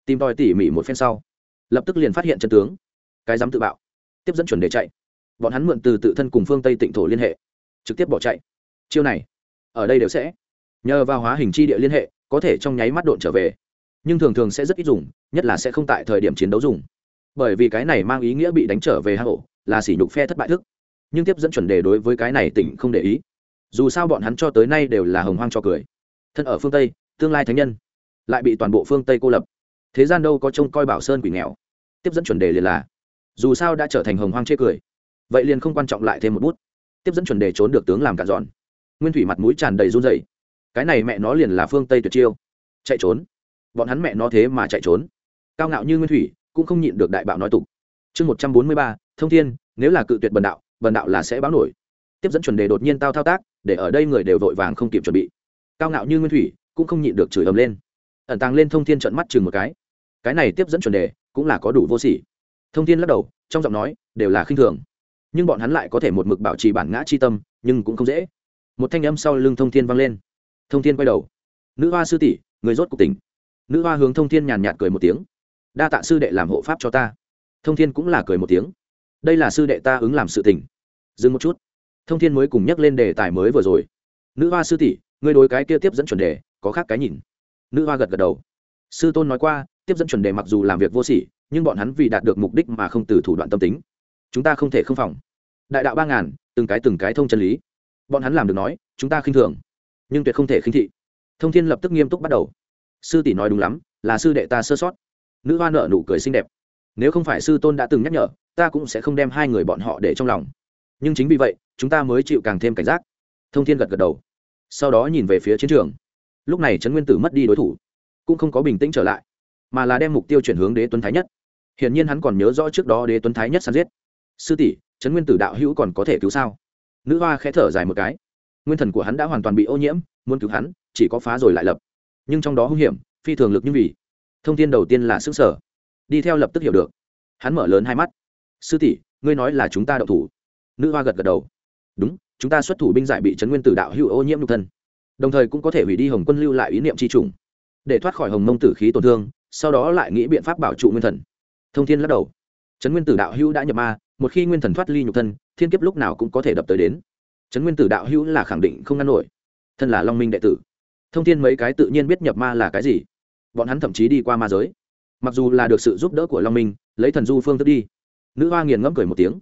Tìm tòi tỉ mỉ một phen sau, lập tức liền phát hiện chân tướng. Cái dám tự bạo, tiếp dẫn chuẩn đề chạy bọn hắn mượn từ tự thân cùng phương tây tịnh thổ liên hệ, trực tiếp bỏ chạy. Chiêu này, ở đây đều sẽ nhờ vào hóa hình chi địa liên hệ, có thể trong nháy mắt độn trở về. Nhưng thường thường sẽ rất ít dùng, nhất là sẽ không tại thời điểm chiến đấu dùng. Bởi vì cái này mang ý nghĩa bị đánh trở về hang ổ, là sỉ nhục phe thất bại thức. Nhưng tiếp dẫn chuẩn đề đối với cái này tỉnh không để ý. Dù sao bọn hắn cho tới nay đều là hồng hoang cho cười. Thân ở phương tây, tương lai thánh nhân, lại bị toàn bộ phương tây cô lập. Thế gian đâu có trông coi bảo sơn quỷ nghèo. Tiếp dẫn chuẩn đề liền là, dù sao đã trở thành hồng hoang chê cười vậy liền không quan trọng lại thêm một bút. Tiếp dẫn chuẩn đề trốn được tướng làm cạn dọn. Nguyên thủy mặt mũi tràn đầy run dày cái này mẹ nó liền là phương tây tuyệt chiêu. Chạy trốn. Bọn hắn mẹ nó thế mà chạy trốn. Cao ngạo như nguyên thủy, cũng không nhịn được đại bạo nói tục. Chương một trăm bốn mươi ba, thông thiên, nếu là cự tuyệt bần đạo bần đạo là sẽ báo nổi. Tiếp dẫn chuẩn đề đột nhiên tao thao tác, để ở đây người đều vội vàng không kịp chuẩn bị. Cao ngạo như nguyên thủy, cũng không nhịn được chửi ầm lên. Ẩn tàng lên thông thiên trận mắt chừng một cái. Cái này tiếp dẫn chuẩn đề, cũng là có đủ vô sỉ. Thông thiên lắc đầu, trong giọng nói, đều là khinh thường nhưng bọn hắn lại có thể một mực bảo trì bản ngã chi tâm, nhưng cũng không dễ. Một thanh âm sau lưng thông thiên vang lên. Thông thiên quay đầu. Nữ hoa sư tỷ, người rốt cuộc tỉnh. Nữ hoa hướng thông thiên nhàn nhạt cười một tiếng. Đa tạ sư đệ làm hộ pháp cho ta. Thông thiên cũng là cười một tiếng. Đây là sư đệ ta ứng làm sự tình dừng một chút. Thông thiên mới cùng nhắc lên đề tài mới vừa rồi. Nữ hoa sư tỷ ngươi đối cái kia tiếp dẫn chuẩn đề, có khác cái nhìn. Nữ hoa gật gật đầu. Sư tôn nói qua, tiếp dẫn chuẩn đề mặc dù làm việc vô sỉ, nhưng bọn hắn vì đạt được mục đích mà không từ thủ đoạn tâm tính chúng ta không thể không phòng. Đại đạo ba ngàn, từng cái từng cái thông chân lý. Bọn hắn làm được nói, chúng ta khinh thường, nhưng tuyệt không thể khinh thị. Thông thiên lập tức nghiêm túc bắt đầu. Sư tỷ nói đúng lắm, là sư đệ ta sơ sót. Nữ hoa nợ nụ cười xinh đẹp. Nếu không phải sư tôn đã từng nhắc nhở, ta cũng sẽ không đem hai người bọn họ để trong lòng. Nhưng chính vì vậy, chúng ta mới chịu càng thêm cảnh giác. Thông thiên gật gật đầu. Sau đó nhìn về phía chiến trường. Lúc này trấn nguyên tử mất đi đối thủ, cũng không có bình tĩnh trở lại, mà là đem mục tiêu chuyển hướng đế tuấn thái nhất. Hiển nhiên hắn còn nhớ rõ trước đó đế tuấn thái nhất săn giết sư tỷ, trấn nguyên tử đạo hữu còn có thể cứu sao? Nữ hoa khẽ thở dài một cái. Nguyên thần của hắn đã hoàn toàn bị ô nhiễm, muốn cứu hắn, chỉ có phá rồi lại lập. Nhưng trong đó hung hiểm, phi thường lực như vì. Thông tin đầu tiên là xứ sở. Đi theo lập tức hiểu được. Hắn mở lớn hai mắt. Sư tỷ, ngươi nói là chúng ta đậu thủ. Nữ hoa gật gật đầu. Đúng, chúng ta xuất thủ binh giải bị trấn nguyên tử đạo hữu ô nhiễm nhục thân. Đồng thời cũng có thể hủy đi hồng quân lưu lại ý niệm c h i trùng. Để thoát khỏi hồng mông tử khí tổn thương, sau đó lại nghĩ biện pháp bảo trụ nguyên thần. Thông thiên lắc đầu trấn nguyên tử đạo hữu đã nhập ma, một khi nguyên thần thoát ly nhục thân, thiên kiếp lúc nào cũng có thể đập tới đến. Trấn nguyên tử đạo hữu là khẳng định không ngăn nổi. Thân là long minh đệ tử, thông thiên mấy cái tự nhiên biết nhập ma là cái gì. Bọn hắn thậm chí đi qua ma giới. Mặc dù là được sự giúp đỡ của long minh, lấy thần du phương thức đi. Nữ hoa nghiền ngẫm cười một tiếng.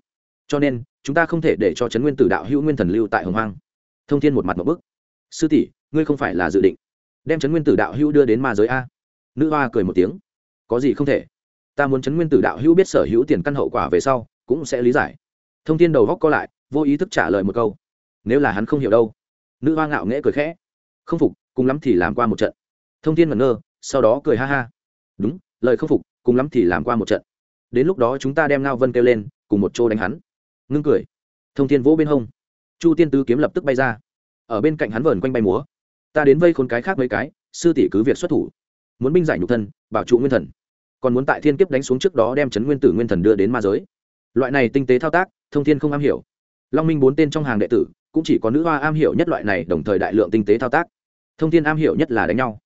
Cho nên, chúng ta không thể để cho trấn nguyên tử đạo hữu nguyên thần lưu tại hồng hoang. Thông thiên một mặt một bức. Sư tỷ, ngươi không phải là dự định đem trấn nguyên tử đạo hữu đưa đến ma giới a? Nữ hoa cười một tiếng. Có gì không thể? Ta muốn chấn nguyên tử đạo hữu biết sở hữu tiền căn hậu quả về sau, cũng sẽ lý giải. Thông thiên đầu góc co lại, vô ý thức trả lời một câu. Nếu là hắn không hiểu đâu. Nữ hoa ngạo nghễ cười khẽ. Không phục, cùng lắm thì làm qua một trận. Thông thiên ngẩn ngơ, sau đó cười ha ha. Đúng, lời không phục, cùng lắm thì làm qua một trận. Đến lúc đó chúng ta đem ngao vân kêu lên, cùng một chỗ đánh hắn. Ngưng cười. Thông thiên vỗ bên hông. Chu tiên tứ kiếm lập tức bay ra. Ở bên cạnh hắn vờn quanh bay múa. Ta đến vây khốn cái khác mấy cái, sư tỷ cứ việc xuất thủ. Muốn binh giải nhục thân, bảo trụ nguyên thần còn muốn tại thiên kiếp đánh xuống trước đó đem chấn nguyên tử nguyên thần đưa đến ma giới. Loại này tinh tế thao tác, thông thiên không am hiểu. Long minh bốn tên trong hàng đệ tử, cũng chỉ có nữ hoa am hiểu nhất loại này đồng thời đại lượng tinh tế thao tác. Thông thiên am hiểu nhất là đánh nhau.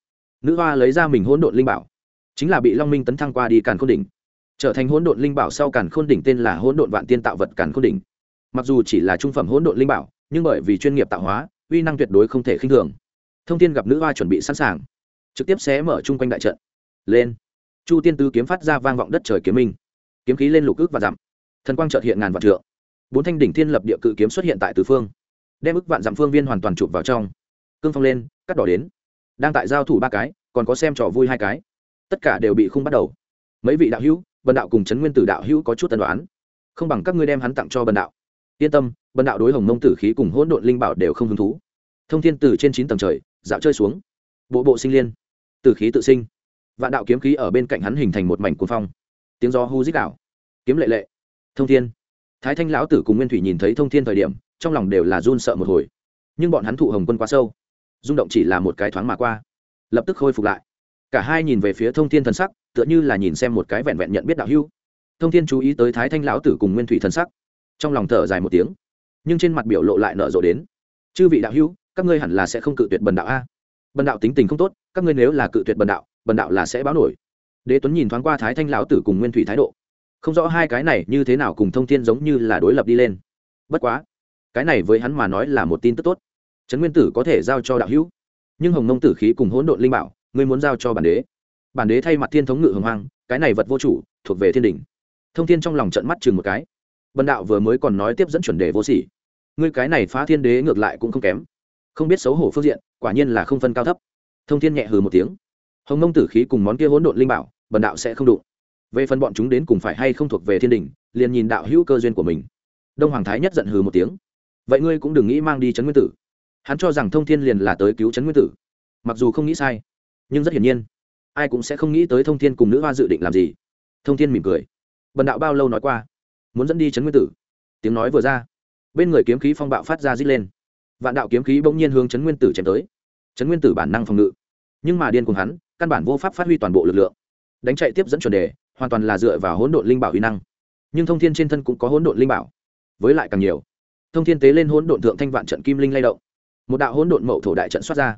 Nữ hoa lấy ra mình hỗn độn linh bảo, chính là bị long minh tấn thăng qua đi càn khôn đỉnh. Trở thành hỗn độn linh bảo sau càn khôn đỉnh tên là hỗn độn vạn tiên tạo vật càn khôn đỉnh. Mặc dù chỉ là trung phẩm hỗn độn linh bảo, nhưng bởi vì chuyên nghiệp tạo hóa, uy năng tuyệt đối không thể khinh thường. Thông tin gặp nữ hoa chuẩn bị sẵn sàng, trực tiếp xé mở chung quanh đại trận. Lên chu tiên tứ kiếm phát ra vang vọng đất trời kiếm minh. Kiếm khí lên lục ước và dặm. Thần quang trợt hiện ngàn vạn trượng. Bốn thanh đỉnh thiên lập địa cự kiếm xuất hiện tại tứ phương. Đem ức vạn dặm phương viên hoàn toàn chụp vào trong. Cương phong lên, cắt đỏ đến. Đang tại giao thủ ba cái, còn có xem trò vui hai cái. Tất cả đều bị khung bắt đầu. Mấy vị đạo hữu, bần đạo cùng trấn nguyên tử đạo hữu có chút tần đoán không bằng các ngươi đem hắn tặng cho bần đạo. Yên tâm, bần đạo đối hồng mông tử khí cùng hỗn độn linh bảo đều không hứng thú. Thông thiên từ trên chín tầng trời, dạo chơi xuống. Bộ bộ sinh liên. Tử khí tự sinh vạn đạo kiếm khí ở bên cạnh hắn hình thành một mảnh cuồng phong. Tiếng gió hu dích đảo, kiếm lệ lệ. Thông thiên. Thái thanh lão tử cùng nguyên thủy nhìn thấy thông thiên thời điểm trong lòng đều là run sợ một hồi. Nhưng bọn hắn thụ hồng quân quá sâu rung động chỉ là một cái thoáng mà qua. Lập tức khôi phục lại. Cả hai nhìn về phía thông thiên thần sắc tựa như là nhìn xem một cái vẹn vẹn nhận biết đạo hưu thông thiên chú ý tới thái thanh lão tử cùng nguyên thủy thần sắc trong lòng thở dài một tiếng nhưng trên mặt biểu lộ lại nở rộ đến. Chư vị đạo hưu các ngươi hẳn là sẽ không cự tuyệt bần đạo a. Bần đạo tính tình không tốt các ngươi nếu là cự tuyệt bần đạo bần đạo là sẽ báo nổi. Đế tuấn nhìn thoáng qua thái thanh lão tử cùng nguyên thủy thái độ. Không rõ hai cái này như thế nào cùng thông thiên giống như là đối lập đi lên. Bất quá, cái này với hắn mà nói là một tin tức tốt. Trấn nguyên tử có thể giao cho đạo hữu. Nhưng hồng nông tử khí cùng hỗn độn linh bảo, ngươi muốn giao cho bản đế. Bản đế thay mặt thiên thống ngự hồng hoang, cái này vật vô chủ, thuộc về thiên đình. Thông thiên trong lòng trận mắt chừng một cái. Bần đạo vừa mới còn nói tiếp dẫn chuẩn đề vô sỉ. Ngươi cái này phá thiên đế ngược lại cũng không kém. Không biết xấu hổ phương diện, quả nhiên là không phân cao thấp. Thông thiên nhẹ hừ một tiếng hồng mông tử khí cùng món kia hỗn độn linh bảo, bần đạo sẽ không đụng. Về phần bọn chúng đến cùng phải hay không thuộc về thiên đình, liền nhìn đạo hữu cơ duyên của mình. Đông hoàng thái nhất giận hừ một tiếng. Vậy ngươi cũng đừng nghĩ mang đi trấn nguyên tử. Hắn cho rằng thông thiên liền là tới cứu trấn nguyên tử. Mặc dù không nghĩ sai, nhưng rất hiển nhiên, ai cũng sẽ không nghĩ tới thông thiên cùng nữ hoa dự định làm gì. Thông thiên mỉm cười. Bần đạo bao lâu nói qua, muốn dẫn đi trấn nguyên tử. Tiếng nói vừa ra, bên người kiếm khí phong bạo phát ra d lên. Vạn đạo kiếm khí bỗng nhiên hướng trấn nguyên tử chém tới. Trấn nguyên tử bản năng phòng ngự nhưng mà điên cùng hắn, căn bản vô pháp phát huy toàn bộ lực lượng. Đánh chạy tiếp dẫn chuẩn đề, hoàn toàn là dựa vào hỗn độn linh bảo huy năng. Nhưng thông thiên trên thân cũng có hỗn độn linh bảo, với lại càng nhiều. Thông thiên tế lên hỗn độn thượng thanh vạn trận kim linh lay động. Một đạo hỗn độn mậu thổ đại trận xuất ra,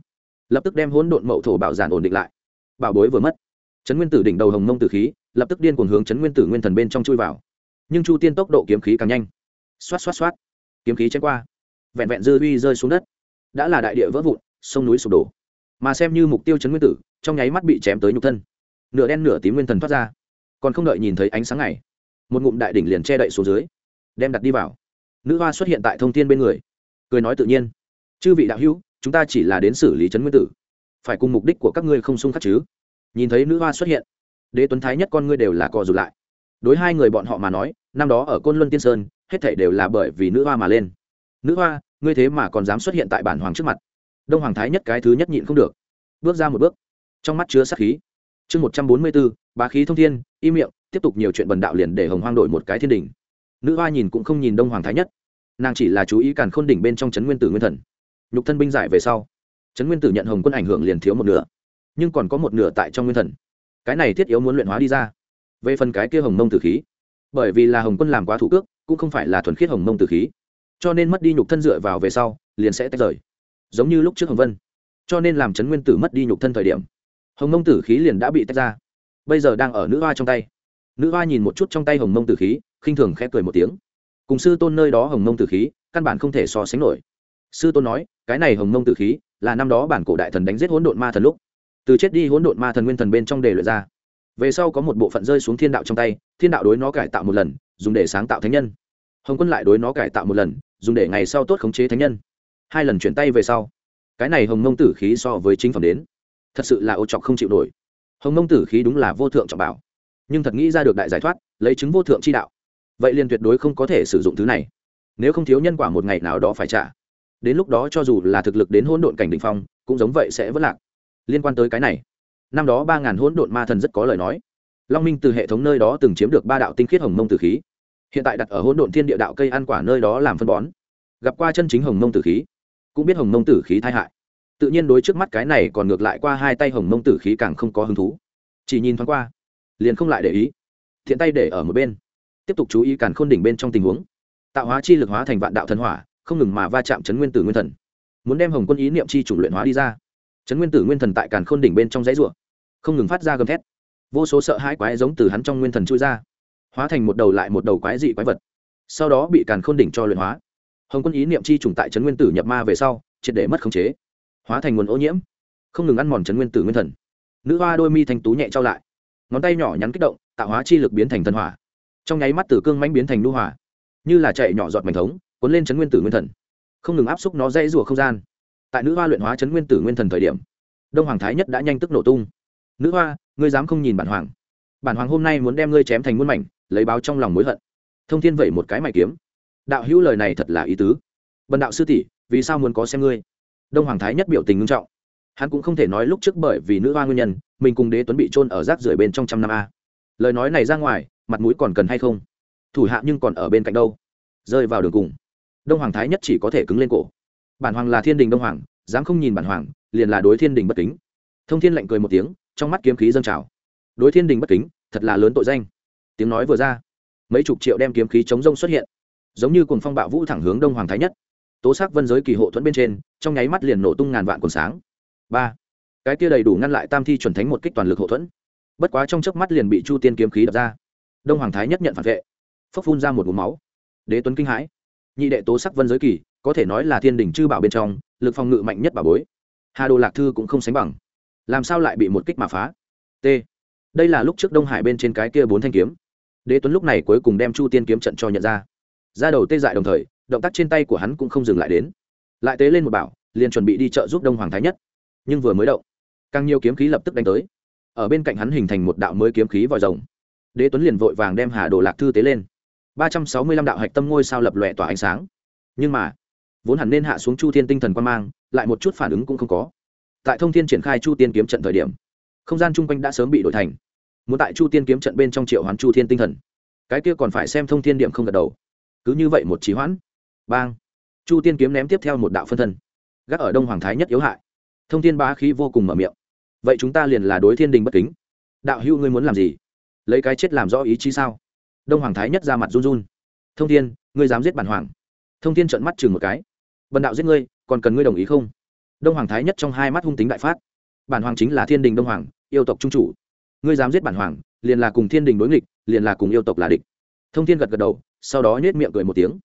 lập tức đem hỗn độn mậu thổ bảo giản ổn định lại. Bảo bối vừa mất trấn nguyên tử đỉnh đầu hồng mông tử khí, lập tức điên cuồng hướng trấn nguyên tử nguyên thần bên trong chui vào. Nhưng chu tiên tốc độ kiếm khí càng nhanh. Xoát xoát xoát, kiếm khí chém qua, vẹn vẹn dư uy rơi xuống đất. Đã là đại địa vỡ vụn, sông núi sụp đổ mà xem như mục tiêu chấn nguyên tử, trong nháy mắt bị chém tới nhục thân. Nửa đen nửa tím nguyên thần thoát ra. Còn không đợi nhìn thấy ánh sáng này, một ngụm đại đỉnh liền che đậy xuống dưới, đem đặt đi vào. Nữ hoa xuất hiện tại thông tin bên người, cười nói tự nhiên. Chư vị đạo hữu, chúng ta chỉ là đến xử lý trấn nguyên tử. Phải cùng mục đích của các ngươi không xung khắc chứ? Nhìn thấy nữ hoa xuất hiện, đế tuấn thái nhất con ngươi đều là co rụt lại. Đối hai người bọn họ mà nói, năm đó ở côn luân tiên sơn, hết thảy đều là bởi vì nữ hoa mà lên. Nữ hoa, ngươi thế mà còn dám xuất hiện tại bản hoàng trước mặt đông hoàng thái nhất cái thứ nhất nhịn không được. Bước ra một bước. Trong mắt chứa sát khí. Chương một trăm bốn mươi bốn, bá khí thông thiên, im miệng, tiếp tục nhiều chuyện bần đạo liền để hồng hoang đổi một cái thiên đình nữ hoa nhìn cũng không nhìn đông hoàng thái nhất. Nàng chỉ là chú ý càn khôn đỉnh bên trong trấn nguyên tử nguyên thần. Nhục thân binh giải về sau, trấn nguyên tử nhận hồng quân ảnh hưởng liền thiếu một nửa. Nhưng còn có một nửa tại trong nguyên thần. Cái này thiết yếu muốn luyện hóa đi ra. Về phần cái kia hồng mông tử khí, bởi vì là hồng quân làm quá thủ cước, cũng không phải là thuần khiết hồng mông tử khí. Cho nên mất đi nhục thân dựa vào về sau, liền sẽ tách rời giống như lúc trước hồng vân. Cho nên làm trấn nguyên tử mất đi nhục thân thời điểm, hồng mông tử khí liền đã bị tách ra. Bây giờ đang ở nữ hoa trong tay. Nữ hoa nhìn một chút trong tay hồng mông tử khí, khinh thường khẽ cười một tiếng. Cùng sư tôn nơi đó hồng mông tử khí, căn bản không thể so sánh nổi. Sư tôn nói, cái này hồng mông tử khí, là năm đó bản cổ đại thần đánh giết hỗn độn ma thần lúc. Từ chết đi hỗn độn ma thần nguyên thần bên trong đề luyện ra. Về sau có một bộ phận rơi xuống thiên đạo trong tay, thiên đạo đối nó cải tạo một lần, dùng để sáng tạo thánh nhân. Hồng quân lại đối nó cải tạo một lần, dùng để ngày sau tốt khống chế thánh nhân hai lần chuyển tay về sau, cái này hồng mông tử khí so với chính phẩm đến, thật sự là ô chọc không chịu nổi. Hồng mông tử khí đúng là vô thượng trọng bảo, nhưng thật nghĩ ra được đại giải thoát, lấy chứng vô thượng chi đạo, vậy liền tuyệt đối không có thể sử dụng thứ này. Nếu không thiếu nhân quả một ngày nào đó phải trả. Đến lúc đó cho dù là thực lực đến hỗn độn cảnh đ ỉ n h phong, cũng giống vậy sẽ vất lạc. Liên quan tới cái này, năm đó ba ngàn hỗn độn ma thần rất có lời nói. Long minh từ hệ thống nơi đó từng chiếm được ba đạo tinh khiết hồng mông tử khí. Hiện tại đặt ở hỗn độn thiên địa đạo cây ăn quả nơi đó làm phân bón. Gặp qua chân chính hồng mông tử khí cũng biết hồng mông tử khí tai hại. Tự nhiên đối trước mắt cái này còn ngược lại qua hai tay hồng mông tử khí càng không có hứng thú. Chỉ nhìn thoáng qua, liền không lại để ý. Thiện tay để ở một bên, tiếp tục chú ý càn khôn đỉnh bên trong tình huống. Tạo hóa chi lực hóa thành vạn đạo thần hỏa, không ngừng mà va chạm chấn nguyên tử nguyên thần. Muốn đem hồng quân ý niệm chi chủng luyện hóa đi ra. Chấn nguyên tử nguyên thần tại càn khôn đỉnh bên trong dãy ruộng không ngừng phát ra gầm thét. Vô số sợ hãi quái giống từ hắn trong nguyên thần chui ra, hóa thành một đầu lại một đầu quái dị quái vật, sau đó bị càn khôn đỉnh cho luyện hóa hồng quân ý niệm chi trùng tại trấn nguyên tử nhập ma về sau, triệt để mất khống chế, hóa thành nguồn ô nhiễm, không ngừng ăn mòn trấn nguyên tử nguyên thần. Nữ hoa đôi mi thanh tú nhẹ trao lại, ngón tay nhỏ nhắn kích động, tạo hóa chi lực biến thành thần hỏa. Trong nháy mắt tử cương manh biến thành nu hỏa như là chạy nhỏ giọt mảnh thống, cuốn lên trấn nguyên tử nguyên thần. Không ngừng áp xúc nó dãy rùa không gian. Tại nữ hoa luyện hóa trấn nguyên tử nguyên thần thời điểm, đông hoàng thái nhất đã nhanh tức nổ tung. Nữ hoa, ngươi dám không nhìn bản hoàng? Bản hoàng hôm nay muốn đem ngươi chém thành muôn mảnh, lấy báo trong lòng mối hận. Thông thiên vẩy một cái mày kiếm đạo hữu lời này thật là ý tứ. Bần đạo sư tỷ, vì sao muốn có xem ngươi? Đông hoàng thái nhất biểu tình nghiêm trọng. Hắn cũng không thể nói lúc trước bởi vì nữ hoa nguyên nhân, mình cùng đế tuấn bị trôn ở rác rưởi bên trong trăm năm a. Lời nói này ra ngoài, mặt mũi còn cần hay không? Thủ hạ nhưng còn ở bên cạnh đâu? Rơi vào đường cùng. Đông hoàng thái nhất chỉ có thể cứng lên cổ. Bản hoàng là thiên đình đông hoàng, dám không nhìn bản hoàng, liền là đối thiên đình bất kính. Thông thiên lạnh cười một tiếng, trong mắt kiếm khí dâng trào. Đối thiên đình bất kính, thật là lớn tội danh. Tiếng nói vừa ra, mấy chục triệu đem kiếm khí chống rông xuất hiện giống như cuồng phong bạo vũ thẳng hướng đông hoàng thái nhất. Tố sắc vân giới kỳ hộ thuẫn bên trên, trong nháy mắt liền nổ tung ngàn vạn quần sáng. Ba, cái kia đầy đủ ngăn lại tam thi chuẩn thánh một kích toàn lực hộ thuẫn. Bất quá trong chớp mắt liền bị chu tiên kiếm khí đập ra. Đông hoàng thái nhất nhận phản vệ. Phốc phun ra một vùng máu. Đế tuấn kinh hãi. Nhị đệ tố sắc vân giới kỳ, có thể nói là thiên đình chư bảo bên trong, lực phòng ngự mạnh nhất bảo bối. Hà đồ lạc thư cũng không sánh bằng. Làm sao lại bị một kích mà phá? T. Đây là lúc trước đông hải bên trên cái kia bốn thanh kiếm. Đế tuấn lúc này cuối cùng đem chu tiên kiếm trận cho nhận ra ra đầu tê dại đồng thời, động tác trên tay của hắn cũng không dừng lại đến. Lại tế lên một bảo, liền chuẩn bị đi chợ giúp đông hoàng thái nhất. Nhưng vừa mới động, càng nhiều kiếm khí lập tức đánh tới. Ở bên cạnh hắn hình thành một đạo mới kiếm khí vòi rồng. Đế tuấn liền vội vàng đem hà đồ lạc thư tế lên. ba trăm sáu mươi lăm đạo hạch tâm ngôi sao lập lòe tỏa ánh sáng. Nhưng mà, vốn hẳn nên hạ xuống chu thiên tinh thần quan mang, lại một chút phản ứng cũng không có. Tại thông thiên triển khai chu tiên kiếm trận thời điểm, không gian chung quanh đã sớm bị đổi thành. Muốn tại chu tiên kiếm trận bên trong triệu hoán chu thiên tinh thần, cái kia còn phải xem thông thiên điểm không gật đầu cứ như vậy một trí hoãn. Bang. Chu tiên kiếm ném tiếp theo một đạo phân thân. Gác ở đông hoàng thái nhất yếu hại. Thông thiên bá khí vô cùng mở miệng. Vậy chúng ta liền là đối thiên đình bất kính. Đạo hữu ngươi muốn làm gì? Lấy cái chết làm rõ ý chí sao? Đông hoàng thái nhất ra mặt run run. Thông thiên, ngươi dám giết bản hoàng. Thông thiên trợn mắt chừng một cái. Bần đạo giết ngươi, còn cần ngươi đồng ý không? Đông hoàng thái nhất trong hai mắt hung tính đại phát. Bản hoàng chính là thiên đình đông hoàng, yêu tộc trung chủ. Ngươi dám giết bản hoàng, liền là cùng thiên đình đối nghịch, liền là cùng yêu tộc là địch thông thiên gật gật đầu, sau đó nhét miệng cười một tiếng.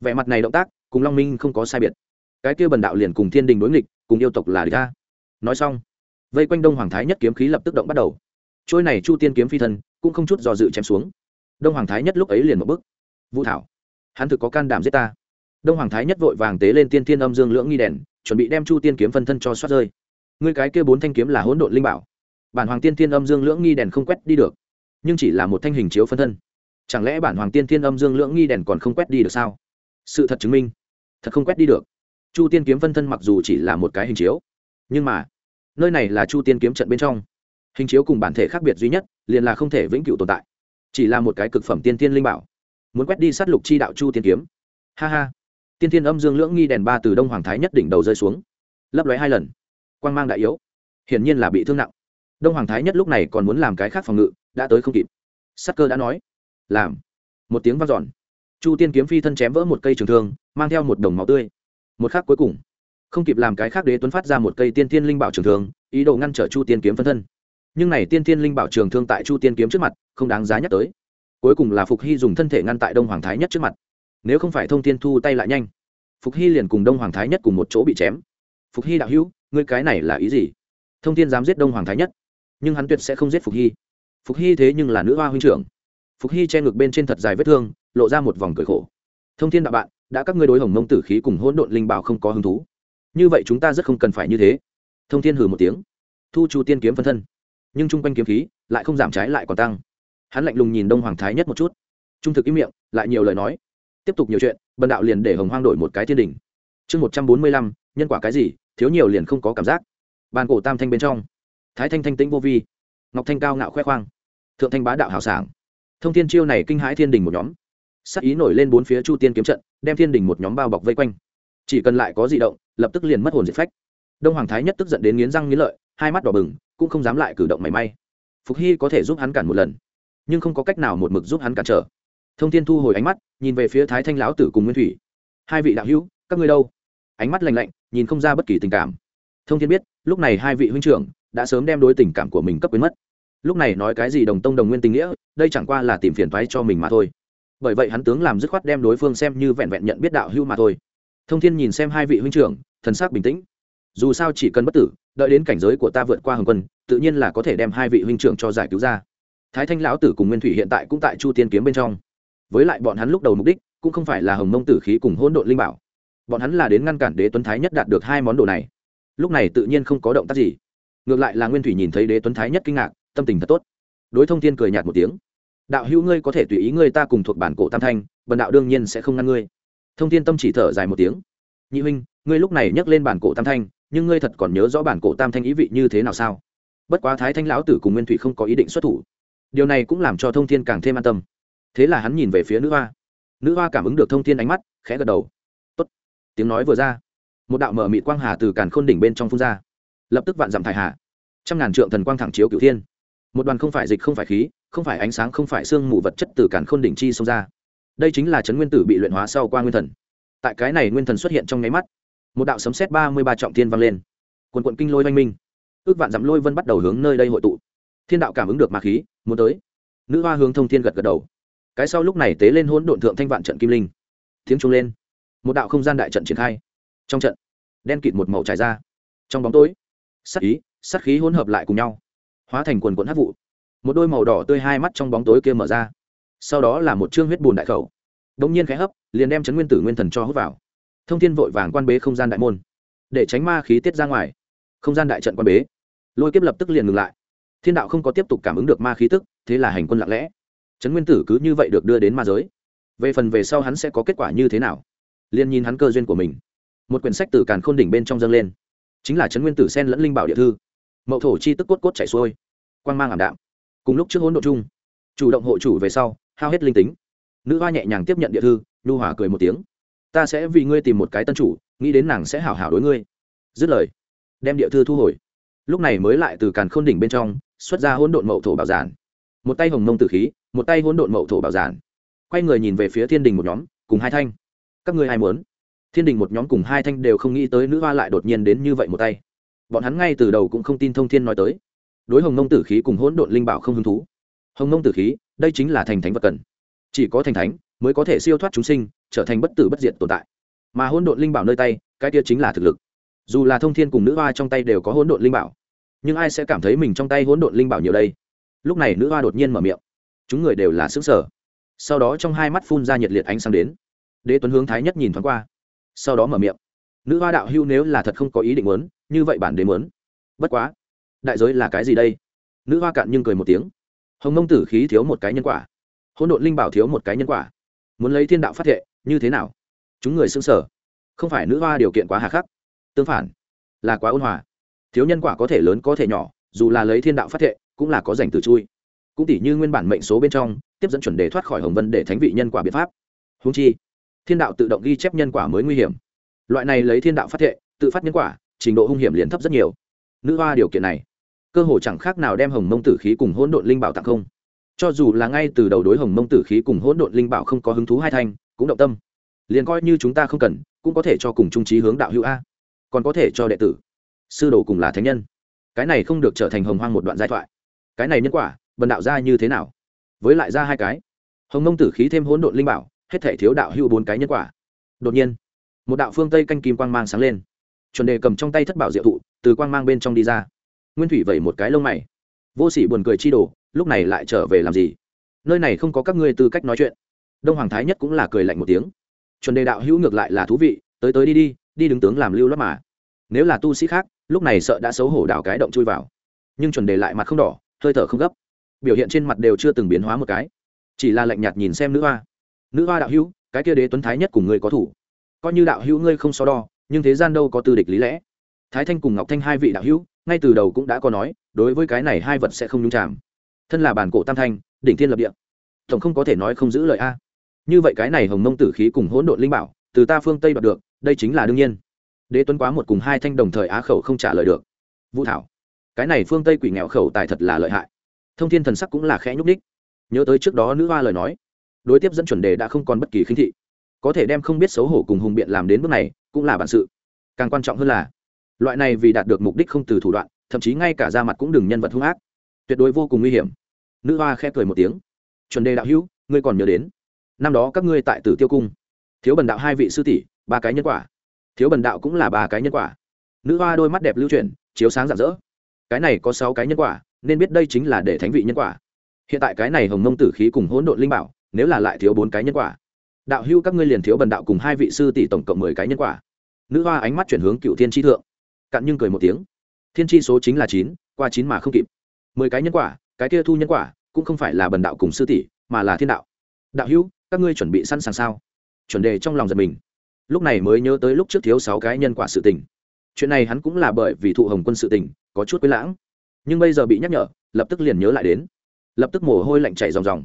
Vẻ mặt này động tác, cùng long minh không có sai biệt. Cái kia bần đạo liền cùng thiên đình đối nghịch, cùng yêu tộc là địch ta nói xong, vây quanh đông hoàng thái nhất kiếm khí lập tức động bắt đầu. Trôi này chu tiên kiếm phi thân, cũng không chút do dự chém xuống. Đông hoàng thái nhất lúc ấy liền một bức vũ thảo, hắn thực có can đảm giết ta. Đông hoàng thái nhất vội vàng tế lên tiên thiên âm dương lưỡng nghi đèn, chuẩn bị đem chu tiên kiếm phân thân cho soát rơi. Ngươi cái kia bốn thanh kiếm là hỗn độn linh bảo. Bản hoàng tiên thiên âm dương lưỡng nghi đèn không quét đi được, nhưng chỉ là một thanh hình chiếu phân thân chẳng lẽ bản hoàng tiên thiên âm dương lưỡng nghi đèn còn không quét đi được sao? Sự thật chứng minh, thật không quét đi được. Chu tiên kiếm phân thân mặc dù chỉ là một cái hình chiếu, nhưng mà, nơi này là chu tiên kiếm trận bên trong. Hình chiếu cùng bản thể khác biệt duy nhất, liền là không thể vĩnh cửu tồn tại. Chỉ là một cái cực phẩm tiên tiên linh bảo. Muốn quét đi sát lục chi đạo chu tiên kiếm. Ha ha. Tiên tiên âm dương lưỡng nghi đèn ba từ đông hoàng thái nhất đỉnh đầu rơi xuống. Lấp lóe hai lần. Quang mang đại yếu. Hiển nhiên là bị thương nặng. Đông hoàng thái nhất lúc này còn muốn làm cái khác phòng ngự, đã tới không kịp. Sắc cơ đã nói làm. Một tiếng v a n giòn chu tiên kiếm phi thân chém vỡ một cây trường thương, mang theo một đồng máu tươi. Một khác cuối cùng, không kịp làm cái khác đế tuấn phát ra một cây tiên tiên linh bảo trường thương, ý đồ ngăn trở chu tiên kiếm phân thân. Nhưng này tiên tiên linh bảo trường thương tại chu tiên kiếm trước mặt, không đáng giá nhắc tới. Cuối cùng là phục hy dùng thân thể ngăn tại đông hoàng thái nhất trước mặt. Nếu không phải thông tiên thu tay lại nhanh, phục hy liền cùng đông hoàng thái nhất cùng một chỗ bị chém. Phục hy đạo hữu, ngươi cái này là ý gì? Thông tiên dám giết đông hoàng thái nhất, nhưng hắn tuyệt sẽ không giết phục hy. Phục hy thế nhưng là nữ hoa huynh trưởng phục hy che ngực bên trên thật dài vết thương, lộ ra một vòng cười khổ. Thông thiên đạo bạn, đã các ngươi đối hồng mông tử khí cùng hỗn độn linh bảo không có hứng thú. Như vậy chúng ta rất không cần phải như thế. Thông thiên hừ một tiếng. Thu chu tiên kiếm phân thân. Nhưng chung quanh kiếm khí lại không giảm trái lại còn tăng. Hắn lạnh lùng nhìn đông hoàng thái nhất một chút. Trung thực ý miệng, lại nhiều lời nói. Tiếp tục nhiều chuyện, bần đạo liền để hồng hoang đổi một cái thiên đình chương một trăm bốn mươi lăm, nhân quả cái gì, thiếu nhiều liền không có cảm giác. Bàn cổ tam thanh bên trong. Thái thanh thanh tĩnh vô vi. Ngọc thanh cao ngạo khoe khoang. Thượng thanh bá đạo hào sảng thông thiên chiêu này kinh hãi thiên đình một nhóm. Sắc ý nổi lên bốn phía chu tiên kiếm trận, đem thiên đình một nhóm bao bọc vây quanh. Chỉ cần lại có di động, lập tức liền mất hồn diệt phách. Đông hoàng thái nhất tức giận đến nghiến răng nghiến lợi, hai mắt đỏ bừng, cũng không dám lại cử động mảy may. Phục hy có thể giúp hắn cản một lần, nhưng không có cách nào một mực giúp hắn cản trở. Thông thiên thu hồi ánh mắt, nhìn về phía thái thanh lão tử cùng nguyên thủy. Hai vị đạo hữu, các ngươi đâu? Ánh mắt lạnh lạnh, nhìn không ra bất kỳ tình cảm. Thông thiên biết, lúc này hai vị huynh trưởng đã sớm đem đối tình cảm của mình cấp quyến mất lúc này nói cái gì đồng tông đồng nguyên tình nghĩa, đây chẳng qua là tìm phiền thoái cho mình mà thôi. Bởi vậy hắn tướng làm dứt khoát đem đối phương xem như vẹn vẹn nhận biết đạo hưu mà thôi. Thông thiên nhìn xem hai vị huynh trưởng, thần sắc bình tĩnh. Dù sao chỉ cần bất tử, đợi đến cảnh giới của ta vượt qua hồng quân, tự nhiên là có thể đem hai vị huynh trưởng cho giải cứu ra. Thái thanh lão tử cùng nguyên thủy hiện tại cũng tại chu tiên kiếm bên trong. Với lại bọn hắn lúc đầu mục đích, cũng không phải là hồng mông tử khí cùng hỗn độn linh bảo. Bọn hắn là đến ngăn cản đế tuấn thái nhất đạt được hai món đồ này. Lúc này tự nhiên không có động tác gì ngược lại là nguyên thủy nhìn thấy đế tuấn thái nhất kinh ngạc, tâm tình thật tốt. Đối thông thiên cười nhạt một tiếng. Đạo hữu ngươi có thể tùy ý ngươi ta cùng thuộc bản cổ tam thanh, bần đạo đương nhiên sẽ không ngăn ngươi. Thông thiên tâm chỉ thở dài một tiếng. Nhị huynh, ngươi lúc này nhắc lên bản cổ tam thanh, nhưng ngươi thật còn nhớ rõ bản cổ tam thanh ý vị như thế nào sao? Bất quá thái thanh lão tử cùng nguyên thủy không có ý định xuất thủ. Điều này cũng làm cho thông thiên càng thêm an tâm. Thế là hắn nhìn về phía nữ hoa. Nữ hoa cảm ứng được thông thiên ánh mắt, khẽ gật đầu. Tốt. tiếng nói vừa ra. Một đạo mở mị quang hà từ càn khôn đỉnh bên trong phun ra lập tức vạn dặm thải hạ trăm ngàn trượng thần quang thẳng chiếu cửu thiên. Một đoàn không phải dịch, không phải khí, không phải ánh sáng, không phải xương mù vật chất từ càn khôn đỉnh chi xông ra. Đây chính là trấn nguyên tử bị luyện hóa sau qua nguyên thần. Tại cái này nguyên thần xuất hiện trong nháy mắt, một đạo sấm xét ba mươi ba trọng thiên vang lên. Quần quận kinh lôi oanh minh. Ước vạn dặm lôi vân bắt đầu hướng nơi đây hội tụ. Thiên đạo cảm ứng được ma khí, muốn tới. Nữ hoa hướng thông thiên gật gật đầu. Cái sau lúc này tế lên hỗn độn thượng thanh vạn trận kim linh. Tiếng trung lên. Một đạo không gian đại trận triển khai. Trong trận, đen kịt một màu trải ra. Trong bóng tối sắc ý sắc khí hỗn hợp lại cùng nhau, hóa thành quần quần hát vụ. Một đôi màu đỏ tươi hai mắt trong bóng tối kia mở ra. Sau đó là một chương huyết bùn đại khẩu. Đ nhiên khẽ hấp, liền đem chấn nguyên tử nguyên thần cho hút vào. Thông thiên vội vàng quan bế không gian đại môn, để tránh ma khí tiết ra ngoài. Không gian đại trận quan bế, lôi kiếp lập tức liền ngừng lại. Thiên đạo không có tiếp tục cảm ứng được ma khí tức, thế là hành quân lặng lẽ. Trấn nguyên tử cứ như vậy được đưa đến ma giới. Về phần về sau hắn sẽ có kết quả như thế nào? Liền nhìn hắn cơ duyên của mình. Một quyển sách từ càn khôn đỉnh bên trong dâng lên chính là trấn nguyên tử sen lẫn linh bảo địa thư mậu thổ chi tức cốt cốt chảy xuôi quang mang ảm đạm cùng lúc trước hỗn độ chung chủ động hộ chủ về sau hao hết linh tính nữ hoa nhẹ nhàng tiếp nhận địa thư nhu hỏa cười một tiếng ta sẽ vì ngươi tìm một cái tân chủ nghĩ đến nàng sẽ hảo hảo đối ngươi dứt lời đem địa thư thu hồi lúc này mới lại từ càn khôn đỉnh bên trong xuất ra hỗn độn mậu thổ bảo giản một tay hồng mông tử khí một tay hỗn độn mậu thổ bảo giản quay người nhìn về phía thiên đình một nhóm cùng hai thanh các ngươi ai muốn thiên đình một nhóm cùng hai thanh đều không nghĩ tới nữ hoa lại đột nhiên đến như vậy một tay. Bọn hắn ngay từ đầu cũng không tin thông thiên nói tới. Đối hồng Nông tử khí cùng hỗn độn linh bảo không hứng thú. Hồng Nông tử khí, đây chính là thành thánh vật cần. Chỉ có thành thánh mới có thể siêu thoát chúng sinh, trở thành bất tử bất diệt tồn tại. Mà hỗn độn linh bảo nơi tay, cái kia chính là thực lực. Dù là thông thiên cùng nữ hoa trong tay đều có hỗn độn linh bảo, nhưng ai sẽ cảm thấy mình trong tay hỗn độn linh bảo nhiều đây? Lúc này nữ hoa đột nhiên mở miệng. Chúng người đều là xứng sở sau đó trong hai mắt phun ra nhiệt liệt ánh sáng đến. Đế tuấn hướng thái nhất nhìn thoáng qua sau đó mở miệng. Nữ hoa đạo hưu nếu là thật không có ý định muốn, như vậy bản đế muốn. Bất quá, đại giới là cái gì đây? Nữ hoa cạn nhưng cười một tiếng. Hồng mông tử khí thiếu một cái nhân quả. Hỗn độn linh bảo thiếu một cái nhân quả. Muốn lấy thiên đạo phát thệ, như thế nào? Chúng người xưng sở không phải nữ hoa điều kiện quá hà khắc. Tương phản, là quá ôn hòa. Thiếu nhân quả có thể lớn có thể nhỏ, dù là lấy thiên đạo phát thệ, cũng là có dành từ chui. Cũng tỷ như nguyên bản mệnh số bên trong, tiếp dẫn chuẩn đề thoát khỏi hồng vân để thánh vị nhân quả biện pháp. Húng chi thiên đạo tự động ghi chép nhân quả mới nguy hiểm. Loại này lấy thiên đạo phát thệ, tự phát nhân quả, trình độ hung hiểm liền thấp rất nhiều. Nữ hoa điều kiện này, cơ hồ chẳng khác nào đem hồng mông tử khí cùng hỗn độn linh bảo tặng không. Cho dù là ngay từ đầu đối hồng mông tử khí cùng hỗn độn linh bảo không có hứng thú hai thanh, cũng động tâm. Liền coi như chúng ta không cần, cũng có thể cho cùng trung trí hướng đạo hữu a. Còn có thể cho đệ tử, sư đồ cùng là thánh nhân. Cái này không được trở thành hồng hoang một đoạn giai thoại. Cái này nhân quả, bần đạo ra như thế nào? Với lại ra hai cái. Hồng mông tử khí thêm hỗn độn linh bảo hết thể thiếu đạo hữu bốn cái nhân quả. Đột nhiên, một đạo phương tây canh kim quang mang sáng lên. Chuẩn đề cầm trong tay thất bảo diệu thụ, từ quang mang bên trong đi ra. Nguyên thủy vẩy một cái lông mày. Vô sỉ buồn cười chi đồ, lúc này lại trở về làm gì? Nơi này không có các ngươi tư cách nói chuyện. Đông hoàng thái nhất cũng là cười lạnh một tiếng. Chuẩn đề đạo hữu ngược lại là thú vị, tới tới đi đi đi đứng tướng làm lưu lót mà. Nếu là tu sĩ khác, lúc này sợ đã xấu hổ đào cái động chui vào. Nhưng chuẩn đề lại mặt không đỏ, hơi thở không gấp. Biểu hiện trên mặt đều chưa từng biến hóa một cái. Chỉ là lạnh nhạt nhìn xem nữ hoa nữ hoa đạo hữu, cái kia đế tuấn thái nhất cùng ngươi có thủ. Coi như đạo hữu ngươi không so đo, nhưng thế gian đâu có tư địch lý lẽ. Thái thanh cùng ngọc thanh hai vị đạo hữu, ngay từ đầu cũng đã có nói, đối với cái này hai vật sẽ không nhung chạm thân là bản cổ tam thanh, đỉnh thiên lập địa. Tổng không có thể nói không giữ lời a. Như vậy cái này hồng mông tử khí cùng hỗn độn linh bảo, từ ta phương tây đoạt được, đây chính là đương nhiên. Đế tuấn quá một cùng hai thanh đồng thời á khẩu không trả lời được. Vũ thảo, cái này phương tây quỷ nghèo khẩu tài thật là lợi hại. Thông thiên thần sắc cũng là khẽ nhúc ních nhớ tới trước đó nữ hoa lời nói đối tiếp dẫn chuẩn đề đã không còn bất kỳ khinh thị. Có thể đem không biết xấu hổ cùng hùng biện làm đến bước này, cũng là bản sự. Càng quan trọng hơn là, loại này vì đạt được mục đích không từ thủ đoạn, thậm chí ngay cả ra mặt cũng đừng nhân vật hung ác. Tuyệt đối vô cùng nguy hiểm. Nữ hoa khẽ cười một tiếng. Chuẩn đề đạo hữu, ngươi còn nhớ đến. Năm đó các ngươi tại tử tiêu cung. Thiếu bần đạo hai vị sư tỷ, ba cái nhân quả. Thiếu bần đạo cũng là ba cái nhân quả. Nữ hoa đôi mắt đẹp lưu chuyển, chiếu sáng rạng rỡ. Cái này có sáu cái nhân quả, nên biết đây chính là để thánh vị nhân quả. Hiện tại cái này hồng mông tử khí cùng hỗn độn linh bảo nếu là lại thiếu bốn cái nhân quả. Đạo hưu các ngươi liền thiếu bần đạo cùng hai vị sư tỷ tổng cộng mười cái nhân quả. Nữ hoa ánh mắt chuyển hướng cựu thiên tri thượng. Cặn nhưng cười một tiếng. Thiên tri số chính là chín, qua chín mà không kịp. Mười cái nhân quả, cái kia thu nhân quả, cũng không phải là bần đạo cùng sư tỷ, mà là thiên đạo. Đạo hữu, các ngươi chuẩn bị sẵn sàng sao? Chuẩn đề trong lòng giật mình. Lúc này mới nhớ tới lúc trước thiếu sáu cái nhân quả sự tình. Chuyện này hắn cũng là bởi vì thụ hồng quân sự tình, có chút quấy lãng. Nhưng bây giờ bị nhắc nhở, lập tức liền nhớ lại đến. Lập tức mồ hôi lạnh chảy ròng ròng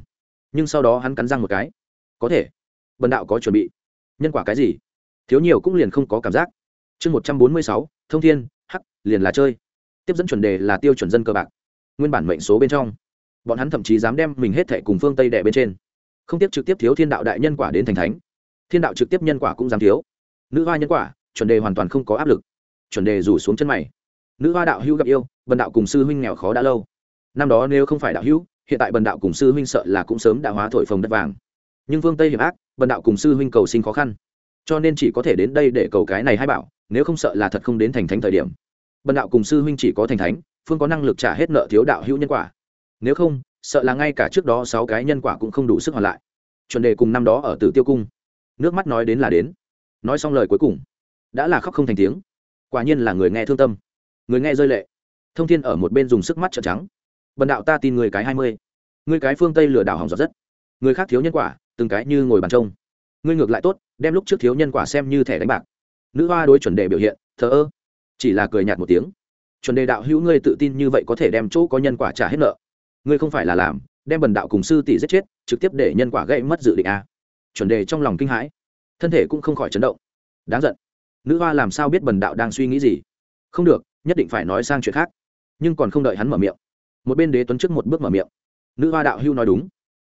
nhưng sau đó hắn cắn răng một cái. Có thể. Bần đạo có chuẩn bị. Nhân quả cái gì? Thiếu nhiều cũng liền không có cảm giác. Chương một trăm bốn mươi sáu, thông thiên, hắc, liền là chơi. Tiếp dẫn chuẩn đề là tiêu chuẩn dân cơ bạc. Nguyên bản mệnh số bên trong. Bọn hắn thậm chí dám đem mình hết thệ cùng phương tây đẻ bên trên. Không tiếp trực tiếp thiếu thiên đạo đại nhân quả đến thành thánh. Thiên đạo trực tiếp nhân quả cũng dám thiếu. Nữ hoa nhân quả, chuẩn đề hoàn toàn không có áp lực. Chuẩn đề rủ xuống chân mày. Nữ hoa đạo hữu gặp yêu, bần đạo cùng sư huynh nghèo khó đã lâu. Năm đó nếu không phải đạo hữu hiện tại bần đạo cùng sư huynh sợ là cũng sớm đã hóa thổi phồng đất vàng. Nhưng phương tây hiểm ác, bần đạo cùng sư huynh cầu sinh khó khăn. Cho nên chỉ có thể đến đây để cầu cái này hay bảo, nếu không sợ là thật không đến thành thánh thời điểm. Bần đạo cùng sư huynh chỉ có thành thánh, phương có năng lực trả hết nợ thiếu đạo hữu nhân quả. Nếu không, sợ là ngay cả trước đó sáu cái nhân quả cũng không đủ sức hoàn lại. Chuẩn đề cùng năm đó ở tử tiêu cung. Nước mắt nói đến là đến. Nói xong lời cuối cùng, đã là khóc không thành tiếng. Quả nhiên là người nghe thương tâm. Người nghe rơi lệ. Thông thiên ở một bên dùng sức mắt trợn trắng bần đạo ta tin người cái hai mươi. Người cái phương tây lừa đảo hỏng giọt rất. Người khác thiếu nhân quả, từng cái như ngồi bàn trông. Ngươi ngược lại tốt, đem lúc trước thiếu nhân quả xem như thẻ đánh bạc. Nữ hoa đối chuẩn đề biểu hiện, thờ ơ. Chỉ là cười nhạt một tiếng. Chuẩn đề đạo hữu ngươi tự tin như vậy có thể đem chỗ có nhân quả trả hết nợ. Ngươi không phải là làm, đem bần đạo cùng sư tỷ giết chết, trực tiếp để nhân quả gây mất dự định a à. chuẩn đề trong lòng kinh hãi. Thân thể cũng không khỏi chấn động. Đáng giận. Nữ hoa làm sao biết bần đạo đang suy nghĩ gì? Không được, nhất định phải nói sang chuyện khác. Nhưng còn không đợi hắn mở miệng một bên đế tuấn trước một bước mở miệng. Nữ hoa đạo hưu nói đúng.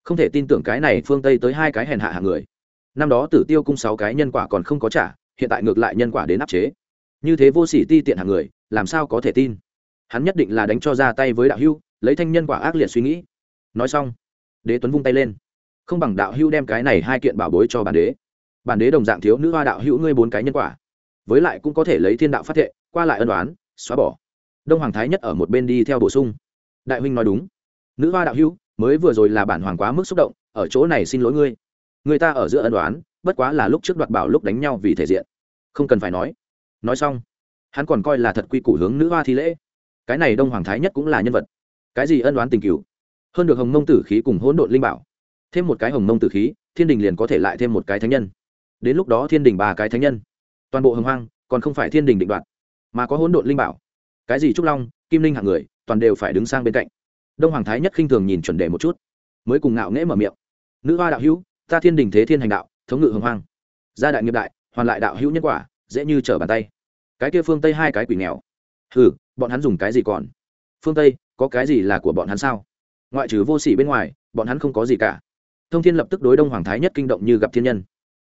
Không thể tin tưởng cái này phương tây tới hai cái hèn hạ hàng người. Năm đó tử tiêu cung sáu cái nhân quả còn không có trả, hiện tại ngược lại nhân quả đến áp chế. Như thế vô sỉ ti tiện hàng người, làm sao có thể tin? Hắn nhất định là đánh cho ra tay với đạo hưu, lấy thanh nhân quả ác liệt suy nghĩ. Nói xong, đế tuấn vung tay lên. Không bằng đạo hưu đem cái này hai kiện bảo bối cho bản đế. Bản đế đồng dạng thiếu nữ hoa đạo hữu ngươi bốn cái nhân quả. Với lại cũng có thể lấy thiên đạo phát thệ, qua lại ân đoán xóa bỏ. Đông hoàng thái nhất ở một bên đi theo bổ sung đại huynh nói đúng. Nữ hoa đạo hữu, mới vừa rồi là bản hoàng quá mức xúc động, ở chỗ này xin lỗi ngươi. Người ta ở giữa ân đoán bất quá là lúc trước đoạt bảo lúc đánh nhau vì thể diện. Không cần phải nói. Nói xong, hắn còn coi là thật quy củ hướng nữ hoa thi lễ. Cái này đông hoàng thái nhất cũng là nhân vật. Cái gì ân đoán tình cửu? Hơn được hồng mông tử khí cùng hỗn độn linh bảo. Thêm một cái hồng mông tử khí, thiên đình liền có thể lại thêm một cái thánh nhân. Đến lúc đó thiên đình ba cái thánh nhân. Toàn bộ hồng hoang, còn không phải thiên đình định đoạt, mà có hỗn độn linh bảo. Cái gì trúc long, kim linh hạng người toàn đều phải đứng sang bên cạnh. Đông hoàng thái nhất khinh thường nhìn chuẩn đề một chút, mới cùng ngạo nghễ mở miệng. Nữ hoa đạo hữu, ta thiên đình thế thiên hành đạo, thống ngự hồng hoang. Gia đại nghiệp đại, hoàn lại đạo hữu nhân quả, dễ như trở bàn tay. Cái kia phương tây hai cái quỷ nghèo. Hừ, bọn hắn dùng cái gì còn? Phương tây, có cái gì là của bọn hắn sao? Ngoại trừ vô sỉ bên ngoài, bọn hắn không có gì cả. Thông thiên lập tức đối đông hoàng thái nhất kinh động như gặp thiên nhân.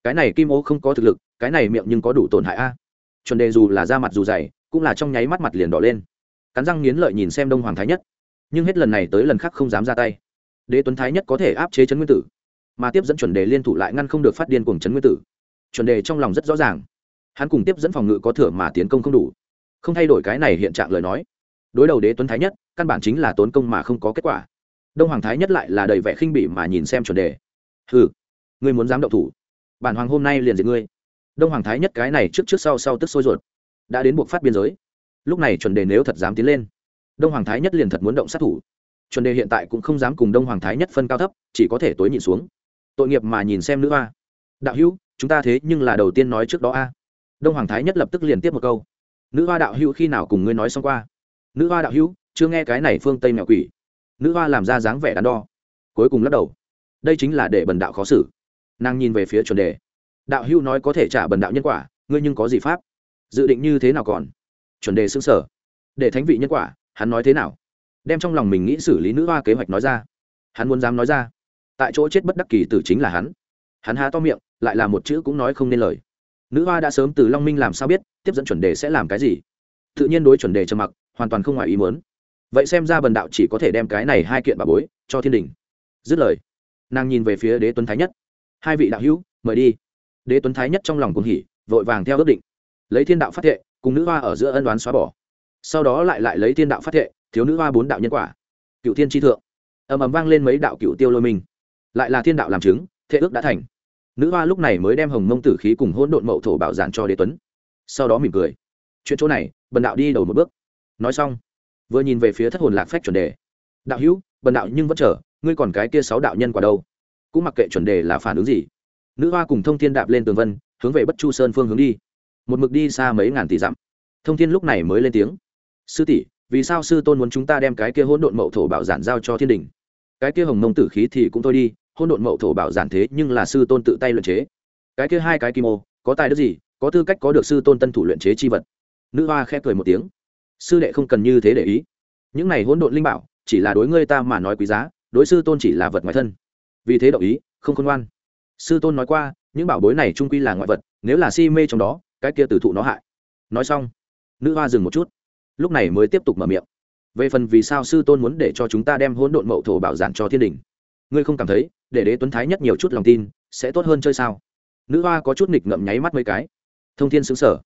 Cái này kim ô không có thực lực, cái này miệng nhưng có đủ tổn hại a. Chuẩn đề dù là da mặt dù dày, cũng là trong nháy mắt mặt liền đỏ lên cắn răng nghiến lợi nhìn xem đông hoàng thái nhất. Nhưng hết lần này tới lần khác không dám ra tay. Đế tuấn thái nhất có thể áp chế chấn nguyên tử, mà tiếp dẫn chuẩn đề liên thủ lại ngăn không được phát điên cùng chấn nguyên tử. Chuẩn đề trong lòng rất rõ ràng. Hắn cùng tiếp dẫn phòng ngự có thừa mà tiến công không đủ. Không thay đổi cái này hiện trạng lời nói. Đối đầu đế tuấn thái nhất, căn bản chính là tốn công mà không có kết quả. Đông hoàng thái nhất lại là đầy vẻ khinh bỉ mà nhìn xem chuẩn đề. Ừ ngươi muốn dám động thủ. Bản hoàng hôm nay liền diệt ngươi. Đông hoàng thái nhất cái này trước trước sau sau tức sôi ruột. Đã đến buộc phát biên giới lúc này chuẩn đề nếu thật dám tiến lên, đông hoàng thái nhất liền thật muốn động sát thủ. Chuẩn đề hiện tại cũng không dám cùng đông hoàng thái nhất phân cao thấp, chỉ có thể tối nhìn xuống. Tội nghiệp mà nhìn xem nữ hoa. Đạo hữu, chúng ta thế nhưng là đầu tiên nói trước đó a. Đông hoàng thái nhất lập tức liền tiếp một câu. Nữ hoa đạo hữu khi nào cùng ngươi nói xong qua? Nữ hoa đạo hữu, chưa nghe cái này phương tây mẹo quỷ. Nữ hoa làm ra dáng vẻ đắn đo, cuối cùng lắc đầu. Đây chính là để bần đạo khó xử. Nàng nhìn về phía chuẩn đề. Đạo hữu nói có thể trả bần đạo nhân quả, ngươi nhưng có gì pháp? Dự định như thế nào còn? Chuẩn đề xương sở. Để thánh vị nhân quả, hắn nói thế nào? Đem trong lòng mình nghĩ xử lý nữ hoa kế hoạch nói ra. Hắn muốn dám nói ra. Tại chỗ chết bất đắc kỳ tử chính là hắn. Hắn há to miệng, lại là một chữ cũng nói không nên lời. Nữ hoa đã sớm từ long minh làm sao biết, tiếp dẫn chuẩn đề sẽ làm cái gì? Tự nhiên đối chuẩn đề trầm mặc, hoàn toàn không ngoài ý muốn. Vậy xem ra bần đạo chỉ có thể đem cái này hai kiện bà bối, cho thiên đình. Dứt lời, nàng nhìn về phía đế tuấn thái nhất. Hai vị đạo hữu, mời đi. Đế tuấn thái nhất trong lòng cùng hỉ, vội vàng theo ước định lấy thiên đạo phát thệ, cùng nữ hoa ở giữa ân đoán xóa bỏ. Sau đó lại lại lấy thiên đạo phát thệ, thiếu nữ hoa bốn đạo nhân quả. Cựu thiên tri thượng. Ầm ầm vang lên mấy đạo cựu tiêu lôi mình. Lại là thiên đạo làm chứng, thệ ước đã thành. Nữ hoa lúc này mới đem hồng mông tử khí cùng hỗn độn mậu thổ bảo giản cho đế tuấn. Sau đó mỉm cười. Chuyện chỗ này, bần đạo đi đầu một bước. Nói xong, vừa nhìn về phía thất hồn lạc phách chuẩn đề. Đạo hữu, bần đạo nhưng vẫn chờ, ngươi còn cái kia sáu đạo nhân quả đâu? Cũng mặc kệ chuẩn đề là phản ứng gì. Nữ hoa cùng thông thiên đạp lên tường vân, hướng về bất chu sơn phương hướng đi một mực đi xa mấy ngàn tỷ dặm. Thông thiên lúc này mới lên tiếng. Sư tỷ, vì sao sư tôn muốn chúng ta đem cái kia hỗn độn mậu thổ bảo giản giao cho thiên đình? Cái kia hồng mông tử khí thì cũng thôi đi, hỗn độn mậu thổ bảo giản thế nhưng là sư tôn tự tay luyện chế. Cái kia hai cái kim ô, có tài đức gì, có tư cách có được sư tôn tân thủ luyện chế chi vật. Nữ hoa khẽ cười một tiếng. Sư đệ không cần như thế để ý. Những này hỗn độn linh bảo, chỉ là đối ngươi ta mà nói quý giá, đối sư tôn chỉ là vật ngoài thân. Vì thế đồng ý, không khôn ngoan. Sư tôn nói qua, những bảo bối này trung quy là ngoại vật, nếu là si mê trong đó cái kia tử thụ nó hại. Nói xong, nữ hoa dừng một chút, lúc này mới tiếp tục mở miệng. Về phần vì sao sư tôn muốn để cho chúng ta đem hỗn độn mậu thổ bảo giản cho thiên đình? Ngươi không cảm thấy, để đế tuấn thái nhất nhiều chút lòng tin, sẽ tốt hơn chơi sao? Nữ hoa có chút nghịch ngậm nháy mắt mấy cái. Thông thiên xứng sở.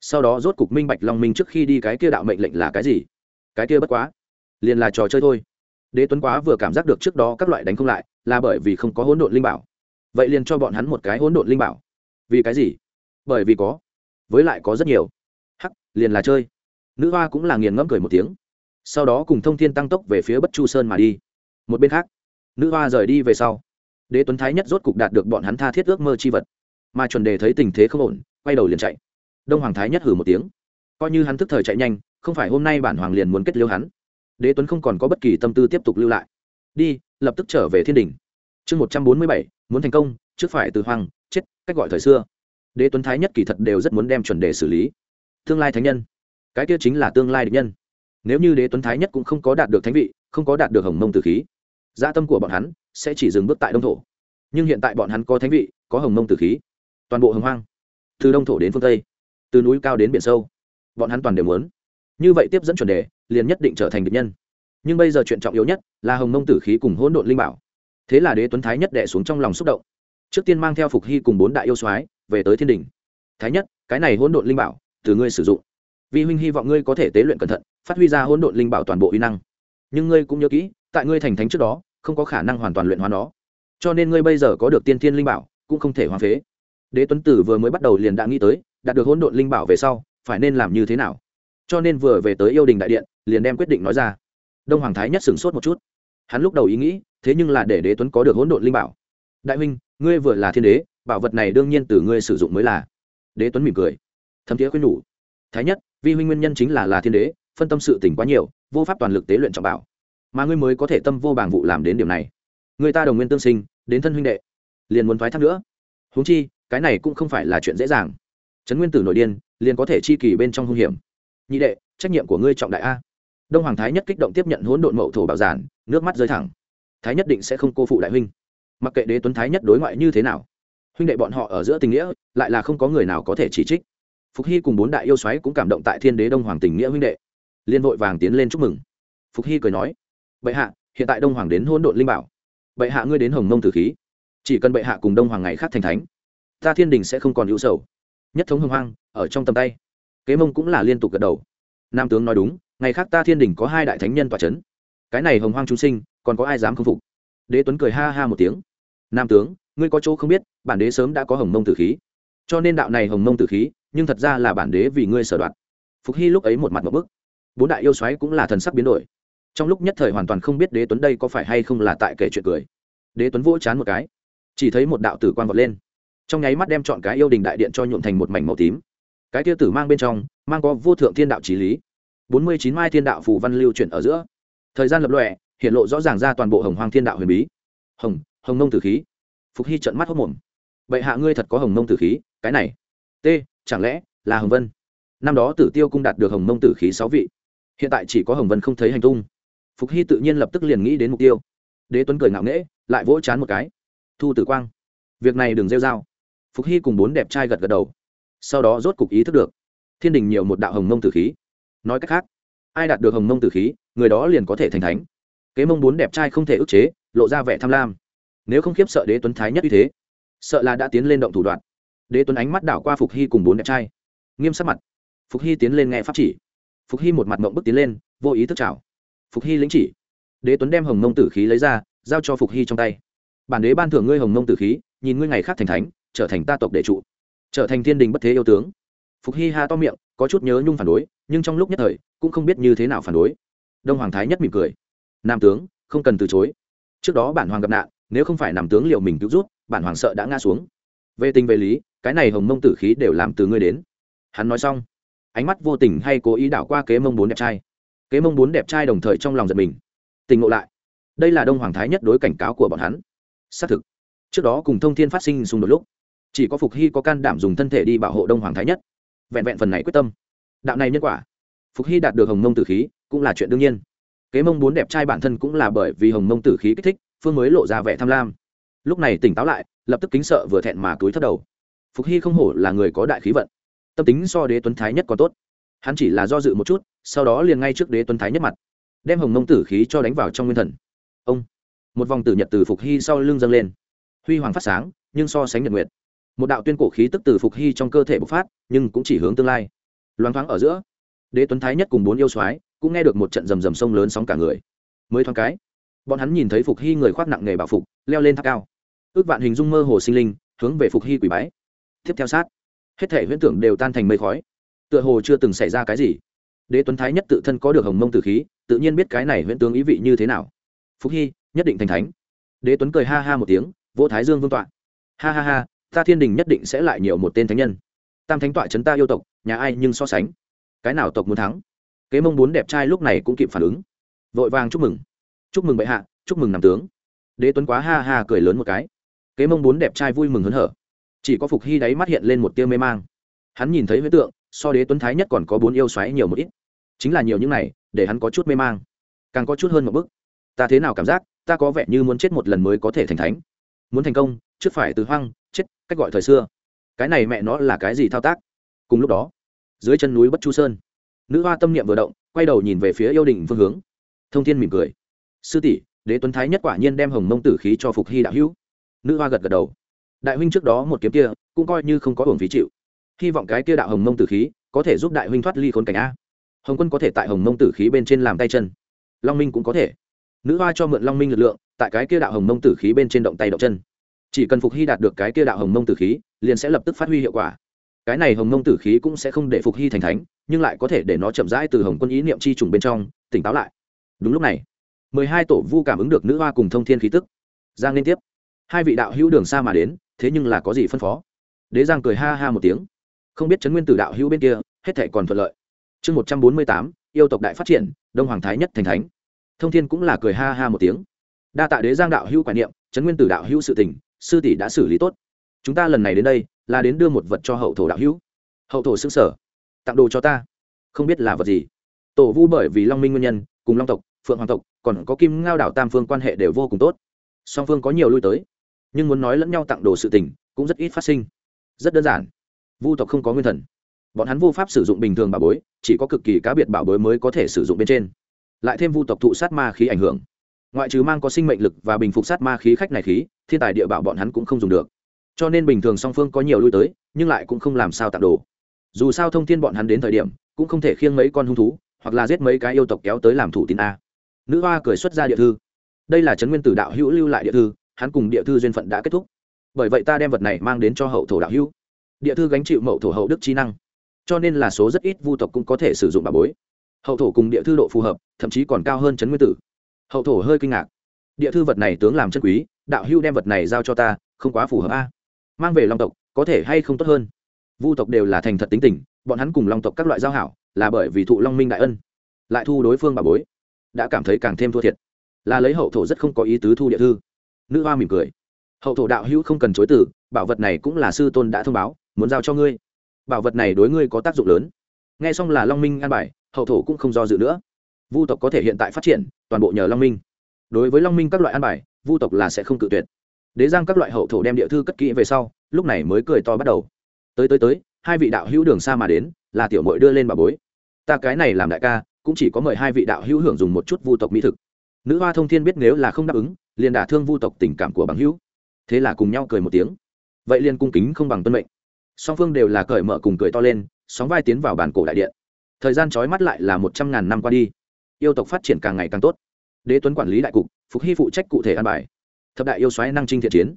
Sau đó rốt cục minh bạch long minh trước khi đi cái kia đạo mệnh lệnh là cái gì. Cái kia bất quá, liền là trò chơi thôi. Đế tuấn quá vừa cảm giác được trước đó các loại đánh không lại, là bởi vì không có hỗn độn linh bảo. Vậy liền cho bọn hắn một cái hỗn độn linh bảo. Vì cái gì? Bởi vì có với lại có rất nhiều. Hắc, liền là chơi. Nữ hoa cũng là nghiền ngẫm cười một tiếng. Sau đó cùng thông thiên tăng tốc về phía bất chu sơn mà đi. Một bên khác, nữ hoa rời đi về sau. Đế tuấn thái nhất rốt cục đạt được bọn hắn tha thiết ước mơ chi vật. Mà chuẩn đề thấy tình thế không ổn, quay đầu liền chạy. Đông hoàng thái nhất hử một tiếng. Coi như hắn thức thời chạy nhanh, không phải hôm nay bản hoàng liền muốn kết liêu hắn. Đế tuấn không còn có bất kỳ tâm tư tiếp tục lưu lại. Đi, lập tức trở về thiên đình. Chương một trăm bốn mươi bảy, muốn thành công, trước phải từ hoàng chết, cách gọi thời xưa đế tuấn thái nhất kỳ thật đều rất muốn đem chuẩn đề xử lý. Tương lai thánh nhân. Cái kia chính là tương lai địch nhân. Nếu như đế tuấn thái nhất cũng không có đạt được thánh vị, không có đạt được hồng mông tử khí gia tâm của bọn hắn sẽ chỉ dừng bước tại đông thổ. Nhưng hiện tại bọn hắn có thánh vị, có hồng mông tử khí. Toàn bộ hồng hoang, từ đông thổ đến phương tây, từ núi cao đến biển sâu, bọn hắn toàn đều muốn. Như vậy tiếp dẫn chuẩn đề, liền nhất định trở thành địch nhân. Nhưng bây giờ chuyện trọng yếu nhất là hồng mông tử khí cùng hỗn độn linh bảo. Thế là đế tuấn thái nhất đẻ xuống trong lòng xúc động. Trước tiên mang theo phục hy cùng bốn đại yêu soái về tới thiên đình. Thái nhất, cái này hỗn độn linh bảo, từ ngươi sử dụng. Vi huynh hy vọng ngươi có thể tế luyện cẩn thận, phát huy ra hỗn độn linh bảo toàn bộ uy năng. Nhưng ngươi cũng nhớ kỹ, tại ngươi thành thánh trước đó, không có khả năng hoàn toàn luyện hóa nó. Cho nên ngươi bây giờ có được tiên thiên linh bảo, cũng không thể hoang phế. Đế tuấn tử vừa mới bắt đầu liền đã nghĩ tới, đạt được hỗn độn linh bảo về sau, phải nên làm như thế nào? Cho nên vừa về tới yêu đình đại điện, liền đem quyết định nói ra. Đông hoàng thái nhất sửng sốt một chút. Hắn lúc đầu ý nghĩ, thế nhưng là để đế tuấn có được hỗn độn linh bảo. Đại huynh, ngươi vừa là thiên đế bảo vật này đương nhiên từ ngươi sử dụng mới là. Đế tuấn mỉm cười. Thấm thiế khuyên nhủ. Thái nhất, vi huynh nguyên nhân chính là là thiên đế, phân tâm sự tỉnh quá nhiều, vô pháp toàn lực tế luyện trọng bảo. Mà ngươi mới có thể tâm vô bảng vụ làm đến điểm này. Người ta đồng nguyên tương sinh, đến thân huynh đệ, liền muốn thoái thác nữa. Huống chi, cái này cũng không phải là chuyện dễ dàng. Trấn nguyên tử nội điên, liền có thể chi kỳ bên trong hung hiểm. Nhị đệ, trách nhiệm của ngươi trọng đại a. Đông hoàng thái nhất kích động tiếp nhận hỗn độn mậu thổ bảo giản, nước mắt rơi thẳng. Thái nhất định sẽ không cô phụ đại huynh. Mặc kệ đế tuấn thái nhất đối ngoại như thế nào huynh đệ bọn họ ở giữa tình nghĩa, lại là không có người nào có thể chỉ trích. Phục hy cùng bốn đại yêu xoáy cũng cảm động tại thiên đế đông hoàng tình nghĩa huynh đệ. Liên vội vàng tiến lên chúc mừng. Phục hy cười nói, bệ hạ, hiện tại đông hoàng đến hôn đội linh bảo. Bệ hạ ngươi đến hồng mông tử khí. Chỉ cần bệ hạ cùng đông hoàng ngày khác thành thánh, ta thiên đình sẽ không còn hữu sầu. Nhất thống hồng hoang, ở trong tầm tay. Kế mông cũng là liên tục gật đầu. Nam tướng nói đúng, ngày khác ta thiên đình có hai đại thánh nhân tòa c h ấ n cái này hồng hoang chúng sinh, còn có ai dám k phục? Đế tuấn cười ha ha một tiếng. Nam tướng ngươi có chỗ không biết, bản đế sớm đã có hồng mông tử khí. Cho nên đạo này hồng mông tử khí, nhưng thật ra là bản đế vì ngươi sở đoạt. Phục hy lúc ấy một mặt một bức. Bốn đại yêu xoáy cũng là thần sắc biến đổi. Trong lúc nhất thời hoàn toàn không biết đế tuấn đây có phải hay không là tại kể chuyện cười. Đế tuấn vỗ chán một cái, chỉ thấy một đạo tử quan vọt lên. Trong nháy mắt đem chọn cái yêu đình đại điện cho nhuộm thành một mảnh màu tím. Cái kia tử mang bên trong, mang có vô thượng thiên đạo trí lý. Bốn mươi chín mai thiên đạo phù văn lưu chuyển ở giữa. Thời gian lập lòe, hiện lộ rõ ràng ra toàn bộ hồng hoàng thiên đạo huyền bí. Hồng hồng nông tử khí phục hy trận mắt hốc mồm. Bệ hạ ngươi thật có hồng mông tử khí, cái này. T, chẳng lẽ là hồng vân? Năm đó tử tiêu cung đạt được hồng mông tử khí sáu vị. Hiện tại chỉ có hồng vân không thấy hành tung. Phục hy tự nhiên lập tức liền nghĩ đến mục tiêu. Đế tuấn cười ngạo nghễ, lại vỗ chán một cái. Thu tử quang, việc này đừng rêu r a o phục hy cùng bốn đẹp trai gật gật đầu. Sau đó rốt cục ý thức được, thiên đình nhiều một đạo hồng mông tử khí. Nói cách khác, ai đạt được hồng mông tử khí, người đó liền có thể thành thánh. Kế mông bốn đẹp trai không thể ức chế, lộ ra vẻ tham lam nếu không khiếp sợ đế tuấn thái nhất như thế, sợ là đã tiến lên động thủ đoạn. Đế tuấn ánh mắt đảo qua phục hy cùng bốn đẹp trai. Nghiêm sắc mặt. Phục hy tiến lên nghe pháp chỉ. Phục hy một mặt mộng bức tiến lên, vô ý thức chào. Phục hy lĩnh chỉ. Đế tuấn đem hồng mông tử khí lấy ra, giao cho phục hy trong tay. Bản đế ban thưởng ngươi hồng mông tử khí, nhìn ngươi ngày khác thành thánh, trở thành ta tộc đệ trụ. Trở thành thiên đình bất thế yêu tướng. Phục hy ha to miệng, có chút nhớ nhung phản đối, nhưng trong lúc nhất thời, cũng không biết như thế nào phản đối. Đông hoàng thái nhất mỉm cười. Nam tướng, không cần từ chối. Trước đó bản hoàng gặp nạn nếu không phải nằm tướng liệu mình cứu rút bản hoàng sợ đã ngã xuống. Về tình về lý, cái này hồng mông tử khí đều làm từ ngươi đến. Hắn nói xong, ánh mắt vô tình hay cố ý đảo qua kế mông bốn đẹp trai. Kế mông bốn đẹp trai đồng thời trong lòng giật mình. Tình ngộ lại. Đây là đông hoàng thái nhất đối cảnh cáo của bọn hắn. Xác thực, trước đó cùng thông thiên phát sinh xung đột lúc, chỉ có phục hy có can đảm dùng thân thể đi bảo hộ đông hoàng thái nhất. Vẹn vẹn phần này quyết tâm. Đạo này nhân quả, phục hy đạt được hồng mông tử khí cũng là chuyện đương nhiên. Kế mông bốn đẹp trai bản thân cũng là bởi vì hồng mông tử khí kích thích phương mới lộ ra vẻ tham lam. Lúc này tỉnh táo lại, lập tức kính sợ vừa thẹn mà túi thất đầu. Phục hy không hổ là người có đại khí vận, tâm tính so đế tuấn thái nhất còn tốt. Hắn chỉ là do dự một chút, sau đó liền ngay trước đế tuấn thái nhất mặt, đem hồng mông tử khí cho đánh vào trong nguyên thần. Ông! Một vòng tử nhật từ phục hy sau lưng dâng lên. Huy hoàng phát sáng, nhưng so sánh nhật nguyệt. Một đạo tuyên cổ khí tức từ phục hy trong cơ thể bộc phát, nhưng cũng chỉ hướng tương lai. Loáng thoáng ở giữa, đế tuấn thái nhất cùng bốn yêu soái cũng nghe được một trận rầm rầm sông lớn sóng cả người. Mới thoáng cái bọn hắn nhìn thấy phục hy người khoác nặng nghề bảo phục, leo lên tháp cao. Ước vạn hình dung mơ hồ sinh linh, hướng về phục hy quỷ bái. Tiếp theo sát, hết thể huyễn tưởng đều tan thành mây khói. Tựa hồ chưa từng xảy ra cái gì. Đế tuấn thái nhất tự thân có được hồng mông tử khí, tự nhiên biết cái này huyễn tướng ý vị như thế nào. Phục hy, nhất định thành thánh. Đế tuấn cười ha ha một tiếng, vỗ thái dương vương tọa. Ha ha ha, ta thiên đình nhất định sẽ lại nhiều một tên thánh nhân. Tam thánh tọa chấn ta yêu tộc, nhà ai nhưng so sánh. Cái nào tộc muốn thắng? Kế mông bốn đẹp trai lúc này cũng kịp phản ứng. Vội vàng chúc mừng chúc mừng bệ hạ, chúc mừng nằm tướng. Đế tuấn quá ha ha cười lớn một cái. Kế mông bốn đẹp trai vui mừng hớn hở. Chỉ có phục hy đáy mắt hiện lên một tia mê mang. Hắn nhìn thấy huyết tượng, so đế tuấn thái nhất còn có bốn yêu xoáy nhiều một ít. Chính là nhiều những này, để hắn có chút mê mang. Càng có chút hơn một bức. Ta thế nào cảm giác, ta có vẻ như muốn chết một lần mới có thể thành thánh. Muốn thành công, trước phải từ hoang, chết, cách gọi thời xưa. Cái này mẹ nó là cái gì thao tác? Cùng lúc đó, dưới chân núi bất chu sơn, nữ hoa tâm niệm vừa động, quay đầu nhìn về phía yêu đình phương hướng. Thông thiên mỉm cười sư tỷ, đế tuấn thái nhất quả nhiên đem hồng mông tử khí cho phục hy đạo hữu. Nữ hoa gật gật đầu. Đại huynh trước đó một kiếm kia, cũng coi như không có hưởng phí chịu. Hy vọng cái kia đạo hồng mông tử khí, có thể giúp đại huynh thoát ly khốn cảnh a. Hồng quân có thể tại hồng mông tử khí bên trên làm tay chân. Long minh cũng có thể. Nữ hoa cho mượn long minh lực lượng, tại cái kia đạo hồng mông tử khí bên trên động tay động chân. Chỉ cần phục hy đạt được cái kia đạo hồng mông tử khí, liền sẽ lập tức phát huy hiệu quả. Cái này hồng mông tử khí cũng sẽ không để phục hy thành thánh, nhưng lại có thể để nó chậm rãi từ hồng quân ý niệm chi trùng bên trong, tỉnh táo lại. Đúng lúc này mười hai tổ vu cảm ứng được nữ hoa cùng thông thiên khí tức. Giang liên tiếp. Hai vị đạo hữu đường xa mà đến, thế nhưng là có gì phân phó? Đế giang cười ha ha một tiếng. Không biết trấn nguyên tử đạo hữu bên kia, hết thể còn thuận lợi. Chương một trăm bốn mươi tám, yêu tộc đại phát triển, đông hoàng thái nhất thành thánh. Thông thiên cũng là cười ha ha một tiếng. Đa tạ đế giang đạo hữu quản niệm trấn nguyên tử đạo hữu sự tình, sư tỷ đã xử lý tốt. Chúng ta lần này đến đây, là đến đưa một vật cho hậu thổ đạo hữu. Hậu thổ xưng sở. Tặng đồ cho ta. Không biết là vật gì. Tổ vu bởi vì long minh nguyên nhân, cùng long tộc phượng hoàng tộc, còn có kim ngao đảo tam phương quan hệ đều vô cùng tốt. Song phương có nhiều lui tới, nhưng muốn nói lẫn nhau tặng đồ sự tình, cũng rất ít phát sinh. Rất đơn giản. Vu tộc không có nguyên thần. Bọn hắn vô pháp sử dụng bình thường bảo bối, chỉ có cực kỳ cá biệt bảo bối mới có thể sử dụng bên trên. Lại thêm vu tộc thụ sát ma khí ảnh hưởng. Ngoại trừ mang có sinh mệnh lực và bình phục sát ma khí khách này khí, thiên tài địa bảo bọn hắn cũng không dùng được. Cho nên bình thường song phương có nhiều lui tới, nhưng lại cũng không làm sao tặng đồ. Dù sao thông thiên bọn hắn đến thời điểm, cũng không thể khiêng mấy con hung thú, hoặc là giết mấy cái yêu tộc kéo tới làm thủ tín a nữ hoa cười xuất ra địa thư. Đây là trấn nguyên tử đạo hữu lưu lại địa thư, hắn cùng địa thư duyên phận đã kết thúc. Bởi vậy ta đem vật này mang đến cho hậu thổ đạo hữu. Địa thư gánh chịu mậu thổ hậu đức trí năng, cho nên là số rất ít vu tộc cũng có thể sử dụng bà bối. Hậu thổ cùng địa thư độ phù hợp, thậm chí còn cao hơn chấn nguyên tử. Hậu thổ hơi kinh ngạc. Địa thư vật này tướng làm chân quý, đạo hưu đem vật này giao cho ta, không quá phù hợp a. Mang về long tộc, có thể hay không tốt hơn? Vu tộc đều là thành thật tính tình, bọn hắn cùng long tộc các loại giao hảo, là bởi vì thụ long minh đại ân, lại thu đối phương bà bối đã cảm thấy càng thêm thua thiệt. Là lấy hậu thổ rất không có ý tứ thu địa thư. Nữ hoa mỉm cười. Hậu thổ đạo hữu không cần chối từ, bảo vật này cũng là sư tôn đã thông báo, muốn giao cho ngươi. Bảo vật này đối ngươi có tác dụng lớn. Nghe xong là long minh an bài, hậu thổ cũng không do dự nữa. Vu tộc có thể hiện tại phát triển, toàn bộ nhờ long minh. Đối với long minh các loại an bài, vu tộc là sẽ không cự tuyệt. Đế giang các loại hậu thổ đem địa thư cất kỹ về sau, lúc này mới cười to bắt đầu. Tới tới tới, hai vị đạo hữu đường xa mà đến, là tiểu mội đưa lên bà bối. Ta cái này làm đại ca cũng chỉ có mời hai vị đạo hữu hưởng dùng một chút vu tộc mỹ thực. Nữ hoa thông thiên biết nếu là không đáp ứng, liền đả thương vu tộc tình cảm của bằng hữu. Thế là cùng nhau cười một tiếng. Vậy liền cung kính không bằng tuân mệnh. Song phương đều là cởi mở cùng cười to lên, sóng vai tiến vào bàn cổ đại điện. Thời gian trói mắt lại là một trăm ngàn năm qua đi. Yêu tộc phát triển càng ngày càng tốt. Đế tuấn quản lý đại cục, phục hy phụ trách cụ thể an bài. Thập đại yêu xoáy năng trinh thiện chiến.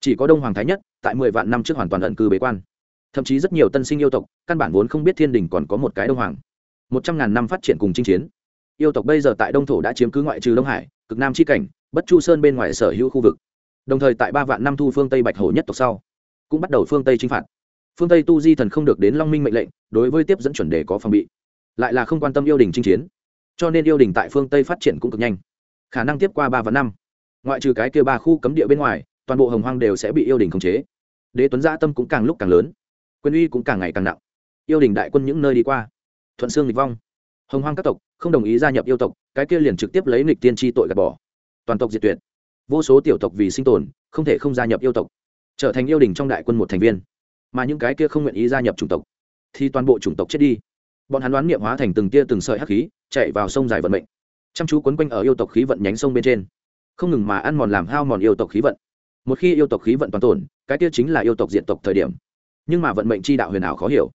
Chỉ có đông hoàng thái nhất, tại mười vạn năm trước hoàn toàn ẩn cư bế quan. Thậm chí rất nhiều tân sinh yêu tộc, căn bản vốn không biết thiên đình còn có một cái đông hoàng một trăm ngàn năm phát triển cùng chinh chiến. Yêu tộc bây giờ tại đông thổ đã chiếm cứ ngoại trừ đông hải, cực nam c h i cảnh, bất chu sơn bên ngoài sở hữu khu vực. Đồng thời tại ba vạn năm thu phương tây bạch hổ nhất tộc sau, cũng bắt đầu phương tây chinh phạt. Phương tây tu di thần không được đến long minh mệnh lệnh, đối với tiếp dẫn chuẩn đề có phòng bị. Lại là không quan tâm yêu đình chinh chiến. Cho nên yêu đình tại phương tây phát triển cũng cực nhanh. Khả năng tiếp qua ba vạn năm, ngoại trừ cái kia ba khu cấm địa bên ngoài, toàn bộ hồng hoang đều sẽ bị yêu đình khống chế. Đế tuấn gia tâm cũng càng lúc càng lớn, quyền uy cũng càng ngày càng nặng. Yêu đình đại quân những nơi đi qua thuận xương nghịch vong. Hồng hoang các tộc không đồng ý gia nhập yêu tộc, cái kia liền trực tiếp lấy nghịch tiên tri tội gạt bỏ. Toàn tộc diệt tuyệt. Vô số tiểu tộc vì sinh tồn, không thể không gia nhập yêu tộc, trở thành yêu đình trong đại quân một thành viên. Mà những cái kia không nguyện ý gia nhập chủng tộc, thì toàn bộ chủng tộc chết đi. Bọn hắn đoán niệm hóa thành từng tia từng sợi hắc khí, chạy vào sông dài vận mệnh. Chăm chú quấn quanh ở yêu tộc khí vận nhánh sông bên trên. Không ngừng mà ăn mòn làm hao mòn yêu tộc khí vận. Một khi yêu tộc khí vận toàn tổn, cái kia chính là yêu tộc diện tộc thời điểm. Nhưng mà vận mệnh chi đạo huyền ảo khó hiểu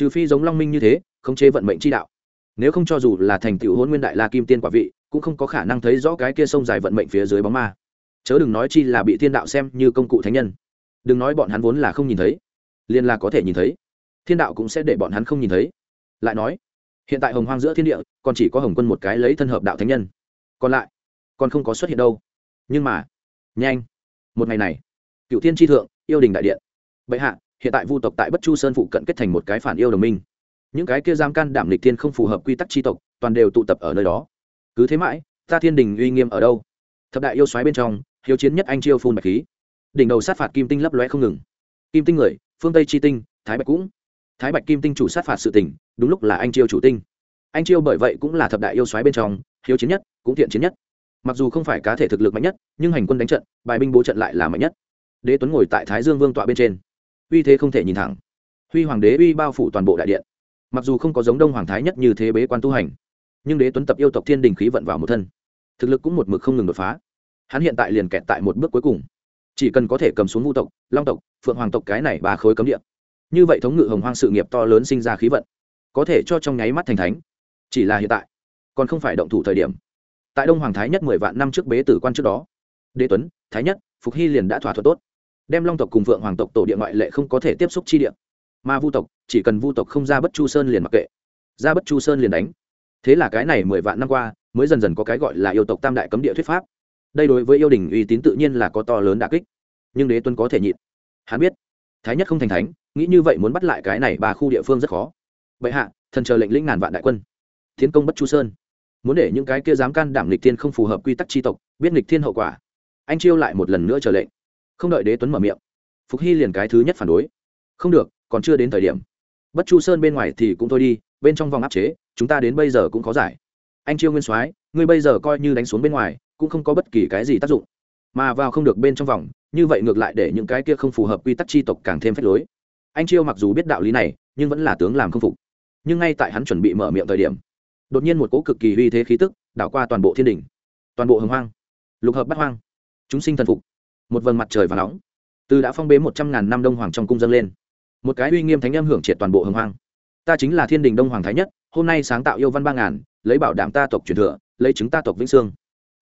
trừ phi giống long minh như thế không chế vận mệnh chi đạo. Nếu không cho dù là thành tựu hôn nguyên đại la kim tiên quả vị, cũng không có khả năng thấy rõ cái kia sông dài vận mệnh phía dưới bóng ma. Chớ đừng nói chi là bị thiên đạo xem như công cụ thánh nhân. Đừng nói bọn hắn vốn là không nhìn thấy, liền là có thể nhìn thấy. Thiên đạo cũng sẽ để bọn hắn không nhìn thấy. Lại nói, hiện tại hồng hoang giữa thiên địa, còn chỉ có hồng quân một cái lấy thân hợp đạo thánh nhân. Còn lại, còn không có xuất hiện đâu. Nhưng mà, nhanh. Một ngày này cựu thiên tri thượng, yêu đình đại điện. Bệ hạ hiện tại vu tộc tại bất chu sơn phụ cận kết thành một cái phản yêu đồng minh những cái kia giam can đảm lịch thiên không phù hợp quy tắc tri tộc toàn đều tụ tập ở nơi đó cứ thế mãi ta thiên đình uy nghiêm ở đâu thập đại yêu xoáy bên trong hiếu chiến nhất anh chiêu phun bạch khí đỉnh đầu sát phạt kim tinh lấp lóe không ngừng kim tinh người phương tây chi tinh thái bạch cũng thái bạch kim tinh chủ sát phạt sự tỉnh đúng lúc là anh chiêu chủ tinh anh chiêu bởi vậy cũng là thập đại yêu xoáy bên trong hiếu chiến nhất cũng thiện chiến nhất mặc dù không phải cá thể thực lực mạnh nhất nhưng hành quân đánh trận bài binh bố trận lại là mạnh nhất đế tuấn ngồi tại thái dương vương tọa bên trên uy thế không thể nhìn thẳng. Huy hoàng đế uy bao phủ toàn bộ đại điện. Mặc dù không có giống đông hoàng thái nhất như thế bế quan tu hành, nhưng đế tuấn tập yêu tộc thiên đình khí vận vào một thân. Thực lực cũng một mực không ngừng đột phá. Hắn hiện tại liền kẹt tại một bước cuối cùng. Chỉ cần có thể cầm xuống vũ tộc, long tộc, phượng hoàng tộc cái này ba khối cấm địa. Như vậy thống ngự hồng hoang sự nghiệp to lớn sinh ra khí vận, có thể cho trong nháy mắt thành thánh. Chỉ là hiện tại, còn không phải động thủ thời điểm. Tại đông hoàng thái nhất mười vạn năm trước bế tử quan trước đó, đế tuấn, thái nhất, phục hy liền đã thỏa thuận tốt đem long tộc cùng phượng hoàng tộc tổ địa ngoại lệ không có thể tiếp xúc chi địa. Mà vu tộc, chỉ cần vu tộc không ra bất chu sơn liền mặc kệ. Ra bất chu sơn liền đánh. Thế là cái này mười vạn năm qua, mới dần dần có cái gọi là yêu tộc tam đại cấm địa thuyết pháp. Đây đối với yêu đình uy tín tự nhiên là có to lớn đà kích. Nhưng đế tuấn có thể nhịn. Hắn biết, thái nhất không thành thánh, nghĩ như vậy muốn bắt lại cái này ba khu địa phương rất khó. Bệ hạ, thần chờ lệnh lĩnh ngàn vạn đại quân. Tiến công bất chu sơn. Muốn để những cái kia dám can đảm lịch thiên không phù hợp quy tắc tri tộc, biết lịch thiên hậu quả. Anh chiêu lại một lần nữa trở lệnh không đợi đế tuấn mở miệng. Phục hy liền cái thứ nhất phản đối. Không được, còn chưa đến thời điểm. Bất chu sơn bên ngoài thì cũng thôi đi, bên trong vòng áp chế, chúng ta đến bây giờ cũng khó giải. Anh chiêu nguyên soái, ngươi bây giờ coi như đánh xuống bên ngoài, cũng không có bất kỳ cái gì tác dụng. Mà vào không được bên trong vòng, như vậy ngược lại để những cái kia không phù hợp quy tắc tri tộc càng thêm phép lối. Anh chiêu mặc dù biết đạo lý này, nhưng vẫn là tướng làm không phục. Nhưng ngay tại hắn chuẩn bị mở miệng thời điểm, đột nhiên một cỗ cực kỳ uy thế khí tức, đảo qua toàn bộ thiên đình. Toàn bộ hồng hoang. Lục hợp bắt hoang. Chúng sinh thần phục một vầng mặt trời và nóng. Từ đã phong bế một trăm ngàn năm đông hoàng trong cung dâng lên. Một cái uy nghiêm thánh âm hưởng triệt toàn bộ hồng hoang. Ta chính là thiên đình đông hoàng thái nhất, hôm nay sáng tạo yêu văn ba ngàn, lấy bảo đảm ta tộc truyền thừa, lấy chứng ta tộc vĩnh sương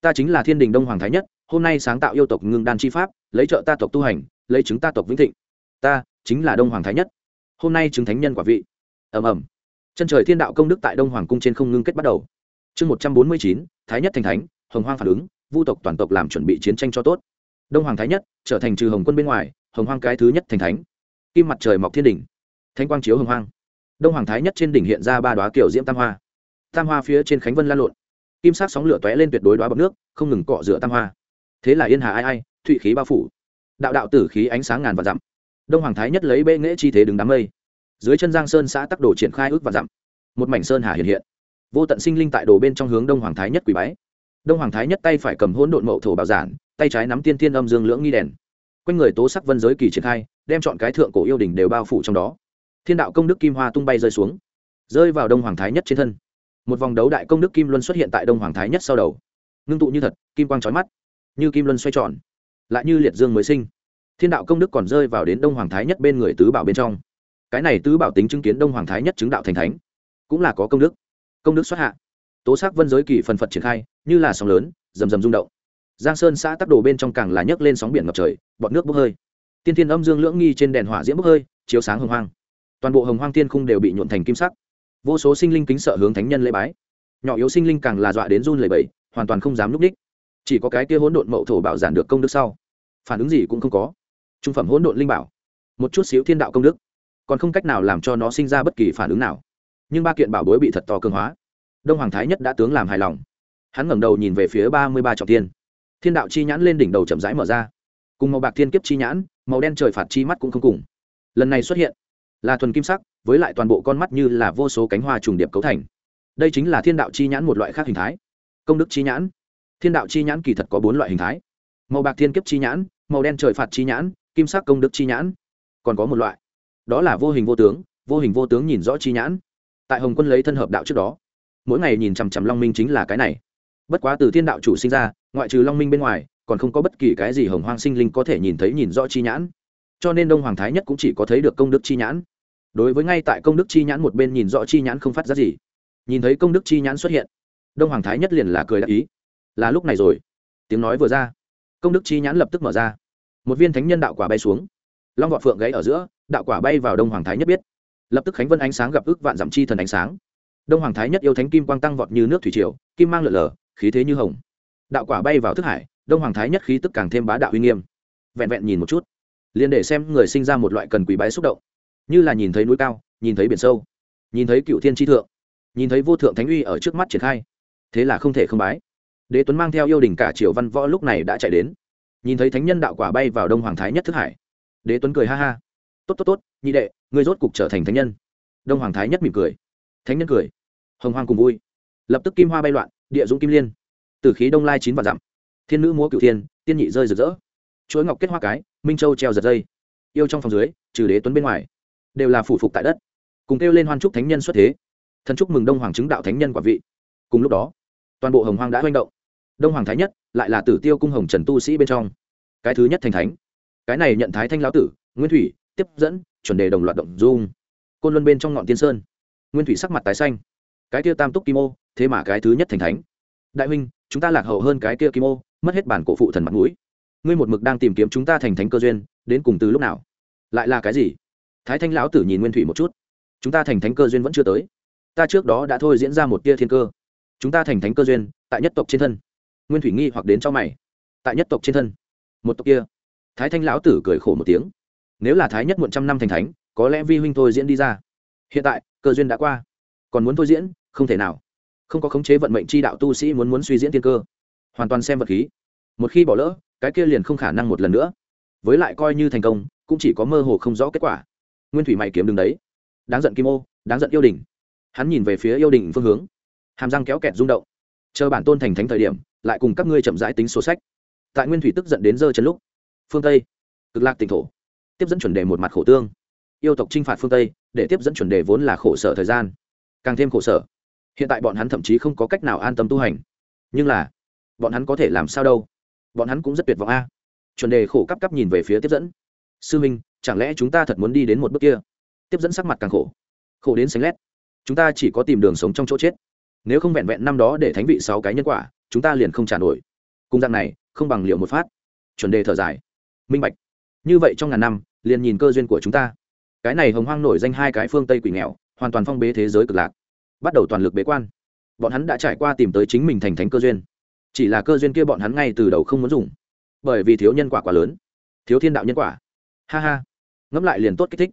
ta chính là thiên đình đông hoàng thái nhất, hôm nay sáng tạo yêu tộc ngưng đan chi pháp, lấy trợ ta tộc tu hành, lấy chứng ta tộc vĩnh thịnh. Ta chính là đông hoàng thái nhất. Hôm nay chứng thánh nhân quả vị. Ầm ầm. Chân trời thiên đạo công đức tại đông hoàng cung trên không ngưng kết bắt đầu. Chương một trăm bốn mươi chín, thái nhất thành thánh, hồng hoang phản ứng, vu tộc toàn tộc làm chuẩn bị chiến tranh cho tốt đông hoàng thái nhất, trở thành trừ hồng quân bên ngoài, hồng hoang cái thứ nhất thành thánh. Kim mặt trời mọc thiên đỉnh thanh quang chiếu hồng hoang. Đông hoàng thái nhất trên đỉnh hiện ra ba đoá kiểu diễm tam hoa. Tam hoa phía trên khánh vân lan lộn. Kim sắc sóng lửa tóe lên tuyệt đối đoá bọc nước, không ngừng cọ rửa tam hoa. Thế là yên hà ai ai, thụy khí bao phủ. Đạo đạo tử khí ánh sáng ngàn và dặm. Đông hoàng thái nhất lấy bệ nghệ chi thế đứng đám mây. Dưới chân giang sơn xã tắc đồ triển khai ước và dặm. Một mảnh sơn hà hiện hiện. Vô tận sinh linh tại đồ bên trong hướng đông hoàng thái nhất quỳ bái đông hoàng thái nhất tay phải cầm hỗn độn mậu thổ bảo giản, tay trái nắm tiên thiên âm dương lưỡng nghi đèn. Quanh người tố sắc vân giới kỳ triển khai, đem chọn cái thượng cổ yêu đình đều bao phủ trong đó. Thiên đạo công đức kim hoa tung bay rơi xuống, rơi vào đông hoàng thái nhất trên thân. Một vòng đấu đại công đức kim luân xuất hiện tại đông hoàng thái nhất sau đầu. Ngưng tụ như thật, kim quang trói mắt, như kim luân xoay tròn, lại như liệt dương mới sinh. Thiên đạo công đức còn rơi vào đến đông hoàng thái nhất bên người tứ bảo bên trong. Cái này tứ bảo tính chứng kiến đông hoàng thái nhất chứng đạo thành thánh, cũng là có công đức. Công đức xuất hạ tố sắc vân giới kỳ phần phật triển khai, như là sóng lớn, rầm rầm rung động. Giang sơn xã tắc đồ bên trong càng là nhấc lên sóng biển ngập trời bọt nước bốc hơi. Tiên thiên âm dương lưỡng nghi trên đèn hỏa diễm bốc hơi, chiếu sáng hồng hoang. Toàn bộ hồng hoang tiên khung đều bị nhuộn thành kim sắc. Vô số sinh linh kính sợ hướng thánh nhân lễ bái. Nhỏ yếu sinh linh càng là dọa đến run lẩy bẩy, hoàn toàn không dám núp đích. Chỉ có cái kia hỗn độn mậu thổ bảo giản được công đức sau. Phản ứng gì cũng không có. Trung phẩm hỗn độn linh bảo. Một chút xíu thiên đạo công đức. Còn không cách nào làm cho nó sinh ra bất kỳ phản ứng nào. Nhưng ba kiện bảo bối bị thật to cường hóa đông hoàng thái nhất đã tướng làm hài lòng. Hắn ngẩng đầu nhìn về phía ba mươi ba trọng thiên. thiên đạo chi nhãn lên đỉnh đầu chậm rãi mở ra. Cùng màu bạc thiên kiếp chi nhãn, màu đen trời phạt chi mắt cũng không cùng. Lần này xuất hiện là thuần kim sắc, với lại toàn bộ con mắt như là vô số cánh hoa trùng điệp cấu thành. Đây chính là thiên đạo chi nhãn một loại khác hình thái. Công đức chi nhãn. Thiên đạo chi nhãn kỳ thật có bốn loại hình thái. Màu bạc thiên kiếp chi nhãn, màu đen trời phạt chi nhãn, kim sắc công đức chi nhãn. Còn có một loại. Đó là vô hình vô tướng, vô hình vô tướng nhìn rõ chi nhãn. Tại hồng quân lấy thân hợp đạo trước đó mỗi ngày nhìn chằm chằm long minh chính là cái này. Bất quá từ thiên đạo chủ sinh ra, ngoại trừ long minh bên ngoài, còn không có bất kỳ cái gì hồng hoang sinh linh có thể nhìn thấy nhìn rõ chi nhãn. Cho nên đông hoàng thái nhất cũng chỉ có thấy được công đức chi nhãn. Đối với ngay tại công đức chi nhãn một bên nhìn rõ chi nhãn không phát ra gì, nhìn thấy công đức chi nhãn xuất hiện, đông hoàng thái nhất liền là cười đại ý. Là lúc này rồi. Tiếng nói vừa ra, công đức chi nhãn lập tức mở ra. Một viên thánh nhân đạo quả bay xuống. Long vọt phượng gáy ở giữa, đạo quả bay vào đông hoàng thái nhất biết. Lập tức khánh vân ánh sáng gặp ước vạn dặm chi thần ánh sáng đông hoàng thái nhất yêu thánh kim quang tăng vọt như nước thủy triều, kim mang lượn lờ khí thế như hồng. Đạo quả bay vào thức hải, đông hoàng thái nhất khí tức càng thêm bá đạo uy nghiêm. Vẹn vẹn nhìn một chút, liền để xem người sinh ra một loại cần quý bái xúc động. Như là nhìn thấy núi cao, nhìn thấy biển sâu, nhìn thấy cựu thiên tri thượng, nhìn thấy vô thượng thánh uy ở trước mắt triển khai. Thế là không thể không bái. Đế tuấn mang theo yêu đình cả triều văn võ lúc này đã chạy đến. Nhìn thấy thánh nhân đạo quả bay vào đông hoàng thái nhất thức hải, đế tuấn cười ha ha. Tốt tốt tốt, nhị đệ người rốt cục trở thành thánh nhân. Đông hoàng thái nhất mỉm cười. Thánh nhân cười hồng hoàng cùng vui. Lập tức kim hoa bay loạn, địa dũng kim liên. Từ khí đông lai chín và dặm. Thiên nữ múa cựu thiên, tiên nhị rơi rực rỡ. Chuỗi ngọc kết hoa cái, minh châu treo giật dây. Yêu trong phòng dưới, trừ đế tuấn bên ngoài, đều là phủ phục tại đất. Cùng kêu lên hoan trúc thánh nhân xuất thế. Thần chúc mừng đông hoàng chứng đạo thánh nhân quả vị. Cùng lúc đó, toàn bộ hồng hoang đã hoành động. Đông hoàng thái nhất, lại là tử tiêu cung hồng trần tu sĩ bên trong. Cái thứ nhất thành thánh. Cái này nhận thái thanh lão tử, nguyên thủy, tiếp dẫn, chuẩn đề đồng loạt động dung. Côn luân bên trong ngọn tiên sơn. Nguyên thủy sắc mặt tái xanh cái kia tam túc kim ô, thế mà cái thứ nhất thành thánh. Đại huynh, chúng ta lạc hậu hơn cái kia kim ô, mất hết bản cổ phụ thần mặt mũi. Ngươi một mực đang tìm kiếm chúng ta thành thánh cơ duyên, đến cùng từ lúc nào? Lại là cái gì? Thái thanh lão tử nhìn nguyên thủy một chút. Chúng ta thành thánh cơ duyên vẫn chưa tới. Ta trước đó đã thôi diễn ra một tia thiên cơ. Chúng ta thành thánh cơ duyên, tại nhất tộc trên thân. Nguyên thủy nghi hoặc đến cho mày. Tại nhất tộc trên thân. Một tộc kia. Thái thanh lão tử cười khổ một tiếng. Nếu là thái nhất muộn trăm năm thành thánh, có lẽ vi huynh thôi diễn đi ra. Hiện tại, cơ duyên đã qua. Còn muốn thôi diễn không thể nào. Không có khống chế vận mệnh chi đạo tu sĩ muốn muốn suy diễn tiên cơ. Hoàn toàn xem vật khí. Một khi bỏ lỡ, cái kia liền không khả năng một lần nữa. Với lại coi như thành công, cũng chỉ có mơ hồ không rõ kết quả. Nguyên thủy mày kiếm đứng đấy. Đáng giận kim ô, đáng giận yêu đình. Hắn nhìn về phía yêu đình phương hướng. Hàm răng kéo kẹt rung động. Chờ bản tôn thành thánh thời điểm, lại cùng các ngươi chậm rãi tính số sách. Tại nguyên thủy tức giận đến giờ chân lúc, phương tây, cực lạc tỉnh thổ, tiếp dẫn chuẩn đề một mặt khổ tương. Yêu tộc t r i n h phạt phương tây, để tiếp dẫn chuẩn đề vốn là khổ sở thời gian. Càng thêm khổ sở hiện tại bọn hắn thậm chí không có cách nào an tâm tu hành. Nhưng là, bọn hắn có thể làm sao đâu? Bọn hắn cũng rất tuyệt vọng a. Chuẩn đề khổ cắp cắp nhìn về phía tiếp dẫn. Sư minh, chẳng lẽ chúng ta thật muốn đi đến một bước kia? Tiếp dẫn sắc mặt càng khổ. Khổ đến sánh lét. Chúng ta chỉ có tìm đường sống trong chỗ chết. Nếu không vẹn vẹn năm đó để thánh vị sáu cái nhân quả, chúng ta liền không trả nổi. Cung dạng này, không bằng liệu một phát. Chuẩn đề thở dài. Minh bạch. Như vậy trong ngàn năm, liền nhìn cơ duyên của chúng ta. Cái này hồng hoang nổi danh hai cái phương tây quỷ nghèo, hoàn toàn phong bế thế giới cực lạc bắt đầu toàn lực bế quan. Bọn hắn đã trải qua tìm tới chính mình thành thánh cơ duyên. Chỉ là cơ duyên kia bọn hắn ngay từ đầu không muốn dùng. Bởi vì thiếu nhân quả quá lớn. Thiếu thiên đạo nhân quả. Ha ha. Ngẫm lại liền tốt kích thích.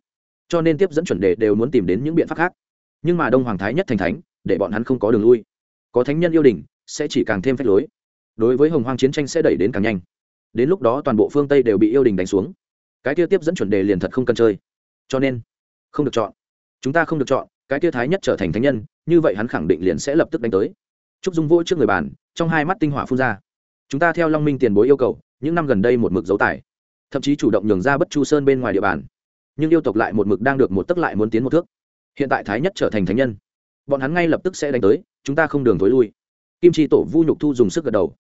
Cho nên tiếp dẫn chuẩn đề đều muốn tìm đến những biện pháp khác. Nhưng mà đông hoàng thái nhất thành thánh, để bọn hắn không có đường lui. Có thánh nhân yêu đình sẽ chỉ càng thêm phép lối. Đối với hồng hoang chiến tranh sẽ đẩy đến càng nhanh. Đến lúc đó toàn bộ phương tây đều bị yêu đình đánh xuống. Cái kia tiếp dẫn chuẩn đề liền thật không cần chơi. Cho nên, không được chọn. Chúng ta không được chọn, cái kia thái nhất trở thành thánh nhân như vậy hắn khẳng định liền sẽ lập tức đánh tới. Trúc dung vỗ trước người bàn, trong hai mắt tinh hỏa phun ra. Chúng ta theo long minh tiền bối yêu cầu, những năm gần đây một mực dấu tài thậm chí chủ động nhường ra bất chu sơn bên ngoài địa bàn. Nhưng yêu tộc lại một mực đang được một tấc lại muốn tiến một thước. Hiện tại thái nhất trở thành thánh nhân. Bọn hắn ngay lập tức sẽ đánh tới, chúng ta không đường thối lui. Kim chi tổ vu nhục thu dùng sức gật đầu.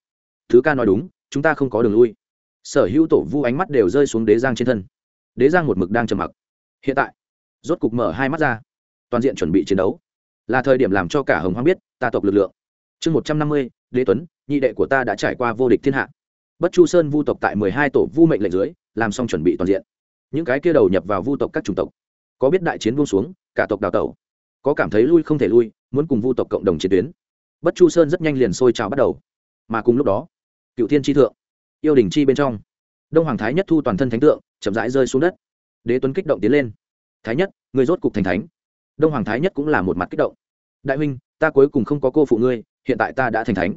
Thứ ca nói đúng, chúng ta không có đường lui. Sở hữu tổ vu ánh mắt đều rơi xuống đế giang trên thân. Đế giang một mực đang trầm mặc. Hiện tại, rốt cục mở hai mắt ra. Toàn diện chuẩn bị chiến đấu là thời điểm làm cho cả hồng hoang biết ta tộc lực lượng. Chương một trăm năm mươi, đế tuấn, nhị đệ của ta đã trải qua vô địch thiên hạ. Bất chu sơn vu tộc tại mười hai tổ vu mệnh lệnh dưới, làm xong chuẩn bị toàn diện. Những cái kia đầu nhập vào vu tộc các chủng tộc, có biết đại chiến buông xuống, cả tộc đào tẩu, có cảm thấy lui không thể lui, muốn cùng vu tộc cộng đồng chiến tuyến. Bất chu sơn rất nhanh liền sôi trào bắt đầu. Mà cùng lúc đó, cựu thiên tri thượng, yêu đình chi bên trong, đông hoàng thái nhất thu toàn thân thánh tượng, chậm rãi rơi xuống đất. Đế tuấn kích động tiến lên. Thái nhất người rốt cục thành thánh đông hoàng thái nhất cũng là một mặt kích động. Đại huynh, ta cuối cùng không có cô phụ ngươi, hiện tại ta đã thành thánh.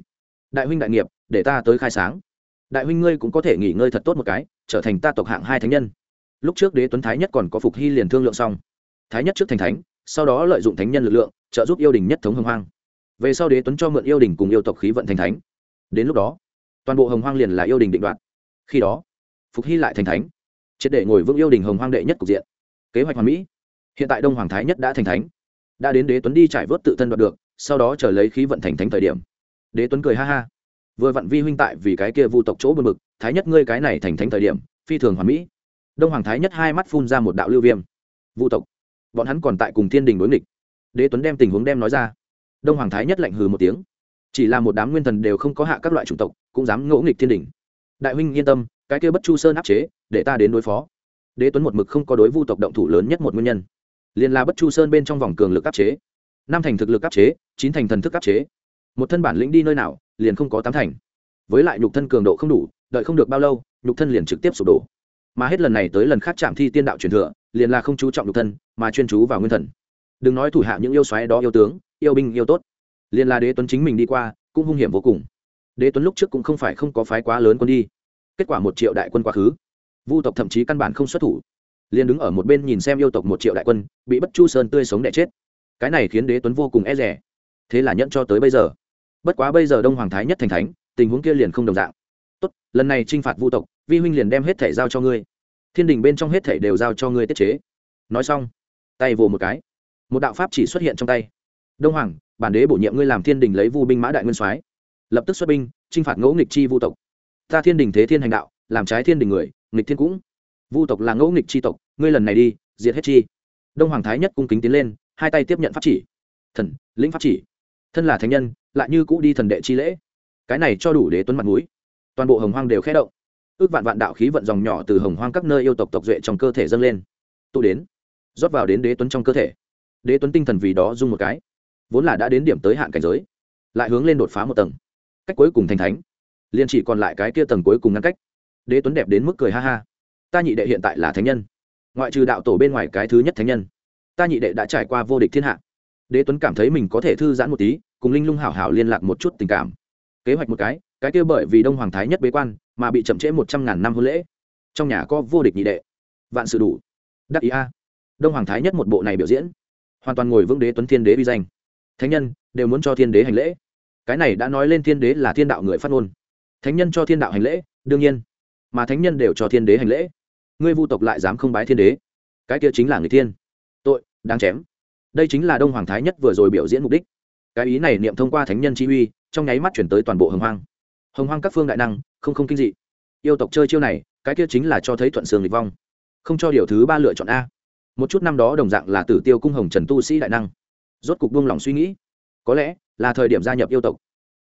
Đại huynh đại nghiệp, để ta tới khai sáng. Đại huynh ngươi cũng có thể nghỉ ngơi thật tốt một cái, trở thành ta tộc hạng hai thánh nhân. Lúc trước đế tuấn thái nhất còn có phục hy liền thương lượng xong. Thái nhất trước thành thánh, sau đó lợi dụng thánh nhân lực lượng, trợ giúp yêu đình nhất thống hồng hoang. Về sau đế tuấn cho mượn yêu đình cùng yêu tộc khí vận thành thánh. Đến lúc đó, toàn bộ hồng hoang liền là yêu đình định đoạt. Khi đó, phục hy lại thành thánh, triệt để ngồi vững yêu đình hồng hoang đệ nhất cục diện. Kế hoạch hoàn mỹ hiện tại đông hoàng thái nhất đã thành thánh. Đã đến đế tuấn đi trải vớt tự thân đoạt được, sau đó chờ lấy khí vận thành thánh thời điểm. Đế tuấn cười ha ha. Vừa vặn vi huynh tại vì cái kia vu tộc chỗ bờ bực, thái nhất ngươi cái này thành thánh thời điểm, phi thường hoàn mỹ. Đông hoàng thái nhất hai mắt phun ra một đạo lưu viêm. Vu tộc. Bọn hắn còn tại cùng thiên đình đối nghịch. Đế tuấn đem tình huống đem nói ra. Đông hoàng thái nhất lạnh hừ một tiếng. Chỉ là một đám nguyên thần đều không có hạ các loại chủng tộc, cũng dám ngỗ nghịch thiên đình. Đại huynh yên tâm, cái kia bất chu sơn áp chế, để ta đến đối phó. Đế tuấn một mực không có đối vu tộc động thủ lớn nhất một nguyên nhân liền là bất chu sơn bên trong vòng cường lực áp chế. Năm thành thực lực áp chế, chín thành thần thức áp chế. Một thân bản lĩnh đi nơi nào, liền không có tám thành. Với lại nhục thân cường độ không đủ, đợi không được bao lâu, nhục thân liền trực tiếp sụp đổ. Mà hết lần này tới lần khác chạm thi tiên đạo truyền thừa, liền là không chú trọng nhục thân, mà chuyên chú vào nguyên thần. Đừng nói thủ hạ những yêu xoáy đó yêu tướng, yêu binh, yêu tốt. Liền là đế tuấn chính mình đi qua, cũng hung hiểm vô cùng. Đế tuấn lúc trước cũng không phải không có phái quá lớn quân đi. Kết quả một triệu đại quân quá khứ. Vu tộc thậm chí căn bản không xuất thủ liền đứng ở một bên nhìn xem yêu tộc một triệu đại quân, bị bất chu sơn tươi sống đẻ chết. Cái này khiến đế tuấn vô cùng e rẻ thế là nhẫn cho tới bây giờ. Bất quá bây giờ đông hoàng thái nhất thành thánh, tình huống kia liền không đồng dạng. Tốt, lần này t r i n h phạt vu tộc, vi huynh liền đem hết thẻ giao cho ngươi. Thiên đình bên trong hết thẻ đều giao cho ngươi tiết chế. Nói xong, tay vồ một cái. Một đạo pháp chỉ xuất hiện trong tay. Đông hoàng, bản đế bổ nhiệm ngươi làm thiên đình lấy vu binh mã đại nguyên soái. Lập tức xuất binh t r i n h phạt ngẫu nghịch chi vu tộc. Ta thiên đình thế thiên hành đạo, làm trái thiên đình người, nghịch thiên cũng vu tộc là ngẫu nghịch chi tộc, ngươi lần này đi, diệt hết chi. Đông hoàng thái nhất cung kính tiến lên, hai tay tiếp nhận pháp chỉ. Thần, lĩnh pháp chỉ. Thân là thánh nhân, lại như cũ đi thần đệ chi lễ. Cái này cho đủ đế tuấn mặt mũi. Toàn bộ hồng hoang đều khé động. Ước vạn vạn đạo khí vận dòng nhỏ từ hồng hoang các nơi yêu tộc tộc duệ trong cơ thể dâng lên. Tụ đến, rót vào đến đế tuấn trong cơ thể. Đế tuấn tinh thần vì đó dung một cái. Vốn là đã đến điểm tới hạn cảnh giới, lại hướng lên đột phá một tầng. Cách cuối cùng thành thánh. Liền chỉ còn lại cái kia tầng cuối cùng ngăn cách. Đế tuấn đẹp đến mức cười ha ha ta nhị đệ hiện tại là thánh nhân, ngoại trừ đạo tổ bên ngoài cái thứ nhất thánh nhân, ta nhị đệ đã trải qua vô địch thiên hạ. Đế tuấn cảm thấy mình có thể thư giãn một tí, cùng linh lung hảo hảo liên lạc một chút tình cảm. Kế hoạch một cái cái kia bởi vì đông hoàng thái nhất bế quan, mà bị chậm trễ một trăm ngàn năm hôn lễ. Trong nhà có vô địch nhị đệ. Vạn sự đủ. Đắc ý a. Đông hoàng thái nhất một bộ này biểu diễn, hoàn toàn ngồi vững đế tuấn thiên đế vi danh. Thánh nhân, đều muốn cho thiên đế hành lễ. Cái này đã nói lên thiên đế là thiên đạo người phát ngôn. Thánh nhân cho thiên đạo hành lễ, đương nhiên. Mà thánh nhân đều cho thiên đế hành lễ ngươi vu tộc lại dám không bái thiên đế. Cái kia chính là người thiên. Tội, đáng chém. Đây chính là đông hoàng thái nhất vừa rồi biểu diễn mục đích. Cái ý này niệm thông qua thánh nhân chi uy, trong nháy mắt chuyển tới toàn bộ hồng hoang. Hồng hoang các phương đại năng, không không kinh dị. Yêu tộc chơi chiêu này, cái kia chính là cho thấy thuận sương lịch vong. Không cho điều thứ ba lựa chọn a. Một chút năm đó đồng dạng là tử tiêu cung hồng trần tu sĩ đại năng. Rốt cục buông lòng suy nghĩ. Có lẽ là thời điểm gia nhập yêu tộc.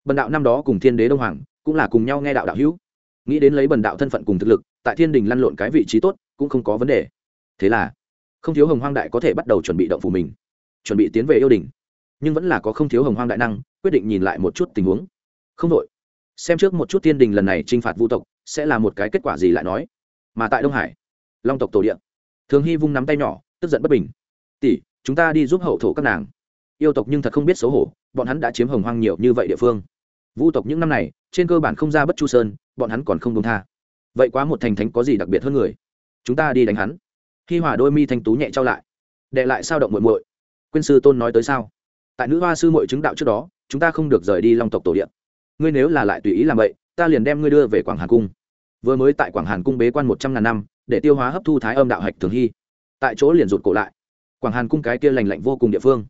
Bần đạo năm đó cùng thiên đế đông hoàng, cũng là cùng nhau nghe đạo đạo hữu nghĩ đến lấy bần đạo thân phận cùng thực lực, tại thiên đình lăn lộn cái vị trí tốt, cũng không có vấn đề. Thế là, không thiếu hồng hoang đại có thể bắt đầu chuẩn bị động phủ mình, chuẩn bị tiến về yêu đình. Nhưng vẫn là có không thiếu hồng hoang đại năng, quyết định nhìn lại một chút tình huống. Không đội xem trước một chút tiên đình lần này t r i n h phạt vu tộc, sẽ là một cái kết quả gì lại nói. Mà tại đông hải, long tộc tổ điện thường hy vung nắm tay nhỏ, tức giận bất bình. Tỷ, chúng ta đi giúp hậu thổ các nàng. Yêu tộc nhưng thật không biết xấu hổ, bọn hắn đã chiếm hồng hoang nhiều như vậy địa phương. Vu tộc những năm này, trên cơ bản không ra bất chu sơn bọn hắn còn không đông tha. Vậy quá một thành thánh có gì đặc biệt hơn người? Chúng ta đi đánh hắn. Khi hỏa đôi mi thanh tú nhẹ trao lại. Đệ lại sao động muội muội? Quyên sư tôn nói tới sao? Tại nữ hoa sư muội chứng đạo trước đó, chúng ta không được rời đi long tộc tổ điện ngươi nếu là lại tùy ý làm vậy, ta liền đem ngươi đưa về quảng hàn cung. Vừa mới tại quảng hàn cung bế quan một trăm ngàn năm, để tiêu hóa hấp thu thái âm đạo hạch thường hy tại chỗ liền rụt cổ lại. Quảng hàn cung cái kia lành lạnh vô cùng địa phương.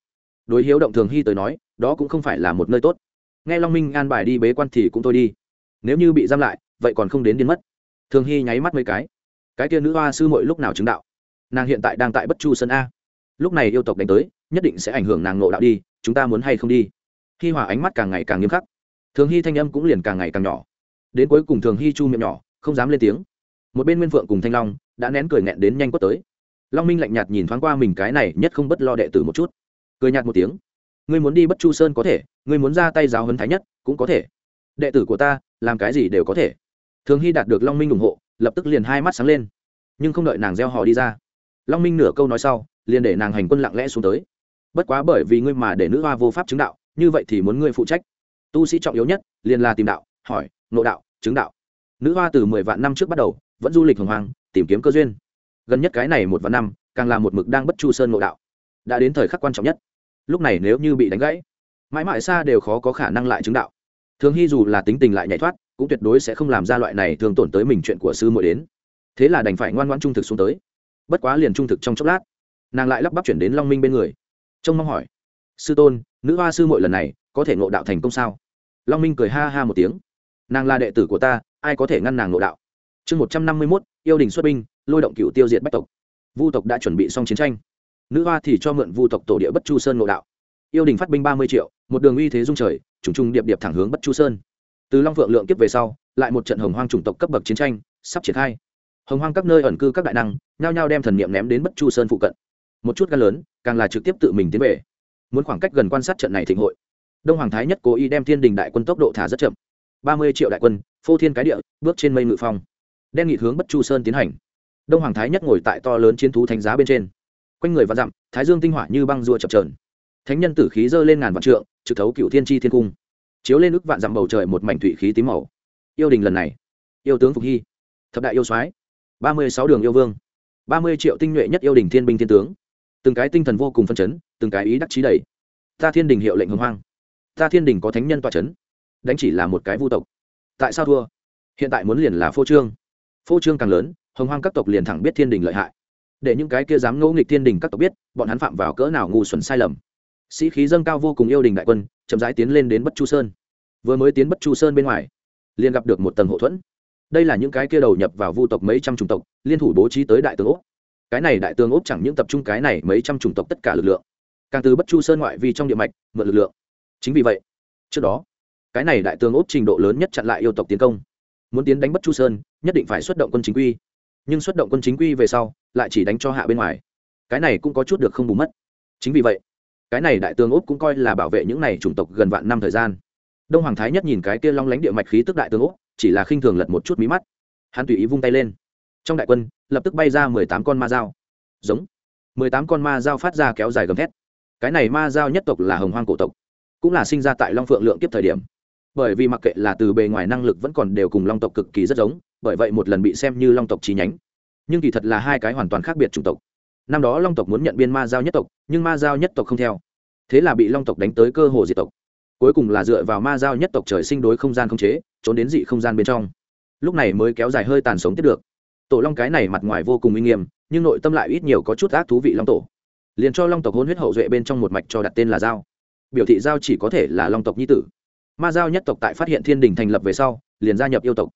Đối hiếu động thường hy tới nói, đó cũng không phải là một nơi tốt. Nghe long minh an bài đi bế quan thì cũng thôi đi nếu như bị giam lại, vậy còn không đến điên mất. Thường hy nháy mắt mấy cái. Cái kia nữ hoa sư mội lúc nào chứng đạo? Nàng hiện tại đang tại bất chu sân a. Lúc này yêu tộc đánh tới, nhất định sẽ ảnh hưởng nàng nộ đạo đi, chúng ta muốn hay không đi? Hi hòa ánh mắt càng ngày càng nghiêm khắc. Thường hy thanh âm cũng liền càng ngày càng nhỏ. Đến cuối cùng thường hy chu miệng nhỏ, không dám lên tiếng. Một bên nguyên phượng cùng thanh long đã nén cười nghẹn đến nhanh quất tới. Long minh lạnh nhạt nhìn thoáng qua mình cái này nhất không bất lo đệ tử một chút. Cười nhạt một tiếng. Ngươi muốn đi bất chu sơn có thể, ngươi muốn ra tay giáo hấn thái nhất, cũng có thể. Đệ tử của ta làm cái gì đều có thể. Thường hy đạt được long minh ủng hộ, lập tức liền hai mắt sáng lên. Nhưng không đợi nàng gieo họ đi ra, long minh nửa câu nói sau, liền để nàng hành quân lặng lẽ xuống tới. Bất quá bởi vì ngươi mà để nữ hoa vô pháp chứng đạo, như vậy thì muốn ngươi phụ trách. Tu sĩ trọng yếu nhất, liền là tìm đạo, hỏi nộ đạo, chứng đạo. Nữ hoa từ mười vạn năm trước bắt đầu, vẫn du lịch hồng hoàng tìm kiếm cơ duyên. Gần nhất cái này một vạn năm, càng là một mực đang bất chu sơn nộ đạo. Đã đến thời khắc quan trọng nhất. Lúc này nếu như bị đánh gãy, mãi mãi xa đều khó có khả năng lại chứng đạo thường hy dù là tính tình lại nhảy thoát, cũng tuyệt đối sẽ không làm ra loại này thường tổn tới mình chuyện của sư muội đến. Thế là đành phải ngoan ngoãn trung thực xuống tới. Bất quá liền trung thực trong chốc lát, nàng lại lắp bắp chuyển đến long minh bên người. Trông mong hỏi, sư tôn, nữ hoa sư muội lần này có thể ngộ đạo thành công sao? Long minh cười ha ha một tiếng, nàng là đệ tử của ta, ai có thể ngăn nàng ngộ đạo? Chương một trăm năm mươi mốt, yêu đình xuất binh, lôi động cựu tiêu diệt bách tộc. Vu tộc đã chuẩn bị xong chiến tranh. Nữ hoa thì cho mượn vu tộc tổ địa bất chu sơn ngộ đạo. Yêu đình phát binh ba mươi triệu, một đường uy thế dung trời trùng trùng điệp điệp thẳng hướng bất chu sơn. Từ long phượng lượng kiếp về sau, lại một trận hồng hoang chủng tộc cấp bậc chiến tranh sắp triển khai. Hồng hoang các nơi ẩn cư các đại năng, nhao nhao đem thần niệm ném đến bất chu sơn phụ cận. Một chút gan lớn, càng là trực tiếp tự mình tiến về. Muốn khoảng cách gần quan sát trận này thịnh hội, đông hoàng thái nhất cố ý đem thiên đình đại quân tốc độ thả rất chậm. Ba mươi triệu đại quân, phô thiên cái địa, bước trên mây ngự phong. Đen nghị hướng bất chu sơn tiến hành. Đông hoàng thái nhất ngồi tại to lớn chiến thú thánh giá bên trên. Quanh người và dặm, thái dương tinh hỏa như băng rùa chập trờn thánh nhân tử khí dơ lên ngàn vạn trượng trực thấu cựu thiên tri thiên cung, chiếu lên ức vạn dặm bầu trời một mảnh thủy khí tím màu. Yêu đình lần này, yêu tướng phục hy, thập đại yêu soái, ba mươi sáu đường yêu vương, ba mươi triệu tinh nhuệ nhất yêu đình thiên binh thiên tướng. Từng cái tinh thần vô cùng phân chấn, từng cái ý đắc trí đầy. Ta thiên đình hiệu lệnh hồng hoang. Ta thiên đình có thánh nhân tọa c h ấ n đánh chỉ là một cái vu tộc. Tại sao thua? Hiện tại muốn liền là phô trương. Phô trương càng lớn hồng hoang các tộc liền thẳng biết thiên đình lợi hại. Để những cái kia dám ngẫu nghịch thiên đình các tộc biết, bọn hắn phạm vào cỡ nào ngu xuẩn sai lầm sĩ khí dâng cao vô cùng yêu đình đại quân, chậm rãi tiến lên đến bất chu sơn. Vừa mới tiến bất chu sơn bên ngoài, liền gặp được một tầng hộ thuẫn. Đây là những cái kia đầu nhập vào vu tộc mấy trăm chủng tộc, liên thủ bố trí tới đại tướng úc cái này đại tướng úc chẳng những tập trung cái này mấy trăm chủng tộc tất cả lực lượng, càng từ bất chu sơn ngoại vi trong địa mạch, mượn lực lượng. Chính vì vậy, trước đó, cái này đại tướng úc trình độ lớn nhất chặn lại yêu tộc tiến công. Muốn tiến đánh bất chu sơn, nhất định phải xuất động quân chính quy. Nhưng xuất động quân chính quy về sau, lại chỉ đánh cho hạ bên ngoài. Cái này cũng có chút được không bù mất. Chính vì vậy cái này đại tướng úc cũng coi là bảo vệ những này chủng tộc gần vạn năm thời gian. Đông hoàng thái nhất nhìn cái kia long lánh địa mạch khí tức đại tướng úc, chỉ là khinh thường lật một chút mí mắt. Hắn tùy ý vung tay lên. Trong đại quân, lập tức bay ra mười tám con ma dao. Giống. mười tám con ma dao phát ra kéo dài gầm thét. Cái này ma dao nhất tộc là hồng hoang cổ tộc, cũng là sinh ra tại long phượng lượng kiếp thời điểm. Bởi vì mặc kệ là từ bề ngoài năng lực vẫn còn đều cùng long tộc cực kỳ rất giống, bởi vậy một lần bị xem như long tộc chi nhánh. Nhưng kỳ thật là hai cái hoàn toàn khác biệt chủng tộc năm đó long tộc muốn nhận biên ma giao nhất tộc, nhưng ma giao nhất tộc không theo. Thế là bị long tộc đánh tới cơ hồ diệt tộc. Cuối cùng là dựa vào ma giao nhất tộc trời sinh đối không gian không chế, trốn đến dị không gian bên trong. Lúc này mới kéo dài hơi tàn sống tiếp được. Tổ long cái này mặt ngoài vô cùng uy nghiêm, nhưng nội tâm lại ít nhiều có chút ác thú vị long tổ. Liền cho long tộc hôn huyết hậu duệ bên trong một mạch cho đặt tên là giao. Biểu thị giao chỉ có thể là long tộc nhi tử. Ma giao nhất tộc tại phát hiện thiên đình thành lập về sau, liền gia nhập yêu tộc.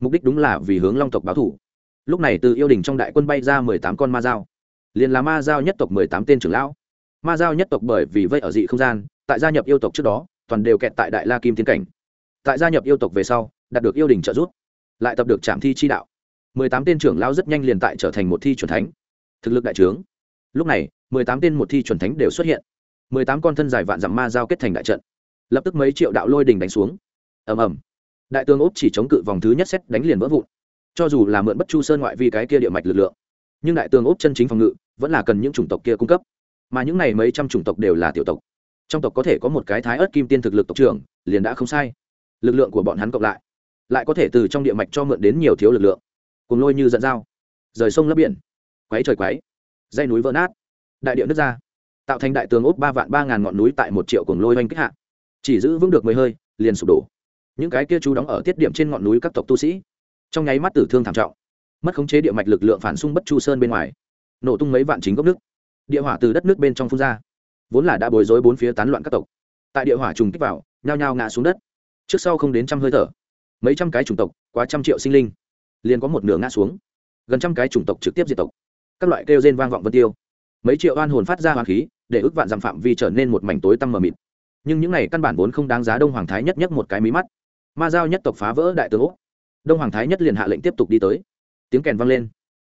Mục đích đúng là vì hướng long tộc báo thủ. Lúc này từ yêu đình trong đại quân bay ra mười tám con ma giao liền là ma giao nhất tộc mười tám tên trưởng lão. Ma giao nhất tộc bởi vì vây ở dị không gian, tại gia nhập yêu tộc trước đó, toàn đều kẹt tại đại la kim tiến cảnh. Tại gia nhập yêu tộc về sau, đạt được yêu đình trợ giúp, lại tập được trạm thi chi đạo. Mười tám tên trưởng lão rất nhanh liền tại trở thành một thi chuẩn thánh. Thực lực đại trướng. Lúc này, mười tám tên một thi chuẩn thánh đều xuất hiện. Mười tám con thân dài vạn dặm ma giao kết thành đại trận. Lập tức mấy triệu đạo lôi đình đánh xuống. Ầm ầm. Đại tướng ốp chỉ chống cự vòng thứ nhất xét đánh liền vỡ vụn. Cho dù là mượn bất chu sơn ngoại vi cái kia địa mạch lực lượng nhưng đại tường ốp chân chính phòng ngự vẫn là cần những chủng tộc kia cung cấp. Mà những này mấy trăm chủng tộc đều là tiểu tộc. Trong tộc có thể có một cái thái ớt kim tiên thực lực tộc trưởng, liền đã không sai. Lực lượng của bọn hắn cộng lại lại có thể từ trong địa mạch cho mượn đến nhiều thiếu lực lượng. Cùng lôi như dẫn dao, rời sông lấp biển quáy trời quáy dây núi vỡ nát, đại địa nước ra, tạo thành đại tường ốp ba vạn ba ngàn ngọn núi tại một triệu cuồng lôi oanh kích hạ. Chỉ giữ vững được mười hơi, liền sụp đổ. Những cái kia chú đóng ở tiết điểm trên ngọn núi các tộc tu sĩ, trong nháy mắt tử thương thảm trọng mất khống chế địa mạch lực lượng phản xung bất chu sơn bên ngoài, nổ tung mấy vạn chính gốc nước, địa hỏa từ đất nước bên trong phun ra, vốn là đã bối rối bốn phía tán loạn các tộc, tại địa hỏa trùng kích vào, nhao nhao ngã xuống đất, trước sau không đến trăm hơi thở, mấy trăm cái chủng tộc, quá trăm triệu sinh linh, liền có một nửa ngã xuống, gần trăm cái chủng tộc trực tiếp diệt tộc, các loại kêu rên vang vọng vân tiêu, mấy triệu oan hồn phát ra hoàng khí, để ước vạn dặm phạm vi trở nên một mảnh tối tăm mờ mịt, nhưng những này căn bản vốn không đáng giá đông hoàng thái nhất nhất một cái mí mắt, ma giao nhất tộc phá vỡ đại tướng úc, đông hoàng thái nhất liền hạ lệnh tiếp tục đi tới tiếng kèn vang lên.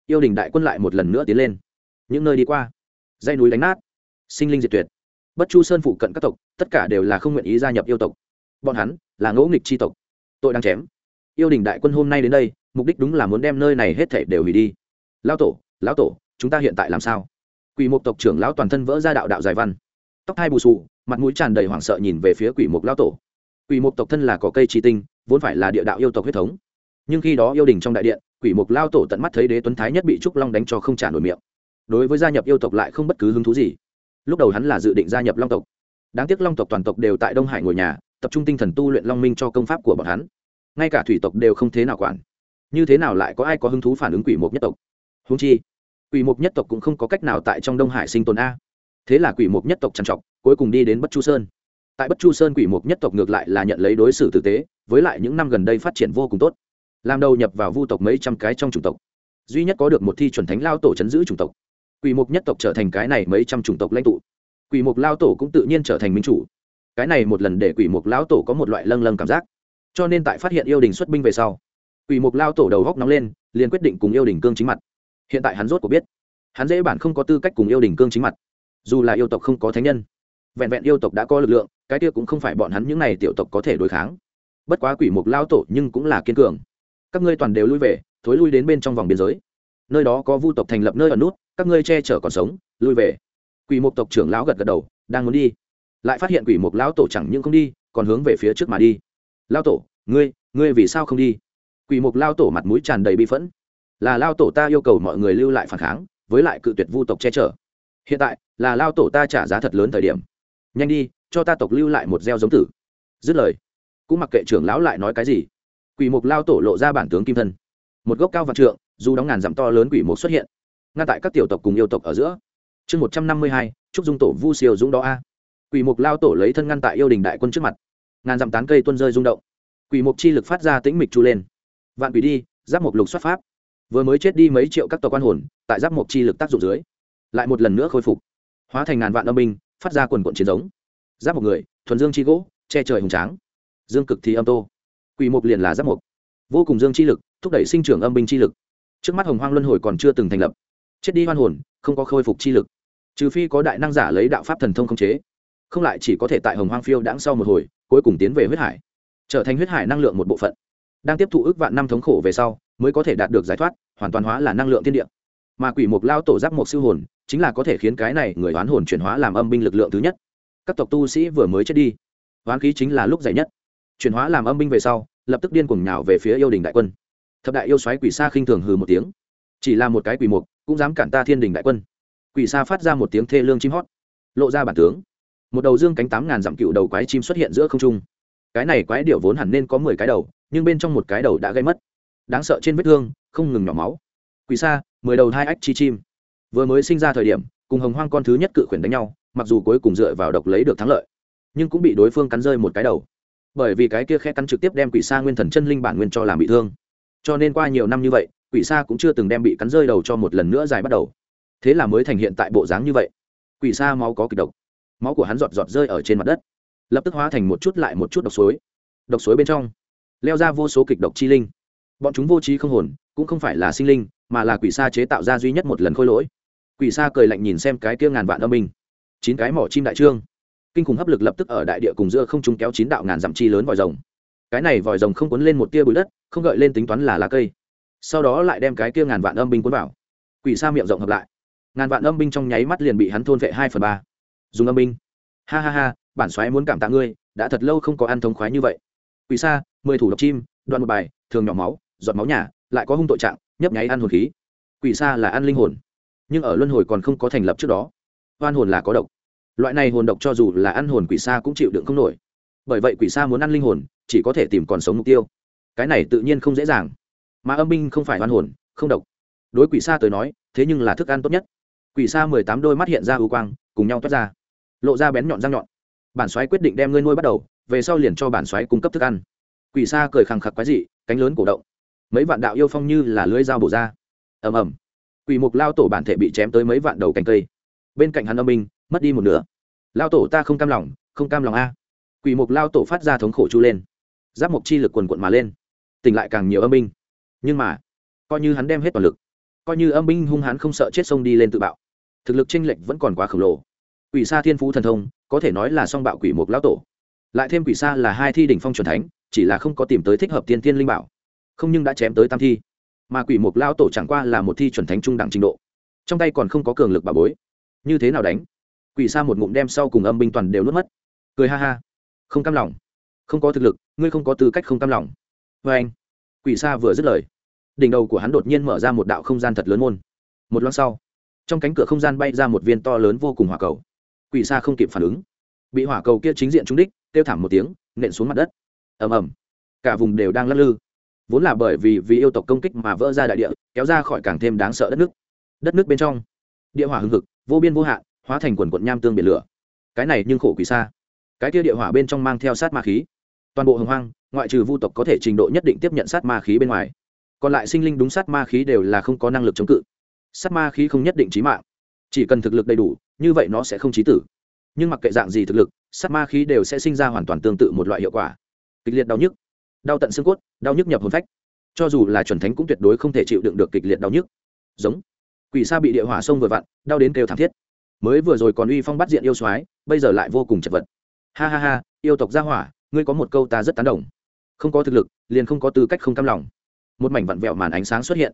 Yêu đình đại quân lại một lần nữa tiến lên. Những nơi đi qua dây núi đánh nát, sinh linh diệt tuyệt. Bất chu sơn phụ cận các tộc, tất cả đều là không nguyện ý gia nhập yêu tộc. Bọn hắn là ngỗ nghịch tri tộc, tội đang chém. Yêu đình đại quân hôm nay đến đây, mục đích đúng là muốn đem nơi này hết thể đều hủy đi. Lão tổ lão tổ, chúng ta hiện tại làm sao? Quỷ mục tộc trưởng lão toàn thân vỡ ra đạo đạo dài văn. Tóc hai bù sù mặt mũi tràn đầy hoảng sợ nhìn về phía quỷ mục lão tổ. Quỷ mục tộc thân là cỏ cây trì tinh, vốn phải là địa đạo yêu tộc huyết thống. Nhưng khi đó yêu đình trong đại điện quỷ mục lao tổ tận mắt thấy đế tuấn thái nhất bị trúc long đánh cho không trả nổi miệng. Đối với gia nhập yêu tộc lại không bất cứ hứng thú gì. Lúc đầu hắn là dự định gia nhập long tộc. Đáng tiếc long tộc toàn tộc đều tại đông hải ngồi nhà, tập trung tinh thần tu luyện long minh cho công pháp của bọn hắn. Ngay cả thủy tộc đều không thế nào quản. Như thế nào lại có ai có hứng thú phản ứng quỷ mục nhất tộc? Húng chi, quỷ mục nhất tộc cũng không có cách nào tại trong đông hải sinh tồn a. Thế là quỷ mục nhất tộc trằn trọc, cuối cùng đi đến bất chu sơn. Tại bất chu sơn quỷ mục nhất tộc ngược lại là nhận lấy đối xử tử tế, với lại những năm gần đây phát triển vô cùng tốt làm đầu nhập vào vu tộc mấy trăm cái trong chủng tộc. Duy nhất có được một thi chuẩn thánh lao tổ chấn giữ chủng tộc. Quỷ mục nhất tộc trở thành cái này mấy trăm chủng tộc lãnh tụ. Quỷ mục lao tổ cũng tự nhiên trở thành minh chủ. Cái này một lần để quỷ mục lão tổ có một loại lâng lâng cảm giác. Cho nên tại phát hiện yêu đình xuất binh về sau, quỷ mục lao tổ đầu góc nóng lên, liền quyết định cùng yêu đình cương chính mặt. Hiện tại hắn rốt cuộc biết, hắn dễ bản không có tư cách cùng yêu đình cương chính mặt. Dù là yêu tộc không có thánh nhân, vẹn vẹn yêu tộc đã có lực lượng, cái kia cũng không phải bọn hắn những n à y tiểu tộc có thể đối kháng. Bất quá quỷ mục lao tổ nhưng cũng là kiên cường các ngươi toàn đều lui về, thối lui đến bên trong vòng biên giới. Nơi đó có vu tộc thành lập nơi ở nút, các ngươi che chở còn sống, lui về. Quỷ mục tộc trưởng lão gật gật đầu, đang muốn đi. Lại phát hiện quỷ mục lão tổ chẳng những không đi, còn hướng về phía trước mà đi. Lao tổ, ngươi ngươi vì sao không đi? Quỷ mục lao tổ mặt mũi tràn đầy bi phẫn. Là lao tổ ta yêu cầu mọi người lưu lại phản kháng, với lại cự tuyệt vu tộc che chở. Hiện tại, là lao tổ ta trả giá thật lớn thời điểm. Nhanh đi, cho ta tộc lưu lại một gieo giống tử. Dứt lời, cũng mặc kệ trưởng lão lại nói cái gì quỷ mục lao tổ lộ ra bản tướng kim thân. Một gốc cao vạn trượng, dù đóng ngàn dặm to lớn quỷ mục xuất hiện, ngăn tại các tiểu tộc cùng yêu tộc ở giữa. Chương một trăm năm mươi hai trúc dung tổ vu siêu dũng đó a. Quỷ mục lao tổ lấy thân ngăn tại yêu đình đại quân trước mặt. Ngàn dặm tán cây tuân rơi rung động. Quỷ mục chi lực phát ra tĩnh mịch chu lên. Vạn quỷ đi, giáp mục lục xuất pháp. Vừa mới chết đi mấy triệu các tộc quan hồn, tại giáp mục chi lực tác dụng dưới, lại một lần nữa khôi phục. Hóa thành ngàn vạn âm binh, phát ra quần quận chiến giống. Giáp một người, thuần dương chi gỗ, che trời hùng tráng. Dương cực thì âm tô quỷ mục liền là giáp mục. Vô cùng dương chi lực, thúc đẩy sinh trưởng âm binh chi lực. Trước mắt hồng hoang luân hồi còn chưa từng thành lập. Chết đi hoan hồn, không có khôi phục chi lực. Trừ phi có đại năng giả lấy đạo pháp thần thông khống chế. Không lại chỉ có thể tại hồng hoang phiêu đãng sau một hồi, cuối cùng tiến về huyết hải. Trở thành huyết hải năng lượng một bộ phận. Đang tiếp thụ ước vạn năm thống khổ về sau, mới có thể đạt được giải thoát, hoàn toàn hóa là năng lượng thiên địa. Mà quỷ mục lao tổ giáp Mục siêu hồn, chính là có thể khiến cái này người oán hồn chuyển hóa làm âm binh lực lượng thứ nhất. Các tộc tu sĩ vừa mới chết đi oán khí chính là lúc dày nhất chuyển hóa làm âm binh về sau, lập tức điên cuồng nhào về phía yêu đình đại quân. Thập đại yêu xoáy quỷ xa khinh thường hừ một tiếng. Chỉ là một cái quỷ mục, cũng dám cản ta thiên đình đại quân. Quỷ xa phát ra một tiếng thê lương chim hót, lộ ra bản tướng. Một đầu dương cánh tám ngàn dặm cựu đầu quái chim xuất hiện giữa không trung. Cái này quái điệu vốn hẳn nên có mười cái đầu, nhưng bên trong một cái đầu đã gây mất. Đáng sợ trên vết thương, không ngừng nhỏ máu. Quỷ xa mười đầu hai ách chi chim. Vừa mới sinh ra thời điểm, cùng hồng hoang con thứ nhất cự khuyển đánh nhau, mặc dù cuối cùng dựa vào độc lấy được thắng lợi, nhưng cũng bị đối phương cắn rơi một cái đầu bởi vì cái kia khe cắn trực tiếp đem quỷ sa nguyên thần chân linh bản nguyên cho làm bị thương. Cho nên qua nhiều năm như vậy, quỷ sa cũng chưa từng đem bị cắn rơi đầu cho một lần nữa dài bắt đầu. Thế là mới thành hiện tại bộ dáng như vậy. Quỷ sa máu có kịch độc. Máu của hắn giọt giọt rơi ở trên mặt đất. Lập tức hóa thành một chút lại một chút độc suối. Độc suối bên trong, leo ra vô số kịch độc chi linh. Bọn chúng vô trí không hồn, cũng không phải là sinh linh, mà là quỷ sa chế tạo ra duy nhất một lần khôi lỗi. Quỷ sa cười lạnh nhìn xem cái kia ngàn vạn âm minh chín cái mỏ chim đại trương kinh khủng hấp lực lập tức ở đại địa cùng giữa không trung kéo chín đạo ngàn dặm chi lớn vòi rồng. Cái này vòi rồng không cuốn lên một tia bụi đất, không gợi lên tính toán là lá cây. Sau đó lại đem cái kia ngàn vạn âm binh cuốn vào. Quỷ sa miệng rộng hợp lại. Ngàn vạn âm binh trong nháy mắt liền bị hắn thôn vệ hai phần ba. Dùng âm binh. Ha ha ha, bản xoáy muốn cảm tạ ngươi, đã thật lâu không có ăn thống khoái như vậy. Quỷ sa, mười thủ độc chim, đoạn một bài, thường nhỏ máu, giọt máu nhà, lại có hung tội trạng, nhấp nháy ăn hồn khí. Quỷ sa là ăn linh hồn. Nhưng ở luân hồi còn không có thành lập trước đó. Oan hồn là có độc loại này hồn độc cho dù là ăn hồn quỷ sa cũng chịu đựng không nổi. Bởi vậy quỷ sa muốn ăn linh hồn, chỉ có thể tìm còn sống mục tiêu. Cái này tự nhiên không dễ dàng. Mà âm binh không phải hoan hồn, không độc. Đối quỷ sa tới nói, thế nhưng là thức ăn tốt nhất. Quỷ sa mười tám đôi mắt hiện ra ưu quang, cùng nhau toát ra. Lộ ra bén nhọn răng nhọn. Bản xoáy quyết định đem ngươi nuôi bắt đầu, về sau liền cho bản xoáy cung cấp thức ăn. Quỷ sa cười khẳng khặc quái dị, cánh lớn cổ động. Mấy vạn đạo yêu phong như là lưới dao bổ ra. Ầm ầm. Quỷ mục lao tổ bản thể bị chém tới mấy vạn đầu cành cây. Bên cạnh hắn âm binh mất đi một nửa. Lao tổ ta không cam lòng, không cam lòng a. Quỷ mục lao tổ phát ra thống khổ chu lên. Giáp mục chi lực quần quận mà lên. Tỉnh lại càng nhiều âm binh. Nhưng mà, coi như hắn đem hết toàn lực, coi như âm binh hung hãn không sợ chết sông đi lên tự bạo, thực lực chênh lệch vẫn còn quá khổng lồ. Quỷ sa thiên phú thần thông, có thể nói là song bạo quỷ mục lão tổ. Lại thêm quỷ sa là hai thi đỉnh phong truyền thánh, chỉ là không có tìm tới thích hợp tiên tiên linh bảo. Không nhưng đã chém tới tam thi. Mà quỷ mục lão tổ chẳng qua là một thi chuẩn thánh trung đẳng trình độ. Trong tay còn không có cường lực bà bối. Như thế nào đánh? Quỷ sa một ngụm đem sau cùng âm binh toàn đều nuốt mất. Cười ha ha. Không cam lòng. Không có thực lực, ngươi không có tư cách không cam lòng. Vê anh quỷ sa vừa dứt lời, đỉnh đầu của hắn đột nhiên mở ra một đạo không gian thật lớn môn. Một loan sau, trong cánh cửa không gian bay ra một viên to lớn vô cùng hỏa cầu. Quỷ sa không kịp phản ứng. Bị hỏa cầu kia chính diện trúng đích, kêu thảm một tiếng, nện xuống mặt đất. Ầm ầm. Cả vùng đều đang lắc lư. Vốn là bởi vì vì yêu tộc công kích mà vỡ ra đại địa, kéo ra khỏi càng thêm đáng sợ đất nước. Đất nước bên trong, địa hỏa hưng hực, vô biên vô hạn hóa thành quần quận nham tương biển lửa. Cái này nhưng khổ quỷ xa. Cái kia địa hỏa bên trong mang theo sát ma khí. Toàn bộ hồng hoang, ngoại trừ vu tộc có thể trình độ nhất định tiếp nhận sát ma khí bên ngoài. Còn lại sinh linh đúng sát ma khí đều là không có năng lực chống cự. Sát ma khí không nhất định trí mạng. Chỉ cần thực lực đầy đủ, như vậy nó sẽ không trí tử. Nhưng mặc kệ dạng gì thực lực, sát ma khí đều sẽ sinh ra hoàn toàn tương tự một loại hiệu quả. Kịch liệt đau nhức. Đau tận xương cốt, đau nhức nhập hồn phách. Cho dù là chuẩn thánh cũng tuyệt đối không thể chịu đựng được kịch liệt đau nhức. Giống. Quỷ sa bị địa hỏa sông vừa vặn, đau đến kêu thảm thiết mới vừa rồi còn uy phong bắt diện yêu soái, bây giờ lại vô cùng chật vật. Ha ha ha, yêu tộc gia hỏa, ngươi có một câu ta rất tán đồng. Không có thực lực, liền không có tư cách không cam lòng. Một mảnh vặn vẹo màn ánh sáng xuất hiện.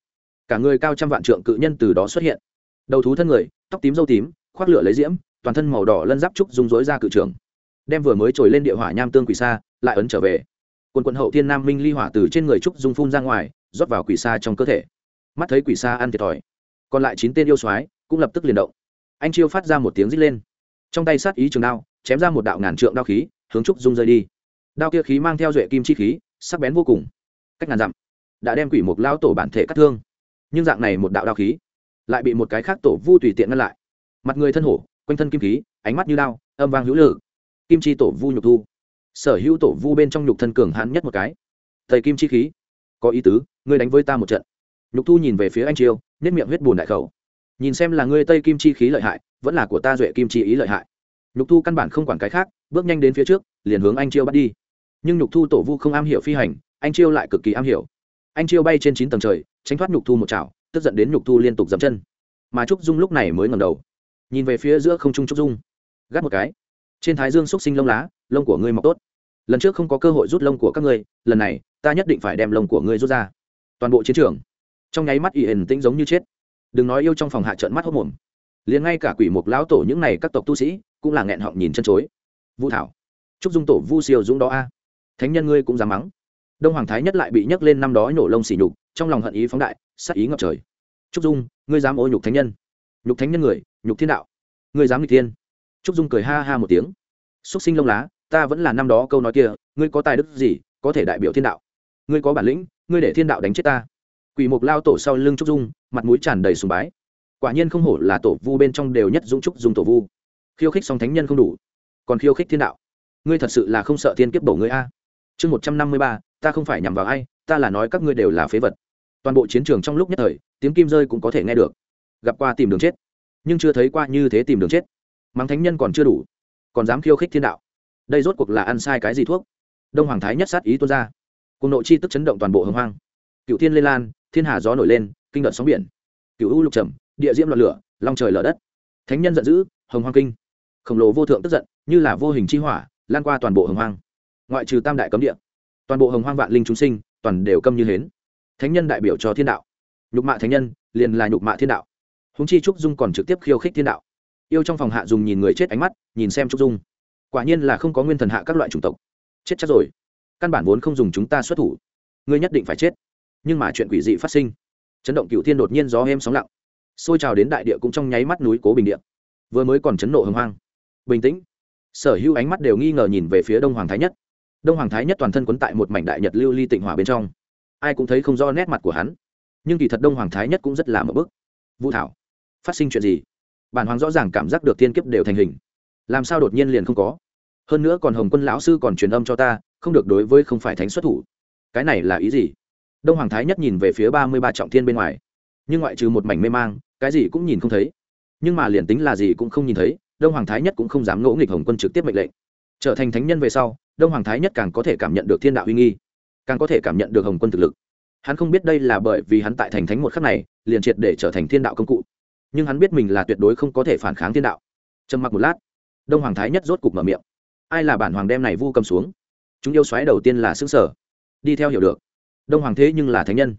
Cả người cao trăm vạn trượng cự nhân từ đó xuất hiện. Đầu thú thân người, tóc tím dâu tím, khoác lửa lấy diễm, toàn thân màu đỏ lân giáp trúc rung rối ra cự trường đem vừa mới trồi lên địa hỏa nham tương quỷ xa lại ấn trở về. Quần quận hậu thiên nam minh ly hỏa từ trên người trúc dung phun ra ngoài, rót vào quỷ xa trong cơ thể. Mắt thấy quỷ xa ăn thiệt thòi. Còn lại chín tên yêu soái cũng lập tức liền động anh chiêu phát ra một tiếng rít lên. Trong tay sát ý trường đao, chém ra một đạo ngàn trượng đao khí, hướng trúc dung rơi đi. Đao kia khí mang theo duệ kim chi khí, sắc bén vô cùng. Cách ngàn dặm, đã đem quỷ mục lao tổ bản thể cắt thương. Nhưng dạng này một đạo đao khí, lại bị một cái khác tổ vu tùy tiện ngăn lại. Mặt người thân hổ, quanh thân kim khí, ánh mắt như đao, âm vang hữu lự. Kim chi tổ vu nhục thu. Sở hữu tổ vu bên trong nhục thân cường hãn nhất một cái. Thầy kim chi khí, có ý tứ, ngươi đánh với ta một trận. Nhục thu nhìn về phía anh chiêu nếp miệng huyết bùn đại khẩu nhìn xem là ngươi tây kim chi khí lợi hại, vẫn là của ta duệ kim chi ý lợi hại. Nhục thu căn bản không quản cái khác, bước nhanh đến phía trước, liền hướng anh chiêu bắt đi. Nhưng nhục thu tổ vu không am hiểu phi hành, anh chiêu lại cực kỳ am hiểu. Anh chiêu bay trên chín tầng trời, tránh thoát nhục thu một chảo, tức giận đến nhục thu liên tục dậm chân. Mà trúc dung lúc này mới ngầm đầu, nhìn về phía giữa không trung trúc dung. Gắt một cái. Trên thái dương xúc sinh lông lá, lông của ngươi mọc tốt. Lần trước không có cơ hội rút lông của các ngươi, lần này, ta nhất định phải đem lông của ngươi rút ra. Toàn bộ chiến trường, trong nháy mắt ỉ hình tĩnh giống như chết đừng nói yêu trong phòng hạ trận mắt hốc mồm. Liền ngay cả quỷ mục lão tổ những này các tộc tu sĩ cũng là nghẹn họng nhìn chân chối. Vũ thảo trúc dung tổ vu siêu dũng đó a. Thánh nhân ngươi cũng dám mắng. Đông hoàng thái nhất lại bị nhấc lên năm đó nhổ lông xỉ nhục, trong lòng hận ý phóng đại, sắc ý ngập trời. Trúc dung, ngươi dám ô nhục thánh nhân. Nhục thánh nhân người, nhục thiên đạo. Ngươi dám nghịch thiên. Trúc dung cười ha ha một tiếng. Xúc sinh lông lá, ta vẫn là năm đó câu nói kia, ngươi có tài đức gì, có thể đại biểu thiên đạo. Ngươi có bản lĩnh, ngươi để thiên đạo đánh chết ta quỷ mục lao tổ sau lưng trúc dung, mặt mũi tràn đầy sùng bái. Quả nhiên không hổ là tổ vu bên trong đều nhất dũng trúc dung tổ vu. Khiêu khích song thánh nhân không đủ, còn khiêu khích thiên đạo. Ngươi thật sự là không sợ thiên kiếp bổ ngươi a. Chương một trăm năm mươi ba, ta không phải nhằm vào ai, ta là nói các ngươi đều là phế vật. Toàn bộ chiến trường trong lúc nhất thời, tiếng kim rơi cũng có thể nghe được. Gặp qua tìm đường chết, nhưng chưa thấy qua như thế tìm đường chết. Mắng thánh nhân còn chưa đủ, còn dám khiêu khích thiên đạo. Đây rốt cuộc là ăn sai cái gì thuốc? Đông hoàng thái nhất sát ý tuôn ra. Cùng nội chi tức chấn động toàn bộ hồng hoang. Cựu thiên lê lan thiên hà gió nổi lên, kinh đợt sóng biển. Cựu u lục trầm, địa diễm loạn lửa, long trời lở đất. Thánh nhân giận dữ, hồng hoang kinh. Khổng lồ vô thượng tức giận, như là vô hình chi hỏa, lan qua toàn bộ hồng hoang. Ngoại trừ tam đại cấm địa, toàn bộ hồng hoang vạn linh chúng sinh, toàn đều câm như hến. Thánh nhân đại biểu cho thiên đạo. Nhục mạ thánh nhân, liền là nhục mạ thiên đạo. Húng chi trúc dung còn trực tiếp khiêu khích thiên đạo. Yêu trong phòng hạ dùng nhìn người chết ánh mắt, nhìn xem trúc dung. Quả nhiên là không có nguyên thần hạ các loại chủng tộc. Chết chắc rồi. Căn bản vốn không dùng chúng ta xuất thủ. Ngươi nhất định phải chết nhưng mà chuyện quỷ dị phát sinh. Chấn động cựu thiên đột nhiên gió êm sóng lặng, xôi trào đến đại địa cũng trong nháy mắt núi cố bình địa. Vừa mới còn chấn nộ hưng hoang. Bình tĩnh. Sở hữu ánh mắt đều nghi ngờ nhìn về phía đông hoàng thái nhất. Đông hoàng thái nhất toàn thân quấn tại một mảnh đại nhật lưu ly tịnh hỏa bên trong. Ai cũng thấy không do nét mặt của hắn. Nhưng kỳ thật đông hoàng thái nhất cũng rất là một bức vũ thảo, phát sinh chuyện gì? Bản hoàng rõ ràng cảm giác được thiên kiếp đều thành hình. Làm sao đột nhiên liền không có? Hơn nữa còn hồng quân lão sư còn truyền âm cho ta, không được đối với không phải thánh xuất thủ. Cái này là ý gì? Đông hoàng thái nhất nhìn về phía ba mươi ba trọng thiên bên ngoài. Nhưng ngoại trừ một mảnh mê mang, cái gì cũng nhìn không thấy. Nhưng mà liền tính là gì cũng không nhìn thấy, đông hoàng thái nhất cũng không dám ngỗ nghịch hồng quân trực tiếp mệnh lệnh. Trở thành thánh nhân về sau, đông hoàng thái nhất càng có thể cảm nhận được thiên đạo uy nghi, càng có thể cảm nhận được hồng quân thực lực. Hắn không biết đây là bởi vì hắn tại thành thánh một khắc này, liền triệt để trở thành thiên đạo công cụ. Nhưng hắn biết mình là tuyệt đối không có thể phản kháng thiên đạo. Trầm mặc một lát, đông hoàng thái nhất rốt cục mở miệng. Ai là bản hoàng đem này vu cầm xuống? Chúng yêu xoáy đầu tiên là xứ sở. Đi theo hiểu được đông hoàng thế nhưng là thánh nhân.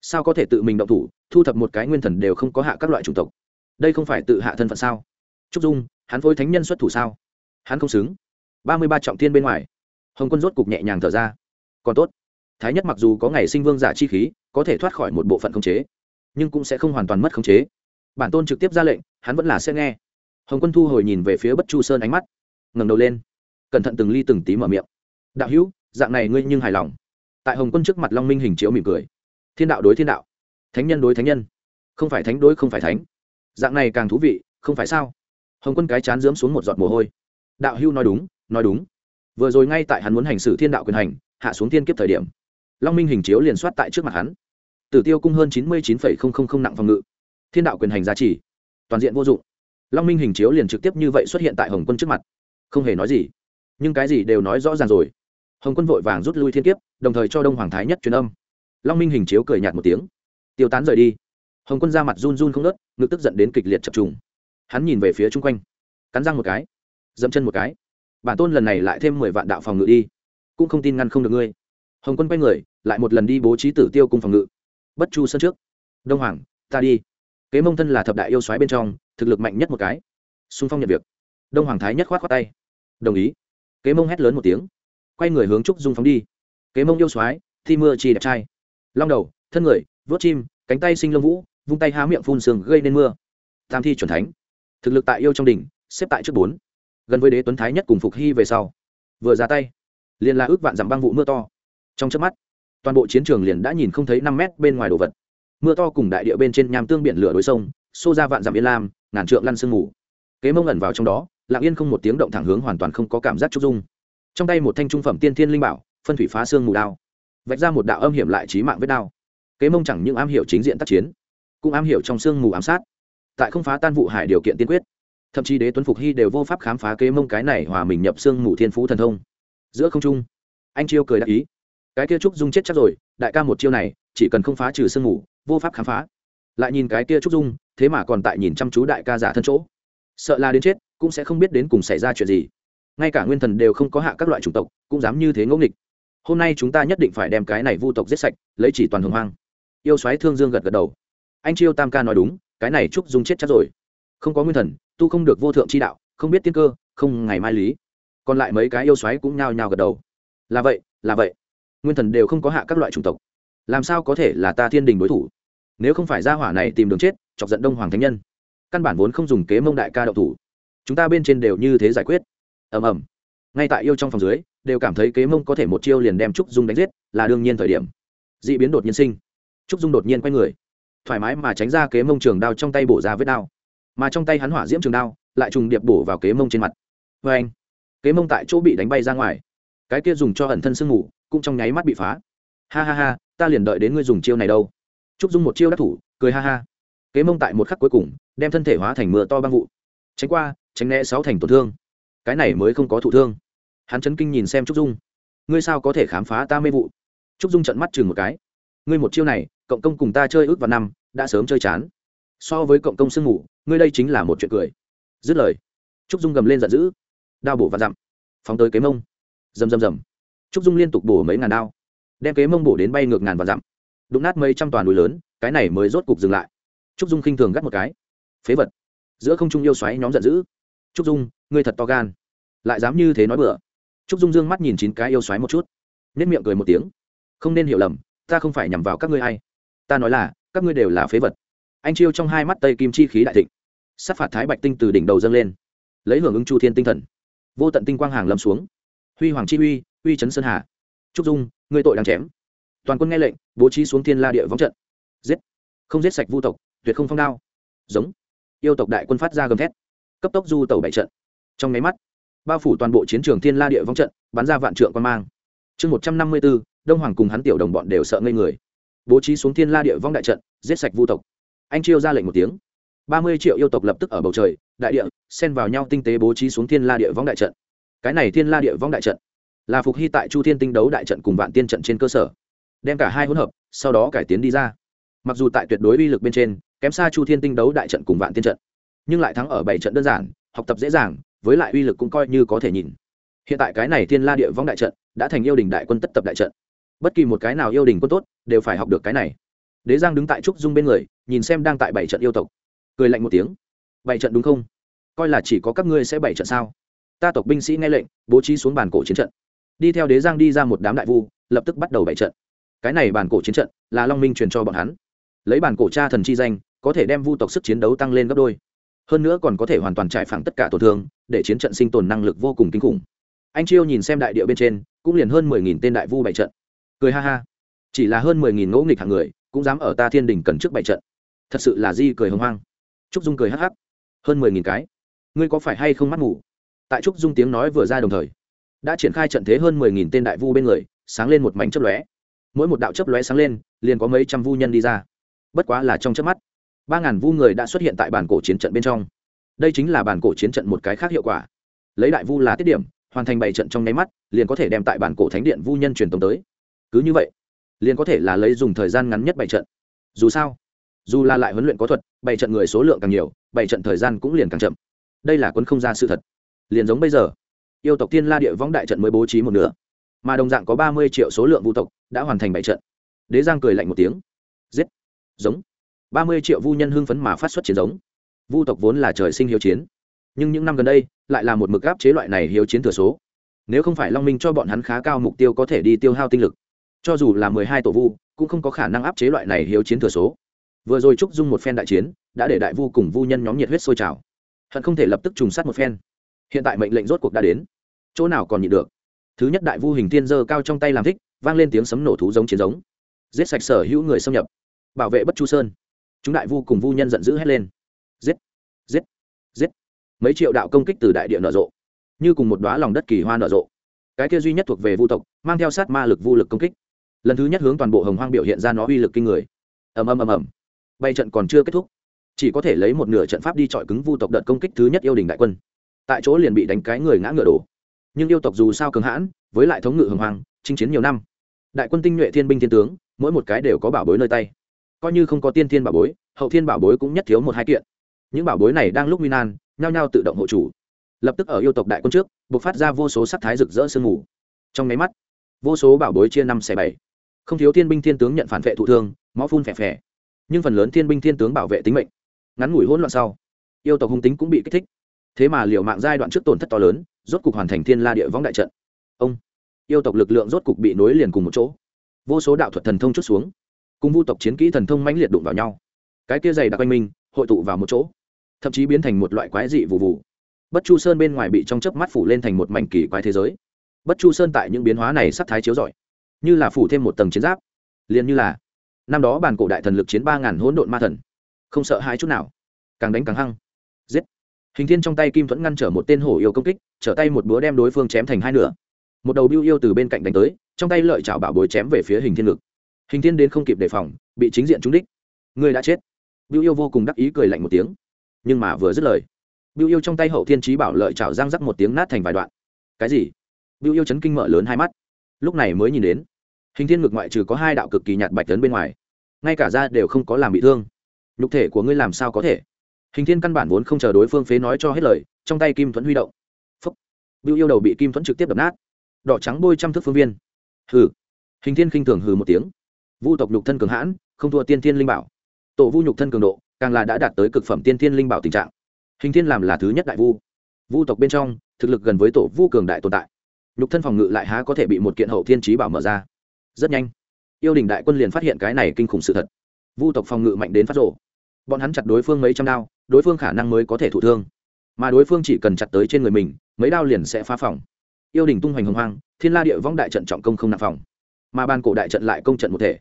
Sao có thể tự mình động thủ, thu thập một cái nguyên thần đều không có hạ các loại chủng tộc? Đây không phải tự hạ thân phận sao? Trúc dung, hắn phối thánh nhân xuất thủ sao? Hắn không xứng. Ba mươi ba trọng thiên bên ngoài. Hồng quân rốt cục nhẹ nhàng thở ra. Còn tốt. Thái nhất mặc dù có ngày sinh vương giả chi khí, có thể thoát khỏi một bộ phận khống chế, nhưng cũng sẽ không hoàn toàn mất khống chế. Bản tôn trực tiếp ra lệnh, hắn vẫn là sẽ nghe. Hồng quân thu hồi nhìn về phía bất chu sơn ánh mắt, ngẩng đầu lên, cẩn thận từng ly từng tí mở miệng. Đạo hữu, dạng này ngươi nhưng hài lòng tại hồng quân trước mặt long minh hình chiếu mỉm cười thiên đạo đối thiên đạo thánh nhân đối thánh nhân không phải thánh đối không phải thánh dạng này càng thú vị không phải sao hồng quân cái chán dướm xuống một giọt mồ hôi đạo hưu nói đúng nói đúng vừa rồi ngay tại hắn muốn hành xử thiên đạo quyền hành hạ xuống thiên kiếp thời điểm long minh hình chiếu liền soát tại trước mặt hắn tử tiêu cung hơn chín mươi chín nặng phòng ngự thiên đạo quyền hành giá trị toàn diện vô dụng long minh hình chiếu liền trực tiếp như vậy xuất hiện tại hồng quân trước mặt không hề nói gì nhưng cái gì đều nói rõ ràng rồi hồng quân vội vàng rút lui thiên kiếp đồng thời cho đông hoàng thái nhất truyền âm long minh hình chiếu cười nhạt một tiếng tiêu tán rời đi hồng quân ra mặt run run không nớt ngực tức giận đến kịch liệt chập trùng hắn nhìn về phía chung quanh cắn răng một cái dẫm chân một cái bản tôn lần này lại thêm mười vạn đạo phòng ngự đi cũng không tin ngăn không được ngươi hồng quân quay người lại một lần đi bố trí tử tiêu cung phòng ngự bất chu sân trước đông hoàng ta đi kế mông thân là thập đại yêu xoáy bên trong thực lực mạnh nhất một cái xung phong nhận việc đông hoàng thái nhất khoát khoát tay đồng ý kế mông hét lớn một tiếng quay người hướng trúc dung phóng đi kế mông yêu xoáy thi mưa chi đẹp trai. Long đầu, thân người vớt chim, cánh tay sinh lông vũ, vung tay há miệng phun sương gây nên mưa. Tam thi chuẩn thánh. Thực lực tại yêu trong đỉnh, xếp tại trước bốn. Gần với đế tuấn thái nhất cùng phục hy về sau. Vừa ra tay, liền là ước vạn dặm băng vụ mưa to. Trong chớp mắt, toàn bộ chiến trường liền đã nhìn không thấy năm mét bên ngoài đồ vật. Mưa to cùng đại địa bên trên nham tương biển lửa đối sông, xô ra vạn dặm yên lam, ngàn trượng lăn sương mù. Kế mông ẩn vào trong đó, lặng yên không một tiếng động thẳng hướng hoàn toàn không có cảm giác trúc dung. Trong tay một thanh trung phẩm tiên thiên linh bảo phân thủy phá xương mù đao, vạch ra một đạo âm hiểm lại trí mạng vết đao. Kế mông chẳng những am hiểu chính diện tác chiến, cũng am hiểu trong xương mù ám sát. Tại không phá tan vụ hải điều kiện tiên quyết, thậm chí đế tuấn phục hy đều vô pháp khám phá kế mông cái này hòa mình nhập xương mù thiên phú thần thông. Giữa không trung, anh chiêu cười đáp ý. Cái kia trúc dung chết chắc rồi, đại ca một chiêu này, chỉ cần không phá trừ sương mù, vô pháp khám phá. Lại nhìn cái kia trúc dung, thế mà còn tại nhìn chăm chú đại ca giả thân chỗ. Sợ là đến chết, cũng sẽ không biết đến cùng xảy ra chuyện gì. Ngay cả nguyên thần đều không có hạ các loại chủng tộc, cũng dám như thế ngẫu nghịch hôm nay chúng ta nhất định phải đem cái này vu tộc giết sạch, lấy chỉ toàn hồng hoang. Yêu xoáy thương dương gật gật đầu. Anh chiêu tam ca nói đúng, cái này trúc dung chết chắc rồi. Không có nguyên thần, tu không được vô thượng chi đạo, không biết tiên cơ, không ngày mai lý. Còn lại mấy cái yêu xoáy cũng nhao nhao gật đầu. Là vậy là vậy. Nguyên thần đều không có hạ các loại chủng tộc. Làm sao có thể là ta thiên đình đối thủ? Nếu không phải gia hỏa này tìm đường chết, chọc giận đông hoàng thánh nhân. Căn bản vốn không dùng kế mông đại ca đậu thủ. Chúng ta bên trên đều như thế giải quyết. Ầm ầm. Ngay tại yêu trong phòng dưới đều cảm thấy kế mông có thể một chiêu liền đem trúc dung đánh giết, là đương nhiên thời điểm. D ị biến đột nhiên sinh. Trúc dung đột nhiên quay người. Thoải mái mà tránh ra kế mông trường đao trong tay bổ ra vết đao. Mà trong tay hắn hỏa diễm trường đao, lại trùng điệp bổ vào kế mông trên mặt. Vê anh, kế mông tại chỗ bị đánh bay ra ngoài. Cái kia dùng cho ẩn thân sương ngủ cũng trong nháy mắt bị phá. Ha ha ha, ta liền đợi đến ngươi dùng chiêu này đâu. Trúc dung một chiêu đắc thủ, cười ha ha. Kế mông tại một khắc cuối cùng, đem thân thể hóa thành mưa to băng vụ. Tránh qua, tránh né sáu thành tổn thương. Cái này mới không có thụ thương hắn chấn kinh nhìn xem trúc dung. Ngươi sao có thể khám phá ta mê vụ? Trúc dung trận mắt chừng một cái. Ngươi một chiêu này, cộng công cùng ta chơi ước vào năm, đã sớm chơi chán. So với cộng công sương ngủ ngươi đây chính là một chuyện cười. Dứt lời, trúc dung gầm lên giận dữ. Đao bổ và dặm. Phóng tới kế mông. Rầm rầm rầm. Trúc dung liên tục bổ mấy ngàn đao. Đem kế mông bổ đến bay ngược ngàn và dặm. Đụng nát mấy trăm toàn núi lớn, cái này mới rốt cục dừng lại. Trúc dung khinh thường gắt một cái. Phế vật. Giữa không trung yêu xoáy nhóm giận dữ. Trúc dung, ngươi thật to gan. Lại dám như thế nói bừa trúc dung dương mắt nhìn chín cái yêu xoáy một chút nếp miệng cười một tiếng. Không nên hiểu lầm, ta không phải nhằm vào các ngươi hay ta nói là, các ngươi đều là phế vật. Anh chiêu trong hai mắt tây kim chi khí đại thịnh. Sát phạt thái bạch tinh từ đỉnh đầu dâng lên. Lấy hưởng ứng chu thiên tinh thần. Vô tận tinh quang hàng lâm xuống. Huy hoàng chi uy uy chấn sơn hà. Trúc dung, ngươi tội đang chém. Toàn quân nghe lệnh, bố trí xuống thiên la địa võng trận. Giết. Không giết sạch vu tộc, tuyệt không phong đao. Giống. Yêu tộc đại quân phát ra gầm thét. Cấp tốc du tàu bảy trận. Trong mấy mắt bao phủ toàn bộ chiến trường thiên la địa vong trận, bắn ra vạn trượng quan mang. Chương một trăm năm mươi b ố đông hoàng cùng hắn tiểu đồng bọn đều sợ ngây người. Bố trí xuống thiên la địa vong đại trận, giết sạch vu tộc. Anh chiêu ra lệnh một tiếng. Ba mươi triệu yêu tộc lập tức ở bầu trời, đại địa, xen vào nhau tinh tế bố trí xuống thiên la địa vong đại trận. Cái này thiên la địa vong đại trận là phục hy tại chu thiên tinh đấu đại trận cùng vạn tiên trận trên cơ sở, đem cả hai hỗn hợp, sau đó cải tiến đi ra. Mặc dù tại tuyệt đối uy lực bên trên, kém xa chu thiên tinh đấu đại trận cùng vạn tiên trận, nhưng lại thắng ở bảy trận đơn giản, học tập dễ dàng với lại uy lực cũng coi như có thể nhìn. Hiện tại cái này thiên la địa vong đại trận đã thành yêu đình đại quân tất tập đại trận. Bất kỳ một cái nào yêu đình quân tốt đều phải học được cái này. Đế giang đứng tại trúc dung bên người, nhìn xem đang tại bảy trận yêu tộc. Cười lạnh một tiếng. Bảy trận đúng không? Coi là chỉ có các ngươi sẽ bảy trận sao? Ta tộc binh sĩ nghe lệnh, bố trí xuống bàn cổ chiến trận. Đi theo đế giang đi ra một đám đại vu, lập tức bắt đầu bảy trận. Cái này bàn cổ chiến trận là long minh truyền cho bọn hắn. Lấy bàn cổ cha thần chi danh, có thể đem vu tộc sức chiến đấu tăng lên gấp đôi hơn nữa còn có thể hoàn toàn trải phẳng tất cả tổn thương, để chiến trận sinh tồn năng lực vô cùng kinh khủng. Anh chiêu nhìn xem đại địa bên trên, cũng liền hơn mười nghìn tên đại vu bảy trận. Cười ha ha. Chỉ là hơn mười nghìn ngỗ nghịch hàng người, cũng dám ở ta thiên đình cần trước bảy trận. Thật sự là di cười hồng hoang. Trúc dung cười hắc hắc. Hơn mười nghìn cái. Ngươi có phải hay không mắt ngủ tại trúc dung tiếng nói vừa ra đồng thời, đã triển khai trận thế hơn mười nghìn tên đại vu bên người, sáng lên một mảnh chấp lóe. Mỗi một đạo chấp lóe sáng lên, liền có mấy trăm vu nhân đi ra. Bất quá là trong chớp mắt ba ngàn vu người đã xuất hiện tại bản cổ chiến trận bên trong. Đây chính là bản cổ chiến trận một cái khác hiệu quả. Lấy đại vu là tiết điểm, hoàn thành bảy trận trong nháy mắt, liền có thể đem tại bản cổ thánh điện vu nhân truyền tống tới. Cứ như vậy, liền có thể là lấy dùng thời gian ngắn nhất bảy trận. Dù sao, dù là lại huấn luyện có thuật, bảy trận người số lượng càng nhiều, bảy trận thời gian cũng liền càng chậm. Đây là quân không ra sự thật. Liền giống bây giờ, yêu tộc tiên la địa võng đại trận mới bố trí một nửa, mà đồng dạng có ba mươi triệu số lượng vu tộc đã hoàn thành bảy trận. Đế giang cười lạnh một tiếng. Giết. Giống ba mươi triệu vu nhân hưng phấn mà phát xuất chiến giống. Vu tộc vốn là trời sinh hiếu chiến, nhưng những năm gần đây lại là một mực áp chế loại này hiếu chiến thừa số. Nếu không phải long minh cho bọn hắn khá cao mục tiêu có thể đi tiêu hao tinh lực, cho dù là mười hai tổ vu, cũng không có khả năng áp chế loại này hiếu chiến thừa số. Vừa rồi trúc dung một phen đại chiến, đã để đại vu cùng vu nhân nhóm nhiệt huyết sôi trào. Hận không thể lập tức trùng sát một phen. Hiện tại mệnh lệnh rốt cuộc đã đến. Chỗ nào còn nhịn được. Thứ nhất đại vu hình tiên dơ cao trong tay làm thích, vang lên tiếng sấm nổ thú giống chiến giống. Giết sạch sở hữu người xâm nhập. Bảo vệ bất chu sơn chúng đại vu cùng vu nhân giận dữ hét lên. Giết giết giết. Mấy triệu đạo công kích từ đại địa nở rộ, như cùng một đoá lòng đất kỳ hoa nở rộ. Cái kia duy nhất thuộc về vu tộc, mang theo sát ma lực vu lực công kích. Lần thứ nhất hướng toàn bộ hồng hoang biểu hiện ra nó uy lực kinh người. Ầm ầm ầm ầm. Bay trận còn chưa kết thúc, chỉ có thể lấy một nửa trận pháp đi chọi cứng vu tộc đợt công kích thứ nhất yêu đình đại quân. Tại chỗ liền bị đánh cái người ngã ngựa đổ. Nhưng yêu tộc dù sao cường hãn, với lại thống ngự hồng hoàng chinh chiến nhiều năm. Đại quân tinh nhuệ thiên binh thiên tướng, mỗi một cái đều có bảo bối nơi tay coi như không có tiên thiên bảo bối, hậu thiên bảo bối cũng nhất thiếu một hai kiện. Những bảo bối này đang lúc nguy nan, nhao nhao tự động hộ chủ. Lập tức ở yêu tộc đại quân trước buộc phát ra vô số sắc thái rực rỡ sương mù. Trong máy mắt, vô số bảo bối chia năm xẻ bảy. Không thiếu thiên binh thiên tướng nhận phản vệ thụ thương, máu phun phè phè. Nhưng phần lớn thiên binh thiên tướng bảo vệ tính mệnh. Ngắn ngủi hỗn loạn sau, yêu tộc hung tính cũng bị kích thích. Thế mà liều mạng giai đoạn trước tổn thất to lớn, rốt cục hoàn thành thiên la địa võng đại trận. Ông, yêu tộc lực lượng rốt cục bị nối liền cùng một chỗ. Vô số đạo thuật thần thông chút xuống cùng vu tộc chiến kỹ thần thông mãnh liệt đụng vào nhau. Cái kia dày đặc quanh minh, hội tụ vào một chỗ, thậm chí biến thành một loại quái dị vụ vụ bất chu sơn bên ngoài bị trong chớp mắt phủ lên thành một mảnh kỳ quái thế giới. Bất chu sơn tại những biến hóa này sắc thái chiếu rọi, như là phủ thêm một tầng chiến giáp. Liền như là, năm đó bàn cổ đại thần lực chiến ba ngàn hỗn độn ma thần, không sợ hai chút nào, càng đánh càng hăng. Giết. Hình thiên trong tay kim thuẫn ngăn trở một tên hổ yêu công kích, trở tay một búa đem đối phương chém thành hai nửa. Một đầu biêu yêu từ bên cạnh đánh tới, trong tay lợi chảo bảo bối chém về phía hình thiên lực hình thiên đến không kịp đề phòng, bị chính diện trúng đích. Người đã chết. Biêu yêu vô cùng đắc ý cười lạnh một tiếng. Nhưng mà vừa dứt lời biêu yêu trong tay hậu thiên trí bảo lợi chảo răng rắc một tiếng nát thành vài đoạn. Cái gì? Biêu yêu chấn kinh mở lớn hai mắt. Lúc này mới nhìn đến, hình thiên ngực ngoại trừ có hai đạo cực kỳ nhạt bạch tấn bên ngoài, ngay cả da đều không có làm bị thương. Nhục thể của ngươi làm sao có thể? Hình thiên căn bản vốn không chờ đối phương phế nói cho hết lời, trong tay kim thuẫn huy động. Phúc. Biêu yêu đầu bị kim thuẫn trực tiếp đập nát. Đỏ trắng bôi trăm thước phương viên. Hừ. Hình thiên khinh thường hừ một tiếng vu tộc nhục thân cường hãn, không thua tiên thiên linh bảo. Tổ vu nhục thân cường độ, càng là đã đạt tới cực phẩm tiên thiên linh bảo tình trạng. Hình thiên làm là thứ nhất đại vu. Vu tộc bên trong, thực lực gần với tổ vu cường đại tồn tại. Nhục thân phòng ngự lại há có thể bị một kiện hậu thiên trí bảo mở ra. Rất nhanh, yêu đình đại quân liền phát hiện cái này kinh khủng sự thật. Vu tộc phòng ngự mạnh đến phát rộ bọn hắn chặt đối phương mấy trăm đao, đối phương khả năng mới có thể thụ thương. Mà đối phương chỉ cần chặt tới trên người mình, mấy đao liền sẽ phá phòng. Yêu đình tung hoành hồng hoang, thiên la địa vong đại trận trọng công không nạp phòng mà ban cổ đại trận lại công trận một thể.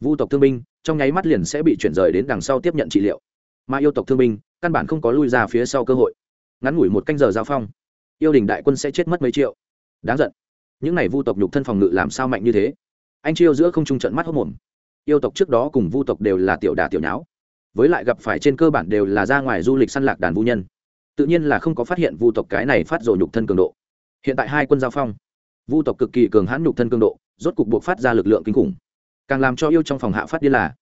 Vu tộc thương binh, trong nháy mắt liền sẽ bị chuyển rời đến đằng sau tiếp nhận trị liệu. Mà yêu tộc thương binh, căn bản không có lui ra phía sau cơ hội. Ngắn ngủi một canh giờ giao phong, yêu đình đại quân sẽ chết mất mấy triệu. Đáng giận. Những n à y vu tộc nhục thân phòng ngự làm sao mạnh như thế? Anh chiêu giữa không trung trận mắt hốc mồm yêu tộc trước đó cùng vu tộc đều là tiểu đà tiểu nháo. Với lại gặp phải trên cơ bản đều là ra ngoài du lịch săn lạc đàn vu nhân. Tự nhiên là không có phát hiện vu tộc cái này phát rồ nhục thân cường độ. Hiện tại hai quân giao phong, vu tộc cực kỳ cường hãn nhục thân cường độ rốt cục buộc phát ra lực lượng kinh khủng. Càng làm cho yêu trong phòng hạ phát điên là,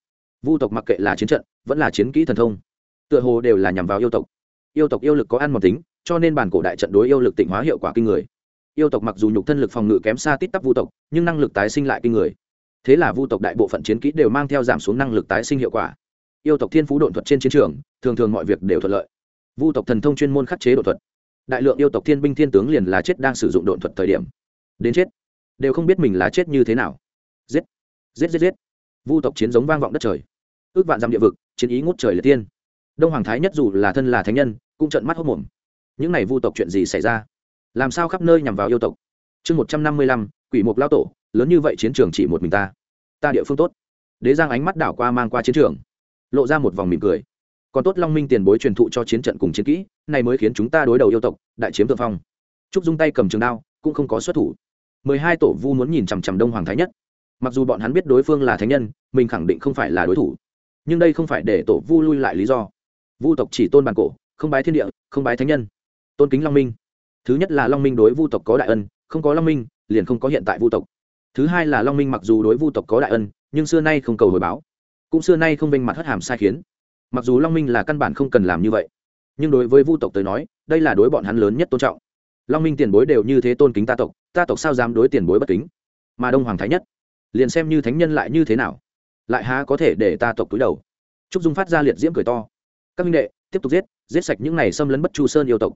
vu tộc mặc kệ là chiến trận, vẫn là chiến kỹ thần thông, tựa hồ đều là nhằm vào yêu tộc. Yêu tộc yêu lực có ăn một tính, cho nên bản cổ đại trận đối yêu lực tịnh hóa hiệu quả kinh người. Yêu tộc mặc dù nhục thân lực phòng ngự kém xa tít tắp vu tộc, nhưng năng lực tái sinh lại kinh người. Thế là vu tộc đại bộ phận chiến kỹ đều mang theo giảm xuống năng lực tái sinh hiệu quả. Yêu tộc thiên phú đột thuật trên chiến trường, thường thường mọi việc đều thuận lợi. Vu tộc thần thông chuyên môn khắc chế đột thuật. Đại lượng yêu tộc thiên binh thiên tướng liền là chết đang sử dụng đột thuật thời điểm. Đến chết đều không biết mình là chết như thế nào. Giết giết giết giết. Vu tộc chiến giống vang vọng đất trời. Ước vạn dặm địa vực, chiến ý ngút trời liệt tiên. Đông hoàng thái nhất dù là thân là thánh nhân, cũng trận mắt hốc mồm. Những n à y vu tộc chuyện gì xảy ra? Làm sao khắp nơi nhằm vào yêu tộc? Chương một trăm năm mươi lăm, quỷ mục lao tổ, lớn như vậy chiến trường chỉ một mình ta. Ta địa phương tốt. Đế giang ánh mắt đảo qua mang qua chiến trường, lộ ra một vòng mỉm cười. Còn tốt long minh tiền bối truyền thụ cho chiến trận cùng chiến kỹ, này mới khiến chúng ta đối đầu yêu tộc, đại chiếm thượng phong. Trúc dung tay cầm trường đao, cũng không có xuất thủ mười hai tổ vu muốn nhìn chằm chằm đông hoàng thái nhất. Mặc dù bọn hắn biết đối phương là thánh nhân, mình khẳng định không phải là đối thủ. Nhưng đây không phải để tổ vu lui lại lý do. Vu tộc chỉ tôn bản cổ, không bái thiên địa, không bái thánh nhân. Tôn kính long minh. Thứ nhất là long minh đối vu tộc có đại ân, không có long minh, liền không có hiện tại vu tộc. Thứ hai là long minh mặc dù đối vu tộc có đại ân, nhưng xưa nay không cầu hồi báo. Cũng xưa nay không vênh mặt hất hàm sai khiến. Mặc dù long minh là căn bản không cần làm như vậy, nhưng đối với vu tộc tới nói, đây là đối bọn hắn lớn nhất tôn trọng. Long minh tiền bối đều như thế tôn kính ta tộc ta tộc sao dám đối tiền bối bất kính? Mà đông hoàng thái nhất, liền xem như thánh nhân lại như thế nào? Lại há có thể để ta tộc túi đầu? Trúc dung phát ra liệt diễm cười to. Các minh đệ, tiếp tục giết giết sạch những này xâm lấn bất chu sơn yêu tộc.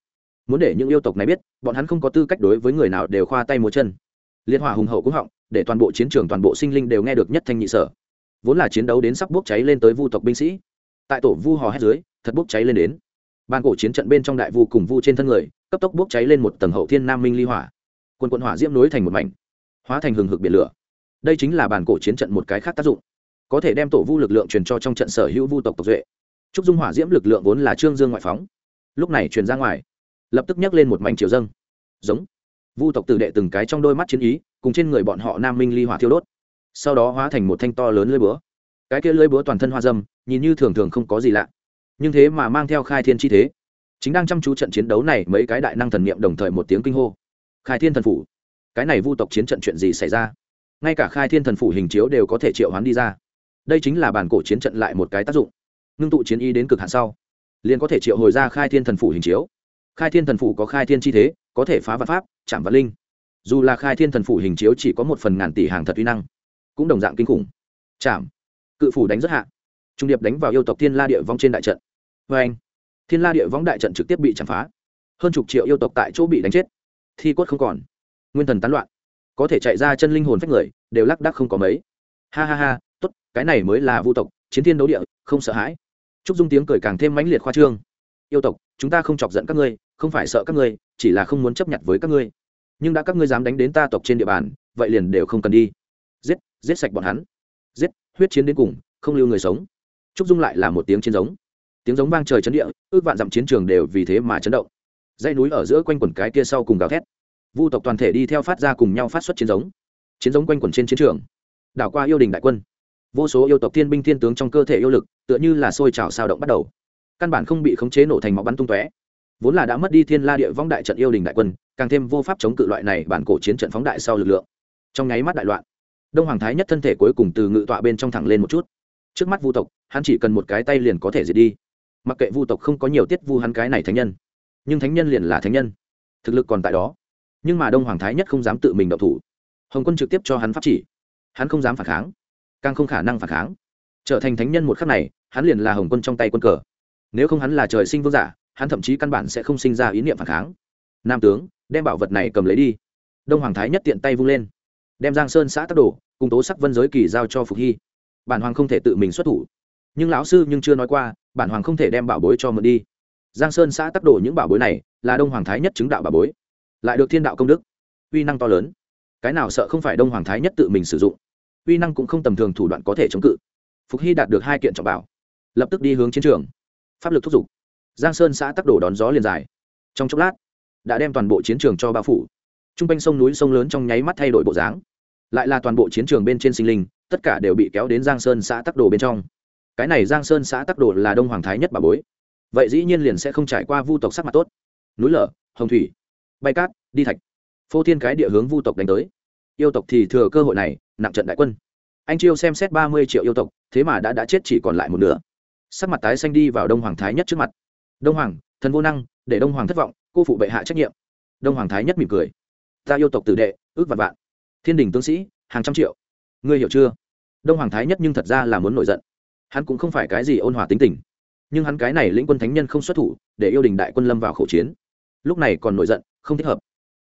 Muốn để những yêu tộc này biết, bọn hắn không có tư cách đối với người nào đều khoa tay múa chân. Liên hòa hùng hậu cũng họng, để toàn bộ chiến trường, toàn bộ sinh linh đều nghe được nhất thanh nhị sở. Vốn là chiến đấu đến sắp bốc cháy lên tới vu tộc binh sĩ. Tại tổ vu hò hét dưới, thật bốc cháy lên đến. Ban cổ chiến trận bên trong đại vu cùng vu trên thân người, cấp tốc bốc cháy lên một tầng hậu thiên nam minh ly hỏa quần quận hỏa diễm nối thành một mảnh, hóa thành hừng hực biển lửa. Đây chính là bản cổ chiến trận một cái khác tác dụng. Có thể đem tổ vu lực lượng truyền cho trong trận sở hữu vu tộc tộc duệ. Trúc dung hỏa diễm lực lượng vốn là trương dương ngoại phóng. Lúc này truyền ra ngoài, lập tức nhắc lên một mảnh chiều dâng. Giống. Vu tộc tử đệ từng cái trong đôi mắt chiến ý, cùng trên người bọn họ nam minh ly hỏa thiêu đốt. Sau đó hóa thành một thanh to lớn lưỡi búa. Cái kia lưỡi búa toàn thân hoa dâm, nhìn như thường thường không có gì lạ. Nhưng thế mà mang theo khai thiên chi thế. Chính đang chăm chú trận chiến đấu này, mấy cái đại năng thần niệm đồng thời một tiếng kinh hô khai thiên thần phủ. Cái này vu tộc chiến trận chuyện gì xảy ra? Ngay cả khai thiên thần phủ hình chiếu đều có thể triệu hoán đi ra. Đây chính là bản cổ chiến trận lại một cái tác dụng. Ngưng tụ chiến y đến cực hạn sau, liền có thể triệu hồi ra khai thiên thần phủ hình chiếu. Khai thiên thần phủ có khai thiên chi thế, có thể phá vật pháp, chạm vật linh. Dù là khai thiên thần phủ hình chiếu chỉ có một phần ngàn tỷ hàng thật uy năng, cũng đồng dạng kinh khủng. Chạm. Cự phủ đánh rất hạ. Trung điệp đánh vào yêu tộc thiên la địa vong trên đại trận. Vê anh thiên la địa vong đại trận trực tiếp bị chạm phá. Hơn chục triệu yêu tộc tại chỗ bị đánh chết thi cốt không còn. Nguyên thần tán loạn. Có thể chạy ra chân linh hồn phách người, đều lắc đắc không có mấy. Ha ha ha, tốt, cái này mới là vu tộc, chiến thiên đấu địa, không sợ hãi. Trúc dung tiếng cười càng thêm mãnh liệt khoa trương. Yêu tộc, chúng ta không chọc giận các ngươi, không phải sợ các ngươi, chỉ là không muốn chấp nhận với các ngươi. Nhưng đã các ngươi dám đánh đến ta tộc trên địa bàn, vậy liền đều không cần đi. Giết giết sạch bọn hắn. Giết, huyết chiến đến cùng, không lưu người sống. Trúc dung lại là một tiếng chiến giống. Tiếng giống vang trời chấn địa, ước vạn dặm chiến trường đều vì thế mà chấn động dãy núi ở giữa quanh quần cái kia sau cùng gào thét. Vu tộc toàn thể đi theo phát ra cùng nhau phát xuất chiến giống. Chiến giống quanh quần trên chiến trường. Đảo qua yêu đình đại quân. Vô số yêu tộc thiên binh thiên tướng trong cơ thể yêu lực, tựa như là sôi trào sao động bắt đầu. Căn bản không bị khống chế nổ thành máu bắn tung tóe. Vốn là đã mất đi thiên la địa vong đại trận yêu đình đại quân, càng thêm vô pháp chống cự loại này bản cổ chiến trận phóng đại sau lực lượng. Trong nháy mắt đại loạn, đông hoàng thái nhất thân thể cuối cùng từ ngự tọa bên trong thẳng lên một chút. Trước mắt vu tộc, hắn chỉ cần một cái tay liền có thể diệt đi. Mặc kệ vu tộc không có nhiều tiết vu hắn cái này thánh nhân nhưng thánh nhân liền là thánh nhân. Thực lực còn tại đó. Nhưng mà đông hoàng thái nhất không dám tự mình động thủ. Hồng quân trực tiếp cho hắn pháp chỉ. Hắn không dám phản kháng, càng không khả năng phản kháng. Trở thành thánh nhân một khắc này, hắn liền là hồng quân trong tay quân cờ. Nếu không hắn là trời sinh vương giả, hắn thậm chí căn bản sẽ không sinh ra ý niệm phản kháng. Nam tướng, đem bảo vật này cầm lấy đi. Đông hoàng thái nhất tiện tay vung lên. Đem giang sơn xã tắc đồ cùng tố sắc vân giới kỳ giao cho phục hy. Bản hoàng không thể tự mình xuất thủ. Nhưng lão sư nhưng chưa nói qua, bản hoàng không thể đem bảo bối cho mượn đi giang sơn xã tắc đồ những bảo bối này là đông hoàng thái nhất chứng đạo bảo bối, lại được thiên đạo công đức. Uy năng to lớn. Cái nào sợ không phải đông hoàng thái nhất tự mình sử dụng, uy năng cũng không tầm thường thủ đoạn có thể chống cự. Phục hy đạt được hai kiện trọng bảo, lập tức đi hướng chiến trường. Pháp lực thúc giục. Giang sơn xã tắc đổ đón gió liền dài. Trong chốc lát, đã đem toàn bộ chiến trường cho bao phủ. T r u n g quanh sông núi sông lớn trong nháy mắt thay đổi bộ dáng. Lại là toàn bộ chiến trường bên trên sinh linh, tất cả đều bị kéo đến giang sơn xã tắc đồ bên trong. Cái này giang sơn xã tắc đồ là đông hoàng thái nhất bà bối vậy dĩ nhiên liền sẽ không trải qua vu tộc sắc mặt tốt. Núi lở, hồng thủy, bay cát, đi thạch. Phô thiên cái địa hướng vu tộc đánh tới. Yêu tộc thì thừa cơ hội này, nặng trận đại quân. Anh chiêu xem xét ba mươi triệu yêu tộc, thế mà đã đã chết chỉ còn lại một nửa. Sắc mặt tái xanh đi vào đông hoàng thái nhất trước mặt. Đông hoàng, thần vô năng, để đông hoàng thất vọng, cô phụ bệ hạ trách nhiệm. Đông hoàng thái nhất mỉm cười. Ta yêu tộc tử đệ, ước vạn vạn. Thiên đình tướng sĩ, hàng trăm triệu. Ngươi hiểu chưa? Đông hoàng thái nhất nhưng thật ra là muốn nổi giận. Hắn cũng không phải cái gì ôn hòa tính tình nhưng hắn cái này lĩnh quân thánh nhân không xuất thủ, để yêu đình đại quân lâm vào khẩu chiến. Lúc này còn nổi giận, không thích hợp.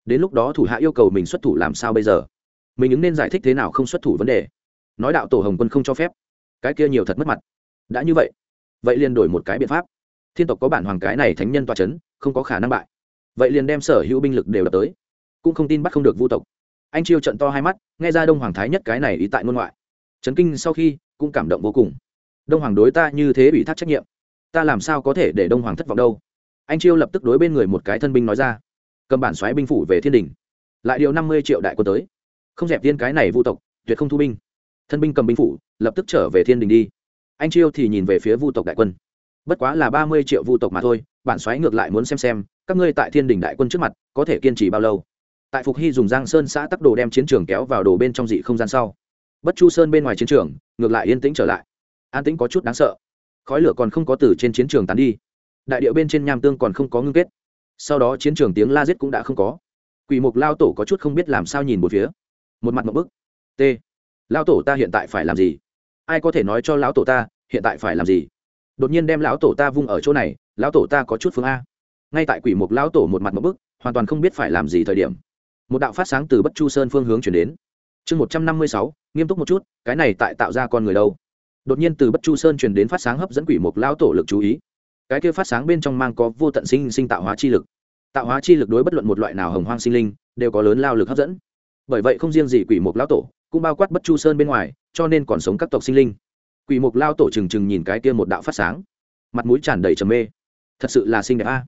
Đến lúc đó thủ hạ yêu cầu mình xuất thủ làm sao bây giờ? Mình ứng nên giải thích thế nào không xuất thủ vấn đề? Nói đạo tổ hồng quân không cho phép. Cái kia nhiều thật mất mặt. Đã như vậy vậy liền đổi một cái biện pháp. Thiên tộc có bản hoàng cái này thánh nhân tòa c h ấ n không có khả năng bại. Vậy liền đem sở hữu binh lực đều đập tới. Cũng không tin bắt không được vu tộc. Anh chiêu trận to hai mắt, nghe ra đông hoàng thái nhất cái này ý tại ngôn ngoại. Trấn kinh sau khi, cũng cảm động vô cùng. Đông hoàng đối ta như thế ủy thác trách nhiệm ta làm sao có thể để đông hoàng thất vọng đâu? Anh chiêu lập tức đối bên người một cái thân binh nói ra. Cầm bản xoáy binh phủ về thiên đình. Lại điều năm mươi triệu đại quân tới. Không dẹp tiên cái này vu tộc, tuyệt không thu binh. Thân binh cầm binh phủ, lập tức trở về thiên đình đi. Anh chiêu thì nhìn về phía vu tộc đại quân. Bất quá là ba mươi triệu vu tộc mà thôi, bản xoáy ngược lại muốn xem xem, các ngươi tại thiên đình đại quân trước mặt, có thể kiên trì bao lâu? Tại phục hy dùng giang sơn xã tắc đồ đem chiến trường kéo vào đồ bên trong dị không gian sau. Bất chu sơn bên ngoài chiến trường, ngược lại yên tĩnh trở lại. An tĩnh có chút đáng sợ khói lửa còn không có từ trên chiến trường tán đi. Đại điệu bên trên nham tương còn không có ngưng kết. Sau đó chiến trường tiếng la giết cũng đã không có. Quỷ mục lao tổ có chút không biết làm sao nhìn một phía. Một mặt một bức. T. Lao tổ ta hiện tại phải làm gì? Ai có thể nói cho lão tổ ta, hiện tại phải làm gì? Đột nhiên đem lão tổ ta vung ở chỗ này, lão tổ ta có chút phương a. Ngay tại quỷ mục lão tổ một mặt một bức, hoàn toàn không biết phải làm gì thời điểm. Một đạo phát sáng từ bất chu sơn phương hướng chuyển đến. Chương một trăm năm mươi sáu, nghiêm túc một chút, cái này tại tạo ra con người đâu? Đột nhiên từ bất chu sơn truyền đến phát sáng hấp dẫn quỷ mục lão tổ lực chú ý. Cái kia phát sáng bên trong mang có vô tận sinh sinh tạo hóa chi lực. Tạo hóa chi lực đối bất luận một loại nào hồng hoang sinh linh, đều có lớn lao lực hấp dẫn. Bởi vậy không riêng gì quỷ mục lão tổ, cũng bao quát bất chu sơn bên ngoài, cho nên còn sống các tộc sinh linh. Quỷ mục lao tổ trừng trừng nhìn cái kia một đạo phát sáng. Mặt mũi tràn đầy trầm mê. Thật sự là xinh đẹp a.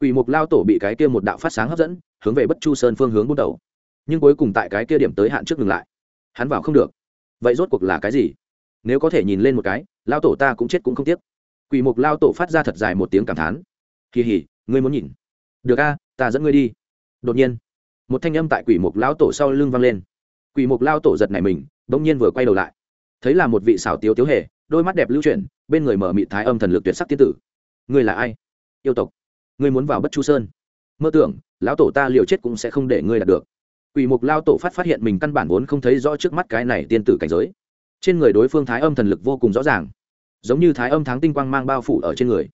Quỷ mục lao tổ bị cái kia một đạo phát sáng hấp dẫn, hướng về bất chu sơn phương hướng bút đầu. Nhưng cuối cùng tại cái kia điểm tới hạn trước ngừng lại. Hắn vào không được. Vậy rốt cuộc là cái gì? Nếu có thể nhìn lên một cái, lao tổ ta cũng chết cũng không tiếc. Quỷ mục lao tổ phát ra thật dài một tiếng cảm thán. Kỳ hỉ, ngươi muốn nhìn? Được a, ta dẫn ngươi đi. Đột nhiên, một thanh âm tại quỷ mục lao tổ sau lưng vang lên. Quỷ mục lao tổ giật này mình, bỗng nhiên vừa quay đầu lại. Thấy là một vị xảo tiếu tiếu hề, đôi mắt đẹp lưu chuyển, bên người mở mị thái âm thần lực tuyệt sắc tiên tử. Ngươi là ai? Yêu tộc. Ngươi muốn vào bất chu sơn. Mơ tưởng, lão tổ ta liều chết cũng sẽ không để ngươi đạt được. Quỷ mục lao tổ phát phát hiện mình căn bản vốn không thấy rõ trước mắt cái này tiên tử cảnh giới trên người đối phương thái âm thần lực vô cùng rõ ràng, giống như thái âm tháng tinh quang mang bao phủ ở trên người.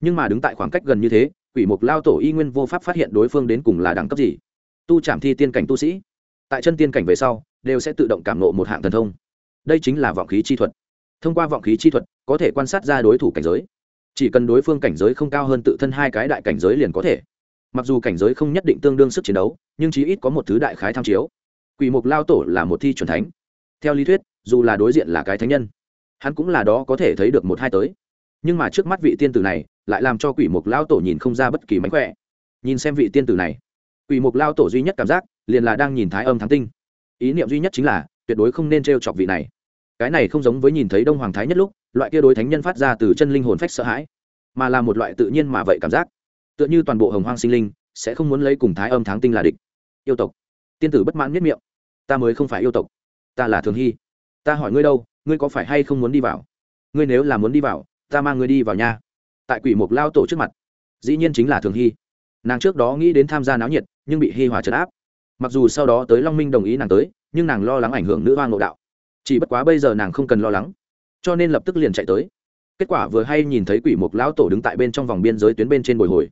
Nhưng mà đứng tại khoảng cách gần như thế, quỷ mục lao tổ y nguyên vô pháp phát hiện đối phương đến cùng là đẳng cấp gì. Tu trảm thi tiên cảnh tu sĩ, tại chân tiên cảnh về sau, đều sẽ tự động cảm nộ một hạng thần thông. Đây chính là vọng khí chi thuật. Thông qua vọng khí chi thuật, có thể quan sát ra đối thủ cảnh giới. Chỉ cần đối phương cảnh giới không cao hơn tự thân hai cái đại cảnh giới liền có thể. Mặc dù cảnh giới không nhất định tương đương sức chiến đấu, nhưng chí ít có một thứ đại khái tham chiếu. Quỷ mục lao tổ là một thi c thánh. Theo lý thuyết dù là đối diện là cái thánh nhân, hắn cũng là đó có thể thấy được một hai tới. Nhưng mà trước mắt vị tiên tử này lại làm cho quỷ mục lao tổ nhìn không ra bất kỳ mánh khỏe. Nhìn xem vị tiên tử này, quỷ mục lao tổ duy nhất cảm giác liền là đang nhìn thái âm thắng tinh. Ý niệm duy nhất chính là tuyệt đối không nên t r e o chọc vị này. Cái này không giống với nhìn thấy đông hoàng thái nhất lúc, loại kia đối thánh nhân phát ra từ chân linh hồn phách sợ hãi, mà là một loại tự nhiên mà vậy cảm giác. Tựa như toàn bộ hồng hoang sinh linh sẽ không muốn lấy cùng thái âm tháng tinh là địch. Yêu tộc. Tiên tử bất mãn nhất miệng. Ta mới không phải yêu tộc. Ta là thường hy ta hỏi ngươi đâu, ngươi có phải hay không muốn đi vào? Ngươi nếu là muốn đi vào, ta mang ngươi đi vào nhà. tại quỷ mục lao tổ trước mặt, dĩ nhiên chính là thường hy. Nàng trước đó nghĩ đến tham gia náo nhiệt, nhưng bị hi hòa trấn áp. Mặc dù sau đó tới long minh đồng ý nàng tới, nhưng nàng lo lắng ảnh hưởng nữ hoa ngộ đạo. Chỉ bất quá bây giờ nàng không cần lo lắng, cho nên lập tức liền chạy tới. Kết quả vừa hay nhìn thấy quỷ mục lão tổ đứng tại bên trong vòng biên giới tuyến bên trên bồi hồi.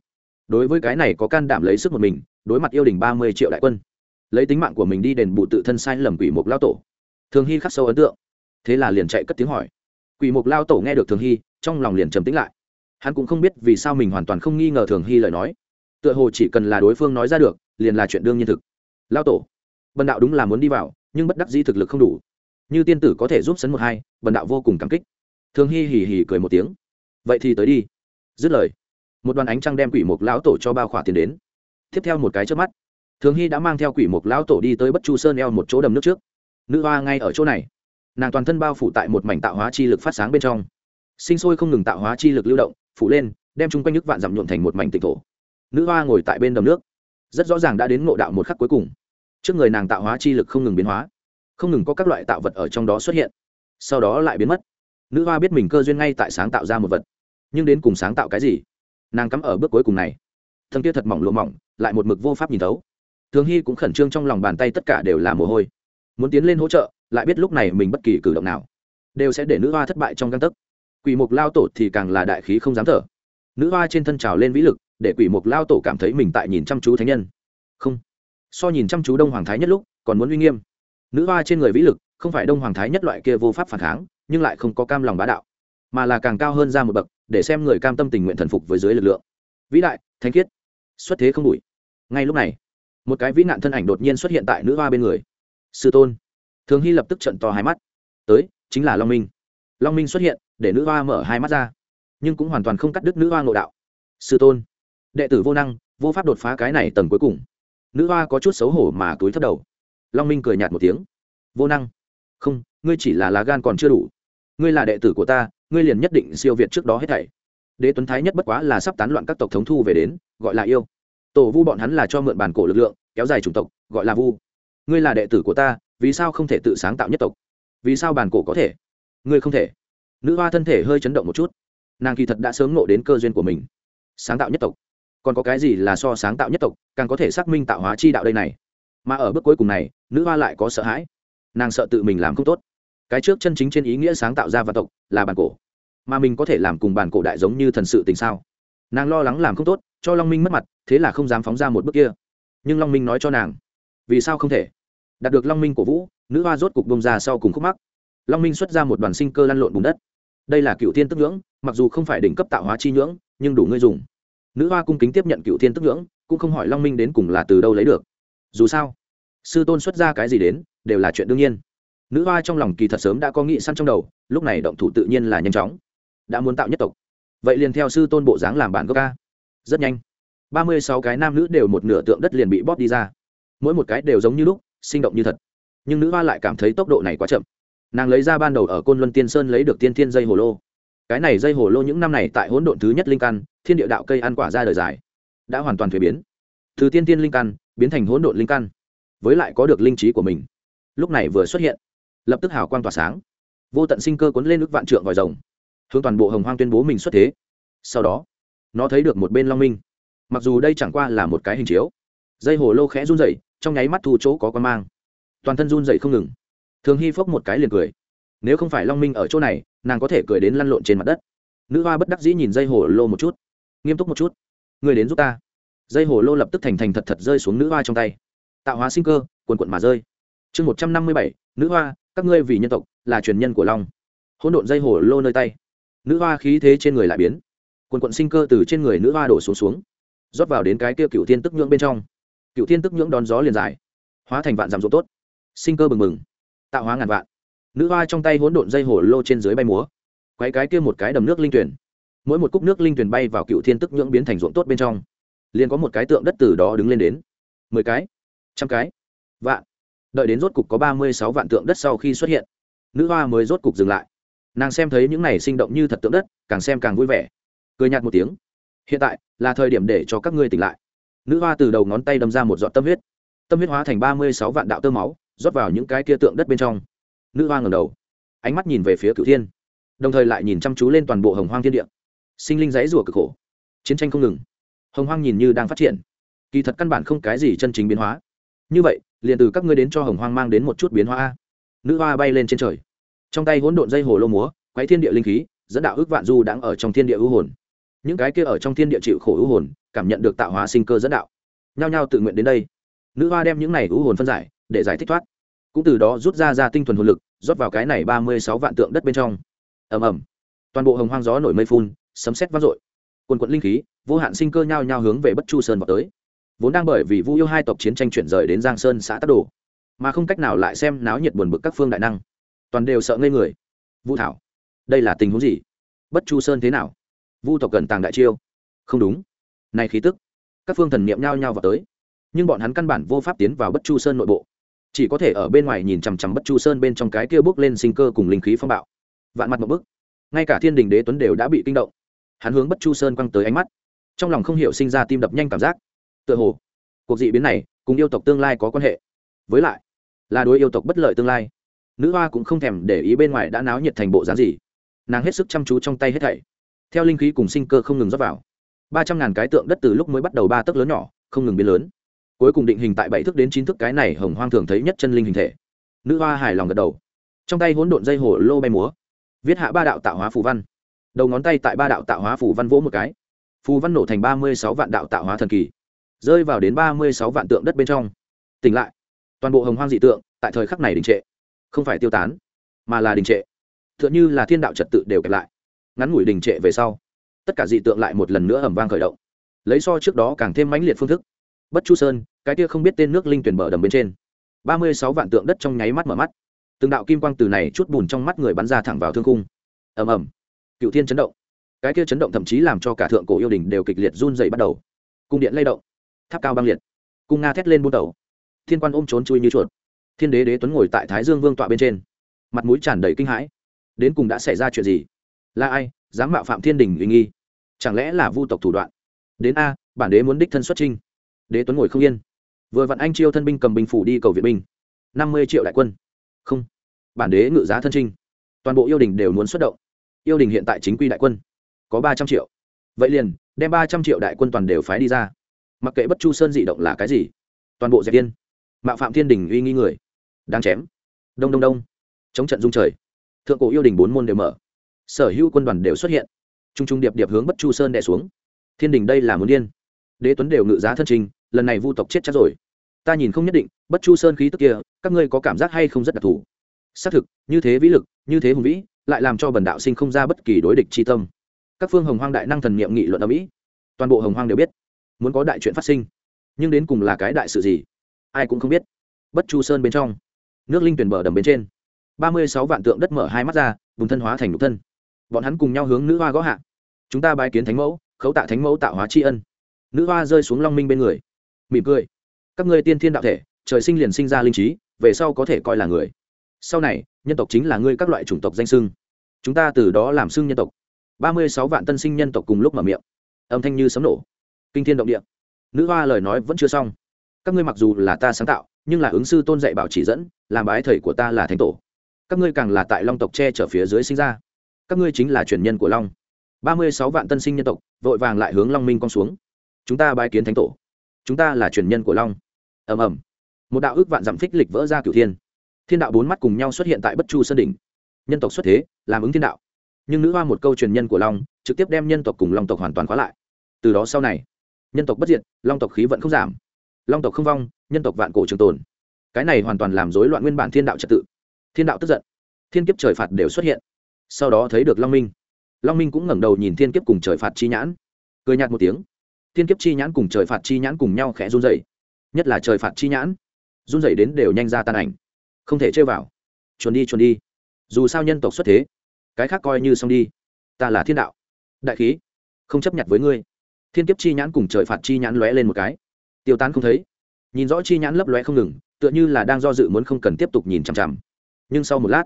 Đối với cái này có can đảm lấy sức một mình, đối mặt yêu đình ba mươi triệu đại quân, lấy tính mạng của mình đi đền bù tự thân sai lầm quỷ mục lão tổ thường hy khắc sâu ấn tượng. Thế là liền chạy cất tiếng hỏi. Quỷ mục lao tổ nghe được thường hy, trong lòng liền trầm tính lại. Hắn cũng không biết vì sao mình hoàn toàn không nghi ngờ thường hy lời nói. Tựa hồ chỉ cần là đối phương nói ra được, liền là chuyện đương nhiên thực. Lao tổ, bần đạo đúng là muốn đi vào, nhưng bất đắc dĩ thực lực không đủ. Như tiên tử có thể giúp sấn một hai, bần đạo vô cùng cảm kích. Thường hy hì hì cười một tiếng. Vậy thì tới đi. Dứt lời, một đoàn ánh trăng đem quỷ mục lão tổ cho bao khỏa tiền đến. Tiếp theo một cái trước mắt, thường hy đã mang theo quỷ mục lão tổ đi tới bất chu sơn eo một chỗ đầm nước trước nữ hoa ngay ở chỗ này. Nàng toàn thân bao phủ tại một mảnh tạo hóa chi lực phát sáng bên trong. Sinh sôi không ngừng tạo hóa chi lực lưu động, phủ lên, đem chung quanh nước vạn dặm nhuộm thành một mảnh tịch thổ. Nữ hoa ngồi tại bên đầm nước. Rất rõ ràng đã đến ngộ đạo một khắc cuối cùng. Trước người nàng tạo hóa chi lực không ngừng biến hóa. Không ngừng có các loại tạo vật ở trong đó xuất hiện. Sau đó lại biến mất. Nữ hoa biết mình cơ duyên ngay tại sáng tạo ra một vật. Nhưng đến cùng sáng tạo cái gì? Nàng cắm ở bước cuối cùng này. Thân kia thật mỏng lụa mỏng, lại một mực vô pháp nhìn thấu. Thường hy cũng khẩn trương trong lòng bàn tay tất cả đều là mồ hôi muốn tiến lên hỗ trợ, lại biết lúc này mình bất kỳ cử động nào, đều sẽ để nữ hoa thất bại trong găng tấc. Quỷ mục lao tổ thì càng là đại khí không dám thở. Nữ hoa trên thân trào lên vĩ lực, để quỷ mục lao tổ cảm thấy mình tại nhìn chăm chú thánh nhân. Không. So nhìn chăm chú đông hoàng thái nhất lúc, còn muốn uy nghiêm. Nữ hoa trên người vĩ lực, không phải đông hoàng thái nhất loại kia vô pháp phản kháng, nhưng lại không có cam lòng bá đạo, mà là càng cao hơn ra một bậc, để xem người cam tâm tình nguyện thần phục với dưới lực lượng. Vĩ đại thanh khiết, xuất thế không đủi ngay lúc này, một cái vĩ nạn thân ảnh đột nhiên xuất hiện tại nữ hoa bên người sư tôn. Thường hy lập tức trận to hai mắt. Tới, chính là long minh. Long minh xuất hiện, để nữ hoa mở hai mắt ra. Nhưng cũng hoàn toàn không cắt đứt nữ hoa ngộ đạo. Sư tôn. Đệ tử vô năng, vô pháp đột phá cái này tầng cuối cùng. Nữ hoa có chút xấu hổ mà túi thất đầu. Long minh cười nhạt một tiếng. Vô năng. Không, ngươi chỉ là lá gan còn chưa đủ. Ngươi là đệ tử của ta, ngươi liền nhất định siêu việt trước đó hết thảy. Đế tuấn thái nhất bất quá là sắp tán loạn các tộc thống thu về đến, gọi là yêu. Tổ vu bọn hắn là cho mượn bản cổ lực lượng, kéo dài chủng tộc, gọi là vu ngươi là đệ tử của ta, vì sao không thể tự sáng tạo nhất tộc? Vì sao bản cổ có thể? Ngươi không thể. Nữ hoa thân thể hơi chấn động một chút. Nàng kỳ thật đã sớm ngộ đến cơ duyên của mình. Sáng tạo nhất tộc. Còn có cái gì là so sáng tạo nhất tộc, càng có thể xác minh tạo hóa chi đạo đây này? Mà ở bước cuối cùng này, nữ hoa lại có sợ hãi. Nàng sợ tự mình làm không tốt. Cái trước chân chính trên ý nghĩa sáng tạo ra vạn tộc là bản cổ. Mà mình có thể làm cùng bản cổ đại giống như thần sự tình sao? Nàng lo lắng làm không tốt, cho long minh mất mặt, thế là không dám phóng ra một bước kia. Nhưng long minh nói cho nàng vì sao không thể? Đạt được long minh cổ vũ, nữ hoa rốt cục bông ra sau cùng khúc mắc. Long minh xuất ra một đoàn sinh cơ lăn lộn bùn đất. Đây là cựu thiên tức ngưỡng mặc dù không phải đỉnh cấp tạo hóa chi nhưỡng, nhưng đủ ngươi dùng. Nữ hoa cung kính tiếp nhận cựu thiên tức ngưỡng cũng không hỏi long minh đến cùng là từ đâu lấy được. Dù sao, sư tôn xuất ra cái gì đến, đều là chuyện đương nhiên. Nữ hoa trong lòng kỳ thật sớm đã có nghị săn trong đầu, lúc này động thủ tự nhiên là nhanh chóng. Đã muốn tạo nhất tộc. Vậy liền theo sư tôn bộ dáng làm bản gốc ca. Rất nhanh. Ba mươi sáu cái nam nữ đều một nửa tượng đất liền bị bóp đi ra mỗi một cái đều giống như lúc, sinh động như thật. Nhưng nữ hoa lại cảm thấy tốc độ này quá chậm. Nàng lấy ra ban đầu ở côn luân tiên sơn lấy được tiên thiên dây hồ lô. Cái này dây hồ lô những năm này tại hỗn độn thứ nhất linh căn, thiên địa đạo cây ăn quả ra đời dài, đã hoàn toàn thuế biến. Từ tiên tiên linh căn biến thành hỗn độn linh căn, với lại có được linh trí của mình. Lúc này vừa xuất hiện, lập tức hào quang tỏa sáng. Vô tận sinh cơ cuốn lên nước vạn trượng vòi rồng, hướng toàn bộ hồng hoang tuyên bố mình xuất thế. Sau đó, nó thấy được một bên long minh. Mặc dù đây chẳng qua là một cái hình chiếu, dây hồ lô khẽ run dậy trong nháy mắt thu chỗ có con mang. Toàn thân run dậy không ngừng. Thường hy phốc một cái liền cười. Nếu không phải long minh ở chỗ này, nàng có thể cười đến lăn lộn trên mặt đất. Nữ hoa bất đắc dĩ nhìn dây hồ lô một chút. Nghiêm túc một chút. Người đến giúp ta. Dây hồ lô lập tức thành thành thật thật rơi xuống nữ hoa trong tay. Tạo hóa sinh cơ quần quận mà rơi. Chương một trăm năm mươi bảy, nữ hoa, các ngươi vì nhân tộc, là truyền nhân của long. Hỗn độn dây hồ lô nơi tay. Nữ hoa khí thế trên người lại biến. Quần quận sinh cơ từ trên người nữ hoa đổ xuống xuống. Rót vào đến cái kia cựu thiên tức nhưỡng bên trong cựu thiên tức nhưỡng đón gió liền dài, hóa thành vạn giảm rộn tốt, sinh cơ bừng mừng tạo hóa ngàn vạn. Nữ hoa trong tay hỗn độn dây hồ lô trên dưới bay múa quay cái kia một cái đầm nước linh tuyển. Mỗi một cúc nước linh tuyển bay vào cựu thiên tức nhưỡng biến thành ruộng tốt bên trong, liền có một cái tượng đất từ đó đứng lên đến. Mười cái, trăm cái, vạn. Đợi đến rốt cục có ba mươi sáu vạn tượng đất sau khi xuất hiện, nữ hoa mới rốt cục dừng lại. Nàng xem thấy những này sinh động như thật tượng đất, càng xem càng vui vẻ. Cười nhạt một tiếng, hiện tại là thời điểm để cho các ngươi tỉnh lại nữ hoa từ đầu ngón tay đâm ra một giọt tâm huyết. Tâm huyết hóa thành ba mươi sáu vạn đạo tơ máu, rót vào những cái kia tượng đất bên trong. Nữ hoa ngầm đầu, ánh mắt nhìn về phía cửu thiên, đồng thời lại nhìn chăm chú lên toàn bộ hồng hoang thiên địa. Sinh linh dãy rủa cực khổ, chiến tranh không ngừng. Hồng hoang nhìn như đang phát triển, kỳ thật căn bản không cái gì chân chính biến hóa. Như vậy, liền từ các ngươi đến cho hồng hoang mang đến một chút biến hóa nữ hoa bay lên trên trời, trong tay hỗn độn dây hồ lô múa, quấy thiên địa linh khí, dẫn đạo ước vạn du đang ở trong thiên địa ưu hồn. Những cái kia ở trong thiên địa chịu khổ ưu hồn cảm nhận được tạo hóa sinh cơ dẫn đạo. Nhao nhao tự nguyện đến đây. Nữ hoa đem những này hữu hồn phân giải, để giải thích thoát. Cũng từ đó rút ra ra tinh thuần hồn lực, rót vào cái này ba mươi sáu vạn tượng đất bên trong. Ầm ầm. Toàn bộ hồng hoang gió nổi mây phun, sấm sét vang dội. Quần quận linh khí, vô hạn sinh cơ nhao nhao hướng về bất chu sơn vào tới. Vốn đang bởi vì vu yêu hai tộc chiến tranh chuyển rời đến giang sơn xã tắc đồ, mà không cách nào lại xem náo nhiệt buồn bực các phương đại năng. Toàn đều sợ ngây người. Vũ thảo, đây là tình huống gì? Bất chu sơn thế nào? Vu tộc cần tàng đại chiêu. Không đúng này khí tức, các phương thần niệm nhao nhao vào tới. Nhưng bọn hắn căn bản vô pháp tiến vào bất chu sơn nội bộ. Chỉ có thể ở bên ngoài nhìn chằm chằm bất chu sơn bên trong cái kia bước lên sinh cơ cùng linh khí phong bạo. Vạn mặt một bức ngay cả thiên đình đế tuấn đều đã bị kinh động. Hắn hướng bất chu sơn quăng tới ánh mắt, trong lòng không hiểu sinh ra tim đập nhanh cảm giác. Tựa hồ, cuộc dị biến này cùng yêu tộc tương lai có quan hệ. Với lại, là đối yêu tộc bất lợi tương lai. Nữ hoa cũng không thèm để ý bên ngoài đã náo nhiệt thành bộ dáng gì. Nàng hết sức chăm chú trong tay hết thảy. Theo linh khí cùng sinh cơ không ngừng rót vào ba trăm ngàn cái tượng đất từ lúc mới bắt đầu ba tấc lớn nhỏ, không ngừng biến lớn. Cuối cùng định hình tại bảy thước đến chín thước cái này hồng hoang thường thấy nhất chân linh hình thể. Nữ hoa hài lòng gật đầu. Trong tay hỗn độn dây hồ lô bay múa. Viết hạ ba đạo tạo hóa phù văn. Đầu ngón tay tại ba đạo tạo hóa phù văn vỗ một cái. Phù văn nổ thành ba mươi sáu vạn đạo tạo hóa thần kỳ. Rơi vào đến ba mươi sáu vạn tượng đất bên trong. Tỉnh lại. Toàn bộ hồng hoang dị tượng tại thời khắc này đình trệ. Không phải tiêu tán, mà là đình trệ. T h ư ợ n h ư là thiên đạo trật tự đều kẹp lại. Ngắn ngủi đình trệ về sau tất cả dị tượng lại một lần nữa ẩm vang khởi động. Lấy so trước đó càng thêm mãnh liệt phương thức. Bất chu sơn, cái kia không biết tên nước linh tuyển bờ đầm bên trên. Ba mươi sáu vạn tượng đất trong nháy mắt mở mắt. Từng đạo kim quang từ này chút bùn trong mắt người bắn ra thẳng vào thương cung ầm ầm. Cựu thiên chấn động. Cái kia chấn động thậm chí làm cho cả thượng cổ yêu đình đều kịch liệt run dày bắt đầu. Cung điện lay động. Tháp cao băng liệt. Cung nga thét lên buôn đầu thiên quan ôm trốn chui như chuột. Thiên đế đế tuấn ngồi tại thái dương vương tọa bên trên. Mặt mũi tràn đầy kinh hãi. Đến cùng đã xảy ra chuyện gì? Là ai? Dám mạo phạm thiên đình uy nghi. Chẳng lẽ là vu tộc thủ đoạn? Đến a, bản đế muốn đích thân xuất trinh đế tuấn ngồi không yên. Vừa vặn anh chiêu thân binh cầm binh phủ đi cầu viện binh. năm mươi triệu đại quân. Không. Bản đế ngự giá thân trinh toàn bộ yêu đình đều muốn xuất động. Yêu đình hiện tại chính quy đại quân. Có ba trăm triệu. Vậy liền, đem ba trăm triệu đại quân toàn đều phái đi ra. Mặc kệ bất chu sơn dị động là cái gì, toàn bộ dẹp tiên mạo phạm thiên đình uy nghi người. Đang chém. Đông đông đông. Chống trận dung trời. Thượng cổ yêu đình bốn môn đều mở sở hữu quân đoàn đều xuất hiện. T r u n g t r u n g điệp điệp hướng bất chu sơn đẻ xuống. Thiên đình đây là muốn điên. Đế tuấn đều ngự giá thân trình, lần này vu tộc chết chắc rồi. Ta nhìn không nhất định, bất chu sơn khí tức kia, các ngươi có cảm giác hay không rất đặc thù? Xác thực, như thế vĩ lực, như thế hùng vĩ, lại làm cho bần đạo sinh không ra bất kỳ đối địch tri tâm. Các phương hồng hoang đại năng thần niệm nghị luận ở mỹ, toàn bộ hồng hoang đều biết, muốn có đại chuyện phát sinh. Nhưng đến cùng là cái đại sự gì? Ai cũng không biết. Bất chu sơn bên trong, nước linh tuyển bờ đầm bên trên. Ba mươi sáu vạn tượng đất mở hai mắt ra vùng thân hóa thành nhục thân bọn hắn cùng nhau hướng nữ hoa gõ hạ. Chúng ta bài kiến thánh mẫu, khấu tạ thánh mẫu tạo hóa tri ân. Nữ hoa rơi xuống long minh bên người, mỉm cười. Các ngươi tiên thiên đạo thể, trời sinh liền sinh ra linh trí, về sau có thể coi là người. Sau này, nhân tộc chính là ngươi các loại chủng tộc danh sưng chúng ta từ đó làm xưng nhân tộc. Ba mươi sáu vạn tân sinh nhân tộc cùng lúc mở miệng. Âm thanh như sấm nổ. Kinh thiên động địa. Nữ hoa lời nói vẫn chưa xong. Các ngươi mặc dù là ta sáng tạo, nhưng là ứng sư tôn dạy bảo chỉ dẫn, làm bái thầy của ta là thánh tổ. Các ngươi càng là tại long tộc che trở phía dưới sinh ra các ngươi chính là truyền nhân của long. Ba mươi sáu vạn tân sinh nhân tộc, vội vàng lại hướng long minh con xuống. Chúng ta bái kiến thánh tổ. Chúng ta là truyền nhân của long. Ầm ầm. Một đạo ước vạn dặm phích lịch vỡ ra cửu thiên. Thiên đạo bốn mắt cùng nhau xuất hiện tại bất chu sơn đỉnh. Nhân tộc xuất thế, làm ứng thiên đạo. Nhưng nữ hoa một câu truyền nhân của long, trực tiếp đem nhân tộc cùng long tộc hoàn toàn khóa lại. Từ đó sau này, nhân tộc bất diệt, long tộc khí vận không giảm. Long tộc không vong, nhân tộc vạn cổ trường tồn. Cái này hoàn toàn làm rối loạn nguyên bản thiên đạo trật tự. Thiên đạo tức giận, thiên kiếp trời phạt đều xuất hiện sau đó thấy được long minh. Long minh cũng ngẩng đầu nhìn thiên kiếp cùng trời phạt chi nhãn. Cười nhạt một tiếng. Thiên kiếp chi nhãn cùng trời phạt chi nhãn cùng nhau khẽ run dày nhất là trời phạt chi nhãn, run dày đến đều nhanh ra tan ảnh. Không thể chơi vào. Chuồn đi chuồn đi. Dù sao nhân tộc xuất thế, cái khác coi như xong đi. Ta là thiên đạo. Đại khí, không chấp nhận với ngươi. Thiên kiếp chi nhãn cùng trời phạt chi nhãn lóe lên một cái. Tiêu tán không thấy. Nhìn rõ chi nhãn lấp lóe không ngừng, tựa như là đang do dự muốn không cần tiếp tục nhìn chằm chằm. Nhưng sau một lát,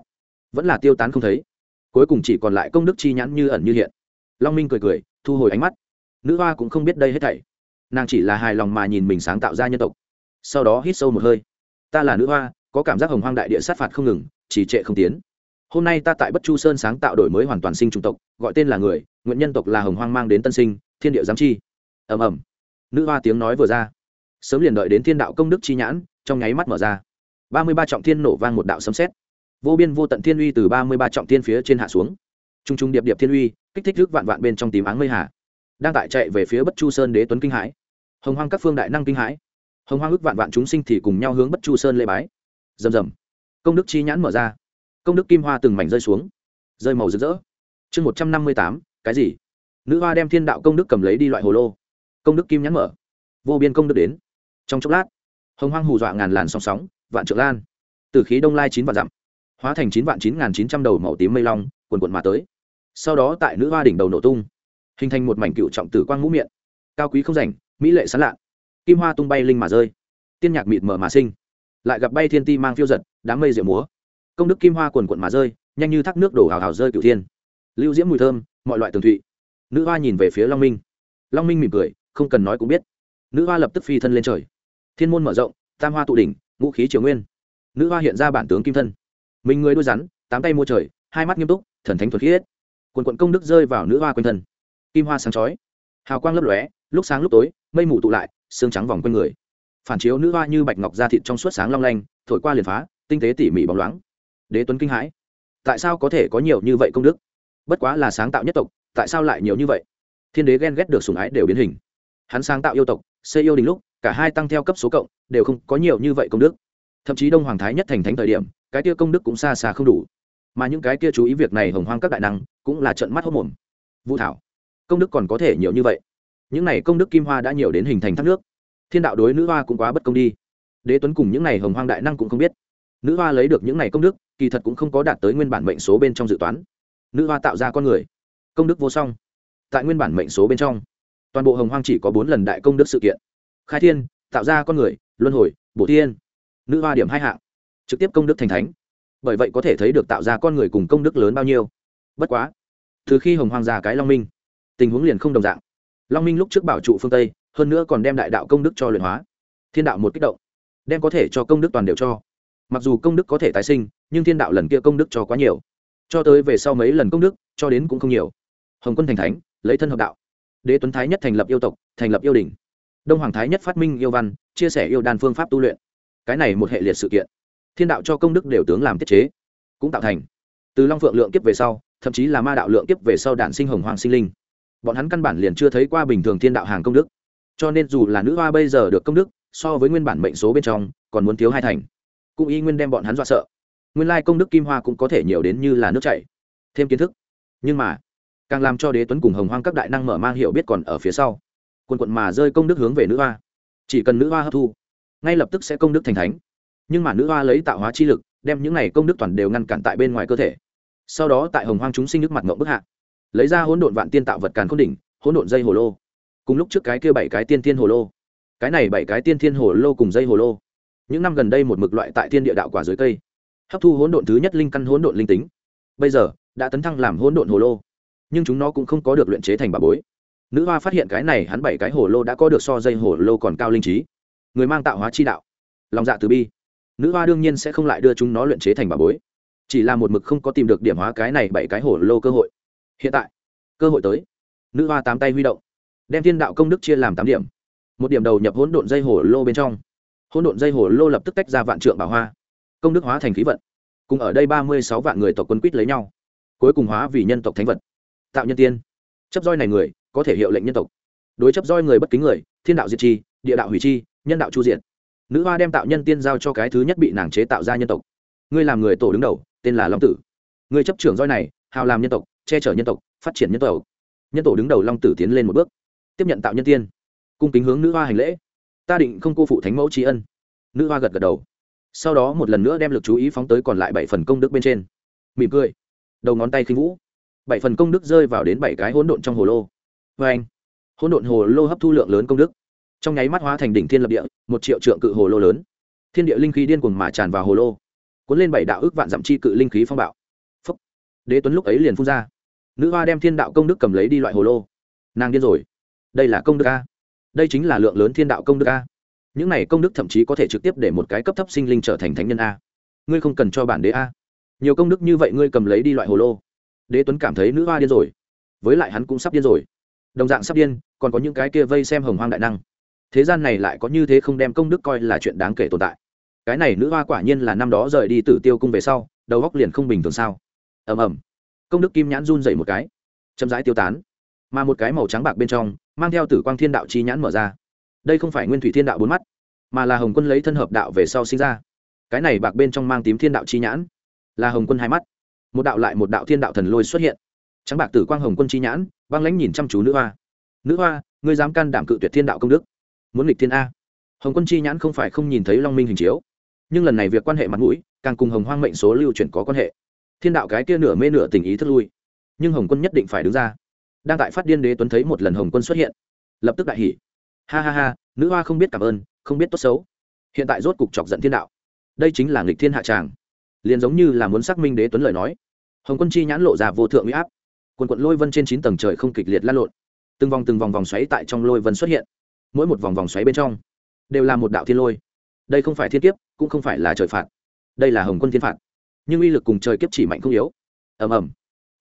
vẫn là tiêu tán không thấy cuối cùng chỉ còn lại công đức chi nhãn như ẩn như hiện. Long minh cười cười, thu hồi ánh mắt. Nữ hoa cũng không biết đây hết thảy. Nàng chỉ là hài lòng mà nhìn mình sáng tạo ra nhân tộc. Sau đó hít sâu một hơi. Ta là nữ hoa, có cảm giác hồng hoang đại địa sát phạt không ngừng chỉ trệ không tiến. Hôm nay ta tại bất chu sơn sáng tạo đổi mới hoàn toàn sinh chủng tộc, gọi tên là người, nguyện nhân tộc là hồng hoang mang đến tân sinh, thiên địa giám chi. Ầm ầm. Nữ hoa tiếng nói vừa ra. Sớm liền đợi đến thiên đạo công đức chi nhãn, trong nháy mắt mở ra. Ba mươi ba trọng thiên nổ vang một đạo sấm xét vô biên vô tận thiên uy từ ba mươi ba trọng thiên phía trên hạ xuống. T r u n g t r u n g điệp điệp thiên uy, kích thích rước vạn vạn bên trong tím áng mây hà, đang tại chạy về phía bất chu sơn đế tuấn kinh hãi. Hồng hoang các phương đại năng kinh hãi. Hồng hoang ước vạn vạn chúng sinh thì cùng nhau hướng bất chu sơn lê bái. Rầm rầm. Công đức chi nhãn mở ra. Công đức kim hoa từng mảnh rơi xuống. Rơi màu rực rỡ. Chương một trăm năm mươi tám, cái gì? Nữ hoa đem thiên đạo công đức cầm lấy đi loại hồ lô. Công đức kim nhãn mở. Vô biên công đức đến. Trong chốc lát, hồng hoang hù dọa ngàn làn sóng sóng, vạn trượng lan. Từ khí đông lai chín vạn dặm hóa thành chín vạn chín ngàn chín trăm đầu màu tím mây long quần quận mà tới. Sau đó tại nữ hoa đỉnh đầu nổ tung, hình thành một mảnh cựu trọng tử quang ngũ miệng. Cao quý không rảnh, mỹ lệ sán lạ. Kim hoa tung bay linh mà rơi. Tiên nhạc mịt mờ mà sinh. Lại gặp bay thiên ti mang phiêu giật, đám mây rượu múa. Công đức kim hoa quần quận mà rơi, nhanh như thác nước đổ hào hào rơi cựu thiên. Lưu diễm mùi thơm, mọi loại tường thụy. Nữ hoa nhìn về phía long minh. Long minh mỉm cười, không cần nói cũng biết. Nữ hoa lập tức phi thân lên trời. Thiên môn mở rộng, tam hoa tụ đỉnh, ngũ khí triều nguyên. Nữ hoa hiện ra bản tướng kim thân mình người đuôi rắn, tám tay mua trời, hai mắt nghiêm túc, thần thánh thuật khiết. Quần quận công đức rơi vào nữ hoa quanh thân. Kim hoa sáng chói, hào quang lấp lóe, lúc sáng lúc tối, mây mù tụ lại xương trắng vòng quanh người. Phản chiếu nữ hoa như bạch ngọc da thịt trong suốt sáng long lanh, thổi qua liền phá, tinh tế tỉ mỉ bóng loáng. Đế tuấn kinh hãi. Tại sao có thể có nhiều như vậy công đức? Bất quá là sáng tạo nhất tộc, tại sao lại nhiều như vậy? Thiên đế ghen ghét được sùng ái đều biến hình. Hắn sáng tạo yêu tộc, xây yêu đình lúc, cả hai tăng theo cấp số cộng, đều không có nhiều như vậy công đức. Thậm chí đông hoàng thái nhất thành thánh thời điểm cái kia công đức cũng xa xa không đủ. Mà những cái kia chú ý việc này hồng hoang các đại năng cũng là trận mắt hốc mồm. Vũ thảo, công đức còn có thể nhiều như vậy. Những này công đức kim hoa đã nhiều đến hình thành thác nước. Thiên đạo đối nữ hoa cũng quá bất công đi. Đế tuấn cùng những này hồng hoang đại năng cũng không biết. Nữ hoa lấy được những này công đức, kỳ thật cũng không có đạt tới nguyên bản mệnh số bên trong dự toán. Nữ hoa tạo ra con người, công đức vô song. Tại nguyên bản mệnh số bên trong, toàn bộ hồng hoang chỉ có bốn lần đại công đức sự kiện. Khai thiên, tạo ra con người, luân hồi, bổ thiên. Nữ hoa điểm hai hạng trực tiếp công đức thành thánh. Bởi vậy có thể thấy được tạo ra con người cùng công đức lớn bao nhiêu. Bất quá, từ khi hồng hoang già cái long minh, tình huống liền không đồng dạng. Long minh lúc trước bảo trụ phương tây, hơn nữa còn đem đại đạo công đức cho luyện hóa. Thiên đạo một kích động, đem có thể cho công đức toàn đều cho. Mặc dù công đức có thể tái sinh, nhưng thiên đạo lần kia công đức cho quá nhiều. Cho tới về sau mấy lần công đức, cho đến cũng không nhiều. Hồng quân thành thánh, lấy thân hợp đạo. Đế tuấn thái nhất thành lập yêu tộc, thành lập yêu đình đông hoàng thái nhất phát minh yêu văn, chia sẻ yêu đan phương pháp tu luyện. Cái này một hệ liệt sự kiện thiên đạo cho công đức đều tướng làm tiết chế, cũng tạo thành. Từ long phượng lượng kiếp về sau, thậm chí là ma đạo lượng kiếp về sau đản sinh hồng hoàng sinh linh. Bọn hắn căn bản liền chưa thấy qua bình thường thiên đạo hàng công đức. Cho nên dù là nữ hoa bây giờ được công đức, so với nguyên bản mệnh số bên trong, còn muốn thiếu hai thành. Cũng y nguyên đem bọn hắn dọa sợ. Nguyên lai công đức kim hoa cũng có thể nhiều đến như là nước chảy. Thêm kiến thức. Nhưng mà, càng làm cho đế tuấn cùng hồng hoang các đại năng mở mang hiểu biết còn ở phía sau. Quần quận mà rơi công đức hướng về nữ hoa. Chỉ cần nữ hoa hấp thu, ngay lập tức sẽ công đức thành thánh nhưng mà nữ hoa lấy tạo hóa chi lực, đem những này công đức toàn đều ngăn cản tại bên ngoài cơ thể. Sau đó tại hồng hoang chúng sinh nước mặt ngộng bức hạ, lấy ra hỗn độn vạn tiên tạo vật càn khôn đỉnh, hỗn độn dây hồ lô. Cùng lúc trước cái kia bảy cái tiên thiên hồ lô. Cái này bảy cái tiên thiên hồ lô cùng dây hồ lô. Những năm gần đây một mực loại tại thiên địa đạo quả dưới cây, hấp thu hỗn độn thứ nhất linh căn hỗn độn linh tính. Bây giờ, đã tấn thăng làm hỗn độn hồ lô. Nhưng chúng nó cũng không có được luyện chế thành bà bối. Nữ hoa phát hiện cái này hắn bảy cái hồ lô đã có được so dây hồ lô còn cao linh trí. Người mang tạo hóa chi đạo. Lòng dạ từ bi nữ hoa đương nhiên sẽ không lại đưa chúng nó luyện chế thành bà bối. Chỉ là một mực không có tìm được điểm hóa cái này bảy cái hổ lô cơ hội. Hiện tại, cơ hội tới. Nữ hoa tám tay huy động, đem thiên đạo công đức chia làm tám điểm. Một điểm đầu nhập hỗn độn dây hổ lô bên trong. Hỗn độn dây hổ lô lập tức tách ra vạn trượng bảo hoa, công đức hóa thành khí vận. Cùng ở đây ba mươi sáu vạn người tộc quân quýt lấy nhau. Cuối cùng hóa vì nhân tộc thánh vật. Tạo nhân tiên. Chấp roi này người, có thể hiệu lệnh nhân tộc. Đối chấp roi người bất kính người, thiên đạo diệt chi, địa đạo hủy chi, nhân đạo chu diện nữ hoa đem tạo nhân tiên giao cho cái thứ nhất bị nàng chế tạo ra nhân tộc. Ngươi làm người tổ đứng đầu, tên là long tử. Ngươi chấp trưởng roi này, hào làm nhân tộc, che chở nhân tộc, phát triển nhân tộc. Nhân tổ đứng đầu long tử tiến lên một bước, tiếp nhận tạo nhân tiên, cung kính hướng nữ hoa hành lễ. Ta định không cô phụ thánh mẫu tri ân. Nữ hoa gật gật đầu. Sau đó một lần nữa đem lực chú ý phóng tới còn lại bảy phần công đức bên trên. Mỉm cười. Đầu ngón tay khinh vũ. Bảy phần công đức rơi vào đến bảy cái hỗn độn trong hồ lô. Vê anh hỗn độn hồ lô hấp thu lượng lớn công đức. Trong nháy mắt hóa thành đỉnh thiên lập địa một triệu trượng cự hồ lô lớn. Thiên địa linh khí điên cuồng mà tràn vào hồ lô, cuốn lên bảy đạo ước vạn dặm chi cự linh khí phong bạo. Phúc. Đế tuấn lúc ấy liền phun ra. Nữ hoa đem thiên đạo công đức cầm lấy đi loại hồ lô. Nàng điên rồi. Đây là công đức a. Đây chính là lượng lớn thiên đạo công đức a. Những này công đức thậm chí có thể trực tiếp để một cái cấp thấp sinh linh trở thành thánh nhân a. Ngươi không cần cho bản đế a. Nhiều công đức như vậy ngươi cầm lấy đi loại hồ lô. Đế tuấn cảm thấy nữ hoa điên rồi. Với lại hắn cũng sắp điên rồi. Đồng dạng sắp điên, còn có những cái kia vây xem hồng hoang đại năng thế gian này lại có như thế không đem công đức coi là chuyện đáng kể tồn tại. Cái này nữ hoa quả nhiên là năm đó rời đi tử tiêu cung về sau, đầu góc liền không bình thường sao? Ầm ầm. Công đức kim nhãn run dậy một cái. Chậm rãi tiêu tán. Mà một cái màu trắng bạc bên trong, mang theo tử quang thiên đạo chi nhãn mở ra. Đây không phải nguyên thủy thiên đạo bốn mắt, mà là hồng quân lấy thân hợp đạo về sau sinh ra. Cái này bạc bên trong mang tím thiên đạo chi nhãn, là hồng quân hai mắt. Một đạo lại một đạo thiên đạo thần lôi xuất hiện. Trắng bạc tử quang hồng quân chi nhãn, băng lãnh nhìn chăm chú nữ hoa. Nữ hoa, ngươi dám can đảm cự tuyệt thiên đạo công đức muốn nghịch thiên a. Hồng quân chi nhãn không phải không nhìn thấy long minh hình chiếu, nhưng lần này việc quan hệ mặt mũi, càng cùng hồng hoang mệnh số lưu chuyển có quan hệ. Thiên đạo cái kia nửa mê nửa tình ý thức lui, nhưng hồng quân nhất định phải đứng ra. Đang tại phát điên đế tuấn thấy một lần hồng quân xuất hiện, lập tức đại hỉ. Ha ha ha, nữ hoa không biết cảm ơn, không biết tốt xấu. Hiện tại rốt cục chọc giận thiên đạo. Đây chính là nghịch thiên hạ tràng. Liền giống như là muốn xác minh đế tuấn lời nói. Hồng quân chi nhãn lộ ra vô thượng huy áp. Quần quận lôi vân trên chín tầng trời không kịch liệt lan lộn. Từng vòng từng vòng vòng xoáy tại trong lôi vân xuất hiện mỗi một vòng vòng xoáy bên trong đều là một đạo thiên lôi. Đây không phải thiên kiếp, cũng không phải là trời phạt. Đây là hồng quân thiên phạt. Nhưng uy lực cùng trời kiếp chỉ mạnh không yếu. Ầm ầm.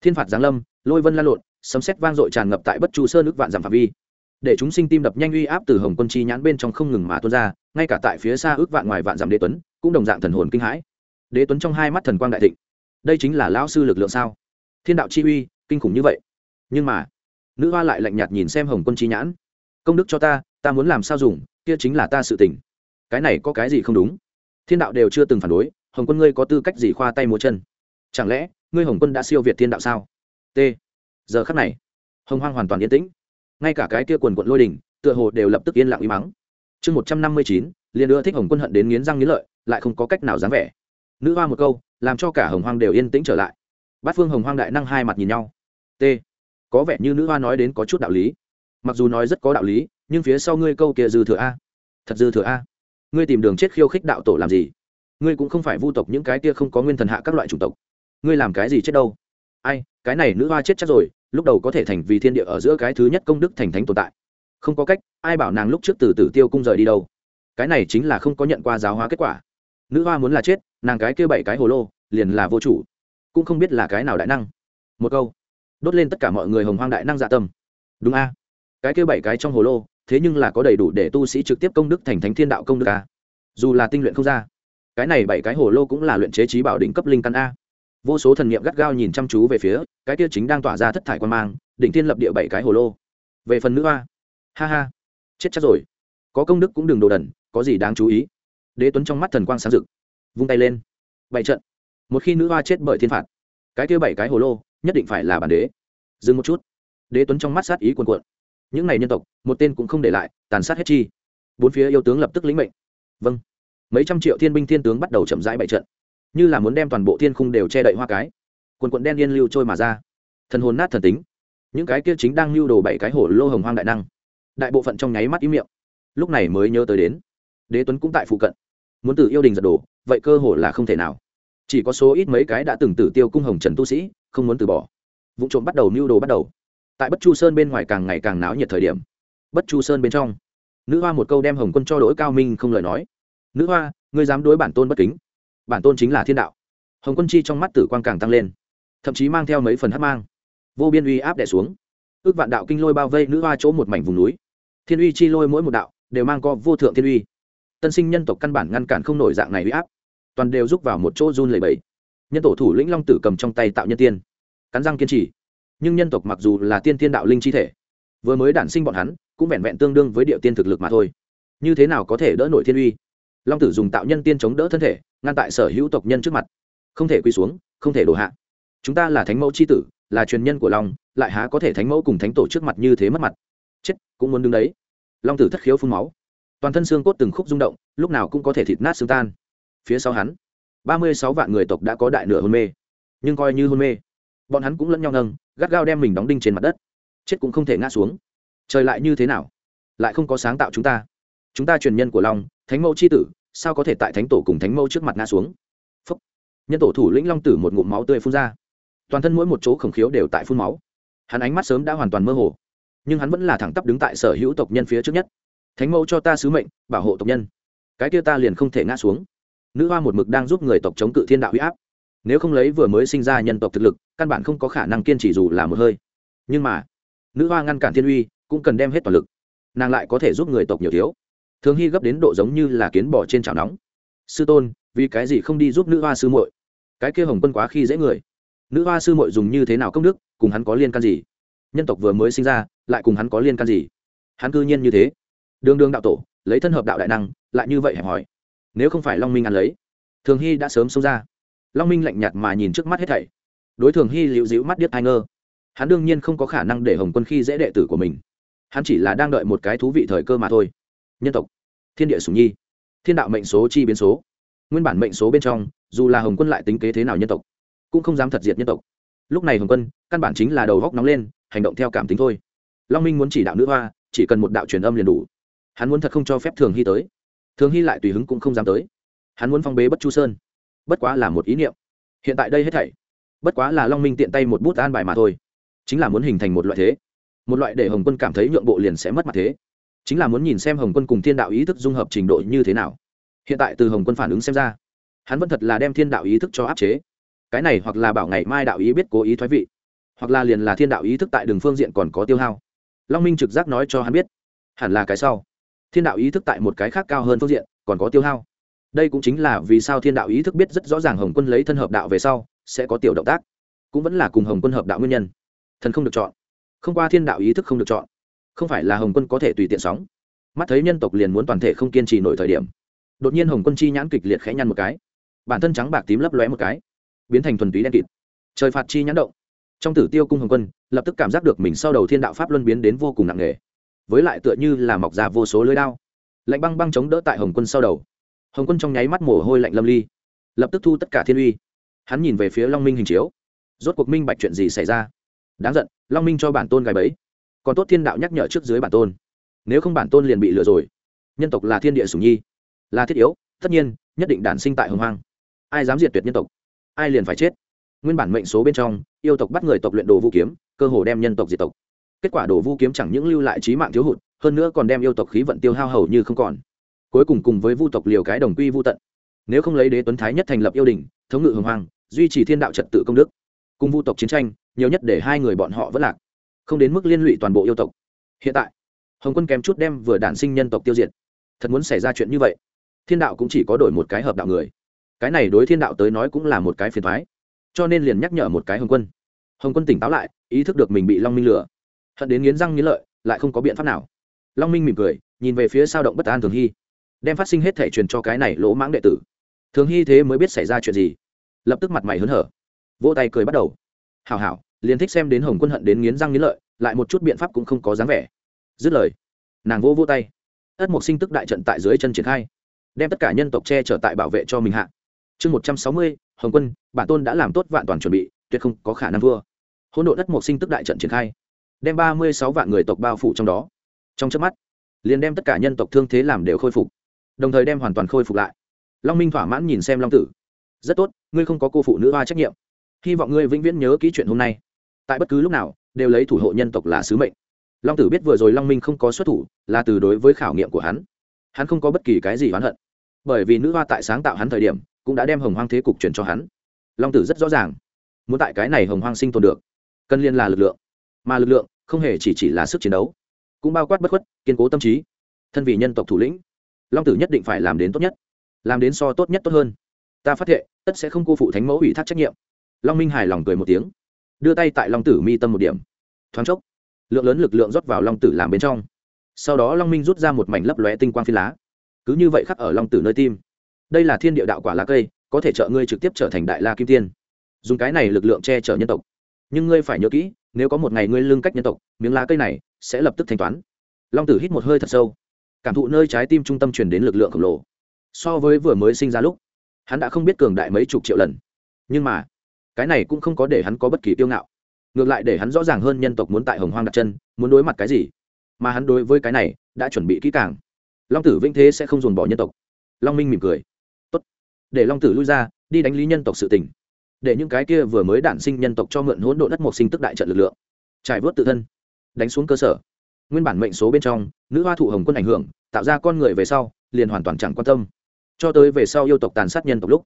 Thiên phạt giáng lâm, lôi vân lan lộn, sấm sét vang dội tràn ngập tại bất chu sơn nước vạn dặm phạm vi. Để chúng sinh tim đập nhanh uy áp từ hồng quân chi nhãn bên trong không ngừng mà tuôn ra, ngay cả tại phía xa ước vạn ngoài vạn dặm đế tuấn, cũng đồng dạng thần hồn kinh hãi. Đế tuấn trong hai mắt thần quang đại thịnh. Đây chính là lão sư lực lượng sao? Thiên đạo chi uy, kinh khủng như vậy. Nhưng mà, nữ hoa lại lạnh nhạt nhìn xem hồng quân chi nhãn. Công đức cho ta ta muốn làm sao dùng, kia chính là ta sự tình. Cái này có cái gì không đúng? Thiên đạo đều chưa từng phản đối, hồng quân ngươi có tư cách gì khoa tay múa chân? Chẳng lẽ, ngươi hồng quân đã siêu việt thiên đạo sao? T. Giờ khắc này, hồng hoang hoàn toàn yên tĩnh. Ngay cả cái kia quần quận lôi đình, tựa hồ đều lập tức yên lặng im mắng chương một trăm năm mươi chín, liền ưa thích hồng quân hận đến nghiến răng nghiến lợi, lại không có cách nào dám vẻ. Nữ hoa một câu, làm cho cả hồng hoang đều yên tĩnh trở lại. Bát phương hồng hoang đại năng hai mặt nhìn nhau. T. Có vẻ như nữ hoa nói đến có chút đạo lý. Mặc dù nói rất có đạo lý nhưng phía sau ngươi câu kia dư thừa a. Thật dư thừa a. Ngươi tìm đường chết khiêu khích đạo tổ làm gì? Ngươi cũng không phải vu tộc những cái kia không có nguyên thần hạ các loại chủng tộc. Ngươi làm cái gì chết đâu? Ai, cái này nữ hoa chết chắc rồi, lúc đầu có thể thành vì thiên địa ở giữa cái thứ nhất công đức thành thánh tồn tại. Không có cách, ai bảo nàng lúc trước từ tử tiêu cung rời đi đâu? Cái này chính là không có nhận qua giáo hóa kết quả. Nữ hoa muốn là chết, nàng cái kia bảy cái hồ lô, liền là vô chủ. Cũng không biết là cái nào đại năng. Một câu. Đốt lên tất cả mọi người hồng hoang đại năng dạ tâm. Đúng a. Cái kia bảy cái trong hồ lô thế nhưng là có đầy đủ để tu sĩ trực tiếp công đức thành thánh thiên đạo công đức a. Dù là tinh luyện không ra, cái này bảy cái hồ lô cũng là luyện chế trí bảo đỉnh cấp linh căn a. Vô số thần niệm gắt gao nhìn chăm chú về phía, cái kia chính đang tỏa ra thất thải quan mang, đỉnh thiên lập địa bảy cái hồ lô. Về phần nữ hoa. Ha ha. Chết chắc rồi. Có công đức cũng đừng đồ đần, có gì đáng chú ý. Đế tuấn trong mắt thần quang sáng rực. Vung tay lên. Bảy trận. Một khi nữ hoa chết bởi thiên phạt, cái kia bảy cái hồ lô nhất định phải là bản đế. Dừng một chút. Đế tuấn trong mắt sát ý cuồn cuộn những này nhân tộc, một tên cũng không để lại, tàn sát hết chi. Bốn phía yêu tướng lập tức lĩnh mệnh. Vâng. Mấy trăm triệu thiên binh thiên tướng bắt đầu chậm rãi bại trận. Như là muốn đem toàn bộ thiên khung đều che đậy hoa cái. Quần quận đen yên lưu trôi mà ra. Thần hồn nát thần tính. Những cái kia chính đang lưu đồ bảy cái hổ lô hồng hoang đại năng. Đại bộ phận trong nháy mắt ý miệng. Lúc này mới nhớ tới đến. Đế tuấn cũng tại phụ cận. Muốn từ yêu đình giật đồ, vậy cơ hồ là không thể nào. Chỉ có số ít mấy cái đã từng tử tiêu cung hồng trần tu sĩ, không muốn từ bỏ. Vụ trộm bắt đầu, mưu đồ bắt đầu tại bất chu sơn bên ngoài càng ngày càng náo nhiệt thời điểm bất chu sơn bên trong nữ hoa một câu đem hồng quân cho đỗi cao minh không lời nói nữ hoa ngươi dám đối bản tôn bất kính bản tôn chính là thiên đạo hồng quân chi trong mắt tử quang càng tăng lên thậm chí mang theo mấy phần hát mang vô biên uy áp đẻ xuống ước vạn đạo kinh lôi bao vây nữ hoa chỗ một mảnh vùng núi thiên uy chi lôi mỗi một đạo đều mang co vô thượng thiên uy tân sinh nhân tộc căn bản ngăn cản không nổi dạng này uy áp toàn đều rút vào một chỗ run lầy bẫy nhân tổ thủ lĩnh long tử cầm trong tay tạo nhân tiên cắn răng kiên trì nhưng nhân tộc mặc dù là tiên tiên đạo linh chi thể, vừa mới đản sinh bọn hắn, cũng vẹn vẹn tương đương với địa tiên thực lực mà thôi. Như thế nào có thể đỡ nổi thiên uy? Long tử dùng tạo nhân tiên chống đỡ thân thể, ngăn tại sở hữu tộc nhân trước mặt. Không thể quy xuống, không thể đổ hạ. Chúng ta là thánh mẫu c h i tử, là truyền nhân của long, lại há có thể thánh mẫu cùng thánh tổ trước mặt như thế mất mặt? Chết, cũng muốn đứng đấy. Long tử thất khiếu phun máu. Toàn thân xương cốt từng khúc rung động, lúc nào cũng có thể thịt nát xương tan. Phía sau hắn, ba mươi sáu vạn người tộc đã có đại nửa hôn mê. Nhưng coi như hôn mê bọn hắn cũng lẫn nhau nâng, gắt gao đem mình đóng đinh trên mặt đất. Chết cũng không thể ngã xuống. Trời lại như thế nào? Lại không có sáng tạo chúng ta. Chúng ta truyền nhân của long, thánh mẫu c h i tử, sao có thể tại thánh tổ cùng thánh mẫu trước mặt ngã xuống? Phúc. nhân tổ thủ lĩnh long tử một ngụm máu tươi phun ra. Toàn thân mỗi một chỗ khổng khiếu đều tại phun máu. Hắn ánh mắt sớm đã hoàn toàn mơ hồ. Nhưng hắn vẫn là thẳng tắp đứng tại sở hữu tộc nhân phía trước nhất. Thánh mẫu cho ta sứ mệnh, bảo hộ tộc nhân. Cái kia ta liền không thể ngã xuống. Nữ hoa một mực đang giúp người tộc chống cự thiên đạo huy áp nếu không lấy vừa mới sinh ra nhân tộc thực lực, căn bản không có khả năng kiên trì dù là một hơi. Nhưng mà, nữ hoa ngăn cản thiên uy cũng cần đem hết toàn lực. Nàng lại có thể giúp người tộc nhiều thiếu. Thường hy gấp đến độ giống như là kiến bò trên chảo nóng. Sư tôn, vì cái gì không đi giúp nữ hoa sư muội? Cái kia hồng quân quá khi dễ người. Nữ hoa sư muội dùng như thế nào công đức, cùng hắn có liên can gì? Nhân tộc vừa mới sinh ra, lại cùng hắn có liên can gì? Hắn cư nhiên như thế. Đường đường đạo tổ, lấy thân hợp đạo đại năng, lại như vậy hẹp hỏi. Nếu không phải long minh ăn lấy, thường hy đã sớm xông ra long minh lạnh nhạt mà nhìn trước mắt hết thảy. Đối thường hy liễu dĩu mắt điếc ai ngơ. Hắn đương nhiên không có khả năng để hồng quân khi dễ đệ tử của mình. Hắn chỉ là đang đợi một cái thú vị thời cơ mà thôi. Nhân tộc. Thiên địa sùng nhi. Thiên đạo mệnh số chi biến số. Nguyên bản mệnh số bên trong, dù là hồng quân lại tính kế thế nào nhân tộc, cũng không dám thật diệt nhân tộc. Lúc này hồng quân, căn bản chính là đầu góc nóng lên, hành động theo cảm tính thôi. Long minh muốn chỉ đạo nữ hoa, chỉ cần một đạo truyền âm liền đủ. Hắn muốn thật không cho phép thường hy tới. Thường hy lại tùy hứng cũng không dám tới. Hắn muốn phong bế bất chu sơn bất quá là một ý niệm. Hiện tại đây hết thảy, bất quá là long minh tiện tay một bút an bài mà thôi. Chính là muốn hình thành một loại thế. Một loại để hồng quân cảm thấy nhượng bộ liền sẽ mất mặt thế. Chính là muốn nhìn xem hồng quân cùng thiên đạo ý thức dung hợp trình độ như thế nào. Hiện tại từ hồng quân phản ứng xem ra, hắn vẫn thật là đem thiên đạo ý thức cho áp chế. Cái này hoặc là bảo ngày mai đạo ý biết cố ý thoái vị, hoặc là liền là thiên đạo ý thức tại đường phương diện còn có tiêu hao. Long minh trực giác nói cho hắn biết, hẳn là cái sau. Thiên đạo ý thức tại một cái khác cao hơn phương diện, còn có tiêu hao đây cũng chính là vì sao thiên đạo ý thức biết rất rõ ràng hồng quân lấy thân hợp đạo về sau, sẽ có tiểu động tác. Cũng vẫn là cùng hồng quân hợp đạo nguyên nhân. Thần không được chọn. Không qua thiên đạo ý thức không được chọn. Không phải là hồng quân có thể tùy tiện sóng. Mắt thấy nhân tộc liền muốn toàn thể không kiên trì nổi thời điểm. Đột nhiên hồng quân chi nhãn kịch liệt khẽ nhăn một cái. Bản thân trắng bạc tím lấp lóe một cái. Biến thành thuần túy đen kịt. Trời phạt chi nhãn động. Trong tử tiêu cung hồng quân, lập tức cảm giác được mình sau đầu thiên đạo pháp luân biến đến vô cùng nặng nề. Với lại tựa như là mọc ra vô số lưới đao. Lạnh băng băng chống đỡ tại hồng quân sau đầu hồng quân trong nháy mắt mồ hôi lạnh lâm ly, lập tức thu tất cả thiên uy. Hắn nhìn về phía long minh hình chiếu. Rốt cuộc minh bạch chuyện gì xảy ra. Đáng giận, long minh cho bản tôn gài bẫy. Còn tốt thiên đạo nhắc nhở trước dưới bản tôn. Nếu không bản tôn liền bị lừa rồi. Nhân tộc là thiên địa sủng nhi, là thiết yếu, tất nhiên, nhất định đản sinh tại hồng hoang. Ai dám diệt tuyệt nhân tộc, ai liền phải chết. Nguyên bản mệnh số bên trong, yêu tộc bắt người tộc luyện đồ vũ kiếm, cơ hồ đem nhân tộc diệt tộc. Kết quả đồ vũ kiếm chẳng những lưu lại trí mạng thiếu hụt, hơn nữa còn đem yêu tộc khí vận tiêu hao hầu như không còn cuối cùng cùng với vu tộc liều cái đồng quy vu tận. Nếu không lấy đế tuấn thái nhất thành lập yêu đình, thống ngự hồng hoàng duy trì thiên đạo trật tự công đức, cùng vu tộc chiến tranh, nhiều nhất để hai người bọn họ vẫn lạc, không đến mức liên lụy toàn bộ yêu tộc. Hiện tại, hồng quân kém chút đem vừa đản sinh nhân tộc tiêu diệt. Thật muốn xảy ra chuyện như vậy, thiên đạo cũng chỉ có đổi một cái hợp đạo người. Cái này đối thiên đạo tới nói cũng là một cái phiền thoái cho nên liền nhắc nhở một cái hồng quân. Hồng quân tỉnh táo lại, ý thức được mình bị long minh lừa, hận đến nghiến răng nghiến lợi, lại không có biện pháp nào. Long minh mỉm cười, nhìn về phía sao động bất an thường hy đem phát sinh hết thể truyền cho cái này lỗ mãng đệ tử. Thường hy thế mới biết xảy ra chuyện gì. Lập tức mặt mày hớn hở. Vỗ tay cười bắt đầu. Hảo hảo, liền thích xem đến hồng quân hận đến nghiến răng nghiến lợi, lại một chút biện pháp cũng không có dáng vẻ. Dứt lời, nàng vô vô tay. Ất mộc sinh tức đại trận tại dưới chân triển khai, đem tất cả nhân tộc che chở tại bảo vệ cho mình hạ. Chương một trăm sáu mươi, hồng quân, bản tôn đã làm tốt vạn toàn chuẩn bị, tuyệt không có khả năng thua. Hỗn độ đất mộc sinh tức đại trận triển khai, đem ba mươi sáu vạn người tộc bao phủ trong đó. Trong trước mắt, liền đem tất cả nhân tộc thương thế làm đều khôi phục đồng thời đem hoàn toàn khôi phục lại. Long minh thỏa mãn nhìn xem long tử. Rất tốt, ngươi không có cô phụ nữ hoa trách nhiệm. Hy vọng ngươi vĩnh viễn nhớ kỹ chuyện hôm nay. Tại bất cứ lúc nào, đều lấy thủ hộ nhân tộc là sứ mệnh. Long tử biết vừa rồi long minh không có xuất thủ, là từ đối với khảo nghiệm của hắn. Hắn không có bất kỳ cái gì oán hận. Bởi vì nữ hoa tại sáng tạo hắn thời điểm, cũng đã đem hồng hoang thế cục truyền cho hắn. Long tử rất rõ ràng, muốn tại cái này hồng hoang sinh tồn được, cần liên là lực lượng. Mà lực lượng không hề chỉ chỉ là sức chiến đấu, cũng bao quát bất khuất, kiên cố tâm trí, thân vì nhân tộc thủ lĩnh long tử nhất định phải làm đến tốt nhất, làm đến so tốt nhất tốt hơn. Ta phát hiện tất sẽ không cô phụ thánh mẫu ủy thác trách nhiệm. Long minh hài lòng cười một tiếng, đưa tay tại long tử mi tâm một điểm. Thoáng chốc, lượng lớn lực lượng rót vào long tử làm bên trong. Sau đó long minh rút ra một mảnh lấp lóe tinh quang phi lá. Cứ như vậy khắc ở long tử nơi tim. Đây là thiên địa đạo quả lá cây, có thể trợ ngươi trực tiếp trở thành đại la kim tiên. Dùng cái này lực lượng che chở nhân tộc. Nhưng ngươi phải nhớ kỹ, nếu có một ngày ngươi lương cách nhân tộc, miếng lá cây này sẽ lập tức thanh toán. Long tử hít một hơi thật sâu cảm thụ nơi trái tim trung tâm truyền đến lực lượng khổng lồ. So với vừa mới sinh ra lúc, hắn đã không biết cường đại mấy chục triệu lần. Nhưng mà, cái này cũng không có để hắn có bất kỳ kiêu ngạo. Ngược lại để hắn rõ ràng hơn nhân tộc muốn tại hồng hoang đặt chân, muốn đối mặt cái gì. Mà hắn đối với cái này, đã chuẩn bị kỹ càng. Long tử vĩnh thế sẽ không dồn bỏ nhân tộc. Long minh mỉm cười. Tốt. Để long tử lui ra, đi đánh lý nhân tộc sự tình. Để những cái kia vừa mới đản sinh nhân tộc cho mượn hỗn độ đất một sinh tức đại trận lực lượng. Trải vớt tự thân. Đánh xuống cơ sở nguyên bản mệnh số bên trong, nữ hoa thụ hồng quân ảnh hưởng, tạo ra con người về sau, liền hoàn toàn chẳng quan tâm. Cho tới về sau yêu tộc tàn sát nhân tộc lúc,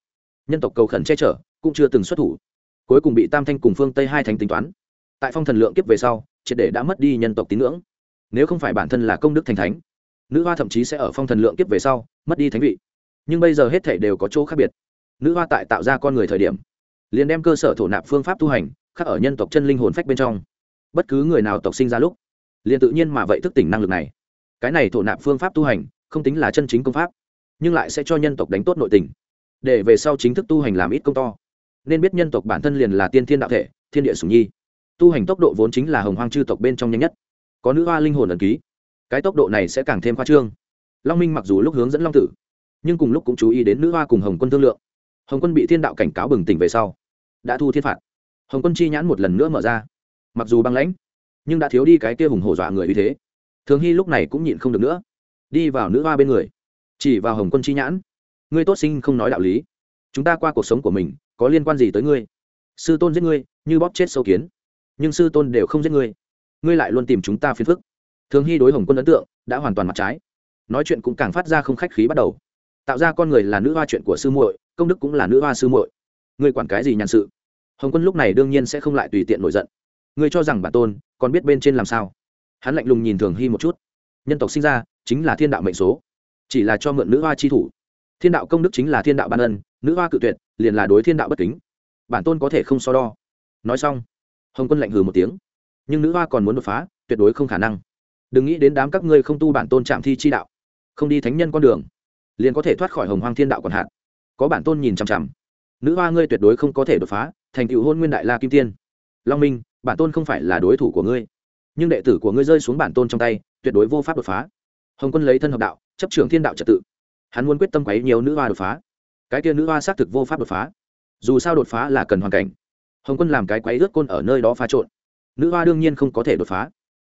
nhân tộc cầu khẩn che chở, cũng chưa từng xuất thủ. Cuối cùng bị tam thanh cùng phương tây hai thánh tính toán. Tại phong thần lượng kiếp về sau, triệt để đã mất đi nhân tộc tín ngưỡng. Nếu không phải bản thân là công đức thành thánh, nữ hoa thậm chí sẽ ở phong thần lượng kiếp về sau, mất đi thánh vị. Nhưng bây giờ hết thể đều có chỗ khác biệt. Nữ hoa tại tạo ra con người thời điểm, liền đem cơ sở thổ nạp phương pháp tu hành khác ở nhân tộc chân linh hồn phách bên trong. Bất cứ người nào tộc sinh ra lúc liền tự nhiên mà vậy thức tỉnh năng lực này. Cái này thổ nạp phương pháp tu hành, không tính là chân chính công pháp, nhưng lại sẽ cho nhân tộc đánh tốt nội tình. Để về sau chính thức tu hành làm ít công to. Nên biết nhân tộc bản thân liền là tiên thiên đạo thể, thiên địa sùng nhi. Tu hành tốc độ vốn chính là hồng hoang chư tộc bên trong nhanh nhất. Có nữ hoa linh hồn ẩn ký. Cái tốc độ này sẽ càng thêm khoa trương. Long minh mặc dù lúc hướng dẫn long tử, nhưng cùng lúc cũng chú ý đến nữ hoa cùng hồng quân thương lượng. Hồng quân bị thiên đạo cảnh cáo bừng tỉnh về sau, đã thu thiên phạt. Hồng quân chi nhãn một lần nữa mở ra. Mặc dù băng lãnh nhưng đã thiếu đi cái kia hùng hổ dọa người uy thế. Thường hy lúc này cũng nhịn không được nữa. Đi vào nữ hoa bên người. Chỉ vào hồng quân chi nhãn. Ngươi tốt sinh không nói đạo lý. Chúng ta qua cuộc sống của mình, có liên quan gì tới ngươi? Sư tôn giết ngươi, như bóp chết sâu kiến. Nhưng sư tôn đều không giết ngươi. Ngươi lại luôn tìm chúng ta phiền phức. Thường hy đối hồng quân ấn tượng đã hoàn toàn mặt trái. Nói chuyện cũng càng phát ra không khách khí bắt đầu. Tạo ra con người là nữ hoa chuyện của sư muội, công đức cũng là nữ hoa sư muội. Ngươi quản cái gì nhàn sự? Hồng quân lúc này đương nhiên sẽ không lại tùy tiện nổi giận ngươi cho rằng bản tôn còn biết bên trên làm sao? Hắn lạnh lùng nhìn thường hy một chút. Nhân tộc sinh ra chính là thiên đạo mệnh số, chỉ là cho mượn nữ hoa chi thủ. Thiên đạo công đức chính là thiên đạo ban ân, nữ hoa cự tuyệt liền là đối thiên đạo bất kính. Bản tôn có thể không so đo. Nói xong, hồng quân lạnh hừ một tiếng. Nhưng nữ hoa còn muốn đột phá, tuyệt đối không khả năng. Đừng nghĩ đến đám các ngươi không tu bản tôn trạm thi chi đạo, không đi thánh nhân con đường, liền có thể thoát khỏi hồng hoang thiên đạo còn hạn. Có bản tôn nhìn chằm chằm. Nữ hoa ngươi tuyệt đối không có thể đột phá, thành cựu hôn nguyên đại la kim tiên. Long minh bản tôn không phải là đối thủ của ngươi. Nhưng đệ tử của ngươi rơi xuống bản tôn trong tay, tuyệt đối vô pháp đột phá. Hồng quân lấy thân hợp đạo, chấp trưởng thiên đạo trật tự. Hắn muốn quyết tâm quấy nhiều nữ hoa đột phá. Cái kia nữ hoa xác thực vô pháp đột phá. Dù sao đột phá là cần hoàn cảnh. Hồng quân làm cái quấy ướt côn ở nơi đó pha trộn. Nữ hoa đương nhiên không có thể đột phá.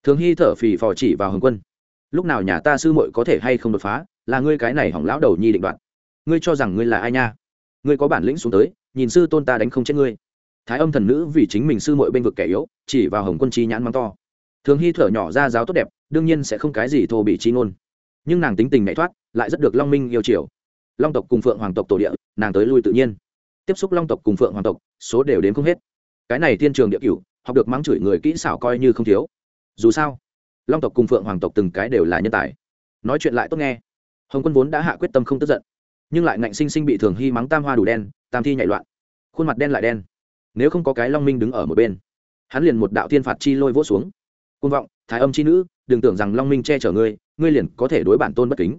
Thường hy thở phì phò chỉ vào hồng quân. Lúc nào nhà ta sư muội có thể hay không đột phá? Là ngươi cái này hỏng lão đầu nhi định đoạn ngươi cho rằng ngươi là ai nha? Ngươi có bản lĩnh xuống tới, nhìn sư tôn ta đánh không chết ngươi thái âm thần nữ vì chính mình sư muội bên vực kẻ yếu, chỉ vào hồng quân chi nhãn mắng to. Thường hy thở nhỏ ra giáo tốt đẹp, đương nhiên sẽ không cái gì thô bị chi ngôn. Nhưng nàng tính tình nhảy thoát, lại rất được long minh yêu chiều. Long tộc cùng phượng hoàng tộc tổ địa, nàng tới lui tự nhiên. Tiếp xúc long tộc cùng phượng hoàng tộc, số đều đến không hết. Cái này thiên trường địa cửu, học được mắng chửi người kỹ xảo coi như không thiếu. Dù sao, long tộc cùng phượng hoàng tộc từng cái đều là nhân tài. Nói chuyện lại tốt nghe. Hồng quân vốn đã hạ quyết tâm không tức giận, nhưng lại ngạnh sinh sinh bị thường hy mắng tam hoa đủ đen, tam thi nhảy loạn. Khuôn mặt đen lại đen nếu không có cái long minh đứng ở một bên hắn liền một đạo thiên phạt chi lôi vỗ xuống côn vọng thái âm chi nữ đừng tưởng rằng long minh che chở ngươi ngươi liền có thể đối bản tôn bất kính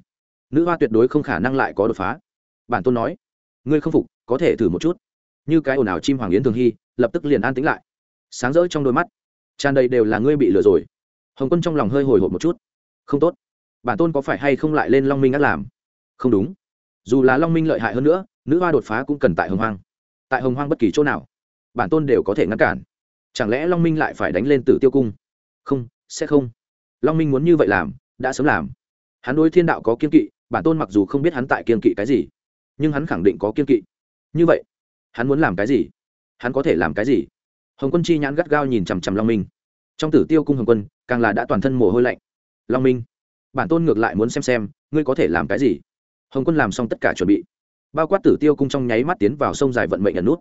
nữ hoa tuyệt đối không khả năng lại có đột phá bản tôn nói ngươi không phục có thể thử một chút như cái ồn ào chim hoàng yến thường hy lập tức liền an tính lại sáng rỡ trong đôi mắt tràn đầy đều là ngươi bị lừa rồi hồng quân trong lòng hơi hồi hộp một chút không tốt bản tôn có phải hay không lại lên long minh ác làm không đúng dù là long minh lợi hại hơn nữa nữ hoa đột phá cũng cần tại hồng hoang tại hồng hoang bất kỳ chỗ nào bản tôn đều có thể ngăn cản. Chẳng lẽ long minh lại phải đánh lên tử tiêu cung? Không, sẽ không. Long minh muốn như vậy làm, đã sớm làm. Hắn đối thiên đạo có kiên kỵ, bản tôn mặc dù không biết hắn tại kiên kỵ cái gì, nhưng hắn khẳng định có kiên kỵ. Như vậy, hắn muốn làm cái gì? Hắn có thể làm cái gì? Hồng quân chi nhãn gắt gao nhìn chằm chằm long minh. Trong tử tiêu cung hồng quân, càng là đã toàn thân mồ hôi lạnh. Long minh, bản tôn ngược lại muốn xem xem, ngươi có thể làm cái gì? Hồng quân làm xong tất cả chuẩn bị. Bao quát tử tiêu cung trong nháy mắt tiến vào sông dài vận mệnh ẩn nút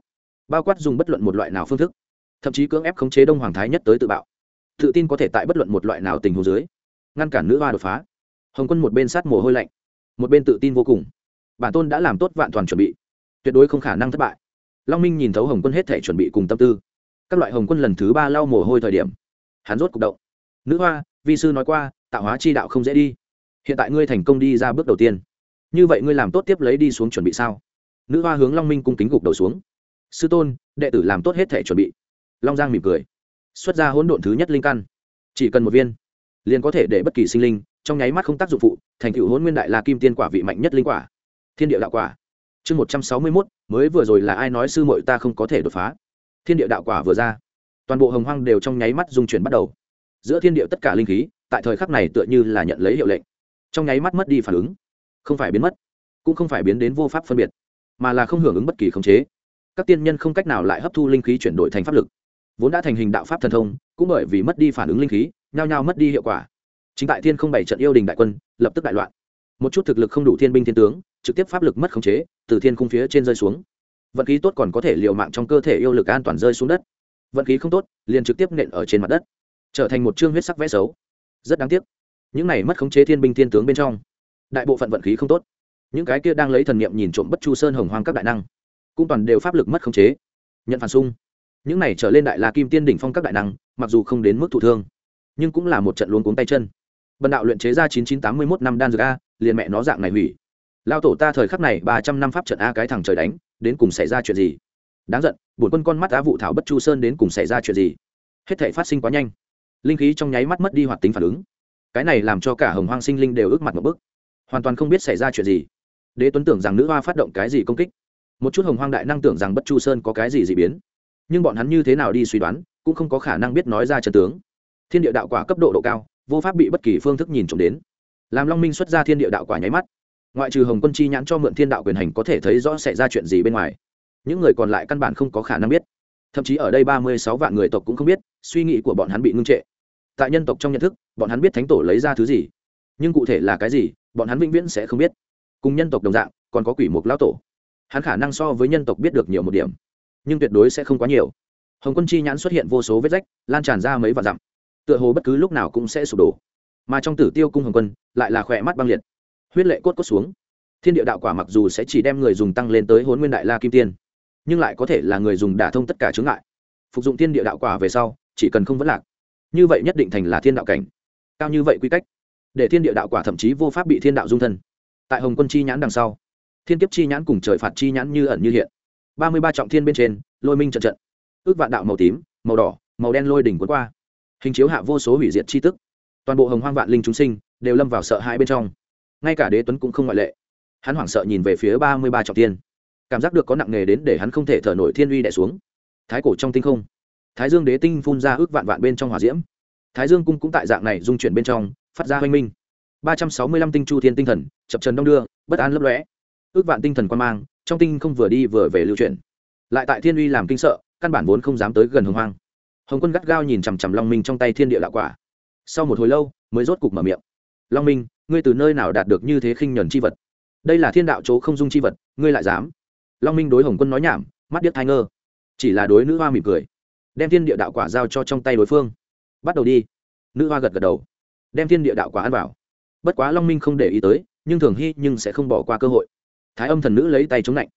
bao quát dùng bất luận một loại nào phương thức, thậm chí cưỡng ép khống chế đông hoàng thái nhất tới tự bạo. Tự tin có thể tại bất luận một loại nào tình huống dưới, ngăn cản nữ hoa đột phá. Hồng quân một bên sát mồ hôi lạnh, một bên tự tin vô cùng. Bản tôn đã làm tốt vạn toàn chuẩn bị, tuyệt đối không khả năng thất bại. Long minh nhìn thấu hồng quân hết thể chuẩn bị cùng tâm tư. Các loại hồng quân lần thứ ba lau mồ hôi thời điểm, hắn rốt c ụ c động. Nữ hoa, vi sư nói qua, tạo hóa chi đạo không dễ đi. Hiện tại ngươi thành công đi ra bước đầu tiên. Như vậy ngươi làm tốt tiếp lấy đi xuống chuẩn bị sao? Nữ hoa hướng long minh cung kính gục đầu xuống sư tôn, đệ tử làm tốt hết thể chuẩn bị. Long giang mỉm cười. Xuất ra hỗn độn thứ nhất linh căn. Chỉ cần một viên, liền có thể để bất kỳ sinh linh, trong nháy mắt không tác dụng phụ, thành tựu hôn nguyên đại la kim tiên quả vị mạnh nhất linh quả. Thiên địa đạo quả. Chương một trăm sáu mươi mốt, mới vừa rồi là ai nói sư mội ta không có thể đột phá? Thiên địa đạo quả vừa ra, toàn bộ hồng hoang đều trong nháy mắt dung chuyển bắt đầu. Giữa thiên địa tất cả linh khí, tại thời khắc này tựa như là nhận lấy hiệu lệnh. Trong nháy mắt mất đi phản ứng. Không phải biến mất, cũng không phải biến đến vô pháp phân biệt, mà là không hưởng ứng bất kỳ khống chế các tiên nhân không cách nào lại hấp thu linh khí chuyển đổi thành pháp lực. Vốn đã thành hình đạo pháp thần thông, cũng bởi vì mất đi phản ứng linh khí, nhao nhao mất đi hiệu quả. Chính tại thiên không bảy trận yêu đình đại quân, lập tức đại loạn. Một chút thực lực không đủ thiên binh thiên tướng, trực tiếp pháp lực mất khống chế, từ thiên khung phía trên rơi xuống. Vận khí tốt còn có thể liều mạng trong cơ thể yêu lực an toàn rơi xuống đất. Vận khí không tốt, liền trực tiếp nện ở trên mặt đất, trở thành một chương huyết sắc vẽ xấu. Rất đáng tiếc, những này mất khống chế thiên binh thiên tướng bên trong, đại bộ phận vận khí không tốt. Những cái kia đang lấy thần niệm nhìn trộm bất chu sơn hồng hoang các đại năng cũng toàn đều pháp lực mất khống chế. Nhận phản xung. Những này trở lên đại la kim tiên đỉnh phong các đại năng, mặc dù không đến mức thụ thương, nhưng cũng là một trận luôn cuống tay chân. Bần đạo luyện chế ra chín chín tám mươi mốt năm đan dược a, liền mẹ nó dạng này hủy. Lao tổ ta thời khắc này ba trăm năm pháp trận a cái thằng trời đánh, đến cùng xảy ra chuyện gì? Đáng giận bổn quân con mắt á vụ thảo bất chu sơn đến cùng xảy ra chuyện gì? Hết thể phát sinh quá nhanh. Linh khí trong nháy mắt mất đi hoạt tính phản ứng. Cái này làm cho cả hồng hoang sinh linh đều ước mặt một bức. Hoàn toàn không biết xảy ra chuyện gì. Đế tuấn tưởng rằng nữ hoa phát động cái gì công kích một chút hồng hoang đại năng tưởng rằng bất chu sơn có cái gì dị biến. Nhưng bọn hắn như thế nào đi suy đoán, cũng không có khả năng biết nói ra trần tướng. Thiên địa đạo quả cấp độ độ cao, vô pháp bị bất kỳ phương thức nhìn trộm đến. Làm long minh xuất ra thiên địa đạo quả nháy mắt. Ngoại trừ hồng quân chi nhãn cho mượn thiên đạo quyền hành có thể thấy rõ xảy ra chuyện gì bên ngoài. Những người còn lại căn bản không có khả năng biết. Thậm chí ở đây ba mươi sáu vạn người tộc cũng không biết, suy nghĩ của bọn hắn bị ngưng trệ. Tại nhân tộc trong nhận thức, bọn hắn biết thánh tổ lấy ra thứ gì. Nhưng cụ thể là cái gì, bọn hắn vĩnh viễn sẽ không biết. Cùng nhân tộc đồng dạng, còn có quỷ mục lão tổ hắn khả năng so với nhân tộc biết được nhiều một điểm, nhưng tuyệt đối sẽ không quá nhiều. Hồng quân chi nhãn xuất hiện vô số vết rách, lan tràn ra mấy vạn dặm. Tựa hồ bất cứ lúc nào cũng sẽ sụp đổ. Mà trong tử tiêu cung hồng quân, lại là khỏe mắt băng liệt. Huyết lệ cốt cốt xuống. Thiên địa đạo quả mặc dù sẽ chỉ đem người dùng tăng lên tới hôn nguyên đại la kim tiên, nhưng lại có thể là người dùng đả thông tất cả chướng ngại. Phục dụng thiên địa đạo quả về sau, chỉ cần không vấn lạc. Như vậy nhất định thành là thiên đạo cảnh. Cao như vậy quy cách. Để thiên địa đạo quả thậm chí vô pháp bị thiên đạo dung thân. Tại hồng quân chi nhãn đằng sau thiên kiếp chi nhãn cùng trời phạt chi nhãn như ẩn như hiện. Ba mươi ba trọng thiên bên trên, lôi minh trận trận. Ước vạn đạo màu tím, màu đỏ, màu đen lôi đỉnh cuốn qua. Hình chiếu hạ vô số hủy diệt chi tức. Toàn bộ hồng hoang vạn linh chúng sinh đều lâm vào sợ hãi bên trong. Ngay cả đế tuấn cũng không ngoại lệ. Hắn hoảng sợ nhìn về phía ba mươi ba trọng thiên. Cảm giác được có nặng nề đến để hắn không thể thở nổi thiên uy đẻ xuống. Thái cổ trong tinh không. Thái dương đế tinh phun ra ước vạn vạn bên trong hỏa diễm. Thái dương cung cũng tại dạng này dung chuyển bên trong, phát ra hoanh minh. Ba trăm sáu mươi lăm tinh chu thiên tinh thần, chập trần đông đưa, bất an lấp lõe ước vạn tinh thần quan mang, trong tinh không vừa đi vừa về lưu chuyển. Lại tại thiên uy làm kinh sợ, căn bản vốn không dám tới gần hồng hoang. Hồng quân gắt gao nhìn chằm chằm long minh trong tay thiên địa lạ quả. Sau một hồi lâu, mới rốt cục mở miệng. Long minh, ngươi từ nơi nào đạt được như thế khinh nhuần chi vật? Đây là thiên đạo chỗ không dung chi vật, ngươi lại dám? Long minh đối hồng quân nói nhảm, mắt điếc thai ngơ. Chỉ là đối nữ hoa mỉm cười, đem thiên địa đạo quả giao cho trong tay đối phương. Bắt đầu đi. Nữ hoa gật gật đầu. Đem thiên địa đạo quả ăn vào. Bất quá long minh không để ý tới, nhưng thường hy nhưng sẽ không bỏ qua cơ hội thái âm thần nữ lấy tay chống lạnh.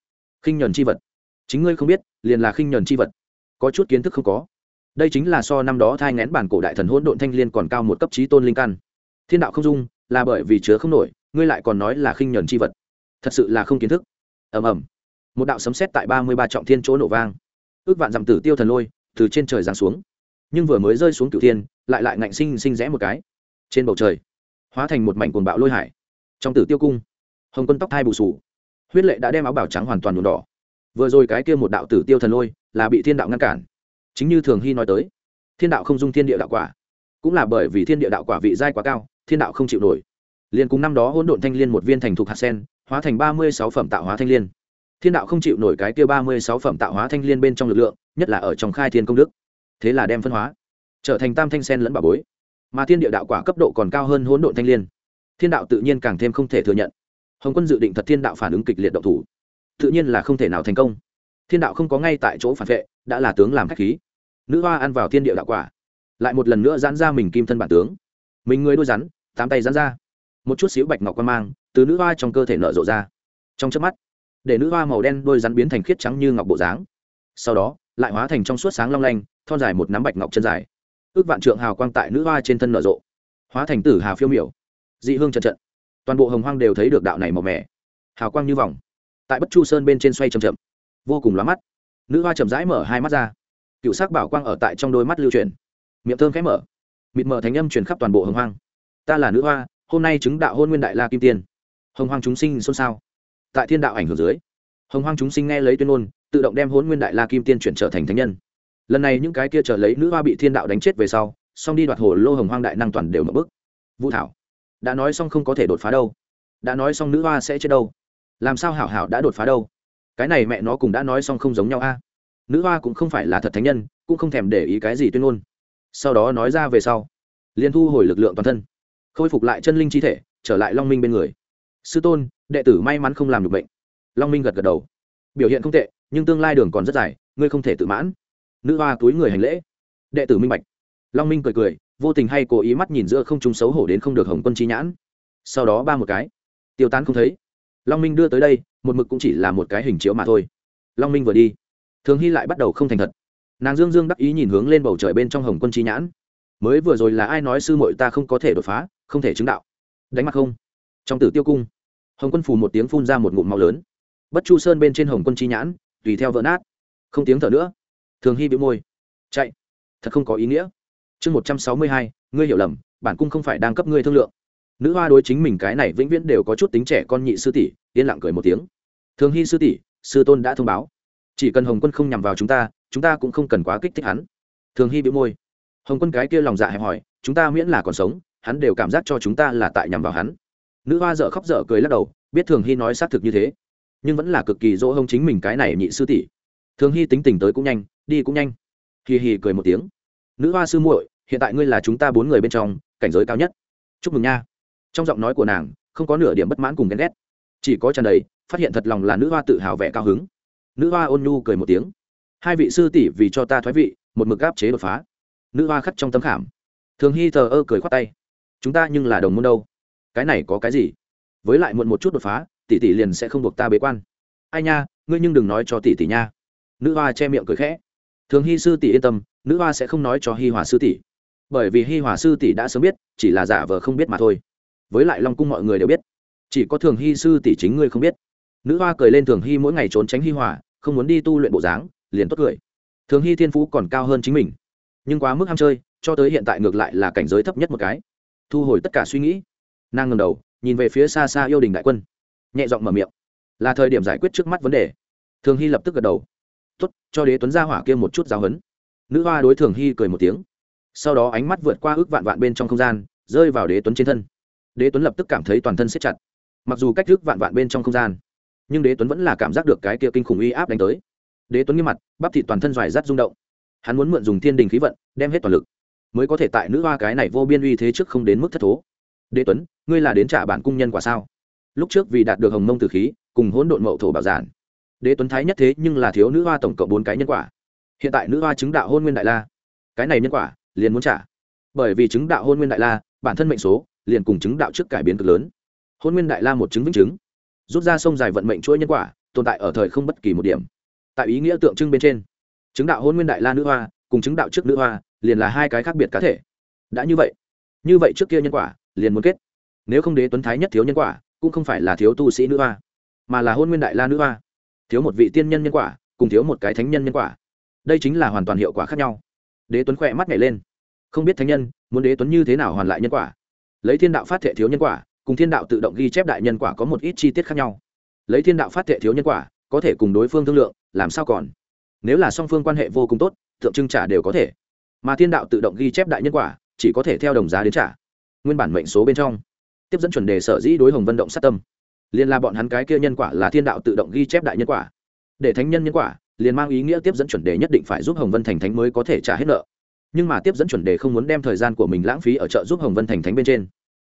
Khinh nhuần chi vật. Chính ngươi không biết, liền là khinh nhuần chi vật. Có chút kiến thức không có. Đây chính là so năm đó thai ngén bản cổ đại thần hỗn độn thanh liên còn cao một cấp trí tôn linh căn. Thiên đạo không dung, là bởi vì chứa không nổi, ngươi lại còn nói là khinh nhuần chi vật. Thật sự là không kiến thức. Ầm ầm. Một đạo sấm sét tại ba mươi ba trọng thiên chỗ nổ vang. Ước vạn dặm tử tiêu thần lôi từ trên trời giáng xuống. Nhưng vừa mới rơi xuống cửu thiên, lại lại ngạnh sinh sinh rẽ một cái. Trên bầu trời, hóa thành một mảnh cuồng bạo lôi hải. Trong tử tiêu cung, hồng quân tóc thai bù sù huyết lệ đã đem áo bảo trắng hoàn toàn nhuộm đỏ. Vừa rồi cái kia một đạo tử tiêu thần lôi là bị thiên đạo ngăn cản. Chính như thường hy nói tới, thiên đạo không dung thiên địa đạo quả. Cũng là bởi vì thiên địa đạo quả vị giai quá cao, thiên đạo không chịu nổi. Liền cùng năm đó hỗn độn thanh liên một viên thành thục hạt sen, hóa thành ba mươi sáu phẩm tạo hóa thanh liên. Thiên đạo không chịu nổi cái kia ba mươi sáu phẩm tạo hóa thanh liên bên trong lực lượng, nhất là ở trong khai thiên công đức. Thế là đem phân hóa, trở thành tam thanh sen lẫn bà bối. Mà thiên địa đạo quả cấp độ còn cao hơn hỗn độn thanh liên. Thiên đạo tự nhiên càng thêm không thể thừa nhận hồng quân dự định thật thiên đạo phản ứng kịch liệt động thủ. Tự nhiên là không thể nào thành công. Thiên đạo không có ngay tại chỗ phản vệ, đã là tướng làm khách khí. Nữ hoa ăn vào thiên địa đạo quả, lại một lần nữa giãn ra mình kim thân bản tướng. Mình người đôi rắn, tám tay giãn ra. Một chút xíu bạch ngọc quan mang, từ nữ hoa trong cơ thể nở rộ ra. Trong chớp mắt, để nữ hoa màu đen đôi rắn biến thành khiết trắng như ngọc bộ dáng. Sau đó, lại hóa thành trong suốt sáng long lanh, thon dài một nắm bạch ngọc chân dài. Ước vạn trượng hào quang tại nữ hoa trên thân nở rộ, hóa thành tử hà phiêu miểu. Dị hương trận trận toàn bộ hồng hoang đều thấy được đạo này màu mẻ hào quang như vòng. Tại bất chu sơn bên trên xoay chậm chậm. Vô cùng lóa mắt. Nữ hoa chậm rãi mở hai mắt ra. Cựu sắc bảo quang ở tại trong đôi mắt lưu truyền miệng thơm khẽ mở. Mịt mở thánh âm truyền khắp toàn bộ hồng hoang. Ta là nữ hoa, hôm nay chứng đạo hôn nguyên đại la kim tiên. Hồng hoang chúng sinh xôn xao. Tại thiên đạo ảnh hưởng dưới, hồng hoang chúng sinh nghe lấy tuyên ngôn, tự động đem hôn nguyên đại la kim tiên chuyển trở thành thánh nhân. Lần này những cái kia trở lấy nữ hoa bị thiên đạo đánh chết về sau xong đi đoạt hồ lô hồng hoang đại năng toàn đều mở bức vũ thảo đã nói xong không có thể đột phá đâu. Đã nói xong nữ hoa sẽ chết đâu. Làm sao hảo hảo đã đột phá đâu? Cái này mẹ nó cùng đã nói xong không giống nhau a. Nữ hoa cũng không phải là thật thánh nhân, cũng không thèm để ý cái gì tuyên ngôn. Sau đó nói ra về sau, liền thu hồi lực lượng toàn thân, khôi phục lại chân linh chi thể, trở lại long minh bên người. Sư tôn, đệ tử may mắn không làm được bệnh. Long minh gật gật đầu. Biểu hiện không tệ, nhưng tương lai đường còn rất dài, ngươi không thể tự mãn. Nữ hoa túi người hành lễ. Đệ tử minh bạch. Long minh cười cười vô tình hay cố ý mắt nhìn giữa không chúng xấu hổ đến không được hồng quân chi nhãn. Sau đó ba một cái. Tiêu tán không thấy. Long minh đưa tới đây, một mực cũng chỉ là một cái hình chiếu mà thôi. Long minh vừa đi, thường hy lại bắt đầu không thành thật. Nàng dương dương đắc ý nhìn hướng lên bầu trời bên trong hồng quân chi nhãn. Mới vừa rồi là ai nói sư muội ta không có thể đột phá, không thể chứng đạo? Đánh mặt không? Trong tử tiêu cung, hồng quân phù một tiếng phun ra một ngụm màu lớn. Bất chu sơn bên trên hồng quân chi nhãn, tùy theo vỡ nát. Không tiếng thở nữa. Thường hy bị môi. Chạy. Thật không có ý nghĩa chương một trăm sáu mươi hai, ngươi hiểu lầm, bản cung không phải đang cấp ngươi thương lượng. Nữ hoa đối chính mình cái này vĩnh viễn đều có chút tính trẻ con nhị sư tỷ, yên lặng cười một tiếng. Thường hy sư tỷ, sư tôn đã thông báo. Chỉ cần hồng quân không nhằm vào chúng ta chúng ta cũng không cần quá kích thích hắn. Thường hy bị môi. Hồng quân cái kia lòng dạ hẹp hỏi chúng ta miễn là còn sống, hắn đều cảm giác cho chúng ta là tại nhằm vào hắn. Nữ hoa dợ khóc dở cười lắc đầu, biết thường hy nói xác thực như thế, nhưng vẫn là cực kỳ dỗ hông chính mình cái này nhị sư tỷ. Thường hy tính tình tới cũng nhanh, đi cũng nhanh. Hì hì cười một tiếng nữ hoa sư muội, hiện tại ngươi là chúng ta bốn người bên trong, cảnh giới cao nhất. Chúc mừng nha. Trong giọng nói của nàng, không có nửa điểm bất mãn cùng ghen ghét. Chỉ có tràn đầy, phát hiện thật lòng là nữ hoa tự hào vẻ cao hứng. Nữ hoa ôn nhu cười một tiếng. Hai vị sư tỷ vì cho ta thoái vị, một mực áp chế đột phá. Nữ hoa khắc trong tấm khảm. Thường hy thờ ơ cười khoát tay. Chúng ta nhưng là đồng môn đâu? Cái này có cái gì? Với lại muộn một chút đột phá, tỷ tỷ liền sẽ không buộc ta bế quan. Ai nha, ngươi nhưng đừng nói cho tỷ tỷ nha. Nữ hoa che miệng cười khẽ. Thường hy sư tỷ yên tâm nữ hoa sẽ không nói cho hi hòa sư tỷ. Bởi vì hi hòa sư tỷ đã sớm biết, chỉ là giả vờ không biết mà thôi. Với lại long cung mọi người đều biết. Chỉ có thường hi sư tỷ chính ngươi không biết. Nữ hoa cười lên thường hi mỗi ngày trốn tránh hi hòa, không muốn đi tu luyện bộ dáng, liền tốt cười. Thường hy thiên phú còn cao hơn chính mình. Nhưng quá mức ham chơi, cho tới hiện tại ngược lại là cảnh giới thấp nhất một cái. Thu hồi tất cả suy nghĩ. Nàng ngầm đầu, nhìn về phía xa xa yêu đình đại quân. Nhẹ giọng mở miệng. Là thời điểm giải quyết trước mắt vấn đề. Thường hy lập tức gật đầu. Tốt, cho đế tuấn ra hỏa kia một chút giáo hấn nữ hoa đối thường hy cười một tiếng. Sau đó ánh mắt vượt qua ước vạn vạn bên trong không gian, rơi vào đế tuấn trên thân. Đế tuấn lập tức cảm thấy toàn thân siết chặt. Mặc dù cách ước vạn vạn bên trong không gian, nhưng đế tuấn vẫn là cảm giác được cái kia kinh khủng uy áp đánh tới. Đế tuấn nghiêm mặt, bắp thị toàn thân dài rát rung động. Hắn muốn mượn dùng thiên đình khí vận, đem hết toàn lực, mới có thể tại nữ hoa cái này vô biên uy thế trước không đến mức thất thố. Đế tuấn, ngươi là đến trả bản cung nhân quả sao? Lúc trước vì đạt được hồng mông tử khí, cùng hỗn độn mậu thổ bảo giản, đế tuấn thái nhất thế nhưng là thiếu nữ hoa tổng cộng bốn cái nhân quả hiện tại nữ hoa chứng đạo hôn nguyên đại la. Cái này nhân quả, liền muốn trả. Bởi vì chứng đạo hôn nguyên đại la, bản thân mệnh số, liền cùng chứng đạo trước cải biến cực lớn. Hôn nguyên đại la một chứng vĩnh chứng. Rút ra sông dài vận mệnh chuỗi nhân quả, tồn tại ở thời không bất kỳ một điểm. Tại ý nghĩa tượng trưng bên trên, chứng đạo hôn nguyên đại la nữ hoa, cùng chứng đạo trước nữ hoa, liền là hai cái khác biệt cá thể. Đã như vậy như vậy trước kia nhân quả, liền muốn kết. Nếu không đế tuấn thái nhất thiếu nhân quả, cũng không phải là thiếu tu sĩ nữ hoa, mà là hôn nguyên đại la nữ hoa. Thiếu một vị tiên nhân nhân quả, cùng thiếu một cái thánh nhân nhân quả đây chính là hoàn toàn hiệu quả khác nhau. Đế tuấn khỏe mắt nhảy lên. Không biết thánh nhân, muốn đế tuấn như thế nào hoàn lại nhân quả? Lấy thiên đạo phát thệ thiếu nhân quả, cùng thiên đạo tự động ghi chép đại nhân quả có một ít chi tiết khác nhau. Lấy thiên đạo phát thệ thiếu nhân quả, có thể cùng đối phương thương lượng, làm sao còn? Nếu là song phương quan hệ vô cùng tốt, tượng trưng trả đều có thể. Mà thiên đạo tự động ghi chép đại nhân quả, chỉ có thể theo đồng giá đến trả. Nguyên bản mệnh số bên trong. Tiếp dẫn chuẩn đề sở dĩ đối hồng vận động sát tâm. Liền là bọn hắn cái kia nhân quả là thiên đạo tự động ghi chép đại nhân quả. Để thánh nhân nhân quả liền mang ý nghĩa tiếp dẫn chuẩn đề nhất định phải giúp hồng vân thành thánh mới có thể trả hết nợ. Nhưng mà tiếp dẫn chuẩn đề không muốn đem thời gian của mình lãng phí ở chợ giúp hồng vân thành thánh bên trên.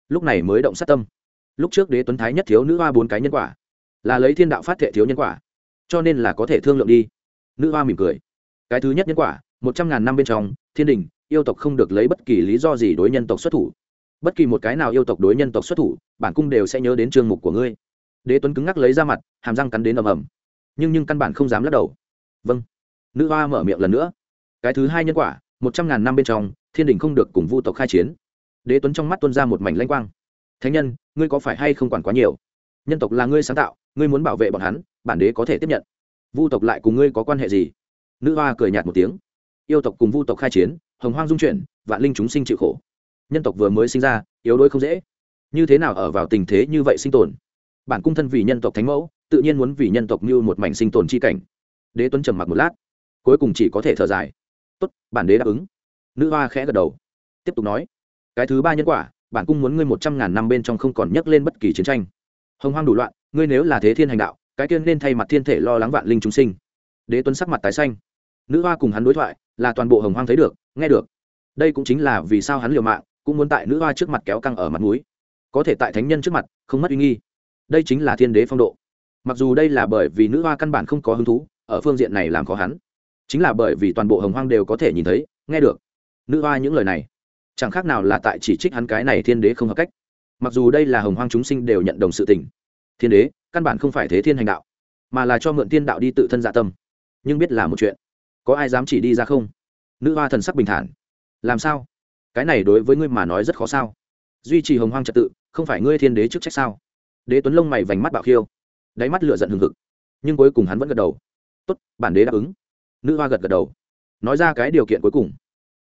Lúc này mới động sát tâm. Lúc trước đế tuấn thái nhất thiếu nữ hoa bốn cái nhân quả, là lấy thiên đạo phát thệ thiếu nhân quả, cho nên là có thể thương lượng đi. Nữ hoa mỉm cười. Cái thứ nhất nhân quả, một trăm ngàn năm bên trong, thiên đình, yêu tộc không được lấy bất kỳ lý do gì đối nhân tộc xuất thủ. Bất kỳ một cái nào yêu tộc đối nhân tộc xuất thủ, bản cung đều sẽ nhớ đến chương mục của ngươi. Đế tuấn cứng ngắc lấy ra mặt, hàm răng cắn đến ầm ầm. Nhưng nhưng căn bản không dám lắc đầu vâng. Nữ hoa mở miệng lần nữa. Cái thứ hai nhân quả, một trăm ngàn năm bên trong, thiên đình không được cùng vu tộc khai chiến. Đế tuấn trong mắt tuân ra một mảnh lanh quang. Thánh nhân, ngươi có phải hay không quản quá nhiều? Nhân tộc là ngươi sáng tạo, ngươi muốn bảo vệ bọn hắn, bản đế có thể tiếp nhận. Vu tộc lại cùng ngươi có quan hệ gì? Nữ hoa cười nhạt một tiếng. Yêu tộc cùng vu tộc khai chiến, hồng hoang dung chuyển, vạn linh chúng sinh chịu khổ. Nhân tộc vừa mới sinh ra, yếu đuối không dễ. Như thế nào ở vào tình thế như vậy sinh tồn? Bản cung thân vì nhân tộc thánh mẫu, tự nhiên muốn vì nhân tộc như một mảnh sinh tồn chi cảnh đế tuấn trầm mặc một lát, cuối cùng chỉ có thể thở dài. Tốt, bản đế đáp ứng. Nữ hoa khẽ gật đầu, tiếp tục nói, cái thứ ba nhân quả, bản cung muốn ngươi một trăm ngàn năm bên trong không còn nhắc lên bất kỳ chiến tranh. Hồng hoang đủ loạn, ngươi nếu là thế thiên hành đạo, cái tiên nên thay mặt thiên thể lo lắng vạn linh chúng sinh. Đế tuấn sắc mặt tái xanh. Nữ hoa cùng hắn đối thoại, là toàn bộ hồng hoang thấy được, nghe được. Đây cũng chính là vì sao hắn liều mạng, cũng muốn tại nữ hoa trước mặt kéo căng ở mặt núi có thể tại thánh nhân trước mặt, không mất uy nghi. Đây chính là thiên đế phong độ. Mặc dù đây là bởi vì nữ hoa căn bản không có hứng thú ở phương diện này làm khó hắn. Chính là bởi vì toàn bộ hồng hoang đều có thể nhìn thấy, nghe được nữ hoa những lời này, chẳng khác nào là tại chỉ trích hắn cái này thiên đế không hợp cách. Mặc dù đây là hồng hoang chúng sinh đều nhận đồng sự tình, thiên đế căn bản không phải thế thiên hành đạo, mà là cho mượn tiên đạo đi tự thân dạ tâm. Nhưng biết là một chuyện, có ai dám chỉ đi ra không? Nữ hoa thần sắc bình thản. Làm sao? Cái này đối với ngươi mà nói rất khó sao? Duy trì hồng hoang trật tự, không phải ngươi thiên đế chức trách sao? Đế tuấn lông mày vành mắt bạo khiêu, đáy mắt lửa giận hừng hực, nhưng cuối cùng hắn vẫn gật đầu tốt, bản đế đáp ứng. Nữ hoa gật gật đầu. Nói ra cái điều kiện cuối cùng.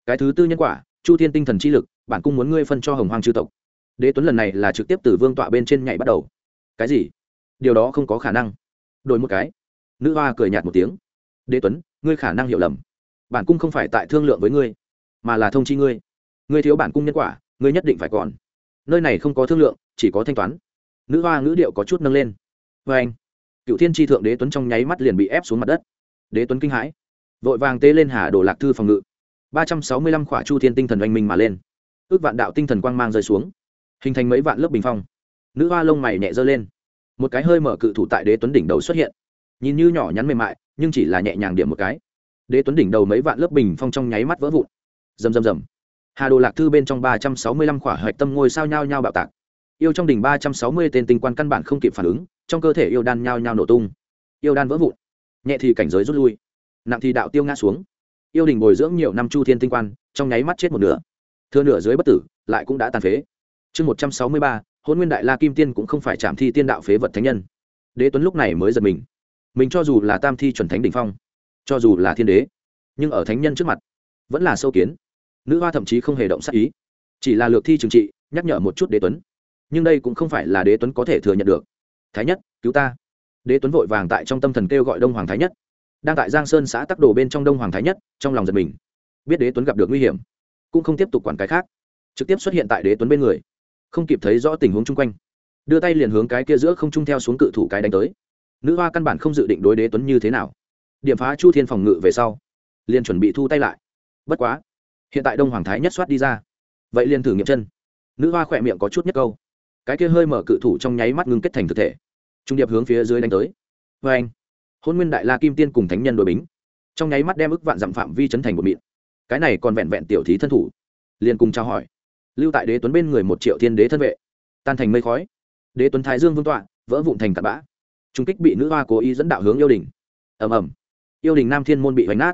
Cái thứ tư nhân quả, chu thiên tinh thần chi lực, bản cung muốn ngươi phân cho hồng hoang chư tộc. Đế tuấn lần này là trực tiếp từ vương tọa bên trên nhảy bắt đầu. Cái gì? Điều đó không có khả năng. Đổi một cái. Nữ hoa cười nhạt một tiếng. Đế tuấn, ngươi khả năng hiểu lầm. Bản cung không phải tại thương lượng với ngươi, mà là thông chi ngươi. Ngươi thiếu bản cung nhân quả, ngươi nhất định phải còn. Nơi này không có thương lượng, chỉ có thanh toán. Nữ hoa ngữ điệu có chút nâng lên. Vê anh cựu thiên tri thượng đế tuấn trong nháy mắt liền bị ép xuống mặt đất. Đế tuấn kinh hãi. Vội vàng tê lên hà đồ lạc thư phòng ngự. Ba trăm sáu mươi lăm khỏa chu thiên tinh thần oanh minh mà lên. Ước vạn đạo tinh thần quang mang rơi xuống. Hình thành mấy vạn lớp bình phong. Nữ hoa lông mày nhẹ dơ lên. Một cái hơi mở cự thủ tại đế tuấn đỉnh đầu xuất hiện. Nhìn như nhỏ nhắn mềm mại, nhưng chỉ là nhẹ nhàng điểm một cái. Đế tuấn đỉnh đầu mấy vạn lớp bình phong trong nháy mắt vỡ vụn. Rầm rầm rầm. Hà đồ lạc thư bên trong ba trăm sáu mươi lăm khỏa hạch tâm ngôi sao nhao nhao bạo tạc. Yêu trong đỉnh ba trăm sáu mươi tên tinh quan căn bản không kịp phản ứng trong cơ thể yêu đan nhao nhao nổ tung. Yêu đan vỡ vụn, nhẹ thì cảnh giới rút lui, nặng thì đạo tiêu ngã xuống. Yêu đình bồi dưỡng nhiều năm chu thiên tinh quan, trong nháy mắt chết một nửa. Thừa nửa dưới bất tử, lại cũng đã tàn phế. Chương một trăm sáu mươi ba hôn nguyên đại la kim tiên cũng không phải chạm thi tiên đạo phế vật thánh nhân. Đế tuấn lúc này mới giật mình. Mình cho dù là tam thi chuẩn thánh đ ỉ n h phong, cho dù là thiên đế, nhưng ở thánh nhân trước mặt, vẫn là sâu kiến. Nữ hoa thậm chí không hề động sát ý. Chỉ là lược thi trừng trị, nhắc nhở một chút đế tuấn. Nhưng đây cũng không phải là đế tuấn có thể thừa nhận được thái nhất, cứu ta. Đế tuấn vội vàng tại trong tâm thần kêu gọi đông hoàng thái nhất. Đang tại giang sơn xã tắc đồ bên trong đông hoàng thái nhất, trong lòng giật mình. Biết đế tuấn gặp được nguy hiểm, cũng không tiếp tục quản cái khác. Trực tiếp xuất hiện tại đế tuấn bên người. Không kịp thấy rõ tình huống chung quanh, đưa tay liền hướng cái kia giữa không trung theo xuống cự thủ cái đánh tới. Nữ hoa căn bản không dự định đối đế tuấn như thế nào. Điểm phá chu thiên phòng ngự về sau, liền chuẩn bị thu tay lại. Bất quá, hiện tại đông hoàng thái nhất soát đi ra. Vậy liền thử nghiệm chân. Nữ hoa khỏe miệng có chút nhất câu. Cái kia hơi mở cự thủ trong nháy mắt ngưng kết thành thực thể trung điệp hướng phía dưới đánh tới. Vê anh, hôn nguyên đại la kim tiên cùng thánh nhân đội bính. Trong nháy mắt đem ức vạn dặm phạm vi chấn thành một mịn. Cái này còn vẹn vẹn tiểu thí thân thủ. Liền cùng trao hỏi. Lưu tại đế tuấn bên người một triệu thiên đế thân vệ. Tan thành mây khói. Đế tuấn thái dương vương tọa, vỡ vụn thành cặp bã. Trung kích bị nữ hoa cố ý dẫn đạo hướng yêu đình. Ầm ầm. Yêu đình nam thiên môn bị hoành nát.